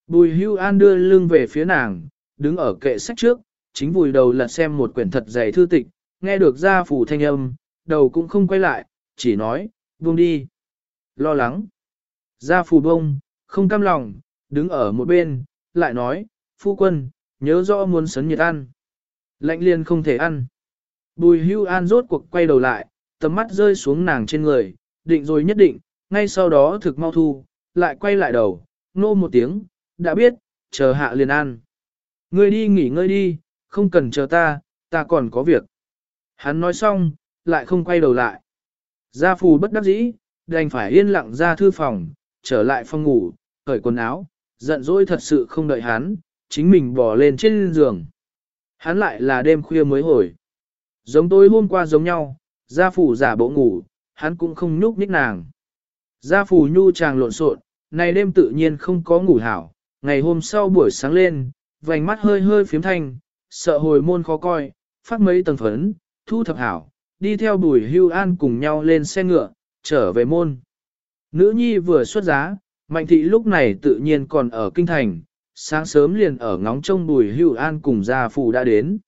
Bùi hưu an đưa lưng về phía nàng, đứng ở kệ sách trước, chính vùi đầu lật xem một quyển thật dày thư tịch, nghe được gia phủ thanh âm, đầu cũng không quay lại, chỉ nói, buông đi. Lo lắng. Gia phủ bông, không cam lòng, đứng ở một bên, lại nói, phu quân, nhớ rõ muốn sấn nhiệt ăn. Lạnh liền không thể ăn. Bùi hưu an rốt cuộc quay đầu lại, tầm mắt rơi xuống nàng trên người, định rồi nhất định, ngay sau đó thực mau thu, lại quay lại đầu, nô một tiếng, đã biết, chờ hạ liền ăn. Ngươi đi nghỉ ngơi đi, không cần chờ ta, ta còn có việc. Hắn nói xong, lại không quay đầu lại. Gia phù bất đắc dĩ, đành phải yên lặng ra thư phòng, trở lại phòng ngủ, cởi quần áo, giận dỗi thật sự không đợi hắn, chính mình bỏ lên trên giường. Hắn lại là đêm khuya mới hồi. Giống tôi hôm qua giống nhau, gia phủ giả bộ ngủ, hắn cũng không nhúc nhích nàng. Gia phủ nhu chàng lộn xộn, này đêm tự nhiên không có ngủ hảo, ngày hôm sau buổi sáng lên, vành mắt hơi hơi phiếm thanh, sợ hồi môn khó coi, phát mấy tầng phấn, thu thập hảo, đi theo bùi hưu an cùng nhau lên xe ngựa, trở về môn. Nữ nhi vừa xuất giá, mạnh thị lúc này tự nhiên còn ở kinh thành, sáng sớm liền ở ngóng trông bùi hưu an cùng gia phù đã đến.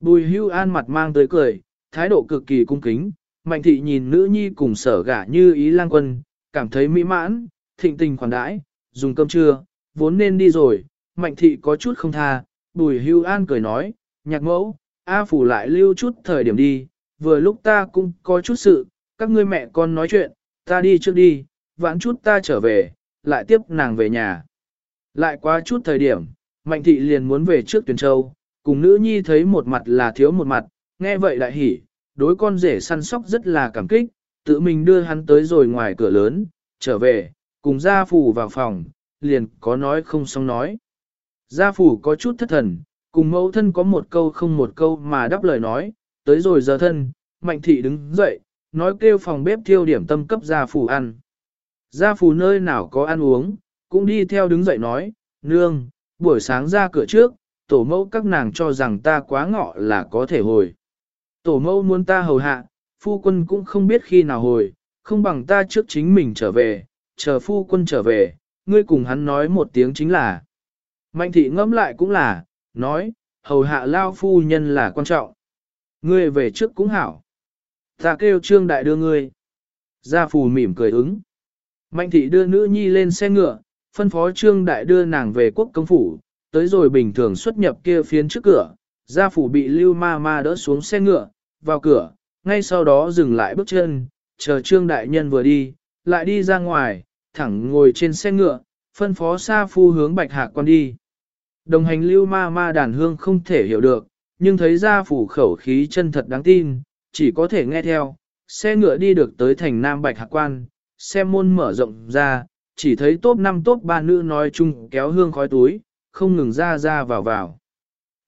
Bùi hưu an mặt mang tới cười, thái độ cực kỳ cung kính, mạnh thị nhìn nữ nhi cùng sở gả như ý lang quân, cảm thấy mỹ mãn, thịnh tình khoản đãi, dùng cơm trưa, vốn nên đi rồi, mạnh thị có chút không tha, bùi hưu an cười nói, nhạc mẫu, A phủ lại lưu chút thời điểm đi, vừa lúc ta cũng có chút sự, các ngươi mẹ con nói chuyện, ta đi trước đi, vãn chút ta trở về, lại tiếp nàng về nhà. Lại quá chút thời điểm, mạnh thị liền muốn về trước tuyển châu, cùng nữ nhi thấy một mặt là thiếu một mặt, nghe vậy đại hỉ, đối con rể săn sóc rất là cảm kích, tự mình đưa hắn tới rồi ngoài cửa lớn, trở về, cùng gia phủ vào phòng, liền có nói không xong nói. Gia phủ có chút thất thần, cùng mẫu thân có một câu không một câu mà đáp lời nói, tới rồi giờ thân, mạnh thị đứng dậy, nói kêu phòng bếp thiêu điểm tâm cấp gia phủ ăn. Gia phù nơi nào có ăn uống, cũng đi theo đứng dậy nói, nương, buổi sáng ra cửa trước, tổ mẫu các nàng cho rằng ta quá ngọ là có thể hồi. Tổ mẫu muốn ta hầu hạ, phu quân cũng không biết khi nào hồi, không bằng ta trước chính mình trở về, chờ phu quân trở về, ngươi cùng hắn nói một tiếng chính là. Mạnh thị ngẫm lại cũng là, nói, hầu hạ lao phu nhân là quan trọng. Ngươi về trước cũng hảo. Ta kêu trương đại đưa ngươi. Gia phù mỉm cười ứng. Mạnh thị đưa nữ nhi lên xe ngựa, phân phó trương đại đưa nàng về quốc công phủ, tới rồi bình thường xuất nhập kia phiến trước cửa. Gia phủ bị lưu ma ma đỡ xuống xe ngựa, vào cửa, ngay sau đó dừng lại bước chân, chờ trương đại nhân vừa đi, lại đi ra ngoài, thẳng ngồi trên xe ngựa, phân phó xa Phu hướng bạch hạ quan đi. Đồng hành lưu ma ma đàn hương không thể hiểu được, nhưng thấy gia phủ khẩu khí chân thật đáng tin, chỉ có thể nghe theo. Xe ngựa đi được tới thành Nam Bạch Hạc Quan, Xem môn mở rộng ra, chỉ thấy top 5 top 3 nữ nói chung kéo hương khói túi, không ngừng ra ra vào vào.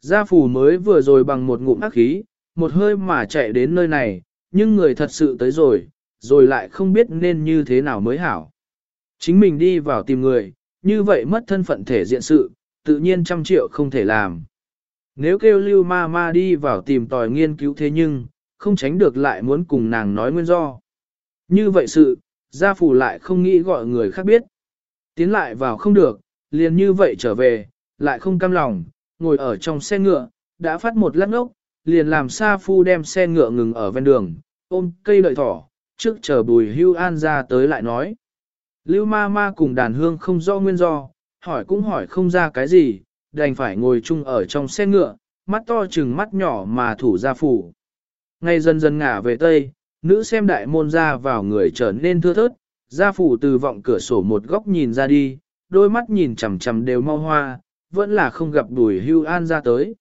Gia phủ mới vừa rồi bằng một ngụm ác khí, một hơi mà chạy đến nơi này, nhưng người thật sự tới rồi, rồi lại không biết nên như thế nào mới hảo. Chính mình đi vào tìm người, như vậy mất thân phận thể diện sự, tự nhiên trăm triệu không thể làm. Nếu kêu lưu ma ma đi vào tìm tòi nghiên cứu thế nhưng, không tránh được lại muốn cùng nàng nói nguyên do. Như vậy sự, gia phủ lại không nghĩ gọi người khác biết. Tiến lại vào không được, liền như vậy trở về, lại không cam lòng, ngồi ở trong xe ngựa, đã phát một lát ngốc, liền làm Sa Phu đem xe ngựa ngừng ở ven đường, ôm cây đợi thỏ, trước chờ bùi hưu an ra tới lại nói. Lưu ma ma cùng đàn hương không do nguyên do, hỏi cũng hỏi không ra cái gì, đành phải ngồi chung ở trong xe ngựa, mắt to chừng mắt nhỏ mà thủ ra phủ. Ngay dần dần ngả về tây, nữ xem đại môn ra vào người trở nên thưa thớt, gia phủ từ vọng cửa sổ một góc nhìn ra đi, đôi mắt nhìn chằm chằm đều mau hoa, vẫn là không gặp đùi hưu an ra tới.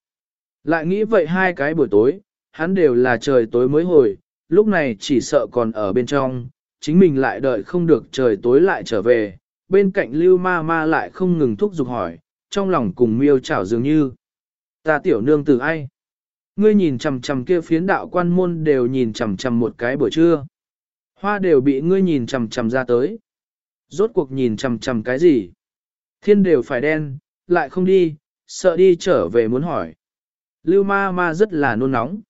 Lại nghĩ vậy hai cái buổi tối, hắn đều là trời tối mới hồi, lúc này chỉ sợ còn ở bên trong, chính mình lại đợi không được trời tối lại trở về, bên cạnh lưu ma ma lại không ngừng thúc giục hỏi, trong lòng cùng miêu chảo dường như. Ta tiểu nương từ ai? Ngươi nhìn chằm chằm kia phiến đạo quan môn đều nhìn chằm chằm một cái buổi trưa. Hoa đều bị ngươi nhìn chằm chằm ra tới. Rốt cuộc nhìn chằm chằm cái gì? Thiên đều phải đen, lại không đi, sợ đi trở về muốn hỏi. Lưu ma ma rất là nôn nóng.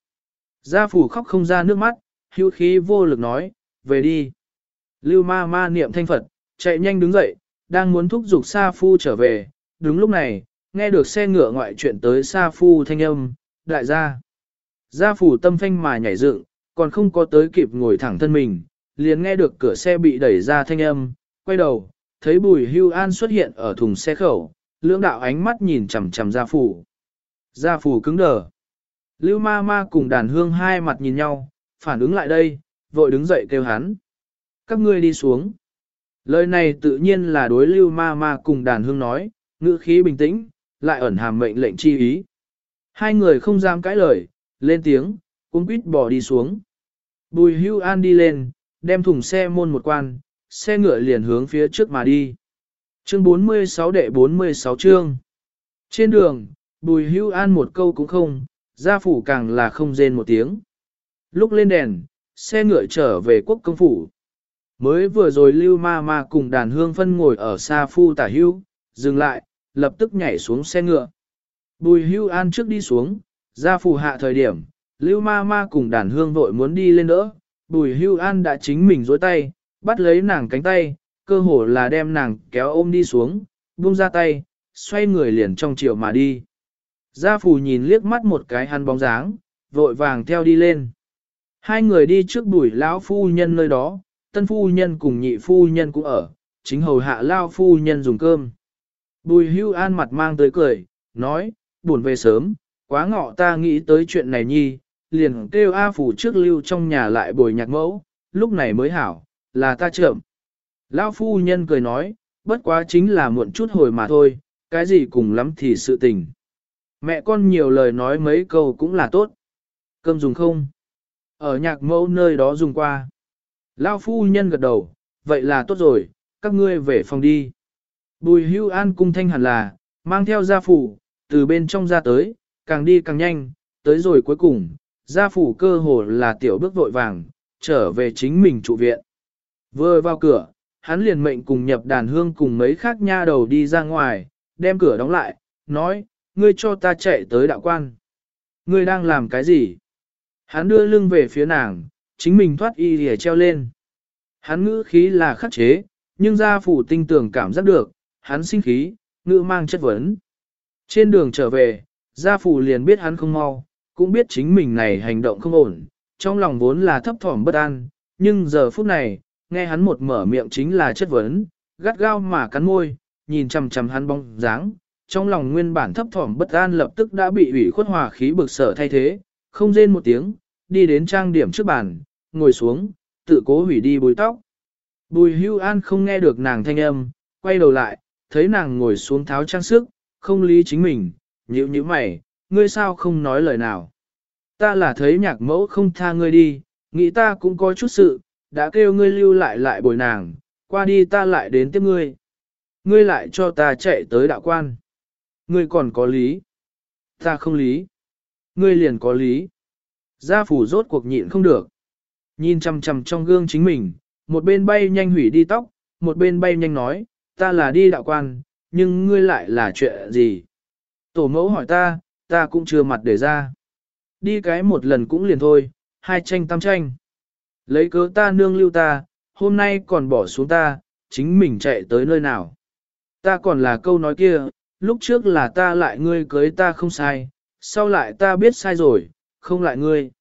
Gia phủ khóc không ra nước mắt, hữu khí vô lực nói, về đi. Lưu ma ma niệm thanh Phật, chạy nhanh đứng dậy, đang muốn thúc giục Sa Phu trở về. Đúng lúc này, nghe được xe ngựa ngoại chuyện tới Sa Phu thanh âm, đại gia. Gia phủ tâm phanh mà nhảy dựng, còn không có tới kịp ngồi thẳng thân mình, liền nghe được cửa xe bị đẩy ra thanh âm, quay đầu, thấy bùi hưu an xuất hiện ở thùng xe khẩu, lưỡng đạo ánh mắt nhìn chằm chằm gia phủ. Gia phủ cứng đờ. Lưu ma ma cùng đàn hương hai mặt nhìn nhau, phản ứng lại đây, vội đứng dậy kêu hắn. Các ngươi đi xuống. Lời này tự nhiên là đối lưu ma ma cùng đàn hương nói, ngữ khí bình tĩnh, lại ẩn hàm mệnh lệnh chi ý. Hai người không dám cãi lời, lên tiếng, cuống quýt bỏ đi xuống. Bùi hưu an đi lên, đem thùng xe môn một quan, xe ngựa liền hướng phía trước mà đi. Chương 46 đệ 46 chương. Trên đường, bùi hưu an một câu cũng không, gia phủ càng là không rên một tiếng. Lúc lên đèn, xe ngựa trở về quốc công phủ. Mới vừa rồi lưu ma ma cùng đàn hương phân ngồi ở xa phu tả hưu, dừng lại, lập tức nhảy xuống xe ngựa. Bùi hưu an trước đi xuống, ra phù hạ thời điểm, lưu ma ma cùng đàn hương vội muốn đi lên đỡ. Bùi hưu an đã chính mình dối tay, bắt lấy nàng cánh tay, cơ hồ là đem nàng kéo ôm đi xuống, buông ra tay, xoay người liền trong chiều mà đi. Gia phù nhìn liếc mắt một cái hắn bóng dáng, vội vàng theo đi lên. Hai người đi trước bùi lão phu nhân nơi đó, tân phu nhân cùng nhị phu nhân cũng ở, chính hầu hạ lao phu nhân dùng cơm. Bùi hưu an mặt mang tới cười, nói, buồn về sớm, quá ngọ ta nghĩ tới chuyện này nhi, liền kêu A phủ trước lưu trong nhà lại bồi nhạc mẫu, lúc này mới hảo, là ta chậm. Lao phu nhân cười nói, bất quá chính là muộn chút hồi mà thôi, cái gì cùng lắm thì sự tình. Mẹ con nhiều lời nói mấy câu cũng là tốt. Cơm dùng không? Ở nhạc mẫu nơi đó dùng qua. Lao phu nhân gật đầu, vậy là tốt rồi, các ngươi về phòng đi. Bùi hưu an cung thanh hẳn là, mang theo gia phủ, từ bên trong ra tới, càng đi càng nhanh, tới rồi cuối cùng, gia phủ cơ hồ là tiểu bước vội vàng, trở về chính mình trụ viện. Vừa vào cửa, hắn liền mệnh cùng nhập đàn hương cùng mấy khác nha đầu đi ra ngoài, đem cửa đóng lại, nói, ngươi cho ta chạy tới đạo quan. Ngươi đang làm cái gì? Hắn đưa lưng về phía nàng, chính mình thoát y để treo lên. Hắn ngữ khí là khắc chế, nhưng gia phủ tinh tưởng cảm giác được, hắn sinh khí, ngữ mang chất vấn. Trên đường trở về, gia phủ liền biết hắn không mau, cũng biết chính mình này hành động không ổn, trong lòng vốn là thấp thỏm bất an, nhưng giờ phút này, nghe hắn một mở miệng chính là chất vấn, gắt gao mà cắn môi, nhìn chằm chằm hắn bóng dáng, trong lòng nguyên bản thấp thỏm bất an lập tức đã bị ủy khuất hòa khí bực sở thay thế, không rên một tiếng, đi đến trang điểm trước bàn, ngồi xuống, tự cố hủy đi bùi tóc. Bùi hưu an không nghe được nàng thanh âm, quay đầu lại, thấy nàng ngồi xuống tháo trang sức, không lý chính mình, nhíu nhíu mày, ngươi sao không nói lời nào. Ta là thấy nhạc mẫu không tha ngươi đi, nghĩ ta cũng có chút sự, đã kêu ngươi lưu lại lại bồi nàng, qua đi ta lại đến tiếp ngươi. Ngươi lại cho ta chạy tới đạo quan. Ngươi còn có lý. Ta không lý. Ngươi liền có lý. Gia phủ rốt cuộc nhịn không được. Nhìn chằm chằm trong gương chính mình, một bên bay nhanh hủy đi tóc, một bên bay nhanh nói, ta là đi đạo quan, nhưng ngươi lại là chuyện gì? Tổ mẫu hỏi ta, ta cũng chưa mặt để ra. Đi cái một lần cũng liền thôi, hai tranh tam tranh. Lấy cớ ta nương lưu ta, hôm nay còn bỏ xuống ta, chính mình chạy tới nơi nào. Ta còn là câu nói kia, lúc trước là ta lại ngươi cưới ta không sai, sau lại ta biết sai rồi, không lại ngươi.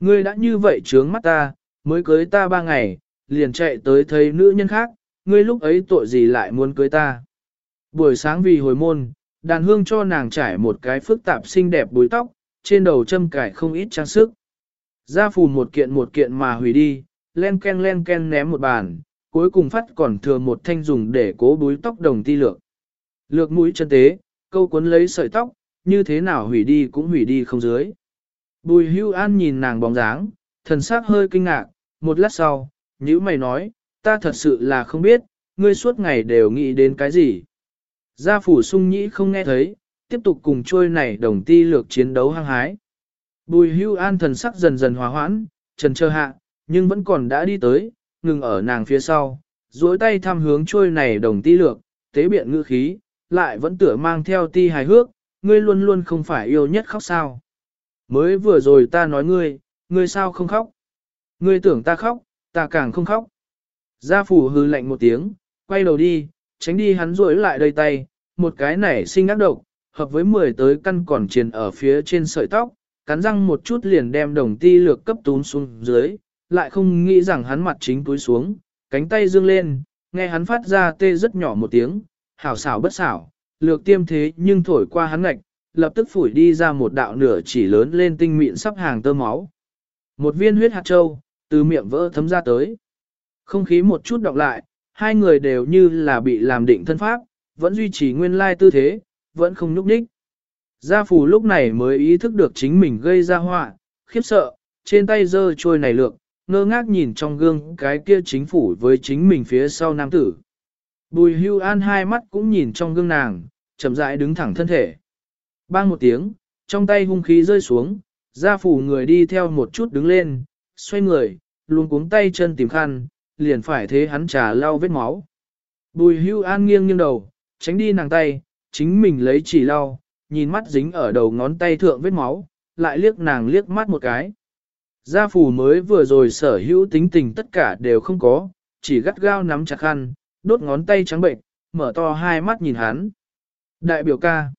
Ngươi đã như vậy trướng mắt ta, mới cưới ta ba ngày, liền chạy tới thấy nữ nhân khác, ngươi lúc ấy tội gì lại muốn cưới ta. Buổi sáng vì hồi môn, đàn hương cho nàng trải một cái phức tạp xinh đẹp búi tóc, trên đầu châm cải không ít trang sức. Gia phù một kiện một kiện mà hủy đi, len ken len ken ném một bàn, cuối cùng phát còn thừa một thanh dùng để cố búi tóc đồng ti lược. Lược mũi chân tế, câu cuốn lấy sợi tóc, như thế nào hủy đi cũng hủy đi không dưới. Bùi hưu an nhìn nàng bóng dáng, thần sắc hơi kinh ngạc, một lát sau, nhữ mày nói, ta thật sự là không biết, ngươi suốt ngày đều nghĩ đến cái gì. Gia phủ sung nhĩ không nghe thấy, tiếp tục cùng trôi này đồng ti lược chiến đấu hăng hái. Bùi hưu an thần sắc dần dần hòa hoãn, trần chờ hạ, nhưng vẫn còn đã đi tới, ngừng ở nàng phía sau, duỗi tay thăm hướng trôi này đồng ti lược, tế biện ngữ khí, lại vẫn tựa mang theo ti hài hước, ngươi luôn luôn không phải yêu nhất khóc sao. Mới vừa rồi ta nói ngươi, ngươi sao không khóc? Ngươi tưởng ta khóc, ta càng không khóc. Gia phủ hư lạnh một tiếng, quay đầu đi, tránh đi hắn rối lại đầy tay, một cái nảy sinh ác độc, hợp với 10 tới căn còn triền ở phía trên sợi tóc, cắn răng một chút liền đem đồng ti lược cấp tún xuống dưới, lại không nghĩ rằng hắn mặt chính túi xuống, cánh tay dương lên, nghe hắn phát ra tê rất nhỏ một tiếng, hảo xảo bất xảo, lược tiêm thế nhưng thổi qua hắn ngạch, lập tức phủi đi ra một đạo nửa chỉ lớn lên tinh mịn sắp hàng tơ máu. Một viên huyết hạt châu, từ miệng vỡ thấm ra tới. Không khí một chút đọc lại, hai người đều như là bị làm định thân pháp, vẫn duy trì nguyên lai tư thế, vẫn không nhúc nhích. Gia phù lúc này mới ý thức được chính mình gây ra họa, khiếp sợ, trên tay giơ trôi này lược, ngơ ngác nhìn trong gương cái kia chính phủ với chính mình phía sau nam tử. Bùi hưu an hai mắt cũng nhìn trong gương nàng, chậm rãi đứng thẳng thân thể. Bang một tiếng, trong tay hung khí rơi xuống, gia phủ người đi theo một chút đứng lên, xoay người, luôn cuống tay chân tìm khăn, liền phải thế hắn trà lau vết máu. Bùi hưu an nghiêng nghiêng đầu, tránh đi nàng tay, chính mình lấy chỉ lau, nhìn mắt dính ở đầu ngón tay thượng vết máu, lại liếc nàng liếc mắt một cái. Gia phủ mới vừa rồi sở hữu tính tình tất cả đều không có, chỉ gắt gao nắm chặt khăn, đốt ngón tay trắng bệnh, mở to hai mắt nhìn hắn. Đại biểu ca,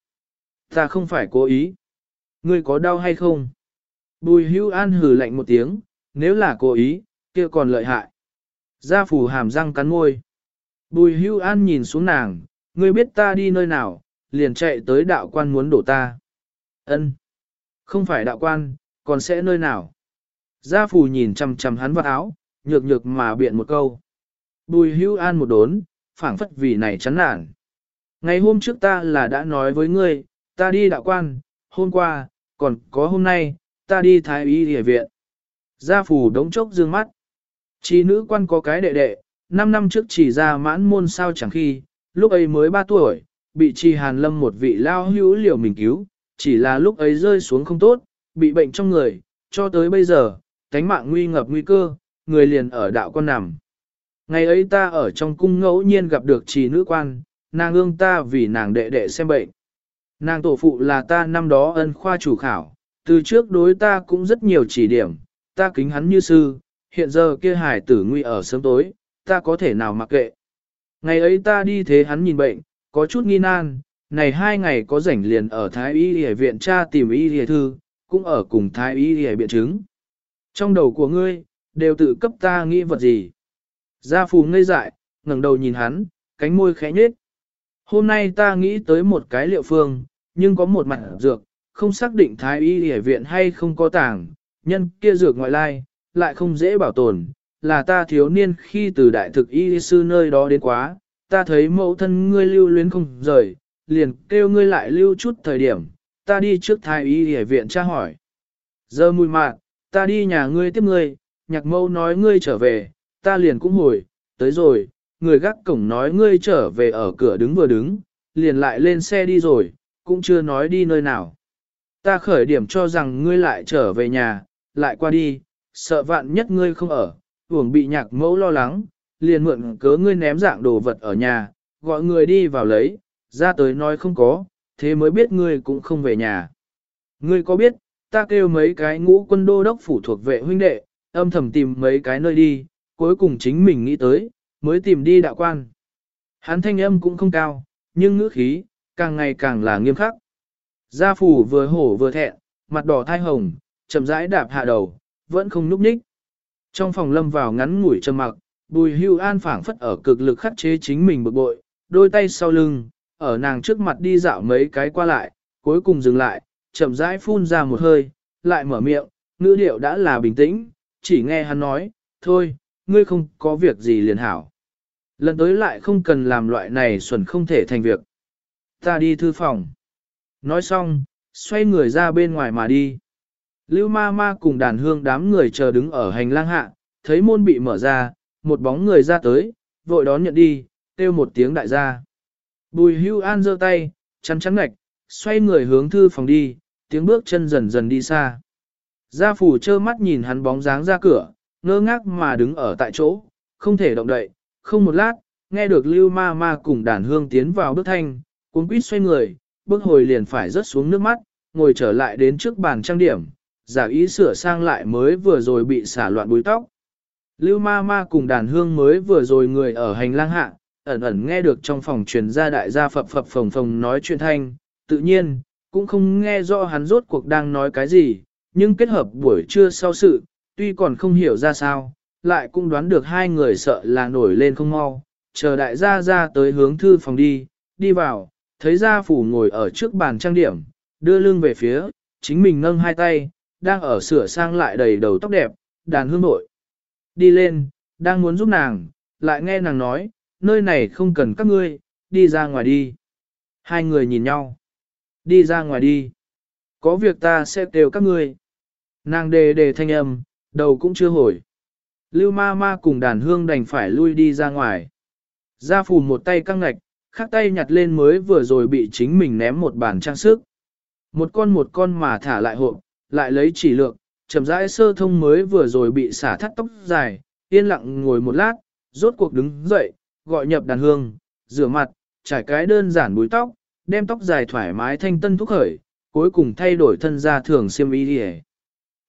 ta không phải cố ý. Ngươi có đau hay không? Bùi hưu an hử lạnh một tiếng, nếu là cố ý, kia còn lợi hại. Gia phủ hàm răng cắn môi. Bùi hưu an nhìn xuống nàng, ngươi biết ta đi nơi nào, liền chạy tới đạo quan muốn đổ ta. Ân, Không phải đạo quan, còn sẽ nơi nào? Gia phủ nhìn chằm chằm hắn vào áo, nhược nhược mà biện một câu. Bùi hưu an một đốn, phảng phất vì này chán nản. Ngày hôm trước ta là đã nói với ngươi, ta đi đạo quan, hôm qua, còn có hôm nay, ta đi thái y địa viện. Gia phủ đống chốc dương mắt. Chỉ nữ quan có cái đệ đệ, 5 năm trước chỉ ra mãn môn sao chẳng khi, lúc ấy mới 3 tuổi, bị trì hàn lâm một vị lao hữu liều mình cứu, chỉ là lúc ấy rơi xuống không tốt, bị bệnh trong người, cho tới bây giờ, cánh mạng nguy ngập nguy cơ, người liền ở đạo con nằm. Ngày ấy ta ở trong cung ngẫu nhiên gặp được trì nữ quan, nàng ương ta vì nàng đệ đệ xem bệnh. Nàng tổ phụ là ta năm đó ân khoa chủ khảo, từ trước đối ta cũng rất nhiều chỉ điểm, ta kính hắn như sư, hiện giờ kia hải tử nguy ở sớm tối, ta có thể nào mặc kệ. Ngày ấy ta đi thế hắn nhìn bệnh, có chút nghi nan, này hai ngày có rảnh liền ở Thái Y Lìa viện cha tìm Y Lìa thư, cũng ở cùng Thái Y Lìa biện chứng. Trong đầu của ngươi, đều tự cấp ta nghĩ vật gì. Gia phù ngây dại, ngẩng đầu nhìn hắn, cánh môi khẽ nhếch. Hôm nay ta nghĩ tới một cái liệu phương, nhưng có một mặt dược, không xác định thái y y viện hay không có tàng, nhân kia dược ngoại lai, lại không dễ bảo tồn, là ta thiếu niên khi từ đại thực y sư nơi đó đến quá, ta thấy mẫu thân ngươi lưu luyến không rời, liền kêu ngươi lại lưu chút thời điểm, ta đi trước thái y y viện tra hỏi. Giờ mùi mạn, ta đi nhà ngươi tiếp ngươi, nhạc mẫu nói ngươi trở về, ta liền cũng hồi, tới rồi, người gác cổng nói ngươi trở về ở cửa đứng vừa đứng, liền lại lên xe đi rồi, cũng chưa nói đi nơi nào. Ta khởi điểm cho rằng ngươi lại trở về nhà, lại qua đi, sợ vạn nhất ngươi không ở, uổng bị nhạc mẫu lo lắng, liền mượn cớ ngươi ném dạng đồ vật ở nhà, gọi người đi vào lấy, ra tới nói không có, thế mới biết ngươi cũng không về nhà. Ngươi có biết, ta kêu mấy cái ngũ quân đô đốc phủ thuộc vệ huynh đệ, âm thầm tìm mấy cái nơi đi, cuối cùng chính mình nghĩ tới, mới tìm đi đạo quan. Hắn thanh âm cũng không cao, nhưng ngữ khí, càng ngày càng là nghiêm khắc. Gia phủ vừa hổ vừa thẹn, mặt đỏ thai hồng, chậm rãi đạp hạ đầu, vẫn không núp ních. Trong phòng lâm vào ngắn ngủi trầm mặc, bùi hưu an phảng phất ở cực lực khắc chế chính mình bực bội, đôi tay sau lưng, ở nàng trước mặt đi dạo mấy cái qua lại, cuối cùng dừng lại, chậm rãi phun ra một hơi, lại mở miệng, ngữ điệu đã là bình tĩnh, chỉ nghe hắn nói, thôi, ngươi không có việc gì liền hảo. Lần tới lại không cần làm loại này xuẩn không thể thành việc. Ta đi thư phòng. Nói xong, xoay người ra bên ngoài mà đi. Lưu ma ma cùng đàn hương đám người chờ đứng ở hành lang hạ, thấy môn bị mở ra, một bóng người ra tới, vội đón nhận đi, kêu một tiếng đại gia. Bùi hưu an giơ tay, chắn chắn ngạch, xoay người hướng thư phòng đi, tiếng bước chân dần dần đi xa. Gia phủ trơ mắt nhìn hắn bóng dáng ra cửa, ngơ ngác mà đứng ở tại chỗ, không thể động đậy, không một lát, nghe được lưu ma ma cùng đàn hương tiến vào bước thanh, cuốn quýt xoay người, bước hồi liền phải rớt xuống nước mắt, ngồi trở lại đến trước bàn trang điểm, giả ý sửa sang lại mới vừa rồi bị xả loạn búi tóc. Lưu ma ma cùng đàn hương mới vừa rồi người ở hành lang hạ, ẩn ẩn nghe được trong phòng truyền ra đại gia phập phập phồng phồng nói chuyện thanh, tự nhiên, cũng không nghe rõ hắn rốt cuộc đang nói cái gì, nhưng kết hợp buổi trưa sau sự, tuy còn không hiểu ra sao, lại cũng đoán được hai người sợ là nổi lên không mau, chờ đại gia ra tới hướng thư phòng đi, đi vào, thấy gia phủ ngồi ở trước bàn trang điểm, đưa lưng về phía, chính mình nâng hai tay, đang ở sửa sang lại đầy đầu tóc đẹp, đàn hương nội. Đi lên, đang muốn giúp nàng, lại nghe nàng nói, nơi này không cần các ngươi, đi ra ngoài đi. Hai người nhìn nhau. Đi ra ngoài đi. Có việc ta sẽ kêu các ngươi. Nàng đề đề thanh âm, đầu cũng chưa hồi. Lưu ma ma cùng đàn hương đành phải lui đi ra ngoài. Gia phù một tay căng ngạch, khác tay nhặt lên mới vừa rồi bị chính mình ném một bàn trang sức. Một con một con mà thả lại hộp, lại lấy chỉ lược, chậm rãi sơ thông mới vừa rồi bị xả thắt tóc dài, yên lặng ngồi một lát, rốt cuộc đứng dậy, gọi nhập đàn hương, rửa mặt, trải cái đơn giản búi tóc, đem tóc dài thoải mái thanh tân thúc khởi, cuối cùng thay đổi thân ra thường xiêm y đi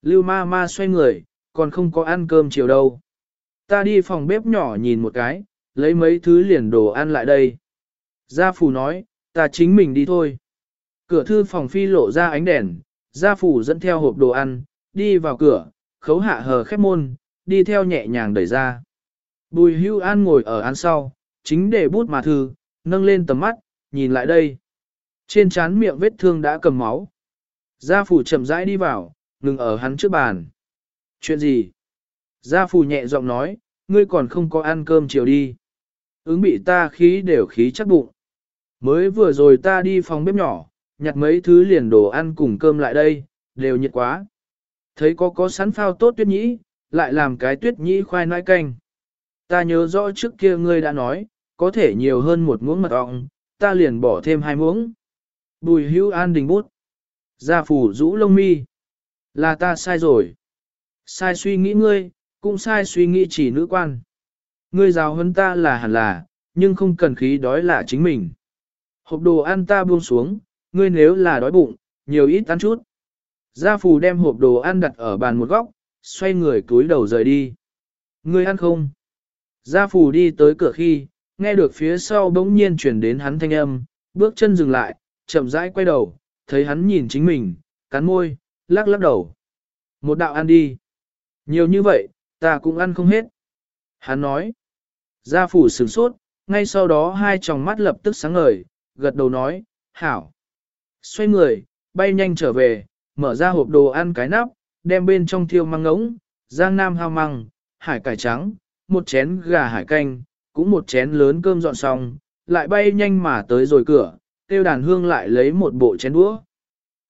Lưu ma ma xoay người, còn không có ăn cơm chiều đâu. Ta đi phòng bếp nhỏ nhìn một cái, lấy mấy thứ liền đồ ăn lại đây. Gia Phù nói, ta chính mình đi thôi. Cửa thư phòng phi lộ ra ánh đèn, Gia phủ dẫn theo hộp đồ ăn, đi vào cửa, khấu hạ hờ khép môn, đi theo nhẹ nhàng đẩy ra. Bùi hưu an ngồi ở án sau, chính để bút mà thư, nâng lên tầm mắt, nhìn lại đây. Trên trán miệng vết thương đã cầm máu. Gia phủ chậm rãi đi vào, ngừng ở hắn trước bàn. Chuyện gì? Gia phủ nhẹ giọng nói, ngươi còn không có ăn cơm chiều đi. Ứng bị ta khí đều khí chắc bụng. Mới vừa rồi ta đi phòng bếp nhỏ, nhặt mấy thứ liền đồ ăn cùng cơm lại đây, đều nhiệt quá. Thấy có có sắn phao tốt tuyết nhĩ, lại làm cái tuyết nhĩ khoai nãi canh. Ta nhớ rõ trước kia ngươi đã nói, có thể nhiều hơn một muỗng mật ong, ta liền bỏ thêm hai muỗng. Bùi hữu an đình bút. Gia phủ rũ lông mi. Là ta sai rồi. Sai suy nghĩ ngươi, cũng sai suy nghĩ chỉ nữ quan. Ngươi giáo hơn ta là hẳn là, nhưng không cần khí đói là chính mình. Hộp đồ ăn ta buông xuống, ngươi nếu là đói bụng, nhiều ít ăn chút. Gia Phù đem hộp đồ ăn đặt ở bàn một góc, xoay người cúi đầu rời đi. Ngươi ăn không? Gia Phù đi tới cửa khi, nghe được phía sau bỗng nhiên chuyển đến hắn thanh âm, bước chân dừng lại, chậm rãi quay đầu, thấy hắn nhìn chính mình, cắn môi, lắc lắc đầu. Một đạo ăn đi. Nhiều như vậy, ta cũng ăn không hết. Hắn nói. Gia Phù sửng sốt, ngay sau đó hai tròng mắt lập tức sáng ngời, gật đầu nói, hảo. Xoay người, bay nhanh trở về, mở ra hộp đồ ăn cái nắp, đem bên trong thiêu măng ngỗng, giang nam hao măng, hải cải trắng, một chén gà hải canh, cũng một chén lớn cơm dọn xong, lại bay nhanh mà tới rồi cửa, tiêu đàn hương lại lấy một bộ chén đũa.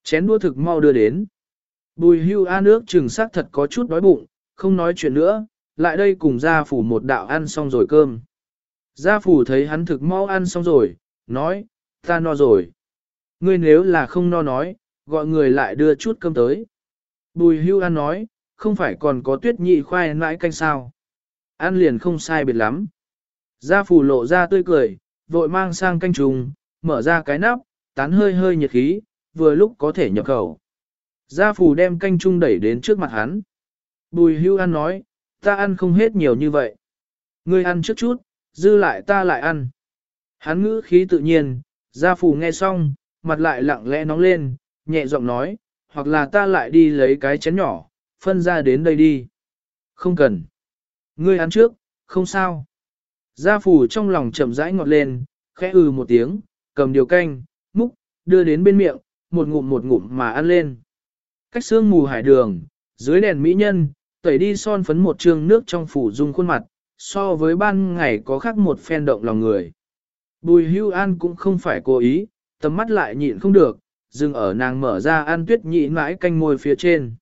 Chén đũa thực mau đưa đến. Bùi hưu a nước trừng sắc thật có chút đói bụng, không nói chuyện nữa, lại đây cùng gia phủ một đạo ăn xong rồi cơm. Gia phủ thấy hắn thực mau ăn xong rồi, nói, ta no rồi. Ngươi nếu là không no nói, gọi người lại đưa chút cơm tới. Bùi hưu ăn nói, không phải còn có tuyết nhị khoai nãi canh sao. Ăn liền không sai biệt lắm. Gia phủ lộ ra tươi cười, vội mang sang canh trùng, mở ra cái nắp, tán hơi hơi nhiệt khí, vừa lúc có thể nhập khẩu. Gia phủ đem canh trung đẩy đến trước mặt hắn. Bùi hưu ăn nói, ta ăn không hết nhiều như vậy. Ngươi ăn trước chút, dư lại ta lại ăn. Hắn ngữ khí tự nhiên, gia phủ nghe xong, mặt lại lặng lẽ nóng lên, nhẹ giọng nói, hoặc là ta lại đi lấy cái chén nhỏ, phân ra đến đây đi. Không cần. Ngươi ăn trước, không sao. Gia phủ trong lòng chậm rãi ngọt lên, khẽ ừ một tiếng, cầm điều canh, múc, đưa đến bên miệng, một ngụm một ngụm mà ăn lên. Cách xương mù hải đường, dưới đèn mỹ nhân, tẩy đi son phấn một trương nước trong phủ dung khuôn mặt, so với ban ngày có khác một phen động lòng người. Bùi hưu an cũng không phải cố ý, tầm mắt lại nhịn không được, dừng ở nàng mở ra ăn tuyết nhị mãi canh môi phía trên.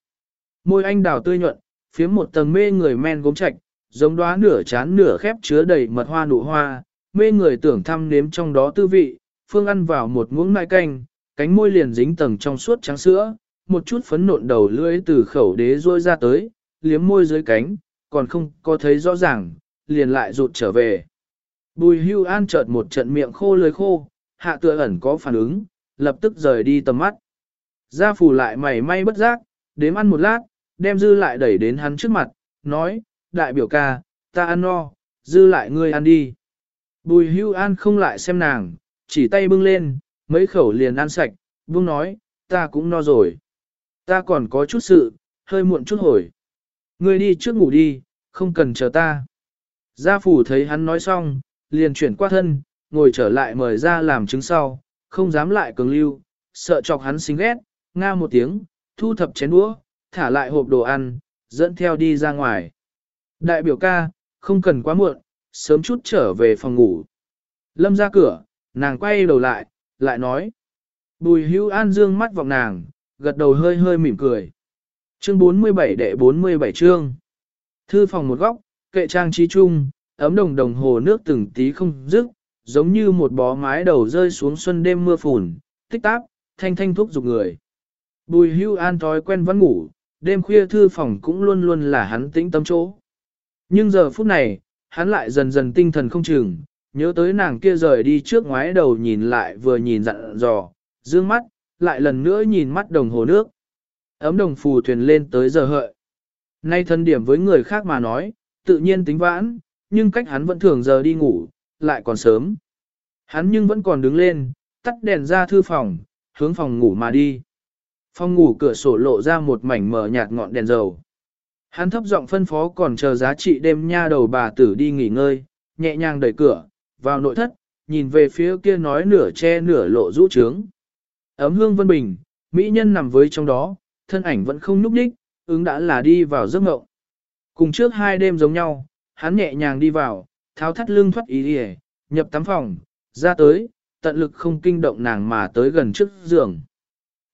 Môi anh đào tươi nhuận, phía một tầng mê người men gốm chạch, giống đóa nửa chán nửa khép chứa đầy mật hoa nụ hoa, mê người tưởng thăm nếm trong đó tư vị, phương ăn vào một muỗng mãi canh, cánh môi liền dính tầng trong suốt trắng sữa, một chút phấn nộn đầu lưỡi từ khẩu đế rôi ra tới, liếm môi dưới cánh, còn không có thấy rõ ràng, liền lại rụt trở về. Bùi hưu an chợt một trận miệng khô lưỡi khô, hạ tựa ẩn có phản ứng, lập tức rời đi tầm mắt. Gia phủ lại mày may bất giác, đếm ăn một lát, đem dư lại đẩy đến hắn trước mặt, nói, đại biểu ca, ta ăn no, dư lại ngươi ăn đi. Bùi hưu an không lại xem nàng, chỉ tay bưng lên, mấy khẩu liền ăn sạch, buông nói, ta cũng no rồi. Ta còn có chút sự, hơi muộn chút hồi. Ngươi đi trước ngủ đi, không cần chờ ta. Gia phủ thấy hắn nói xong, liền chuyển qua thân, ngồi trở lại mời ra làm chứng sau, không dám lại cường lưu, sợ chọc hắn xinh ghét, nga một tiếng, thu thập chén đũa, thả lại hộp đồ ăn, dẫn theo đi ra ngoài. Đại biểu ca, không cần quá muộn, sớm chút trở về phòng ngủ. Lâm ra cửa, nàng quay đầu lại, lại nói. Bùi hữu an dương mắt vọng nàng, gật đầu hơi hơi mỉm cười. Chương 47 đệ 47 chương. Thư phòng một góc, kệ trang trí chung, ấm đồng đồng hồ nước từng tí không dứt, giống như một bó mái đầu rơi xuống xuân đêm mưa phùn, tích táp, thanh thanh thuốc dục người. Bùi hưu an thói quen vẫn ngủ, đêm khuya thư phòng cũng luôn luôn là hắn tĩnh tâm chỗ. Nhưng giờ phút này, hắn lại dần dần tinh thần không chừng, nhớ tới nàng kia rời đi trước ngoái đầu nhìn lại vừa nhìn dặn dò, dương mắt, lại lần nữa nhìn mắt đồng hồ nước. Ấm đồng phù thuyền lên tới giờ hợi. Nay thân điểm với người khác mà nói, tự nhiên tính vãn, nhưng cách hắn vẫn thường giờ đi ngủ, lại còn sớm. Hắn nhưng vẫn còn đứng lên, tắt đèn ra thư phòng, hướng phòng ngủ mà đi. Phòng ngủ cửa sổ lộ ra một mảnh mờ nhạt ngọn đèn dầu. Hắn thấp giọng phân phó còn chờ giá trị đêm nha đầu bà tử đi nghỉ ngơi, nhẹ nhàng đẩy cửa, vào nội thất, nhìn về phía kia nói nửa che nửa lộ rũ trướng. Ấm hương vân bình, mỹ nhân nằm với trong đó, thân ảnh vẫn không núp đích, ứng đã là đi vào giấc ngộng. Cùng trước hai đêm giống nhau, hắn nhẹ nhàng đi vào, tháo thắt lưng thoát ý đi nhập tắm phòng, ra tới, tận lực không kinh động nàng mà tới gần trước giường.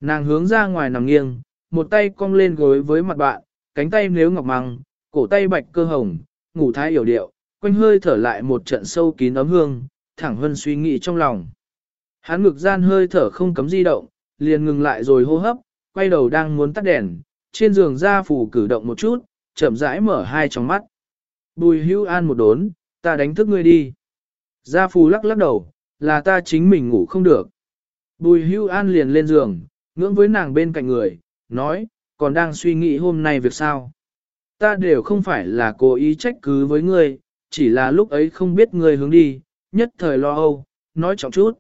Nàng hướng ra ngoài nằm nghiêng, một tay cong lên gối với mặt bạn, cánh tay nếu ngọc măng, cổ tay bạch cơ hồng, ngủ thái hiểu điệu, quanh hơi thở lại một trận sâu kín ấm hương, thẳng hơn suy nghĩ trong lòng. Hắn ngực gian hơi thở không cấm di động, liền ngừng lại rồi hô hấp, quay đầu đang muốn tắt đèn, trên giường ra phủ cử động một chút, chậm rãi mở hai tròng mắt. Bùi hưu an một đốn, ta đánh thức ngươi đi. Gia phù lắc lắc đầu, là ta chính mình ngủ không được. Bùi hưu an liền lên giường, ngưỡng với nàng bên cạnh người, nói, còn đang suy nghĩ hôm nay việc sao. Ta đều không phải là cố ý trách cứ với ngươi, chỉ là lúc ấy không biết ngươi hướng đi, nhất thời lo âu, nói trọng chút.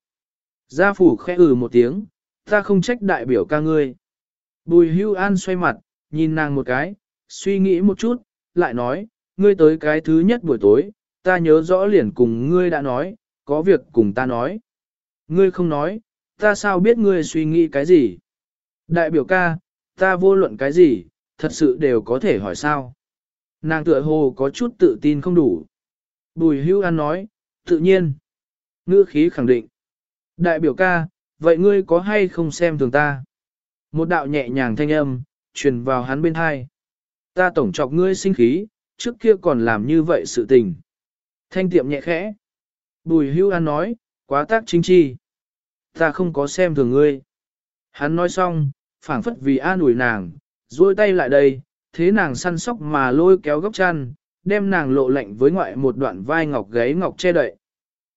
Gia phủ khẽ ừ một tiếng, ta không trách đại biểu ca ngươi. Bùi hưu an xoay mặt, nhìn nàng một cái, suy nghĩ một chút, lại nói, ngươi tới cái thứ nhất buổi tối, ta nhớ rõ liền cùng ngươi đã nói, có việc cùng ta nói. Ngươi không nói, ta sao biết ngươi suy nghĩ cái gì? Đại biểu ca, ta vô luận cái gì, thật sự đều có thể hỏi sao? Nàng tựa hồ có chút tự tin không đủ. Bùi hưu an nói, tự nhiên. Ngữ khí khẳng định. Đại biểu ca, vậy ngươi có hay không xem thường ta? Một đạo nhẹ nhàng thanh âm, truyền vào hắn bên hai. Ta tổng chọc ngươi sinh khí, trước kia còn làm như vậy sự tình. Thanh tiệm nhẹ khẽ. Bùi hưu an nói, quá tác chính chi. Ta không có xem thường ngươi. Hắn nói xong, phảng phất vì an ủi nàng, duỗi tay lại đây, thế nàng săn sóc mà lôi kéo góc chăn, đem nàng lộ lạnh với ngoại một đoạn vai ngọc gáy ngọc che đậy.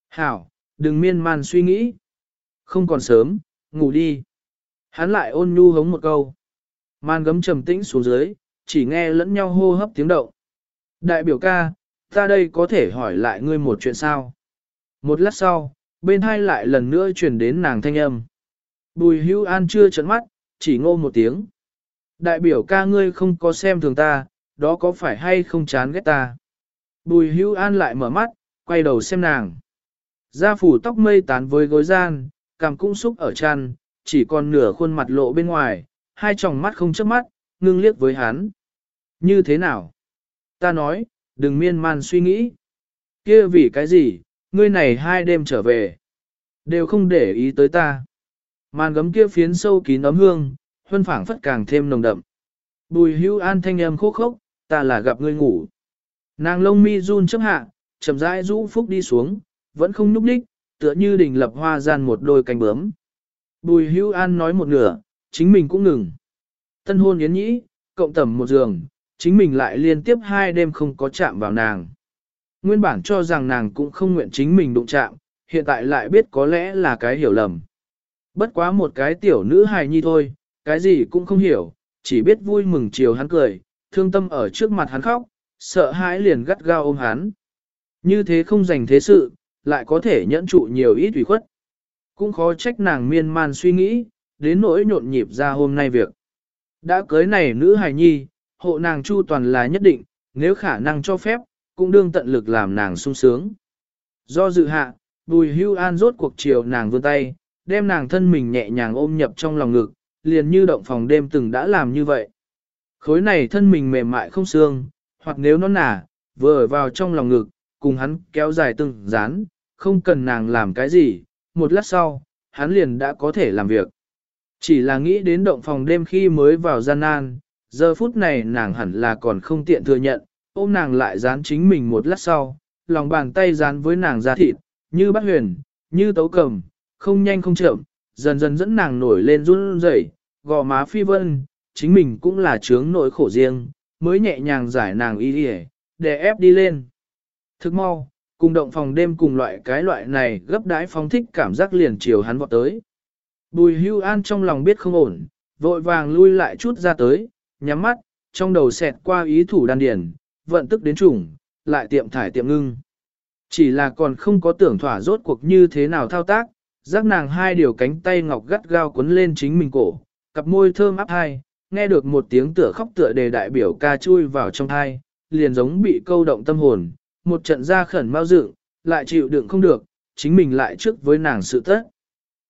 Hảo, đừng miên man suy nghĩ. Không còn sớm, ngủ đi. Hắn lại ôn nhu hống một câu. Man gấm trầm tĩnh xuống dưới, chỉ nghe lẫn nhau hô hấp tiếng động. Đại biểu ca, ta đây có thể hỏi lại ngươi một chuyện sao? Một lát sau, bên hai lại lần nữa truyền đến nàng thanh âm. Bùi hưu an chưa trấn mắt, chỉ ngô một tiếng. Đại biểu ca ngươi không có xem thường ta, đó có phải hay không chán ghét ta? Bùi hưu an lại mở mắt, quay đầu xem nàng. Gia phủ tóc mây tán với gối gian, cằm cũng xúc ở chăn, chỉ còn nửa khuôn mặt lộ bên ngoài, hai tròng mắt không chớp mắt, ngưng liếc với hắn. Như thế nào? Ta nói, đừng miên man suy nghĩ. kia vì cái gì, ngươi này hai đêm trở về. Đều không để ý tới ta. Màn gấm kia phiến sâu kín ấm hương, huân phảng phất càng thêm nồng đậm. Bùi hưu an thanh âm khô khốc, ta là gặp ngươi ngủ. Nàng lông mi run chấp hạ, chậm rãi rũ phúc đi xuống, vẫn không nhúc đích, tựa như đình lập hoa gian một đôi cánh bướm. Bùi hưu an nói một nửa, chính mình cũng ngừng. Tân hôn yến nhĩ, cộng tầm một giường, chính mình lại liên tiếp hai đêm không có chạm vào nàng. Nguyên bản cho rằng nàng cũng không nguyện chính mình đụng chạm, hiện tại lại biết có lẽ là cái hiểu lầm. Bất quá một cái tiểu nữ hài nhi thôi, cái gì cũng không hiểu, chỉ biết vui mừng chiều hắn cười, thương tâm ở trước mặt hắn khóc, sợ hãi liền gắt gao ôm hắn. Như thế không dành thế sự, lại có thể nhẫn trụ nhiều ít ủy khuất. Cũng khó trách nàng miên man suy nghĩ, đến nỗi nhộn nhịp ra hôm nay việc. Đã cưới này nữ hài nhi, hộ nàng chu toàn là nhất định, nếu khả năng cho phép, cũng đương tận lực làm nàng sung sướng. Do dự hạ, bùi hưu an rốt cuộc chiều nàng vươn tay, đem nàng thân mình nhẹ nhàng ôm nhập trong lòng ngực, liền như động phòng đêm từng đã làm như vậy. Khối này thân mình mềm mại không xương, hoặc nếu nó nả, vừa ở vào trong lòng ngực, cùng hắn kéo dài từng dán, không cần nàng làm cái gì, một lát sau, hắn liền đã có thể làm việc. Chỉ là nghĩ đến động phòng đêm khi mới vào gian nan, giờ phút này nàng hẳn là còn không tiện thừa nhận, ôm nàng lại dán chính mình một lát sau, lòng bàn tay dán với nàng da thịt, như bắt huyền, như tấu cầm, không nhanh không chậm, dần dần dẫn nàng nổi lên run rẩy, gò má phi vân, chính mình cũng là chướng nỗi khổ riêng, mới nhẹ nhàng giải nàng y đi để ép đi lên. Thức mau, cùng động phòng đêm cùng loại cái loại này gấp đãi phóng thích cảm giác liền chiều hắn vọt tới. Bùi hưu an trong lòng biết không ổn, vội vàng lui lại chút ra tới, nhắm mắt, trong đầu xẹt qua ý thủ đan điển, vận tức đến trùng, lại tiệm thải tiệm ngưng. Chỉ là còn không có tưởng thỏa rốt cuộc như thế nào thao tác, giác nàng hai điều cánh tay ngọc gắt gao cuốn lên chính mình cổ, cặp môi thơm áp hai, nghe được một tiếng tựa khóc tựa đề đại biểu ca chui vào trong hai, liền giống bị câu động tâm hồn, một trận ra khẩn mau dựng, lại chịu đựng không được, chính mình lại trước với nàng sự tất.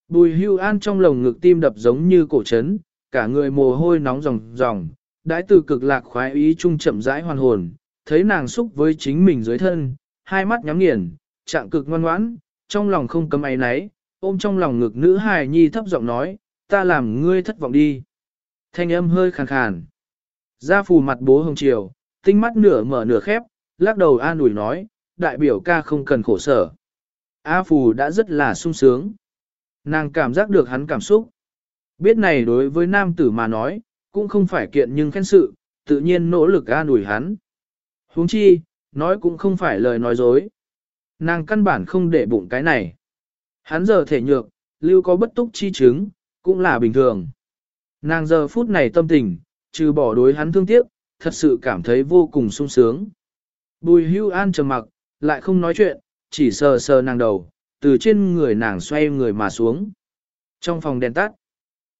Bùi hưu an trong lồng ngực tim đập giống như cổ chấn, cả người mồ hôi nóng ròng ròng, đãi từ cực lạc khoái ý trung chậm rãi hoàn hồn, thấy nàng xúc với chính mình dưới thân, hai mắt nhắm nghiền, trạng cực ngoan ngoãn, trong lòng không cấm ấy náy, ôm trong lòng ngực nữ hài nhi thấp giọng nói, ta làm ngươi thất vọng đi. Thanh âm hơi khàn khàn. Gia phù mặt bố hồng chiều, tinh mắt nửa mở nửa khép, lắc đầu an ủi nói, đại biểu ca không cần khổ sở. A phù đã rất là sung sướng. Nàng cảm giác được hắn cảm xúc. Biết này đối với nam tử mà nói, cũng không phải kiện nhưng khen sự, tự nhiên nỗ lực an ủi hắn. huống chi, nói cũng không phải lời nói dối. Nàng căn bản không để bụng cái này. Hắn giờ thể nhược, lưu có bất túc chi chứng, cũng là bình thường. Nàng giờ phút này tâm tình, trừ bỏ đối hắn thương tiếc, thật sự cảm thấy vô cùng sung sướng. Bùi hưu an trầm mặc, lại không nói chuyện, chỉ sờ sờ nàng đầu, từ trên người nàng xoay người mà xuống. Trong phòng đèn tắt,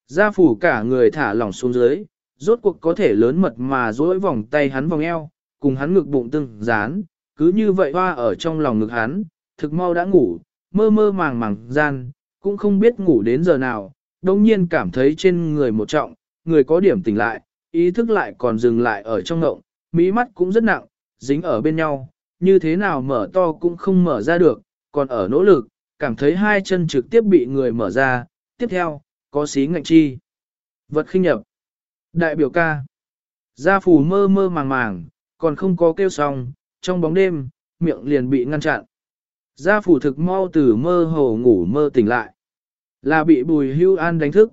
gia phủ cả người thả lỏng xuống dưới, rốt cuộc có thể lớn mật mà dối vòng tay hắn vòng eo, cùng hắn ngực bụng từng dán, cứ như vậy hoa ở trong lòng ngực hắn, thực mau đã ngủ, mơ mơ màng màng gian, cũng không biết ngủ đến giờ nào, đồng nhiên cảm thấy trên người một trọng, người có điểm tỉnh lại, ý thức lại còn dừng lại ở trong ngộng, mí mắt cũng rất nặng, dính ở bên nhau, như thế nào mở to cũng không mở ra được, còn ở nỗ lực, cảm thấy hai chân trực tiếp bị người mở ra, tiếp theo, có xí ngạnh chi. Vật khinh nhập. Đại biểu ca. Gia phủ mơ mơ màng màng, còn không có kêu xong, trong bóng đêm, miệng liền bị ngăn chặn. Gia phủ thực mau từ mơ hồ ngủ mơ tỉnh lại. Là bị bùi hưu an đánh thức.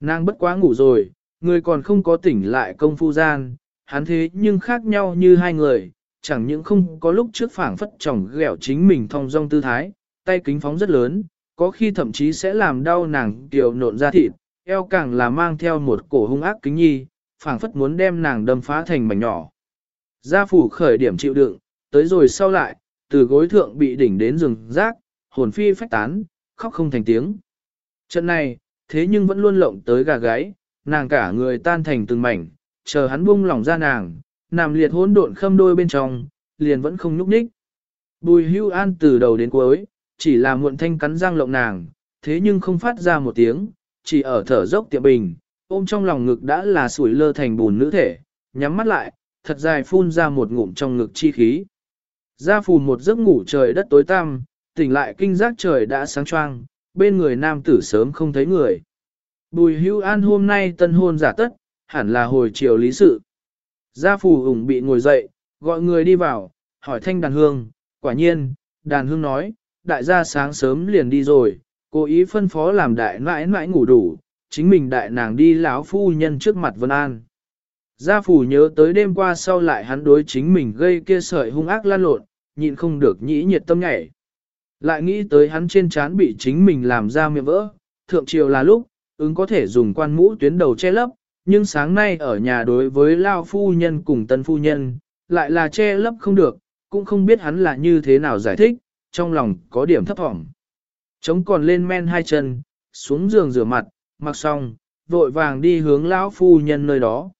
Nàng bất quá ngủ rồi, người còn không có tỉnh lại công phu gian, hắn thế nhưng khác nhau như hai người, chẳng những không có lúc trước phảng phất tròng ghẹo chính mình thong dong tư thái, tay kính phóng rất lớn, có khi thậm chí sẽ làm đau nàng tiểu nộn ra thịt, eo càng là mang theo một cổ hung ác kính nhi, phảng phất muốn đem nàng đâm phá thành mảnh nhỏ. Gia phủ khởi điểm chịu đựng, tới rồi sau lại, từ gối thượng bị đỉnh đến rừng rác, hồn phi phách tán, khóc không thành tiếng. Trận này, thế nhưng vẫn luôn lộng tới gà gáy, nàng cả người tan thành từng mảnh, chờ hắn buông lỏng ra nàng, nằm liệt hỗn độn khâm đôi bên trong, liền vẫn không nhúc nhích. Bùi hưu an từ đầu đến cuối, chỉ là muộn thanh cắn răng lộng nàng, thế nhưng không phát ra một tiếng, chỉ ở thở dốc tiệm bình, ôm trong lòng ngực đã là sủi lơ thành bùn nữ thể, nhắm mắt lại, thật dài phun ra một ngụm trong ngực chi khí. Gia phù một giấc ngủ trời đất tối tăm, tỉnh lại kinh giác trời đã sáng choang, bên người nam tử sớm không thấy người. Bùi hưu an hôm nay tân hôn giả tất, hẳn là hồi chiều lý sự. Gia phù ủng bị ngồi dậy, gọi người đi vào, hỏi thanh đàn hương, quả nhiên, đàn hương nói, đại gia sáng sớm liền đi rồi, cố ý phân phó làm đại mãi mãi ngủ đủ, chính mình đại nàng đi lão phu nhân trước mặt Vân An. Gia phủ nhớ tới đêm qua sau lại hắn đối chính mình gây kia sợi hung ác lan lộn, nhịn không được nhĩ nhiệt tâm nhảy. Lại nghĩ tới hắn trên trán bị chính mình làm ra miệng vỡ, thượng triều là lúc, ứng có thể dùng quan mũ tuyến đầu che lấp, nhưng sáng nay ở nhà đối với lao phu nhân cùng tân phu nhân, lại là che lấp không được, cũng không biết hắn là như thế nào giải thích, trong lòng có điểm thấp thỏm. Chống còn lên men hai chân, xuống giường rửa mặt, mặc xong, vội vàng đi hướng lão phu nhân nơi đó.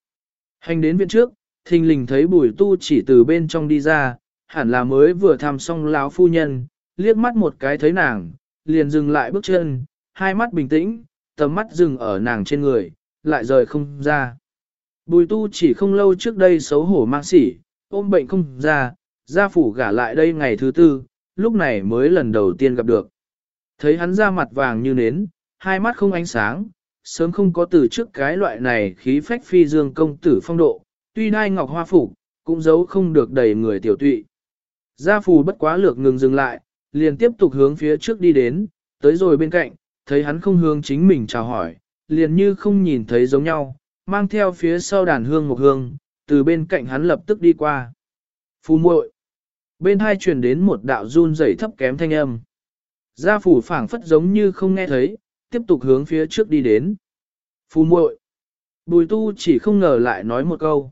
Hành đến viện trước, thình lình thấy bùi tu chỉ từ bên trong đi ra, hẳn là mới vừa thăm xong lão phu nhân, liếc mắt một cái thấy nàng, liền dừng lại bước chân, hai mắt bình tĩnh, tầm mắt dừng ở nàng trên người, lại rời không ra. Bùi tu chỉ không lâu trước đây xấu hổ mang sỉ, ôm bệnh không ra, gia phủ gả lại đây ngày thứ tư, lúc này mới lần đầu tiên gặp được. Thấy hắn ra mặt vàng như nến, hai mắt không ánh sáng, sớm không có từ trước cái loại này khí phách phi dương công tử phong độ, tuy đai ngọc hoa phủ, cũng giấu không được đầy người tiểu tụy. Gia phù bất quá lược ngừng dừng lại, liền tiếp tục hướng phía trước đi đến, tới rồi bên cạnh, thấy hắn không hướng chính mình chào hỏi, liền như không nhìn thấy giống nhau, mang theo phía sau đàn hương một hương, từ bên cạnh hắn lập tức đi qua. Phù muội Bên hai truyền đến một đạo run rẩy thấp kém thanh âm. Gia phủ phảng phất giống như không nghe thấy, tiếp tục hướng phía trước đi đến. Phù muội Bùi tu chỉ không ngờ lại nói một câu.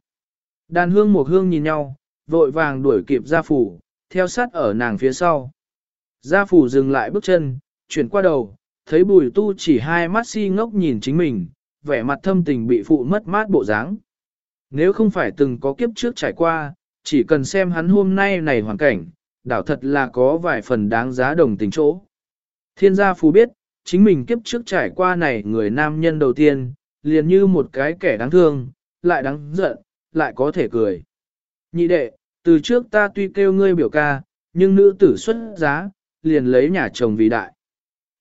Đàn hương một hương nhìn nhau, vội vàng đuổi kịp gia phủ, theo sát ở nàng phía sau. Gia phủ dừng lại bước chân, chuyển qua đầu, thấy bùi tu chỉ hai mắt si ngốc nhìn chính mình, vẻ mặt thâm tình bị phụ mất mát bộ dáng. Nếu không phải từng có kiếp trước trải qua, chỉ cần xem hắn hôm nay này hoàn cảnh, đảo thật là có vài phần đáng giá đồng tình chỗ. Thiên gia phú biết, chính mình kiếp trước trải qua này người nam nhân đầu tiên, liền như một cái kẻ đáng thương, lại đáng giận, lại có thể cười. Nhị đệ, từ trước ta tuy kêu ngươi biểu ca, nhưng nữ tử xuất giá, liền lấy nhà chồng vì đại.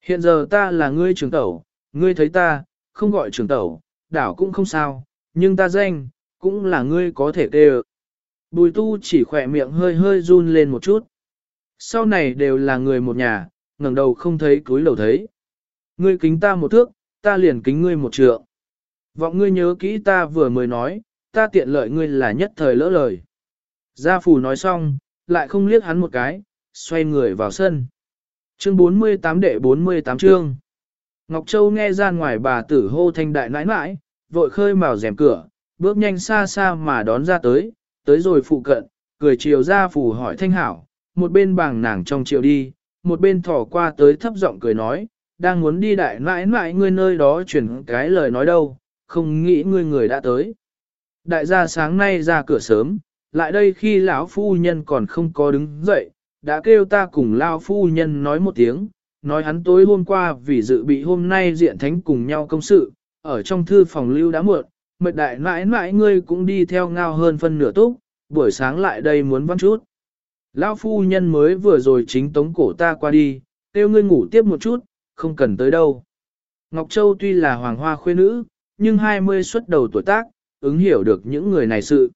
Hiện giờ ta là ngươi trưởng tẩu, ngươi thấy ta, không gọi trưởng tẩu, đảo cũng không sao, nhưng ta danh, cũng là ngươi có thể kêu. Bùi tu chỉ khỏe miệng hơi hơi run lên một chút. Sau này đều là người một nhà, ngẩng đầu không thấy cúi đầu thấy. Ngươi kính ta một thước, ta liền kính ngươi một trượng. Vọng ngươi nhớ kỹ ta vừa mới nói, ta tiện lợi ngươi là nhất thời lỡ lời. Gia phù nói xong, lại không liếc hắn một cái, xoay người vào sân. Chương 48 đệ 48 chương. Ngọc Châu nghe ra ngoài bà tử hô thanh đại nãi nãi, vội khơi màu rèm cửa, bước nhanh xa xa mà đón ra tới, tới rồi phụ cận, cười chiều ra phủ hỏi thanh hảo, một bên bàng nàng trong chiều đi, một bên thỏ qua tới thấp giọng cười nói, đang muốn đi đại mãi mãi ngươi nơi đó chuyển cái lời nói đâu, không nghĩ ngươi người đã tới. Đại gia sáng nay ra cửa sớm, lại đây khi lão phu nhân còn không có đứng dậy, đã kêu ta cùng lão phu nhân nói một tiếng, nói hắn tối hôm qua vì dự bị hôm nay diện thánh cùng nhau công sự, ở trong thư phòng lưu đã muộn, mệt đại mãi mãi ngươi cũng đi theo ngao hơn phân nửa túc, buổi sáng lại đây muốn văn chút. Lão phu nhân mới vừa rồi chính tống cổ ta qua đi, kêu ngươi ngủ tiếp một chút, không cần tới đâu. Ngọc Châu tuy là hoàng hoa khuê nữ, nhưng 20 xuất đầu tuổi tác, ứng hiểu được những người này sự.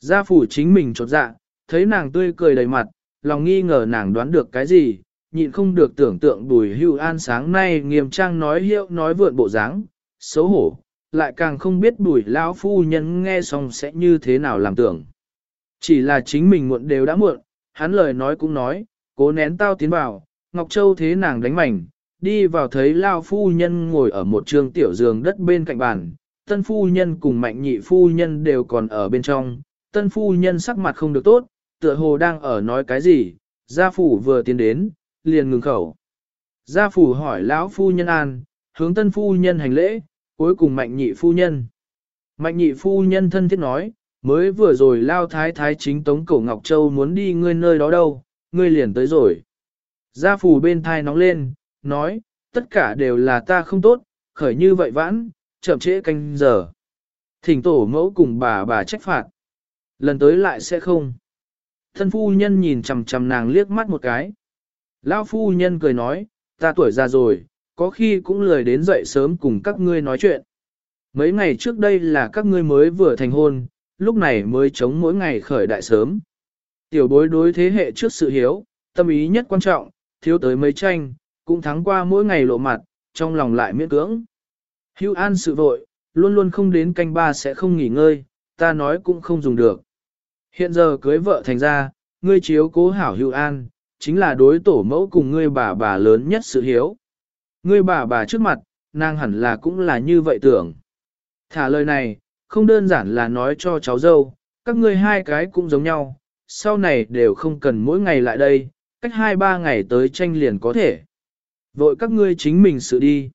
Gia phủ chính mình chột dạ, thấy nàng tươi cười đầy mặt, lòng nghi ngờ nàng đoán được cái gì, nhịn không được tưởng tượng bùi hưu an sáng nay nghiêm trang nói hiệu nói vượn bộ dáng, xấu hổ, lại càng không biết bùi lão phu nhân nghe xong sẽ như thế nào làm tưởng. Chỉ là chính mình muộn đều đã muộn, hắn lời nói cũng nói, cố nén tao tiến vào, Ngọc Châu thế nàng đánh mảnh, đi vào thấy Lao phu nhân ngồi ở một trường tiểu giường đất bên cạnh bàn, tân phu nhân cùng mạnh nhị phu nhân đều còn ở bên trong, tân phu nhân sắc mặt không được tốt, tựa hồ đang ở nói cái gì, gia phủ vừa tiến đến, liền ngừng khẩu. Gia phủ hỏi lão phu nhân an, hướng tân phu nhân hành lễ, cuối cùng mạnh nhị phu nhân. Mạnh nhị phu nhân thân thiết nói, mới vừa rồi lao thái thái chính tống cổ Ngọc Châu muốn đi ngươi nơi đó đâu, ngươi liền tới rồi. Gia phù bên thai nóng lên, nói, tất cả đều là ta không tốt, khởi như vậy vãn, chậm trễ canh giờ. Thỉnh tổ mẫu cùng bà bà trách phạt. Lần tới lại sẽ không. Thân phu nhân nhìn chằm chằm nàng liếc mắt một cái. Lão phu nhân cười nói, ta tuổi già rồi, có khi cũng lười đến dậy sớm cùng các ngươi nói chuyện. Mấy ngày trước đây là các ngươi mới vừa thành hôn, lúc này mới chống mỗi ngày khởi đại sớm. Tiểu bối đối thế hệ trước sự hiếu, tâm ý nhất quan trọng, thiếu tới mấy tranh, cũng thắng qua mỗi ngày lộ mặt, trong lòng lại miễn cưỡng. Hưu an sự vội, luôn luôn không đến canh ba sẽ không nghỉ ngơi, ta nói cũng không dùng được. Hiện giờ cưới vợ thành ra, ngươi chiếu cố hảo hưu an, chính là đối tổ mẫu cùng ngươi bà bà lớn nhất sự hiếu. Ngươi bà bà trước mặt, nàng hẳn là cũng là như vậy tưởng. Thả lời này, không đơn giản là nói cho cháu dâu, các ngươi hai cái cũng giống nhau, sau này đều không cần mỗi ngày lại đây, cách hai ba ngày tới tranh liền có thể. Vội các ngươi chính mình sự đi.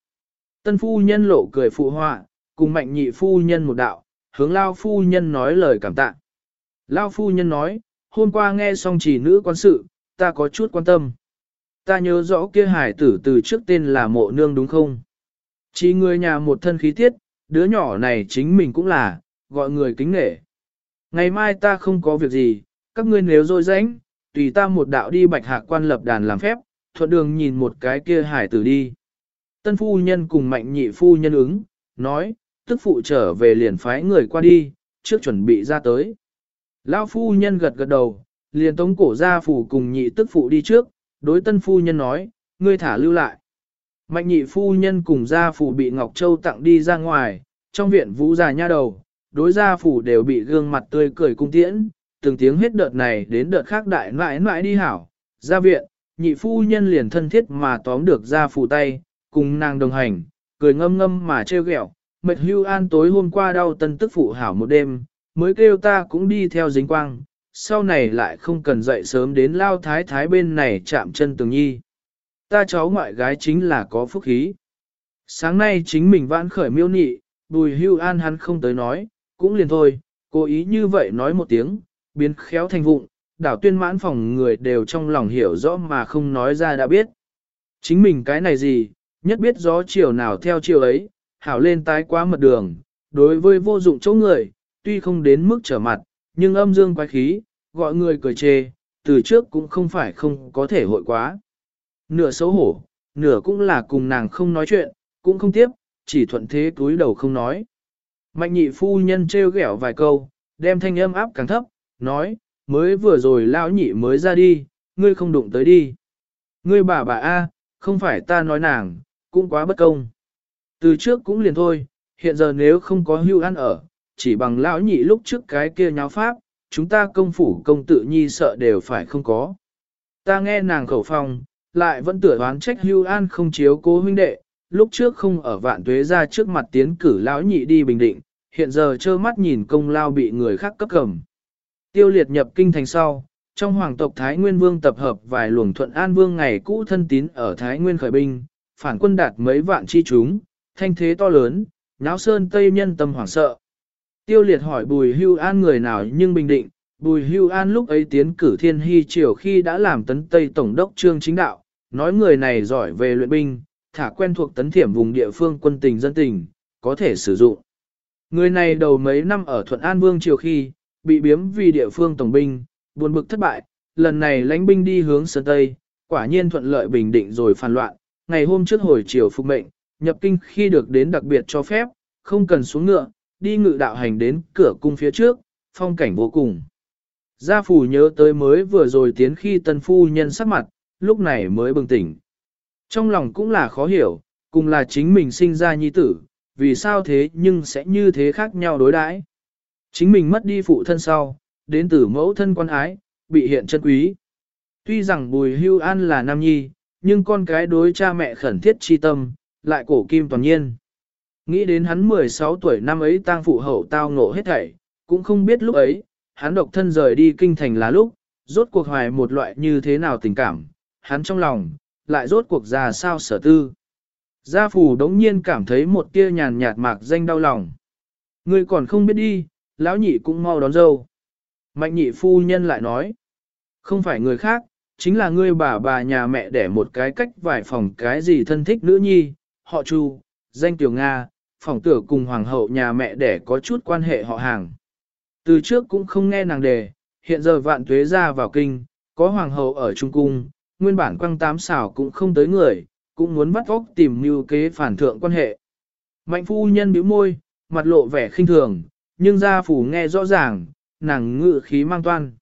Tân phu nhân lộ cười phụ họa, cùng mạnh nhị phu nhân một đạo, hướng lao phu nhân nói lời cảm tạ. Lao phu nhân nói, hôm qua nghe xong chỉ nữ quan sự, ta có chút quan tâm. Ta nhớ rõ kia hải tử từ trước tên là mộ nương đúng không? Chỉ người nhà một thân khí tiết, đứa nhỏ này chính mình cũng là, gọi người kính nể. Ngày mai ta không có việc gì, các ngươi nếu dôi rãnh, tùy ta một đạo đi bạch hạ quan lập đàn làm phép, thuận đường nhìn một cái kia hải tử đi. Tân phu nhân cùng mạnh nhị phu nhân ứng, nói, tức phụ trở về liền phái người qua đi, trước chuẩn bị ra tới. Lão phu nhân gật gật đầu, liền tống cổ gia phủ cùng nhị tức phụ đi trước, đối tân phu nhân nói, ngươi thả lưu lại. Mạnh nhị phu nhân cùng gia phủ bị Ngọc Châu tặng đi ra ngoài, trong viện vũ già nha đầu, đối gia phủ đều bị gương mặt tươi cười cung tiễn, từng tiếng hết đợt này đến đợt khác đại mãi mãi đi hảo, ra viện, nhị phu nhân liền thân thiết mà tóm được gia phủ tay, cùng nàng đồng hành, cười ngâm ngâm mà trêu ghẹo. Mệt hưu an tối hôm qua đau tân tức phụ hảo một đêm, mới kêu ta cũng đi theo dính quang, sau này lại không cần dậy sớm đến lao thái thái bên này chạm chân tường nhi. Ta cháu ngoại gái chính là có phúc khí. Sáng nay chính mình vãn khởi miêu nị, bùi hưu an hắn không tới nói, cũng liền thôi, cố ý như vậy nói một tiếng, biến khéo thành vụng, đảo tuyên mãn phòng người đều trong lòng hiểu rõ mà không nói ra đã biết. Chính mình cái này gì, nhất biết gió chiều nào theo chiều ấy, hảo lên tái quá mật đường, đối với vô dụng chỗ người, tuy không đến mức trở mặt, nhưng âm dương quái khí, gọi người cười chê, từ trước cũng không phải không có thể hội quá. Nửa xấu hổ, nửa cũng là cùng nàng không nói chuyện, cũng không tiếp, chỉ thuận thế túi đầu không nói. Mạnh nhị phu nhân trêu ghẹo vài câu, đem thanh âm áp càng thấp, nói, mới vừa rồi lão nhị mới ra đi, ngươi không đụng tới đi. Ngươi bà bà A, không phải ta nói nàng, cũng quá bất công. Từ trước cũng liền thôi, hiện giờ nếu không có hưu ăn ở, chỉ bằng lão nhị lúc trước cái kia nháo pháp, chúng ta công phủ công tự nhi sợ đều phải không có. Ta nghe nàng khẩu phong, lại vẫn tựa đoán trách hưu an không chiếu cố huynh đệ, lúc trước không ở vạn tuế ra trước mặt tiến cử lão nhị đi bình định, hiện giờ trơ mắt nhìn công lao bị người khác cấp cầm. Tiêu liệt nhập kinh thành sau, trong hoàng tộc Thái Nguyên Vương tập hợp vài luồng thuận an vương ngày cũ thân tín ở Thái Nguyên khởi binh, phản quân đạt mấy vạn chi chúng, thanh thế to lớn, náo sơn tây nhân tâm hoảng sợ. Tiêu liệt hỏi bùi hưu an người nào nhưng bình định, bùi hưu an lúc ấy tiến cử thiên hy triều khi đã làm tấn tây tổng đốc trương chính đạo, nói người này giỏi về luyện binh, thả quen thuộc tấn thiểm vùng địa phương quân tình dân tình, có thể sử dụng. Người này đầu mấy năm ở Thuận An Vương triều khi, bị biếm vì địa phương tổng binh, buồn bực thất bại, lần này lãnh binh đi hướng Sơn Tây, quả nhiên thuận lợi bình định rồi phản loạn, ngày hôm trước hồi chiều phục mệnh, nhập kinh khi được đến đặc biệt cho phép, không cần xuống ngựa, đi ngự đạo hành đến cửa cung phía trước, phong cảnh vô cùng. Gia phủ nhớ tới mới vừa rồi tiến khi tân phu nhân sắc mặt, lúc này mới bừng tỉnh. Trong lòng cũng là khó hiểu, cùng là chính mình sinh ra nhi tử, vì sao thế nhưng sẽ như thế khác nhau đối đãi. Chính mình mất đi phụ thân sau, đến từ mẫu thân quan ái, bị hiện chân quý. Tuy rằng bùi hưu an là nam nhi, nhưng con cái đối cha mẹ khẩn thiết chi tâm, lại cổ kim toàn nhiên. Nghĩ đến hắn 16 tuổi năm ấy tang phụ hậu tao ngộ hết thảy, cũng không biết lúc ấy, hắn độc thân rời đi kinh thành là lúc, rốt cuộc hoài một loại như thế nào tình cảm, hắn trong lòng, lại rốt cuộc ra sao sở tư. Gia phủ đống nhiên cảm thấy một tia nhàn nhạt mạc danh đau lòng. Ngươi còn không biết đi, lão nhị cũng mau đón dâu. Mạnh nhị phu nhân lại nói, không phải người khác, chính là ngươi bà bà nhà mẹ để một cái cách vài phòng cái gì thân thích nữ nhi, họ Chu, danh Tiểu Nga, phòng tử cùng hoàng hậu nhà mẹ để có chút quan hệ họ hàng. Từ trước cũng không nghe nàng đề, hiện giờ vạn tuế ra vào kinh, có hoàng hậu ở Trung Cung, nguyên bản quăng tám xảo cũng không tới người, cũng muốn bắt óc tìm mưu kế phản thượng quan hệ. Mạnh phu nhân bĩu môi, mặt lộ vẻ khinh thường, nhưng gia phủ nghe rõ ràng, nàng ngự khí mang toan.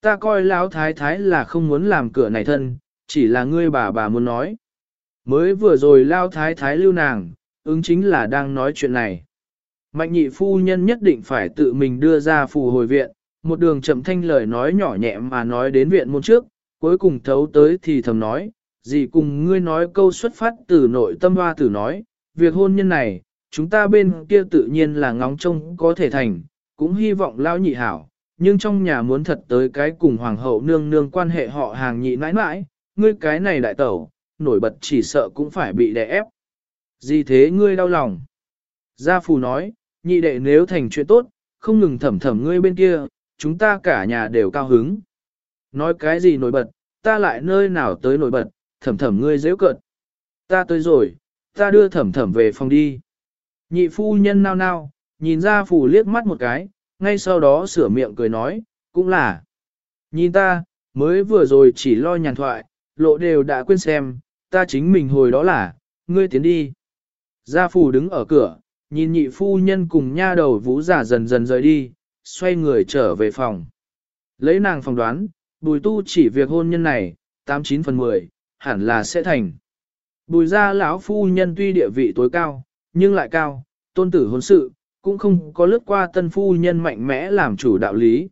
Ta coi lão thái thái là không muốn làm cửa này thân, chỉ là ngươi bà bà muốn nói. Mới vừa rồi lao thái thái lưu nàng, ứng chính là đang nói chuyện này. Mạnh nhị phu nhân nhất định phải tự mình đưa ra phù hồi viện, một đường chậm thanh lời nói nhỏ nhẹ mà nói đến viện môn trước, cuối cùng thấu tới thì thầm nói, gì cùng ngươi nói câu xuất phát từ nội tâm hoa tử nói, việc hôn nhân này, chúng ta bên kia tự nhiên là ngóng trông có thể thành, cũng hy vọng lao nhị hảo, nhưng trong nhà muốn thật tới cái cùng hoàng hậu nương nương quan hệ họ hàng nhị mãi mãi, ngươi cái này đại tẩu, nổi bật chỉ sợ cũng phải bị đè ép. Gì thế ngươi đau lòng? Gia Phù nói, nhị đệ nếu thành chuyện tốt, không ngừng thẩm thẩm ngươi bên kia, chúng ta cả nhà đều cao hứng. Nói cái gì nổi bật, ta lại nơi nào tới nổi bật, thẩm thẩm ngươi dễ cận. Ta tới rồi, ta đưa thẩm thẩm về phòng đi. Nhị phu nhân nao nao, nhìn ra phù liếc mắt một cái, ngay sau đó sửa miệng cười nói, cũng là. Nhìn ta, mới vừa rồi chỉ lo nhàn thoại, lộ đều đã quên xem, ta chính mình hồi đó là, ngươi tiến đi. Gia phù đứng ở cửa, nhìn nhị phu nhân cùng nha đầu vũ giả dần dần rời đi, xoay người trở về phòng. Lấy nàng phỏng đoán, bùi tu chỉ việc hôn nhân này, 89 phần 10, hẳn là sẽ thành. Bùi gia lão phu nhân tuy địa vị tối cao, nhưng lại cao, tôn tử hôn sự, cũng không có lướt qua tân phu nhân mạnh mẽ làm chủ đạo lý.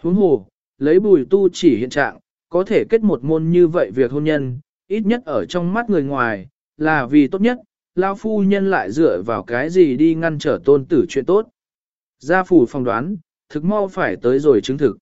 Huống hồ, lấy bùi tu chỉ hiện trạng, có thể kết một môn như vậy việc hôn nhân, ít nhất ở trong mắt người ngoài, là vì tốt nhất, lão phu nhân lại dựa vào cái gì đi ngăn trở tôn tử chuyện tốt. Gia phủ phong đoán, thực mau phải tới rồi chứng thực.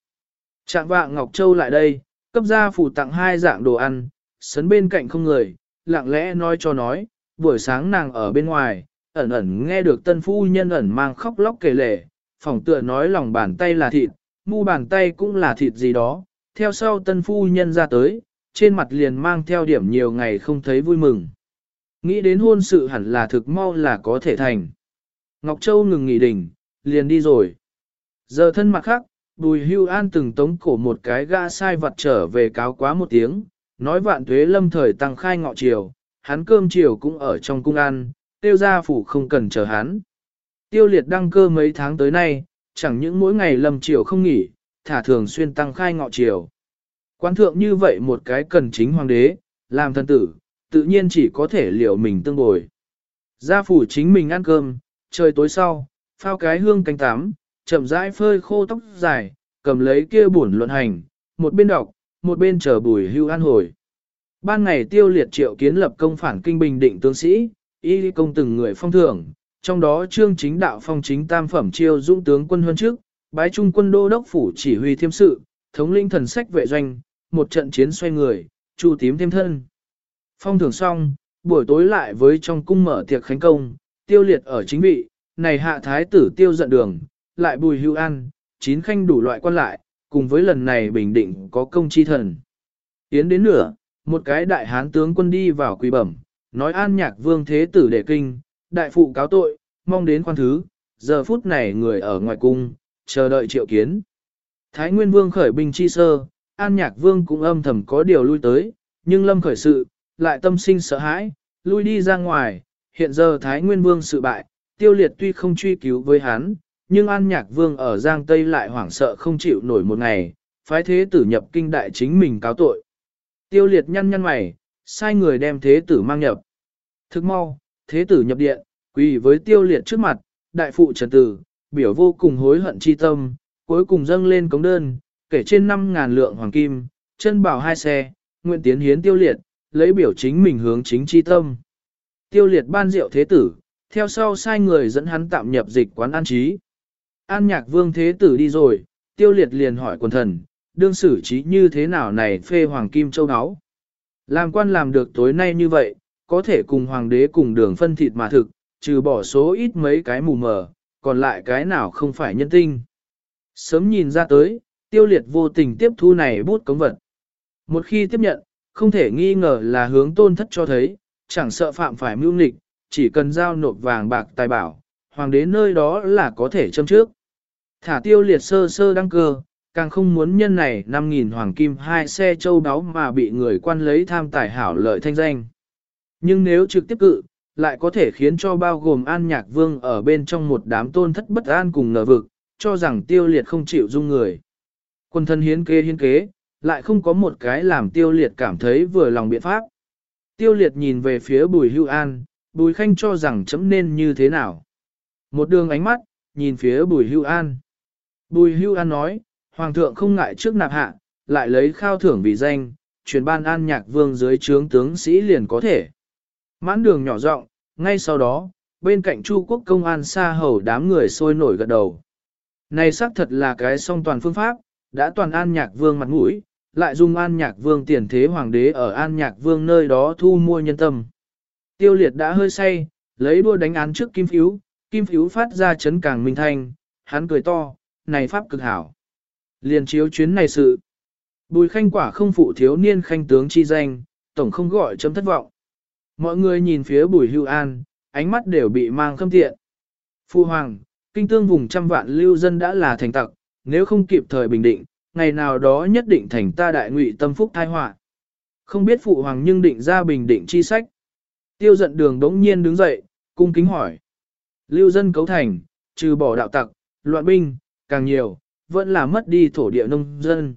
Trạng vạng Ngọc Châu lại đây, cấp gia phủ tặng hai dạng đồ ăn, sấn bên cạnh không người, lặng lẽ nói cho nói, buổi sáng nàng ở bên ngoài, ẩn ẩn nghe được tân phu nhân ẩn mang khóc lóc kể lể, phòng tựa nói lòng bàn tay là thịt, mu bàn tay cũng là thịt gì đó, theo sau tân phu nhân ra tới, trên mặt liền mang theo điểm nhiều ngày không thấy vui mừng. Nghĩ đến hôn sự hẳn là thực mau là có thể thành. Ngọc Châu ngừng nghỉ đỉnh, liền đi rồi. Giờ thân mặt khác, Bùi Hưu An từng tống cổ một cái gã sai vật trở về cáo quá một tiếng, nói vạn tuế lâm thời tăng khai ngọ chiều, hắn cơm chiều cũng ở trong cung ăn, tiêu gia phủ không cần chờ hắn. Tiêu liệt đăng cơ mấy tháng tới nay, chẳng những mỗi ngày lâm chiều không nghỉ, thả thường xuyên tăng khai ngọ chiều. Quan thượng như vậy một cái cần chính hoàng đế, làm thân tử, tự nhiên chỉ có thể liệu mình tương bồi. Gia phủ chính mình ăn cơm, trời tối sau, phao cái hương canh tắm, chậm rãi phơi khô tóc dài, cầm lấy kia buồn luận hành, một bên đọc, một bên chờ bùi hưu an hồi. Ban ngày tiêu liệt triệu kiến lập công phản kinh bình định tướng sĩ, y công từng người phong thưởng, trong đó trương chính đạo phong chính tam phẩm chiêu dũng tướng quân huân trước, bái trung quân đô đốc phủ chỉ huy thiêm sự, thống linh thần sách vệ doanh, một trận chiến xoay người, chu tím thêm thân. Phong thưởng xong, buổi tối lại với trong cung mở tiệc khánh công, tiêu liệt ở chính vị, này hạ thái tử tiêu giận đường, lại bùi hưu ăn, chín khanh đủ loại quan lại, cùng với lần này bình định có công chi thần. Tiến đến nửa, một cái đại hán tướng quân đi vào quỳ bẩm, nói an nhạc vương thế tử đệ kinh, đại phụ cáo tội, mong đến quan thứ, giờ phút này người ở ngoài cung, chờ đợi triệu kiến. Thái Nguyên Vương khởi binh chi sơ, An Nhạc Vương cũng âm thầm có điều lui tới, nhưng lâm khởi sự, lại tâm sinh sợ hãi, lui đi ra ngoài, hiện giờ Thái Nguyên Vương sự bại, tiêu liệt tuy không truy cứu với hắn, nhưng An Nhạc Vương ở Giang Tây lại hoảng sợ không chịu nổi một ngày, phái thế tử nhập kinh đại chính mình cáo tội. Tiêu liệt nhăn nhăn mày, sai người đem thế tử mang nhập. Thức mau, thế tử nhập điện, quỳ với tiêu liệt trước mặt, đại phụ trần tử, biểu vô cùng hối hận chi tâm, cuối cùng dâng lên cống đơn, kể trên 5.000 lượng hoàng kim, chân bảo hai xe, nguyện tiến hiến tiêu liệt, lấy biểu chính mình hướng chính chi tâm. Tiêu liệt ban rượu thế tử, theo sau sai người dẫn hắn tạm nhập dịch quán an trí. An nhạc vương thế tử đi rồi, tiêu liệt liền hỏi quần thần, đương xử trí như thế nào này phê hoàng kim châu áo. Làm quan làm được tối nay như vậy, có thể cùng hoàng đế cùng đường phân thịt mà thực, trừ bỏ số ít mấy cái mù mờ, còn lại cái nào không phải nhân tinh. Sớm nhìn ra tới, tiêu liệt vô tình tiếp thu này bút cống vật. Một khi tiếp nhận, không thể nghi ngờ là hướng tôn thất cho thấy, chẳng sợ phạm phải mưu nghịch, chỉ cần giao nộp vàng bạc tài bảo, hoàng đế nơi đó là có thể châm trước. Thả tiêu liệt sơ sơ đăng cơ, càng không muốn nhân này 5.000 hoàng kim hai xe châu đáo mà bị người quan lấy tham tài hảo lợi thanh danh. Nhưng nếu trực tiếp cự, lại có thể khiến cho bao gồm an nhạc vương ở bên trong một đám tôn thất bất an cùng ngờ vực, cho rằng tiêu liệt không chịu dung người. Quân thân hiến kế hiến kế, lại không có một cái làm tiêu liệt cảm thấy vừa lòng biện pháp. Tiêu liệt nhìn về phía bùi hưu an, bùi khanh cho rằng chấm nên như thế nào. Một đường ánh mắt, nhìn phía bùi hưu an. Bùi hưu an nói, Hoàng thượng không ngại trước nạp hạ, lại lấy khao thưởng vì danh, truyền ban an nhạc vương dưới trướng tướng sĩ liền có thể. Mãn đường nhỏ rộng, ngay sau đó, bên cạnh Chu quốc công an xa hầu đám người sôi nổi gật đầu. Này xác thật là cái song toàn phương pháp, đã toàn an nhạc vương mặt mũi, lại dùng an nhạc vương tiền thế hoàng đế ở an nhạc vương nơi đó thu mua nhân tâm. Tiêu liệt đã hơi say, lấy đua đánh án trước kim phiếu, kim phiếu phát ra chấn càng minh thanh, hắn cười to, này pháp cực hảo. Liền chiếu chuyến này sự. Bùi khanh quả không phụ thiếu niên khanh tướng chi danh, tổng không gọi chấm thất vọng. Mọi người nhìn phía bùi hưu an, ánh mắt đều bị mang khâm tiện. Phu hoàng, kinh tương vùng trăm vạn lưu dân đã là thành tặc, nếu không kịp thời bình định, ngày nào đó nhất định thành ta đại ngụy tâm phúc thai họa. Không biết phụ hoàng nhưng định ra bình định chi sách. Tiêu giận đường đống nhiên đứng dậy, cung kính hỏi. Lưu dân cấu thành, trừ bỏ đạo tặc, loạn binh, càng nhiều, vẫn là mất đi thổ địa nông dân.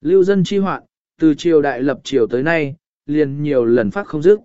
Lưu dân chi hoạn, từ triều đại lập triều tới nay, liền nhiều lần phát không dứt.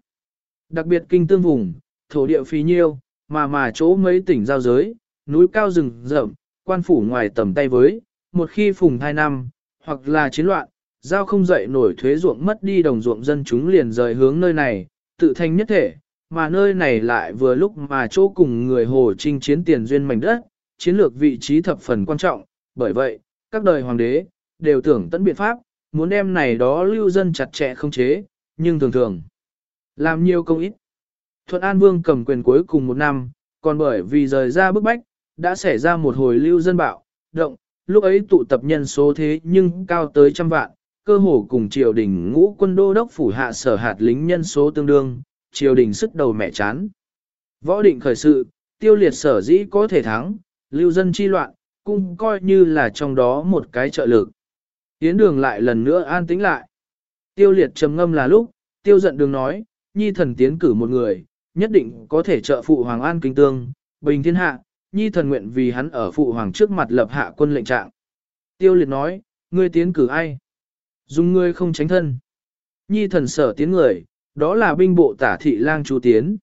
Đặc biệt kinh tương vùng, thổ địa phí nhiêu, mà mà chỗ mấy tỉnh giao giới, núi cao rừng rậm, quan phủ ngoài tầm tay với, một khi phùng thai năm, hoặc là chiến loạn, giao không dậy nổi thuế ruộng mất đi đồng ruộng dân chúng liền rời hướng nơi này, tự thành nhất thể, mà nơi này lại vừa lúc mà chỗ cùng người Hồ Trinh chiến tiền duyên mảnh đất, chiến lược vị trí thập phần quan trọng, bởi vậy, các đời hoàng đế, đều tưởng tận biện pháp, muốn đem này đó lưu dân chặt chẽ không chế, nhưng thường thường, làm nhiều công ít. Thuận An Vương cầm quyền cuối cùng một năm, còn bởi vì rời ra bức bách, đã xảy ra một hồi lưu dân bạo, động, lúc ấy tụ tập nhân số thế nhưng cao tới trăm vạn, cơ hồ cùng triều đình ngũ quân đô đốc phủ hạ sở hạt lính nhân số tương đương, triều đình sức đầu mẹ chán. Võ định khởi sự, tiêu liệt sở dĩ có thể thắng, lưu dân chi loạn, cũng coi như là trong đó một cái trợ lực. Tiến đường lại lần nữa an tĩnh lại. Tiêu liệt trầm ngâm là lúc, tiêu giận đường nói, nhi thần tiến cử một người, nhất định có thể trợ phụ hoàng an kinh tương, bình thiên hạ, nhi thần nguyện vì hắn ở phụ hoàng trước mặt lập hạ quân lệnh trạng. Tiêu liệt nói, ngươi tiến cử ai? Dùng ngươi không tránh thân. Nhi thần sở tiến người, đó là binh bộ tả thị lang Chu Tiến.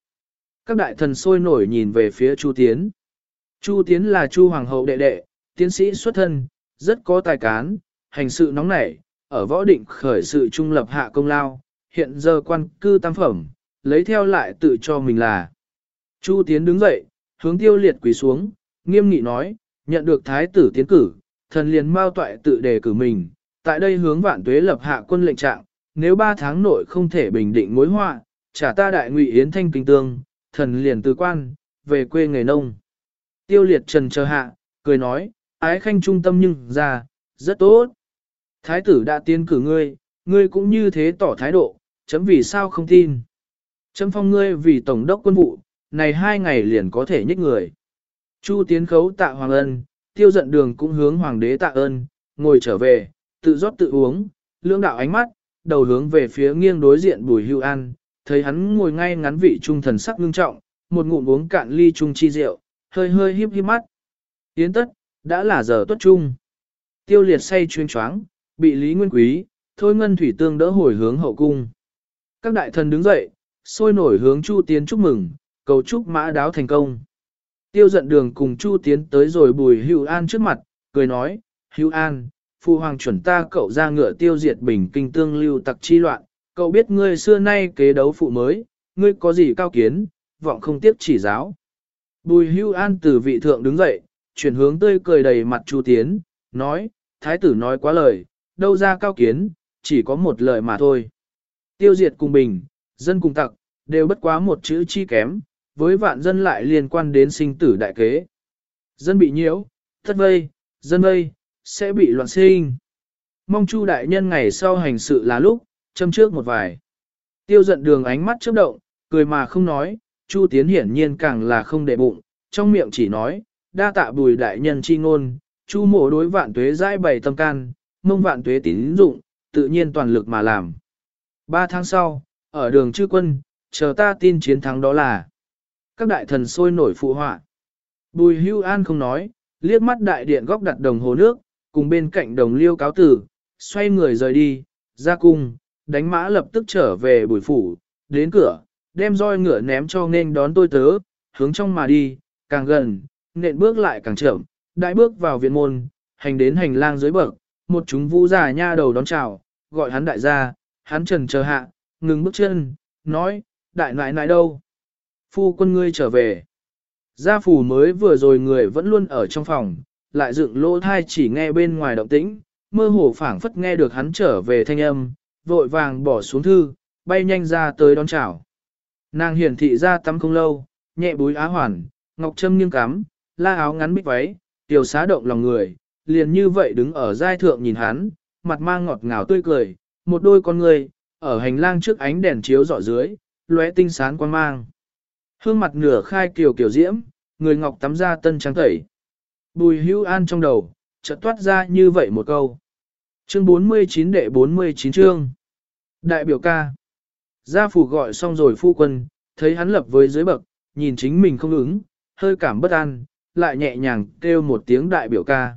Các đại thần sôi nổi nhìn về phía Chu Tiến. Chu Tiến là Chu Hoàng hậu đệ đệ, tiến sĩ xuất thân, rất có tài cán, hành sự nóng nảy, ở võ định khởi sự trung lập hạ công lao, hiện giờ quan cư tam phẩm, lấy theo lại tự cho mình là. Chu Tiến đứng dậy, hướng tiêu liệt quỳ xuống, nghiêm nghị nói, nhận được thái tử tiến cử, thần liền mau toại tự đề cử mình, tại đây hướng vạn tuế lập hạ quân lệnh trạng, nếu ba tháng nội không thể bình định mối họa, trả ta đại ngụy yến thanh kinh tương, thần liền từ quan, về quê nghề nông. Tiêu liệt trần chờ hạ, cười nói, ái khanh trung tâm nhưng ra, rất tốt. Thái tử đã tiến cử ngươi, ngươi cũng như thế tỏ thái độ, chấm vì sao không tin. Chấm phong ngươi vì tổng đốc quân vụ, này hai ngày liền có thể nhích người. Chu tiến khấu tạ hoàng ân, tiêu giận đường cũng hướng hoàng đế tạ ơn, ngồi trở về, tự rót tự uống, lưỡng đạo ánh mắt, đầu hướng về phía nghiêng đối diện bùi hưu an, thấy hắn ngồi ngay ngắn vị trung thần sắc ngưng trọng, một ngụm uống cạn ly trung chi rượu, hơi hơi híp híp mắt. Yến tất, đã là giờ tuất trung. Tiêu liệt say chuyên choáng, bị Lý Nguyên Quý, thôi ngân thủy tương đỡ hồi hướng hậu cung. Các đại thần đứng dậy, sôi nổi hướng Chu Tiến chúc mừng, cầu chúc mã đáo thành công. Tiêu giận đường cùng Chu Tiến tới rồi bùi hưu an trước mặt, cười nói, hưu an, Phu hoàng chuẩn ta cậu ra ngựa tiêu diệt bình kinh tương lưu tặc chi loạn, cậu biết ngươi xưa nay kế đấu phụ mới, ngươi có gì cao kiến, vọng không tiếp chỉ giáo. Bùi hưu an từ vị thượng đứng dậy, chuyển hướng tươi cười đầy mặt Chu Tiến, nói, thái tử nói quá lời, đâu ra cao kiến, chỉ có một lời mà thôi. Tiêu diệt cùng bình, dân cùng tặc, đều bất quá một chữ chi kém, với vạn dân lại liên quan đến sinh tử đại kế. Dân bị nhiễu, thất vây, dân vây, sẽ bị loạn sinh. Mong Chu đại nhân ngày sau hành sự là lúc, châm trước một vài. Tiêu giận đường ánh mắt chớp động, cười mà không nói, Chu tiến hiển nhiên càng là không để bụng, trong miệng chỉ nói, đa tạ bùi đại nhân chi ngôn, Chu mộ đối vạn tuế dãi bày tâm can, mong vạn tuế tín dụng, tự nhiên toàn lực mà làm. Ba tháng sau, ở đường chư quân, chờ ta tin chiến thắng đó là các đại thần sôi nổi phụ họa. Bùi hưu an không nói, liếc mắt đại điện góc đặt đồng hồ nước, cùng bên cạnh đồng liêu cáo tử, xoay người rời đi, ra cung, đánh mã lập tức trở về bùi phủ, đến cửa, đem roi ngựa ném cho nên đón tôi tớ, hướng trong mà đi, càng gần, nện bước lại càng chậm, đại bước vào viện môn, hành đến hành lang dưới bậc, một chúng vũ giả nha đầu đón chào, gọi hắn đại gia, hắn trần chờ hạ, ngừng bước chân, nói, đại nại nại đâu? Phu quân ngươi trở về. Gia phủ mới vừa rồi người vẫn luôn ở trong phòng, lại dựng lỗ thai chỉ nghe bên ngoài động tĩnh, mơ hồ phảng phất nghe được hắn trở về thanh âm, vội vàng bỏ xuống thư, bay nhanh ra tới đón chào. Nàng hiển thị ra tắm không lâu, nhẹ búi á hoàn, ngọc châm nghiêng cắm, la áo ngắn bích váy, tiểu xá động lòng người, liền như vậy đứng ở giai thượng nhìn hắn, mặt mang ngọt ngào tươi cười, một đôi con người, ở hành lang trước ánh đèn chiếu dọ dưới, lóe tinh sáng quan mang. Hương mặt nửa khai kiều kiểu diễm, người ngọc tắm ra tân trắng tẩy. Bùi hữu an trong đầu, chợt toát ra như vậy một câu. Chương 49 đệ 49 chương. Đại biểu ca. Gia phủ gọi xong rồi phu quân, thấy hắn lập với dưới bậc, nhìn chính mình không ứng, hơi cảm bất an, lại nhẹ nhàng kêu một tiếng đại biểu ca.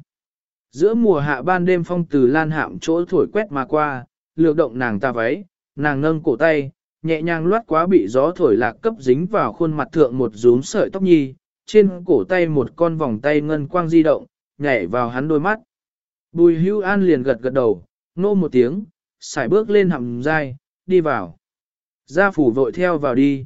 Giữa mùa hạ ban đêm phong từ lan hạm chỗ thổi quét mà qua, lược động nàng ta váy, nàng nâng cổ tay, nhẹ nhàng loát quá bị gió thổi lạc cấp dính vào khuôn mặt thượng một rúm sợi tóc nhi, trên cổ tay một con vòng tay ngân quang di động, nhảy vào hắn đôi mắt. Bùi hưu an liền gật gật đầu, nô một tiếng, xài bước lên hầm dai, đi vào. Gia phủ vội theo vào đi.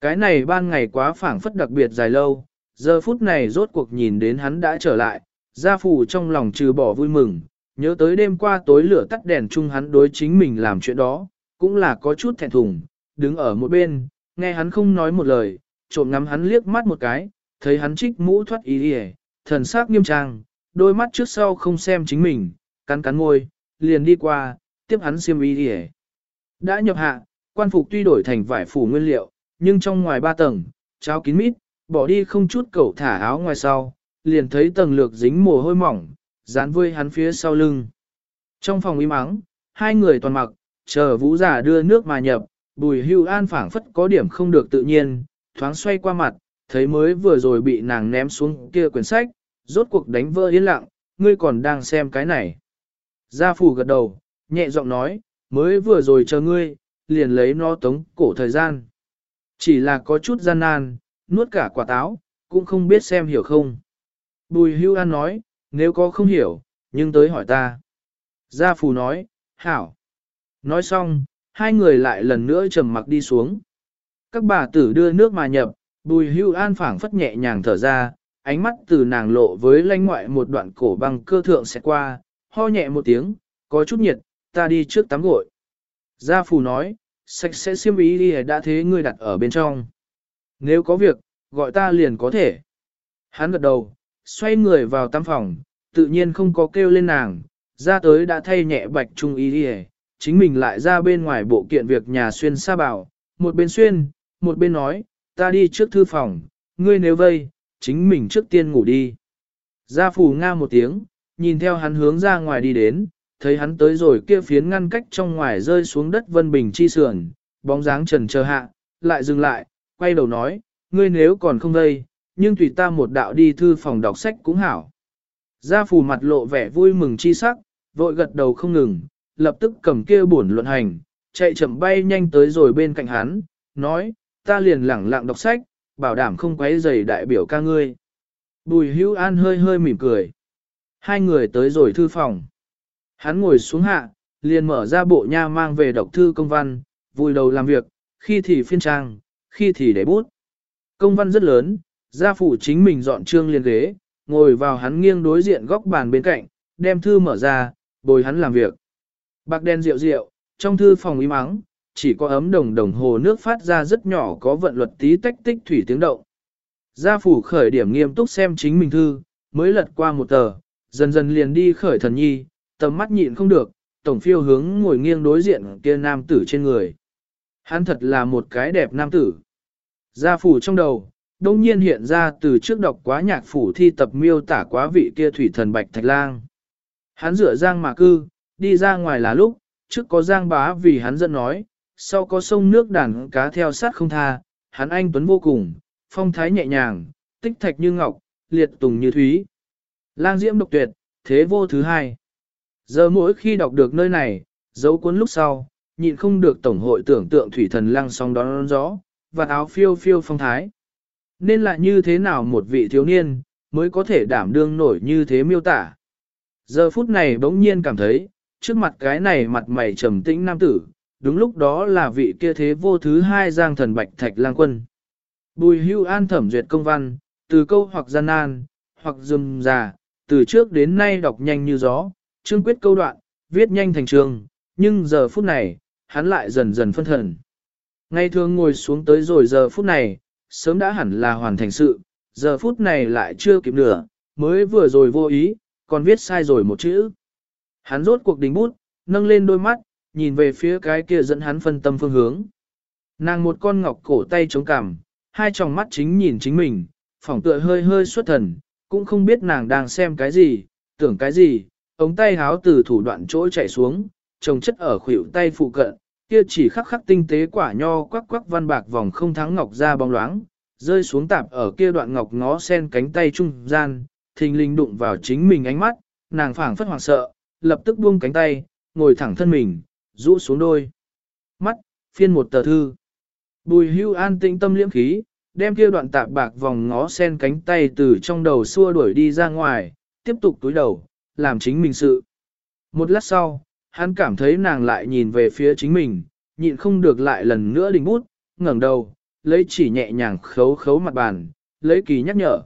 Cái này ban ngày quá phảng phất đặc biệt dài lâu, giờ phút này rốt cuộc nhìn đến hắn đã trở lại, gia phủ trong lòng trừ bỏ vui mừng, nhớ tới đêm qua tối lửa tắt đèn chung hắn đối chính mình làm chuyện đó, cũng là có chút thẹn thùng, đứng ở một bên, nghe hắn không nói một lời, trộm ngắm hắn liếc mắt một cái, thấy hắn trích mũ thoát ý đi thần sắc nghiêm trang, đôi mắt trước sau không xem chính mình, cắn cắn môi, liền đi qua, tiếp hắn xiêm ý đi Đã nhập hạ, quan phục tuy đổi thành vải phủ nguyên liệu, nhưng trong ngoài ba tầng, cháo kín mít, bỏ đi không chút cẩu thả áo ngoài sau, liền thấy tầng lược dính mồ hôi mỏng, dán vơi hắn phía sau lưng. Trong phòng im ắng, hai người toàn mặc, chờ vũ giả đưa nước mà nhập, bùi hưu an phảng phất có điểm không được tự nhiên, thoáng xoay qua mặt, thấy mới vừa rồi bị nàng ném xuống kia quyển sách, rốt cuộc đánh vỡ yên lặng, ngươi còn đang xem cái này. Gia phủ gật đầu, nhẹ giọng nói, mới vừa rồi chờ ngươi, liền lấy nó tống cổ thời gian. Chỉ là có chút gian nan, nuốt cả quả táo, cũng không biết xem hiểu không. Bùi hưu an nói, nếu có không hiểu, nhưng tới hỏi ta. Gia phù nói, hảo. Nói xong, hai người lại lần nữa trầm mặc đi xuống. Các bà tử đưa nước mà nhập, bùi hưu an phảng phất nhẹ nhàng thở ra, ánh mắt từ nàng lộ với lanh ngoại một đoạn cổ băng cơ thượng sẽ qua, ho nhẹ một tiếng, có chút nhiệt, ta đi trước tắm gội. Gia phù nói, sạch sẽ xiêm ý đi đã thế ngươi đặt ở bên trong. Nếu có việc, gọi ta liền có thể. Hắn gật đầu, xoay người vào tắm phòng, tự nhiên không có kêu lên nàng, ra tới đã thay nhẹ bạch trung ý đi chính mình lại ra bên ngoài bộ kiện việc nhà xuyên sa bảo, một bên xuyên, một bên nói, ta đi trước thư phòng, ngươi nếu vây, chính mình trước tiên ngủ đi. Gia phù nga một tiếng, nhìn theo hắn hướng ra ngoài đi đến, thấy hắn tới rồi kia phiến ngăn cách trong ngoài rơi xuống đất vân bình chi sườn, bóng dáng trần chờ hạ, lại dừng lại, quay đầu nói, ngươi nếu còn không vây, nhưng tùy ta một đạo đi thư phòng đọc sách cũng hảo. Gia phù mặt lộ vẻ vui mừng chi sắc, vội gật đầu không ngừng, lập tức cầm kia buồn luận hành, chạy chậm bay nhanh tới rồi bên cạnh hắn, nói, ta liền lẳng lặng đọc sách, bảo đảm không quấy rầy đại biểu ca ngươi. Bùi hữu an hơi hơi mỉm cười. Hai người tới rồi thư phòng. Hắn ngồi xuống hạ, liền mở ra bộ nha mang về đọc thư công văn, vui đầu làm việc, khi thì phiên trang, khi thì để bút. Công văn rất lớn, gia phủ chính mình dọn trương liền ghế, ngồi vào hắn nghiêng đối diện góc bàn bên cạnh, đem thư mở ra, bồi hắn làm việc. Bạc đen rượu rượu, trong thư phòng im ắng, chỉ có ấm đồng đồng hồ nước phát ra rất nhỏ có vận luật tí tách tích thủy tiếng động. Gia phủ khởi điểm nghiêm túc xem chính mình thư, mới lật qua một tờ, dần dần liền đi khởi thần nhi, tầm mắt nhịn không được, tổng phiêu hướng ngồi nghiêng đối diện kia nam tử trên người. Hắn thật là một cái đẹp nam tử. Gia phủ trong đầu, đông nhiên hiện ra từ trước đọc quá nhạc phủ thi tập miêu tả quá vị kia thủy thần bạch thạch lang. Hắn rửa giang mà cư, đi ra ngoài là lúc, trước có giang bá vì hắn giận nói, sau có sông nước đàn cá theo sát không tha, hắn anh tuấn vô cùng, phong thái nhẹ nhàng, tích thạch như ngọc, liệt tùng như thúy. Lang diễm độc tuyệt, thế vô thứ hai. Giờ mỗi khi đọc được nơi này, dấu cuốn lúc sau, nhịn không được tổng hội tưởng tượng thủy thần lăng song đón gió, và áo phiêu phiêu phong thái. Nên là như thế nào một vị thiếu niên, mới có thể đảm đương nổi như thế miêu tả. Giờ phút này bỗng nhiên cảm thấy, trước mặt cái này mặt mày trầm tĩnh nam tử, đúng lúc đó là vị kia thế vô thứ hai giang thần bạch thạch lang quân. Bùi hưu an thẩm duyệt công văn, từ câu hoặc gian nan, hoặc dùm già, từ trước đến nay đọc nhanh như gió, chương quyết câu đoạn, viết nhanh thành trường, nhưng giờ phút này, hắn lại dần dần phân thần. Ngày thường ngồi xuống tới rồi giờ phút này, sớm đã hẳn là hoàn thành sự, giờ phút này lại chưa kịp nửa, mới vừa rồi vô ý, còn viết sai rồi một chữ. Hắn rốt cuộc đính bút, nâng lên đôi mắt, nhìn về phía cái kia dẫn hắn phân tâm phương hướng. Nàng một con ngọc cổ tay chống cằm, hai tròng mắt chính nhìn chính mình, phỏng tựa hơi hơi xuất thần, cũng không biết nàng đang xem cái gì, tưởng cái gì, ống tay háo từ thủ đoạn chỗ chạy xuống, trồng chất ở khuỷu tay phụ cận, kia chỉ khắc khắc tinh tế quả nho quắc quắc văn bạc vòng không thắng ngọc ra bóng loáng, rơi xuống tạp ở kia đoạn ngọc ngó sen cánh tay trung gian, thình lình đụng vào chính mình ánh mắt, nàng phảng phất hoảng sợ, lập tức buông cánh tay, ngồi thẳng thân mình, rũ xuống đôi. Mắt, phiên một tờ thư. Bùi hưu an tĩnh tâm liễm khí, đem kia đoạn tạp bạc vòng ngó sen cánh tay từ trong đầu xua đuổi đi ra ngoài, tiếp tục túi đầu, làm chính mình sự. Một lát sau, hắn cảm thấy nàng lại nhìn về phía chính mình, nhịn không được lại lần nữa đình bút, ngẩng đầu, lấy chỉ nhẹ nhàng khấu khấu mặt bàn, lấy kỳ nhắc nhở.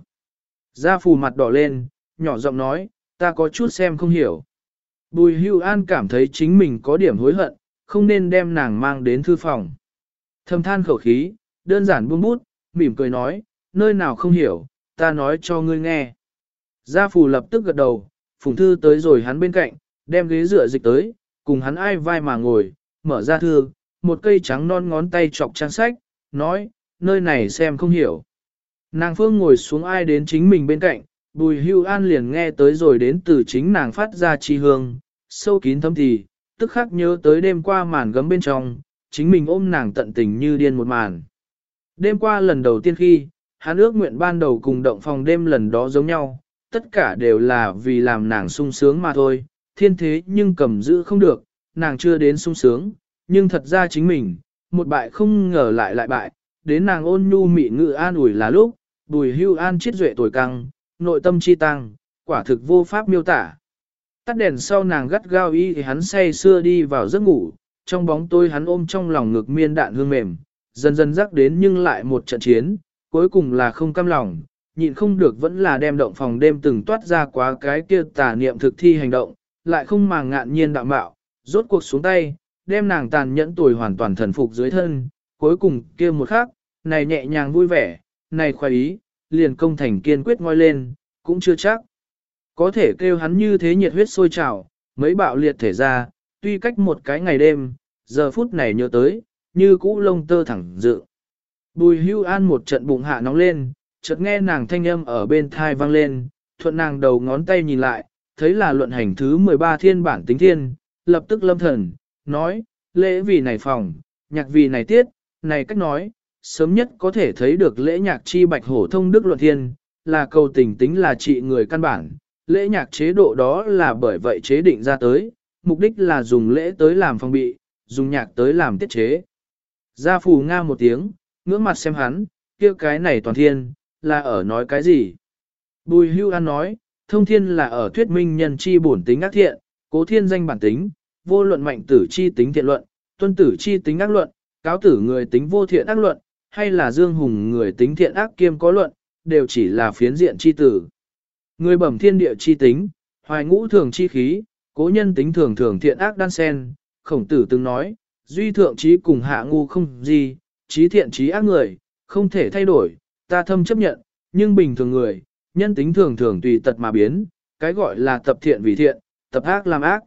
Gia phù mặt đỏ lên, nhỏ giọng nói, ta có chút xem không hiểu. Bùi hưu an cảm thấy chính mình có điểm hối hận, không nên đem nàng mang đến thư phòng. Thầm than khẩu khí, đơn giản buông bút, mỉm cười nói, nơi nào không hiểu, ta nói cho ngươi nghe. Gia phù lập tức gật đầu, phùng thư tới rồi hắn bên cạnh, đem ghế dựa dịch tới, cùng hắn ai vai mà ngồi, mở ra thư, một cây trắng non ngón tay chọc trang sách, nói, nơi này xem không hiểu. Nàng phương ngồi xuống ai đến chính mình bên cạnh, bùi hưu an liền nghe tới rồi đến từ chính nàng phát ra chi hương, sâu kín thấm thì, tức khắc nhớ tới đêm qua màn gấm bên trong, chính mình ôm nàng tận tình như điên một màn. Đêm qua lần đầu tiên khi, hắn ước nguyện ban đầu cùng động phòng đêm lần đó giống nhau, tất cả đều là vì làm nàng sung sướng mà thôi, thiên thế nhưng cầm giữ không được, nàng chưa đến sung sướng, nhưng thật ra chính mình, một bại không ngờ lại lại bại, đến nàng ôn nhu mị ngự an ủi là lúc, bùi hưu an chiết duệ tuổi căng, nội tâm chi tăng, quả thực vô pháp miêu tả. Tắt đèn sau nàng gắt gao y thì hắn say xưa đi vào giấc ngủ, trong bóng tôi hắn ôm trong lòng ngực miên đạn hương mềm, dần dần rắc đến nhưng lại một trận chiến, cuối cùng là không cam lòng, nhịn không được vẫn là đem động phòng đêm từng toát ra quá cái kia tà niệm thực thi hành động, lại không màng ngạn nhiên đạm bạo, rốt cuộc xuống tay, đem nàng tàn nhẫn tuổi hoàn toàn thần phục dưới thân, cuối cùng kia một khắc, này nhẹ nhàng vui vẻ, này khoái ý, liền công thành kiên quyết ngoi lên, cũng chưa chắc. Có thể kêu hắn như thế nhiệt huyết sôi trào, mấy bạo liệt thể ra, tuy cách một cái ngày đêm, giờ phút này nhớ tới, như cũ lông tơ thẳng dự. Bùi hưu an một trận bụng hạ nóng lên, chợt nghe nàng thanh âm ở bên thai vang lên, thuận nàng đầu ngón tay nhìn lại, thấy là luận hành thứ 13 thiên bản tính thiên, lập tức lâm thần, nói, lễ vì này phòng, nhạc vì này tiết, này cách nói, sớm nhất có thể thấy được lễ nhạc chi bạch hổ thông đức luận thiên, là cầu tình tính là trị người căn bản, lễ nhạc chế độ đó là bởi vậy chế định ra tới, mục đích là dùng lễ tới làm phòng bị, dùng nhạc tới làm tiết chế. Gia phù nga một tiếng, ngưỡng mặt xem hắn, kia cái này toàn thiên, là ở nói cái gì? Bùi hưu an nói, thông thiên là ở thuyết minh nhân chi bổn tính ác thiện, cố thiên danh bản tính, vô luận mạnh tử chi tính thiện luận, tuân tử chi tính ác luận, cáo tử người tính vô thiện ác luận, hay là dương hùng người tính thiện ác kiêm có luận, đều chỉ là phiến diện chi tử. Người bẩm thiên địa chi tính, hoài ngũ thường chi khí, cố nhân tính thường thường thiện ác đan sen, khổng tử từng nói, duy thượng trí cùng hạ ngu không gì, trí thiện trí ác người, không thể thay đổi, ta thâm chấp nhận, nhưng bình thường người, nhân tính thường thường tùy tật mà biến, cái gọi là tập thiện vì thiện, tập ác làm ác.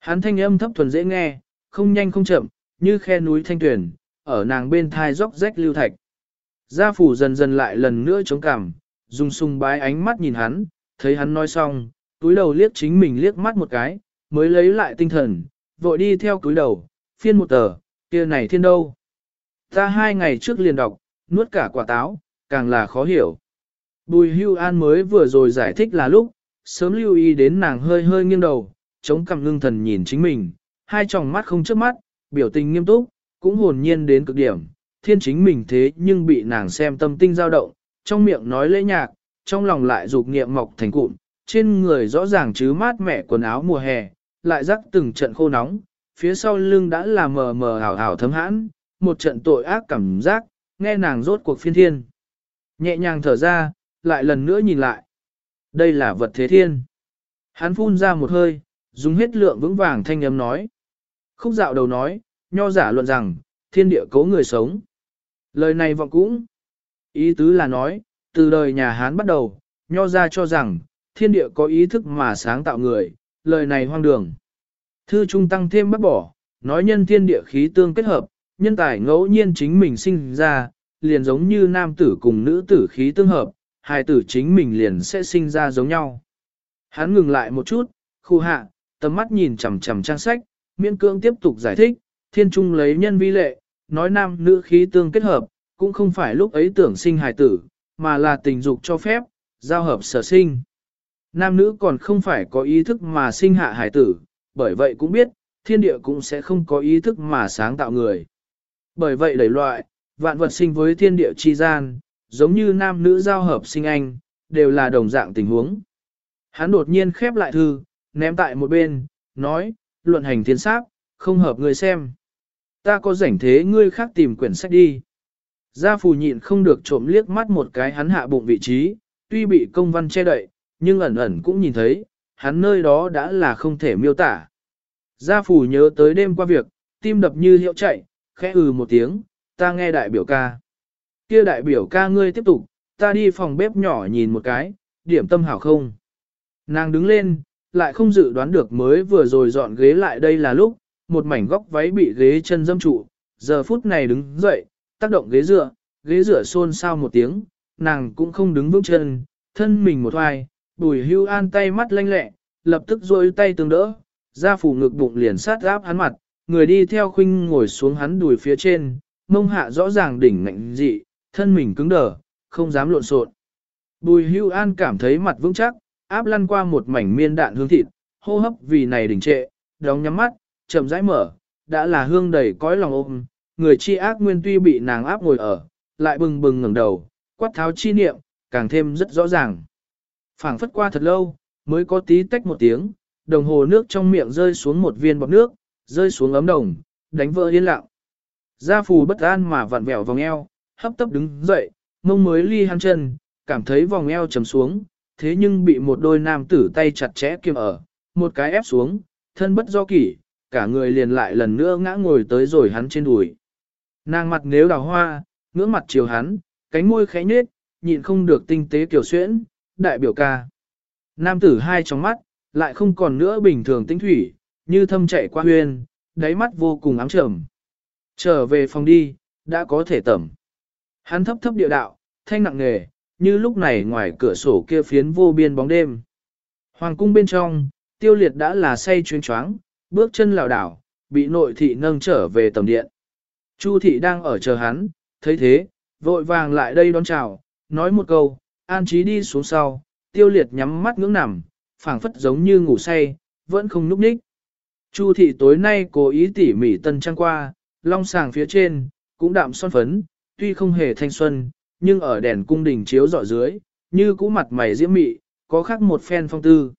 Hắn thanh âm thấp thuần dễ nghe, không nhanh không chậm, như khe núi thanh tuyển, ở nàng bên thai róc rách lưu thạch. Gia phủ dần dần lại lần nữa chống cằm, dùng sung bái ánh mắt nhìn hắn, thấy hắn nói xong, túi đầu liếc chính mình liếc mắt một cái, mới lấy lại tinh thần, vội đi theo túi đầu, phiên một tờ, kia này thiên đâu. Ta hai ngày trước liền đọc, nuốt cả quả táo, càng là khó hiểu. Bùi hưu an mới vừa rồi giải thích là lúc, sớm lưu ý đến nàng hơi hơi nghiêng đầu, chống cằm ngưng thần nhìn chính mình, hai tròng mắt không chớp mắt, biểu tình nghiêm túc, cũng hồn nhiên đến cực điểm, thiên chính mình thế nhưng bị nàng xem tâm tinh dao động, trong miệng nói lễ nhạc, trong lòng lại dục niệm mọc thành cụm, trên người rõ ràng chứ mát mẻ quần áo mùa hè, lại rắc từng trận khô nóng, phía sau lưng đã là mờ mờ hảo hảo thấm hãn, một trận tội ác cảm giác, nghe nàng rốt cuộc phiên thiên. Nhẹ nhàng thở ra, lại lần nữa nhìn lại. Đây là vật thế thiên. Hắn phun ra một hơi, dùng hết lượng vững vàng thanh âm nói. Khúc dạo đầu nói, nho giả luận rằng, thiên địa cấu người sống. Lời này vọng cũng. Ý tứ là nói, từ đời nhà Hán bắt đầu, nho ra cho rằng, thiên địa có ý thức mà sáng tạo người, lời này hoang đường. Thư trung tăng thêm bắt bỏ, nói nhân thiên địa khí tương kết hợp, nhân tài ngẫu nhiên chính mình sinh ra, liền giống như nam tử cùng nữ tử khí tương hợp, hai tử chính mình liền sẽ sinh ra giống nhau. Hắn ngừng lại một chút, khu hạ, tầm mắt nhìn chằm chằm trang sách, miễn cưỡng tiếp tục giải thích, thiên trung lấy nhân vi lệ, nói nam nữ khí tương kết hợp, cũng không phải lúc ấy tưởng sinh hài tử, mà là tình dục cho phép, giao hợp sở sinh. Nam nữ còn không phải có ý thức mà sinh hạ hải tử, bởi vậy cũng biết, thiên địa cũng sẽ không có ý thức mà sáng tạo người. Bởi vậy đẩy loại, vạn vật sinh với thiên địa chi gian, giống như nam nữ giao hợp sinh anh, đều là đồng dạng tình huống. Hắn đột nhiên khép lại thư, ném tại một bên, nói, luận hành thiên sát, không hợp người xem. Ta có rảnh thế ngươi khác tìm quyển sách đi. Gia phù nhịn không được trộm liếc mắt một cái hắn hạ bụng vị trí, tuy bị công văn che đậy, nhưng ẩn ẩn cũng nhìn thấy, hắn nơi đó đã là không thể miêu tả. Gia phù nhớ tới đêm qua việc, tim đập như hiệu chạy, khẽ ừ một tiếng, ta nghe đại biểu ca. Kia đại biểu ca ngươi tiếp tục, ta đi phòng bếp nhỏ nhìn một cái, điểm tâm hảo không. Nàng đứng lên, lại không dự đoán được mới vừa rồi dọn ghế lại đây là lúc, một mảnh góc váy bị ghế chân dâm trụ, giờ phút này đứng dậy, tác động ghế dựa, ghế dựa xôn xao một tiếng, nàng cũng không đứng vững chân, thân mình một hoài, bùi hưu an tay mắt lanh lẹ, lập tức rôi tay tương đỡ, ra phủ ngực bụng liền sát áp hắn mặt, người đi theo khuynh ngồi xuống hắn đùi phía trên, mông hạ rõ ràng đỉnh ngạnh dị, thân mình cứng đờ, không dám lộn xộn. Bùi hưu an cảm thấy mặt vững chắc, áp lăn qua một mảnh miên đạn hương thịt, hô hấp vì này đỉnh trệ, đóng nhắm mắt, chậm rãi mở, đã là hương đầy cõi lòng ôm, người chi ác nguyên tuy bị nàng áp ngồi ở, lại bừng bừng ngẩng đầu, quát tháo chi niệm, càng thêm rất rõ ràng. phảng phất qua thật lâu, mới có tí tách một tiếng, đồng hồ nước trong miệng rơi xuống một viên bọt nước, rơi xuống ấm đồng, đánh vỡ yên lặng. Gia phù bất an mà vặn vẹo vòng eo, hấp tấp đứng dậy, mông mới ly hắn chân, cảm thấy vòng eo trầm xuống, thế nhưng bị một đôi nam tử tay chặt chẽ kiềm ở, một cái ép xuống, thân bất do kỷ, cả người liền lại lần nữa ngã ngồi tới rồi hắn trên đùi. Nàng mặt nếu đào hoa, ngưỡng mặt chiều hắn, cánh môi khẽ nhếch, nhịn không được tinh tế kiểu xuyễn, đại biểu ca. Nam tử hai trong mắt, lại không còn nữa bình thường tinh thủy, như thâm chạy qua huyên, đáy mắt vô cùng ám trầm. Trở về phòng đi, đã có thể tẩm. Hắn thấp thấp địa đạo, thanh nặng nghề, như lúc này ngoài cửa sổ kia phiến vô biên bóng đêm. Hoàng cung bên trong, tiêu liệt đã là say chuyên choáng, bước chân lảo đảo, bị nội thị nâng trở về tầm điện. Chu thị đang ở chờ hắn, thấy thế, vội vàng lại đây đón chào, nói một câu, an trí đi xuống sau, tiêu liệt nhắm mắt ngưỡng nằm, phảng phất giống như ngủ say, vẫn không núp ních. Chu thị tối nay cố ý tỉ mỉ tân trang qua, long sàng phía trên, cũng đạm son phấn, tuy không hề thanh xuân, nhưng ở đèn cung đình chiếu dọi dưới, như cũ mặt mày diễm mị, có khác một phen phong tư.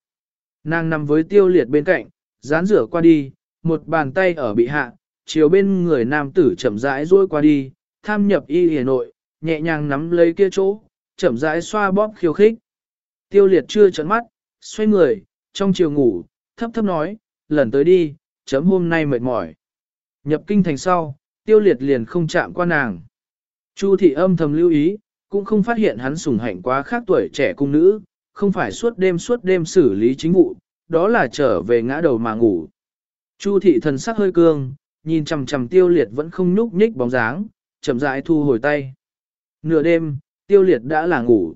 Nàng nằm với tiêu liệt bên cạnh, dán rửa qua đi, một bàn tay ở bị hạ, chiều bên người nam tử chậm rãi duỗi qua đi, tham nhập y hề nội, nhẹ nhàng nắm lấy kia chỗ, chậm rãi xoa bóp khiêu khích. Tiêu liệt chưa trận mắt, xoay người, trong chiều ngủ, thấp thấp nói, lần tới đi, chấm hôm nay mệt mỏi. Nhập kinh thành sau, tiêu liệt liền không chạm qua nàng. Chu thị âm thầm lưu ý, cũng không phát hiện hắn sủng hạnh quá khác tuổi trẻ cung nữ, không phải suốt đêm suốt đêm xử lý chính vụ, đó là trở về ngã đầu mà ngủ. Chu thị thần sắc hơi cương, nhìn chằm chằm tiêu liệt vẫn không nhúc nhích bóng dáng, chậm rãi thu hồi tay. Nửa đêm, tiêu liệt đã là ngủ.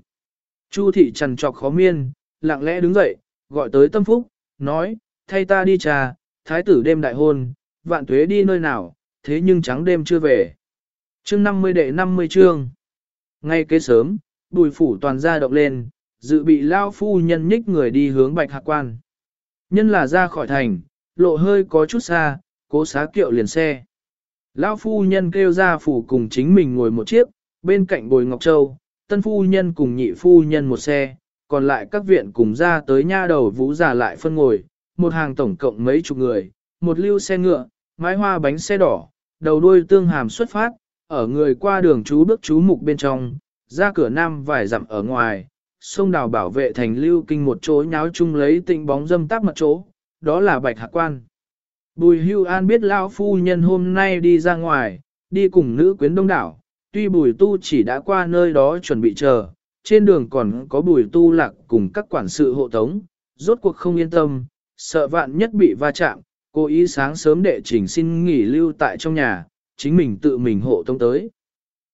Chu thị trằn trọc khó miên, lặng lẽ đứng dậy, gọi tới tâm phúc, nói, thay ta đi trà, thái tử đêm đại hôn, vạn tuế đi nơi nào, thế nhưng trắng đêm chưa về. chương 50 đệ 50 chương. Ngay kế sớm, bùi phủ toàn ra động lên, dự bị lao phu nhân nhích người đi hướng bạch hạc quan. Nhân là ra khỏi thành, lộ hơi có chút xa, cố xá kiệu liền xe. Lão phu nhân kêu ra phủ cùng chính mình ngồi một chiếc, bên cạnh bồi Ngọc Châu, tân phu nhân cùng nhị phu nhân một xe, còn lại các viện cùng ra tới nha đầu vũ giả lại phân ngồi, một hàng tổng cộng mấy chục người, một lưu xe ngựa, mái hoa bánh xe đỏ, đầu đuôi tương hàm xuất phát, ở người qua đường chú bước chú mục bên trong, ra cửa nam vài dặm ở ngoài, sông đào bảo vệ thành lưu kinh một chỗ nháo chung lấy tịnh bóng dâm táp mặt chỗ, đó là bạch hạ quan. Bùi hưu an biết lao phu nhân hôm nay đi ra ngoài, đi cùng nữ quyến đông đảo, tuy bùi tu chỉ đã qua nơi đó chuẩn bị chờ, trên đường còn có bùi tu lạc cùng các quản sự hộ tống, rốt cuộc không yên tâm, sợ vạn nhất bị va chạm, cố ý sáng sớm đệ trình xin nghỉ lưu tại trong nhà, chính mình tự mình hộ tống tới.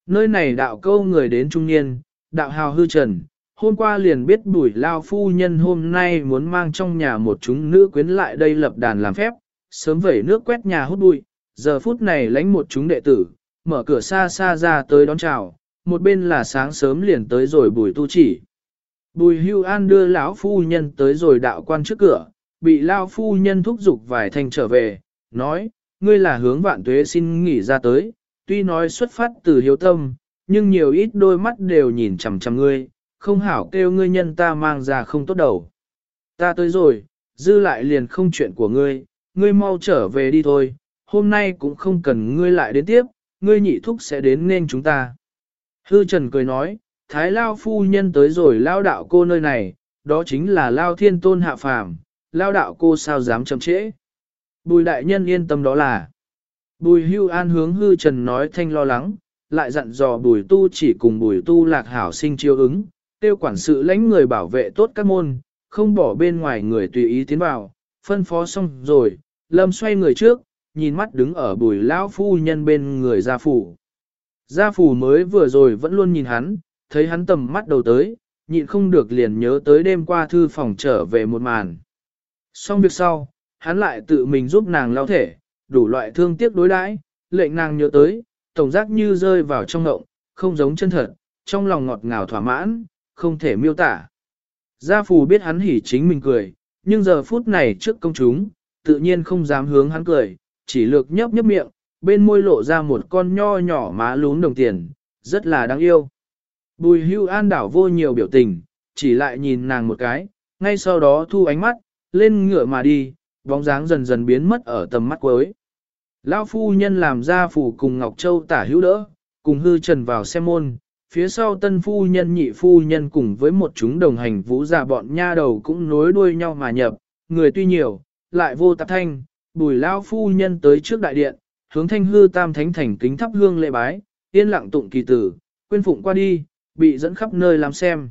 Nơi này đạo câu người đến trung niên, đạo hào hư trần, hôm qua liền biết bùi lao phu nhân hôm nay muốn mang trong nhà một chúng nữ quyến lại đây lập đàn làm phép, sớm vẩy nước quét nhà hút bụi, giờ phút này lánh một chúng đệ tử, mở cửa xa xa ra tới đón chào, một bên là sáng sớm liền tới rồi bùi tu chỉ. Bùi hưu an đưa lão phu nhân tới rồi đạo quan trước cửa, bị lão phu nhân thúc giục vài thành trở về, nói, ngươi là hướng vạn tuế xin nghỉ ra tới, tuy nói xuất phát từ hiếu tâm, nhưng nhiều ít đôi mắt đều nhìn chằm chằm ngươi, không hảo kêu ngươi nhân ta mang ra không tốt đầu. Ta tới rồi, dư lại liền không chuyện của ngươi, ngươi mau trở về đi thôi, hôm nay cũng không cần ngươi lại đến tiếp, ngươi nhị thúc sẽ đến nên chúng ta. Hư Trần cười nói, Thái Lao phu nhân tới rồi Lao đạo cô nơi này, đó chính là Lao thiên tôn hạ phàm, Lao đạo cô sao dám chậm trễ. Bùi đại nhân yên tâm đó là. Bùi hưu an hướng hư Trần nói thanh lo lắng, lại dặn dò bùi tu chỉ cùng bùi tu lạc hảo sinh chiêu ứng, tiêu quản sự lãnh người bảo vệ tốt các môn, không bỏ bên ngoài người tùy ý tiến vào, phân phó xong rồi, lâm xoay người trước, nhìn mắt đứng ở bùi lão phu nhân bên người gia phủ. Gia phủ mới vừa rồi vẫn luôn nhìn hắn, thấy hắn tầm mắt đầu tới, nhịn không được liền nhớ tới đêm qua thư phòng trở về một màn. Xong việc sau, hắn lại tự mình giúp nàng lao thể, đủ loại thương tiếc đối đãi, lệnh nàng nhớ tới, tổng giác như rơi vào trong ngộng, không giống chân thật, trong lòng ngọt ngào thỏa mãn, không thể miêu tả. Gia phù biết hắn hỉ chính mình cười, nhưng giờ phút này trước công chúng, tự nhiên không dám hướng hắn cười, chỉ lược nhấp nhấp miệng, bên môi lộ ra một con nho nhỏ má lún đồng tiền, rất là đáng yêu. Bùi hưu an đảo vô nhiều biểu tình, chỉ lại nhìn nàng một cái, ngay sau đó thu ánh mắt, lên ngựa mà đi, bóng dáng dần dần biến mất ở tầm mắt cuối. Lão phu nhân làm ra phủ cùng Ngọc Châu tả hữu đỡ, cùng hư trần vào xem môn, phía sau tân phu nhân nhị phu nhân cùng với một chúng đồng hành vũ giả bọn nha đầu cũng nối đuôi nhau mà nhập, người tuy nhiều, lại vô tạp thanh, bùi lao phu nhân tới trước đại điện, hướng thanh hư tam thánh thành kính thắp hương lễ bái, yên lặng tụng kỳ tử, quên phụng qua đi, bị dẫn khắp nơi làm xem.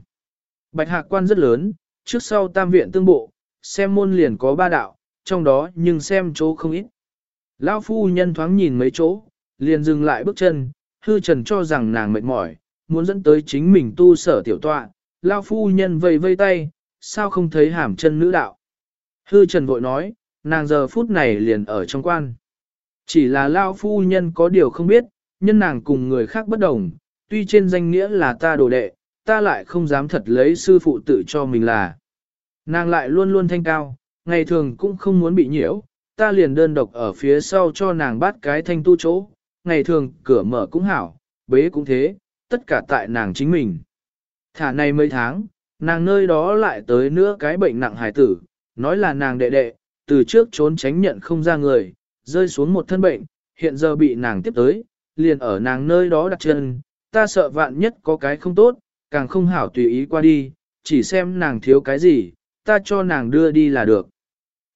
Bạch hạc quan rất lớn, trước sau tam viện tương bộ, xem môn liền có ba đạo, trong đó nhưng xem chỗ không ít. lao phu nhân thoáng nhìn mấy chỗ, liền dừng lại bước chân, hư trần cho rằng nàng mệt mỏi, muốn dẫn tới chính mình tu sở tiểu tọa, Lão phu nhân vây vây tay, sao không thấy hàm chân nữ đạo. Hư trần vội nói, nàng giờ phút này liền ở trong quan. Chỉ là Lão phu nhân có điều không biết, nhân nàng cùng người khác bất đồng, tuy trên danh nghĩa là ta đồ đệ, ta lại không dám thật lấy sư phụ tự cho mình là. Nàng lại luôn luôn thanh cao, ngày thường cũng không muốn bị nhiễu, ta liền đơn độc ở phía sau cho nàng bắt cái thanh tu chỗ, ngày thường cửa mở cũng hảo, bế cũng thế, tất cả tại nàng chính mình. Thả này mấy tháng, nàng nơi đó lại tới nữa cái bệnh nặng hài tử, nói là nàng đệ đệ, từ trước trốn tránh nhận không ra người, rơi xuống một thân bệnh, hiện giờ bị nàng tiếp tới, liền ở nàng nơi đó đặt chân, ta sợ vạn nhất có cái không tốt, càng không hảo tùy ý qua đi, chỉ xem nàng thiếu cái gì, ta cho nàng đưa đi là được.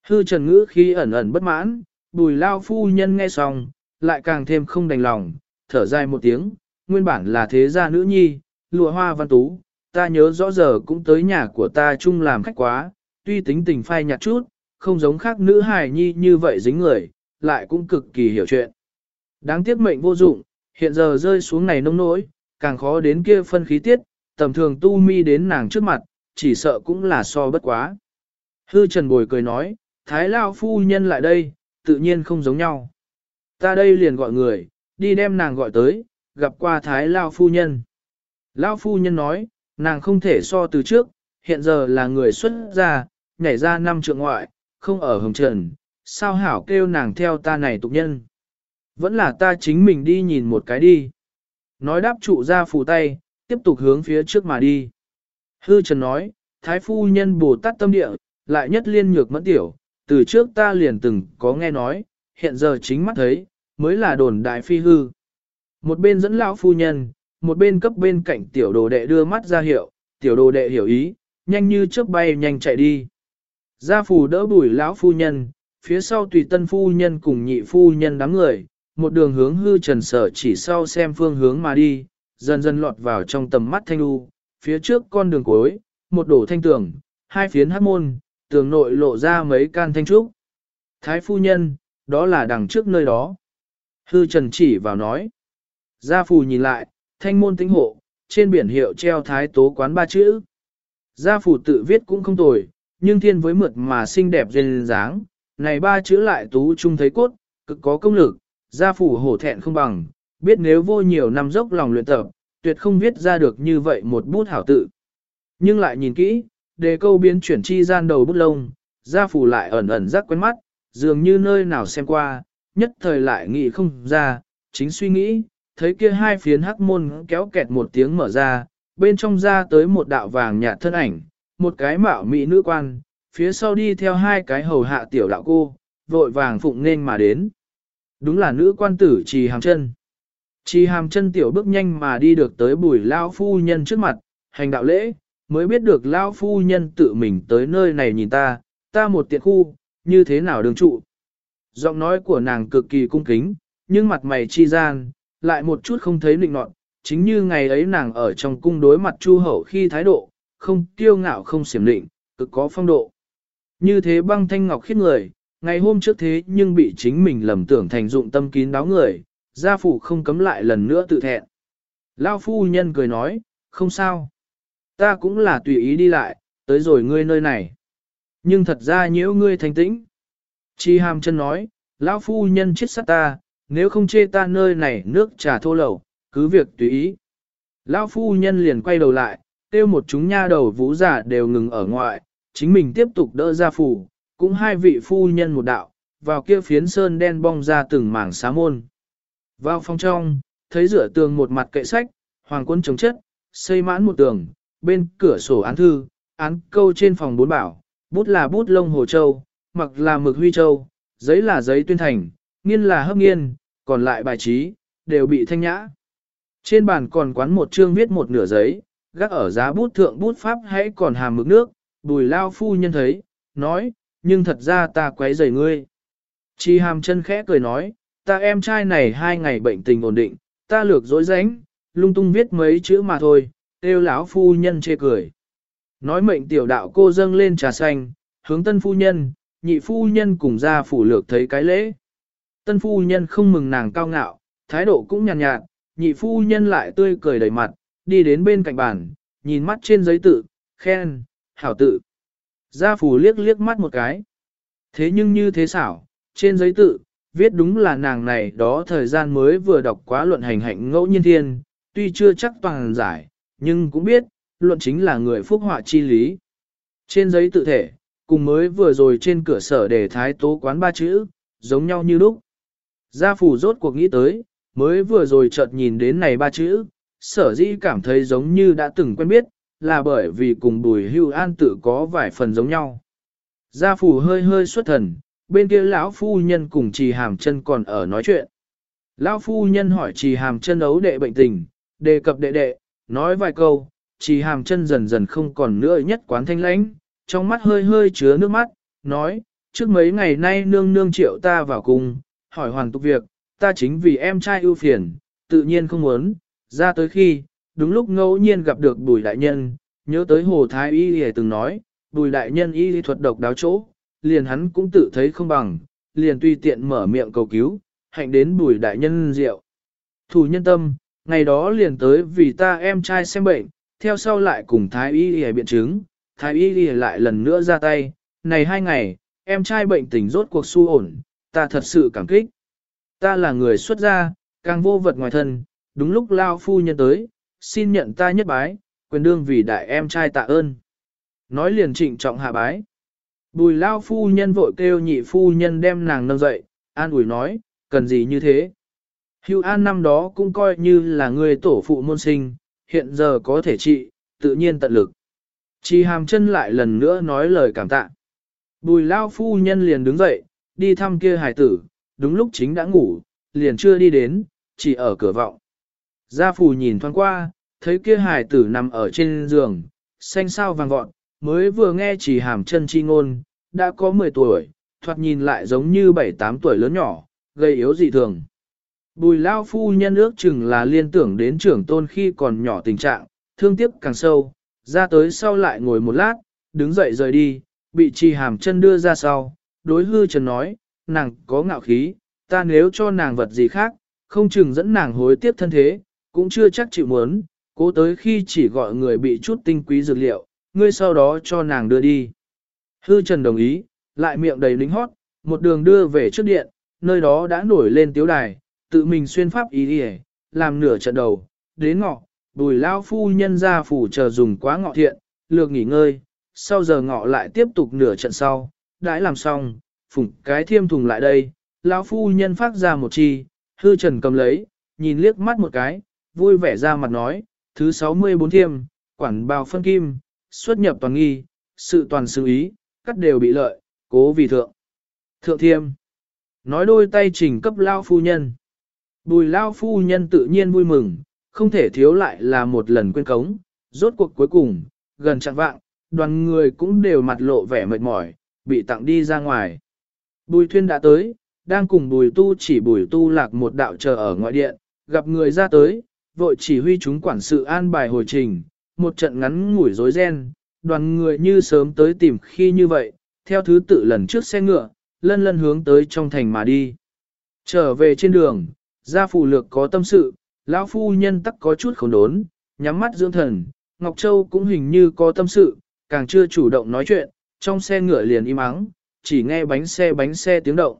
Hư trần ngữ khi ẩn ẩn bất mãn, bùi lao phu nhân nghe xong, lại càng thêm không đành lòng, thở dài một tiếng, nguyên bản là thế gia nữ nhi, lụa hoa văn tú, ta nhớ rõ giờ cũng tới nhà của ta chung làm khách quá, tuy tính tình phai nhạt chút, không giống khác nữ hài nhi như vậy dính người, lại cũng cực kỳ hiểu chuyện. Đáng tiếc mệnh vô dụng, hiện giờ rơi xuống này nông nỗi, càng khó đến kia phân khí tiết, tầm thường tu mi đến nàng trước mặt, chỉ sợ cũng là so bất quá. Hư Trần Bồi cười nói, Thái Lao phu nhân lại đây, tự nhiên không giống nhau. Ta đây liền gọi người, đi đem nàng gọi tới, gặp qua Thái Lao phu nhân. Lao phu nhân nói, nàng không thể so từ trước, hiện giờ là người xuất gia, nhảy ra năm trượng ngoại, không ở hồng trần, sao hảo kêu nàng theo ta này tục nhân. Vẫn là ta chính mình đi nhìn một cái đi. Nói đáp trụ ra phù tay, tiếp tục hướng phía trước mà đi. Hư Trần nói, Thái phu nhân Bồ Tát tâm địa, lại nhất liên nhược mẫn tiểu, từ trước ta liền từng có nghe nói, hiện giờ chính mắt thấy, mới là đồn đại phi hư. Một bên dẫn lão phu nhân, một bên cấp bên cạnh tiểu đồ đệ đưa mắt ra hiệu, tiểu đồ đệ hiểu ý, nhanh như chớp bay nhanh chạy đi. Gia phù đỡ bùi lão phu nhân, phía sau tùy tân phu nhân cùng nhị phu nhân đám người, một đường hướng hư trần sở chỉ sau xem phương hướng mà đi, dần dần lọt vào trong tầm mắt thanh lưu, phía trước con đường cuối, một đổ thanh tường, hai phiến hát môn, tường nội lộ ra mấy can thanh trúc. Thái phu nhân, đó là đằng trước nơi đó. Hư trần chỉ vào nói. Gia phù nhìn lại, thanh môn tính hộ, trên biển hiệu treo thái tố quán ba chữ. Gia phù tự viết cũng không tồi, nhưng thiên với mượt mà xinh đẹp duyên dáng, này ba chữ lại tú trung thấy cốt, cực có công lực, gia phù hổ thẹn không bằng, biết nếu vô nhiều năm dốc lòng luyện tập, tuyệt không viết ra được như vậy một bút hảo tự. Nhưng lại nhìn kỹ, đề câu biến chuyển chi gian đầu bút lông, gia phù lại ẩn ẩn rắc quen mắt, dường như nơi nào xem qua, nhất thời lại nghĩ không ra, chính suy nghĩ, thấy kia hai phiến hắc môn kéo kẹt một tiếng mở ra, bên trong ra tới một đạo vàng nhạt thân ảnh, một cái mạo mỹ nữ quan, phía sau đi theo hai cái hầu hạ tiểu đạo cô, vội vàng phụng nên mà đến. Đúng là nữ quan tử trì hàm chân. Trì hàm chân tiểu bước nhanh mà đi được tới bùi lao phu nhân trước mặt, hành đạo lễ, mới biết được lao phu nhân tự mình tới nơi này nhìn ta, ta một tiện khu, như thế nào đường trụ. Giọng nói của nàng cực kỳ cung kính, nhưng mặt mày chi gian, lại một chút không thấy nịnh nọt, chính như ngày ấy nàng ở trong cung đối mặt chu hậu khi thái độ, không kiêu ngạo không xiểm định, cực có phong độ. Như thế băng thanh ngọc khiết người, ngày hôm trước thế nhưng bị chính mình lầm tưởng thành dụng tâm kín đáo người, gia phủ không cấm lại lần nữa tự thẹn. Lao phu nhân cười nói, không sao. Ta cũng là tùy ý đi lại, tới rồi ngươi nơi này. Nhưng thật ra nhiễu ngươi thành tĩnh. Chi hàm chân nói, lão phu nhân chết sát ta, nếu không chê ta nơi này nước trà thô lẩu, cứ việc tùy ý. Lão phu nhân liền quay đầu lại, tiêu một chúng nha đầu vũ giả đều ngừng ở ngoại, chính mình tiếp tục đỡ ra phủ, cũng hai vị phu nhân một đạo, vào kia phiến sơn đen bong ra từng mảng xá môn. Vào phòng trong, thấy rửa tường một mặt kệ sách, hoàng quân chống chất, xây mãn một tường, bên cửa sổ án thư, án câu trên phòng bốn bảo, bút là bút lông hồ châu, mặc là mực huy châu, giấy là giấy tuyên thành, nghiên là hấp nghiên, còn lại bài trí, đều bị thanh nhã. Trên bàn còn quán một chương viết một nửa giấy, gác ở giá bút thượng bút pháp hãy còn hàm mực nước, bùi lao phu nhân thấy, nói, nhưng thật ra ta quấy rầy ngươi. Chi hàm chân khẽ cười nói, ta em trai này hai ngày bệnh tình ổn định, ta lược dối ránh, lung tung viết mấy chữ mà thôi, têu lão phu nhân chê cười. Nói mệnh tiểu đạo cô dâng lên trà xanh, hướng tân phu nhân, nhị phu nhân cùng ra phủ lược thấy cái lễ. Tân phu nhân không mừng nàng cao ngạo, thái độ cũng nhàn nhạt, nhạt, nhị phu nhân lại tươi cười đầy mặt, đi đến bên cạnh bàn, nhìn mắt trên giấy tự, khen, hảo tự. Gia phủ liếc liếc mắt một cái. Thế nhưng như thế xảo, trên giấy tự, viết đúng là nàng này đó thời gian mới vừa đọc quá luận hành hạnh ngẫu nhiên thiên, tuy chưa chắc toàn giải, nhưng cũng biết, luận chính là người phúc họa chi lý. Trên giấy tự thể, cùng mới vừa rồi trên cửa sở để thái tố quán ba chữ, giống nhau như lúc. Gia phủ rốt cuộc nghĩ tới, mới vừa rồi chợt nhìn đến này ba chữ, sở dĩ cảm thấy giống như đã từng quen biết, là bởi vì cùng bùi hưu an tự có vài phần giống nhau. Gia phủ hơi hơi xuất thần, bên kia lão phu nhân cùng trì hàm chân còn ở nói chuyện. Lão phu nhân hỏi trì hàm chân ấu đệ bệnh tình, đề cập đệ đệ, nói vài câu, trì hàm chân dần dần không còn nữa nhất quán thanh lãnh, trong mắt hơi hơi chứa nước mắt, nói, trước mấy ngày nay nương nương triệu ta vào cùng, hỏi hoàn tục việc, ta chính vì em trai ưu phiền, tự nhiên không muốn, ra tới khi, đúng lúc ngẫu nhiên gặp được bùi đại nhân, nhớ tới hồ thái y hề từng nói, bùi đại nhân y thuật độc đáo chỗ, liền hắn cũng tự thấy không bằng, liền tùy tiện mở miệng cầu cứu, hạnh đến bùi đại nhân rượu. Thủ nhân tâm, ngày đó liền tới vì ta em trai xem bệnh, theo sau lại cùng thái y hề biện chứng, thái y hề lại lần nữa ra tay, này hai ngày, em trai bệnh tình rốt cuộc su ổn, ta thật sự cảm kích. Ta là người xuất gia, càng vô vật ngoài thân, đúng lúc lao phu nhân tới, xin nhận ta nhất bái, quyền đương vì đại em trai tạ ơn. Nói liền trịnh trọng hạ bái. Bùi lao phu nhân vội kêu nhị phu nhân đem nàng nâng dậy, an ủi nói, cần gì như thế. Hưu an năm đó cũng coi như là người tổ phụ môn sinh, hiện giờ có thể trị, tự nhiên tận lực. Chi hàm chân lại lần nữa nói lời cảm tạ. Bùi lao phu nhân liền đứng dậy, đi thăm kia hải tử, đúng lúc chính đã ngủ, liền chưa đi đến, chỉ ở cửa vọng. Gia phù nhìn thoáng qua, thấy kia hải tử nằm ở trên giường, xanh sao vàng vọt, mới vừa nghe chỉ hàm chân chi ngôn, đã có 10 tuổi, thoạt nhìn lại giống như 7-8 tuổi lớn nhỏ, gây yếu dị thường. Bùi lao phu nhân ước chừng là liên tưởng đến trưởng tôn khi còn nhỏ tình trạng, thương tiếc càng sâu, ra tới sau lại ngồi một lát, đứng dậy rời đi, bị trì hàm chân đưa ra sau, đối hư trần nói, nàng có ngạo khí, ta nếu cho nàng vật gì khác, không chừng dẫn nàng hối tiếc thân thế, cũng chưa chắc chịu muốn, cố tới khi chỉ gọi người bị chút tinh quý dược liệu, ngươi sau đó cho nàng đưa đi. Hư Trần đồng ý, lại miệng đầy lính hót, một đường đưa về trước điện, nơi đó đã nổi lên tiếu đài, tự mình xuyên pháp ý đi làm nửa trận đầu, đến ngọ, bùi lao phu nhân ra phủ chờ dùng quá ngọ thiện, lược nghỉ ngơi, sau giờ ngọ lại tiếp tục nửa trận sau, đãi làm xong, phủng cái thiêm thùng lại đây, lão phu nhân phát ra một chi, hư trần cầm lấy, nhìn liếc mắt một cái, vui vẻ ra mặt nói, thứ 64 thiêm, quản bào phân kim, xuất nhập toàn nghi, sự toàn sự ý, cắt đều bị lợi, cố vì thượng. Thượng thiêm, nói đôi tay trình cấp lao phu nhân. Bùi lao phu nhân tự nhiên vui mừng, không thể thiếu lại là một lần quên cống, rốt cuộc cuối cùng, gần chặn vạng, đoàn người cũng đều mặt lộ vẻ mệt mỏi, bị tặng đi ra ngoài. Bùi thuyên đã tới, đang cùng bùi tu chỉ bùi tu lạc một đạo chờ ở ngoại điện, gặp người ra tới, vội chỉ huy chúng quản sự an bài hồi trình, một trận ngắn ngủi rối ren, đoàn người như sớm tới tìm khi như vậy, theo thứ tự lần trước xe ngựa, lân lân hướng tới trong thành mà đi. Trở về trên đường, gia phụ lược có tâm sự, lão phu nhân tắc có chút khổ đốn, nhắm mắt dưỡng thần, Ngọc Châu cũng hình như có tâm sự, càng chưa chủ động nói chuyện, trong xe ngựa liền im ắng, chỉ nghe bánh xe bánh xe tiếng động.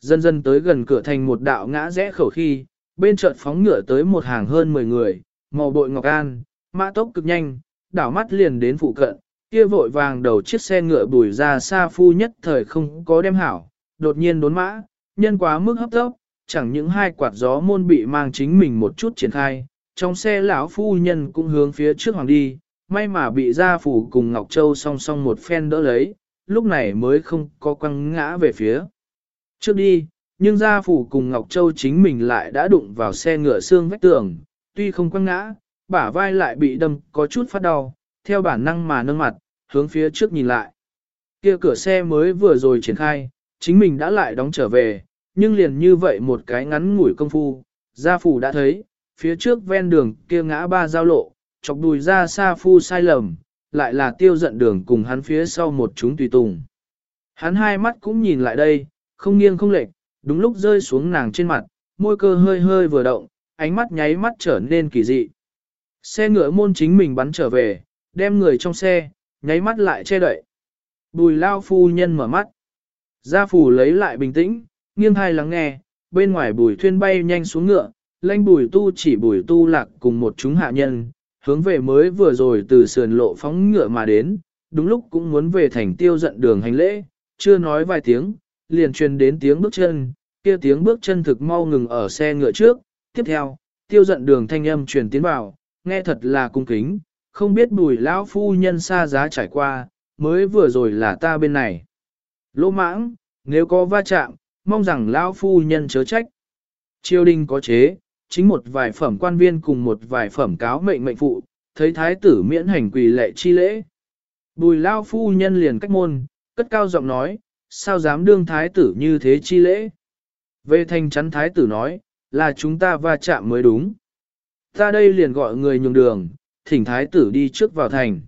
Dần dần tới gần cửa thành một đạo ngã rẽ khẩu khi, bên chợt phóng ngựa tới một hàng hơn 10 người, màu bội ngọc an, mã tốc cực nhanh, đảo mắt liền đến phụ cận, kia vội vàng đầu chiếc xe ngựa bùi ra xa phu nhất thời không có đem hảo, đột nhiên đốn mã, nhân quá mức hấp tốc, chẳng những hai quạt gió môn bị mang chính mình một chút triển khai, trong xe lão phu nhân cũng hướng phía trước hoàng đi, may mà bị gia phủ cùng Ngọc Châu song song một phen đỡ lấy, lúc này mới không có quăng ngã về phía trước đi, nhưng gia phủ cùng Ngọc Châu chính mình lại đã đụng vào xe ngựa xương vách tường, tuy không quăng ngã, bả vai lại bị đâm có chút phát đau, theo bản năng mà nâng mặt, hướng phía trước nhìn lại. Kia cửa xe mới vừa rồi triển khai, chính mình đã lại đóng trở về, nhưng liền như vậy một cái ngắn ngủi công phu, gia phủ đã thấy, phía trước ven đường kia ngã ba giao lộ, chọc đùi ra xa phu sai lầm, lại là tiêu giận đường cùng hắn phía sau một chúng tùy tùng. Hắn hai mắt cũng nhìn lại đây, không nghiêng không lệch, đúng lúc rơi xuống nàng trên mặt, môi cơ hơi hơi vừa động, ánh mắt nháy mắt trở nên kỳ dị. Xe ngựa môn chính mình bắn trở về, đem người trong xe, nháy mắt lại che đậy. Bùi lao phu nhân mở mắt. Gia phủ lấy lại bình tĩnh, nghiêng hai lắng nghe, bên ngoài bùi thuyên bay nhanh xuống ngựa, lanh bùi tu chỉ bùi tu lạc cùng một chúng hạ nhân, hướng về mới vừa rồi từ sườn lộ phóng ngựa mà đến, đúng lúc cũng muốn về thành tiêu giận đường hành lễ, chưa nói vài tiếng, liền truyền đến tiếng bước chân, kia tiếng bước chân thực mau ngừng ở xe ngựa trước, tiếp theo, tiêu giận đường thanh âm truyền tiến vào, nghe thật là cung kính, không biết bùi lão phu nhân xa giá trải qua, mới vừa rồi là ta bên này. Lỗ mãng, nếu có va chạm, mong rằng lão phu nhân chớ trách. Triều đình có chế, chính một vài phẩm quan viên cùng một vài phẩm cáo mệnh mệnh phụ, thấy thái tử miễn hành quỳ lệ chi lễ. Bùi lao phu nhân liền cách môn, cất cao giọng nói, sao dám đương thái tử như thế chi lễ. Về thành chắn thái tử nói, là chúng ta va chạm mới đúng. Ta đây liền gọi người nhường đường, thỉnh thái tử đi trước vào thành.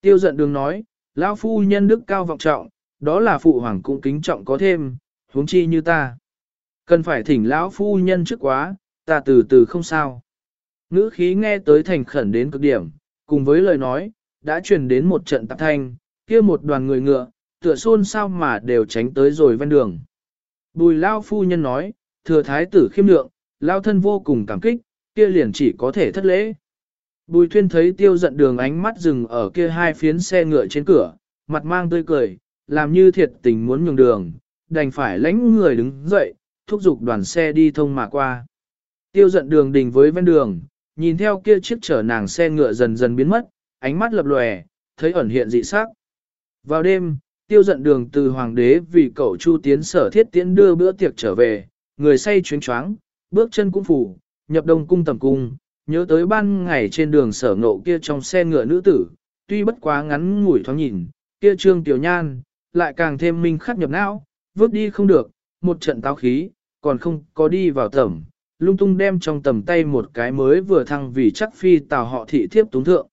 Tiêu giận đường nói, lão phu nhân đức cao vọng trọng, đó là phụ hoàng cũng kính trọng có thêm, huống chi như ta. Cần phải thỉnh lão phu nhân trước quá, ta từ từ không sao. Ngữ khí nghe tới thành khẩn đến cực điểm, cùng với lời nói, đã truyền đến một trận tạp thanh, kia một đoàn người ngựa, tựa xôn sao mà đều tránh tới rồi ven đường. Bùi lao phu nhân nói, thừa thái tử khiêm lượng, lao thân vô cùng cảm kích, kia liền chỉ có thể thất lễ. Bùi thuyên thấy tiêu giận đường ánh mắt dừng ở kia hai phiến xe ngựa trên cửa, mặt mang tươi cười, làm như thiệt tình muốn nhường đường, đành phải lãnh người đứng dậy, thúc giục đoàn xe đi thông mà qua. Tiêu giận đường đình với ven đường, nhìn theo kia chiếc chở nàng xe ngựa dần dần biến mất, ánh mắt lập lòe, thấy ẩn hiện dị sắc. Vào đêm, tiêu giận đường từ hoàng đế vì cậu chu tiến sở thiết tiễn đưa bữa tiệc trở về, người say chuyến choáng, bước chân cũng phủ, nhập đông cung tầm cung, nhớ tới ban ngày trên đường sở ngộ kia trong xe ngựa nữ tử, tuy bất quá ngắn ngủi thoáng nhìn, kia trương tiểu nhan, lại càng thêm minh khắc nhập não, vứt đi không được, một trận táo khí, còn không có đi vào tầm lung tung đem trong tầm tay một cái mới vừa thăng vì chắc phi tào họ thị thiếp túng thượng.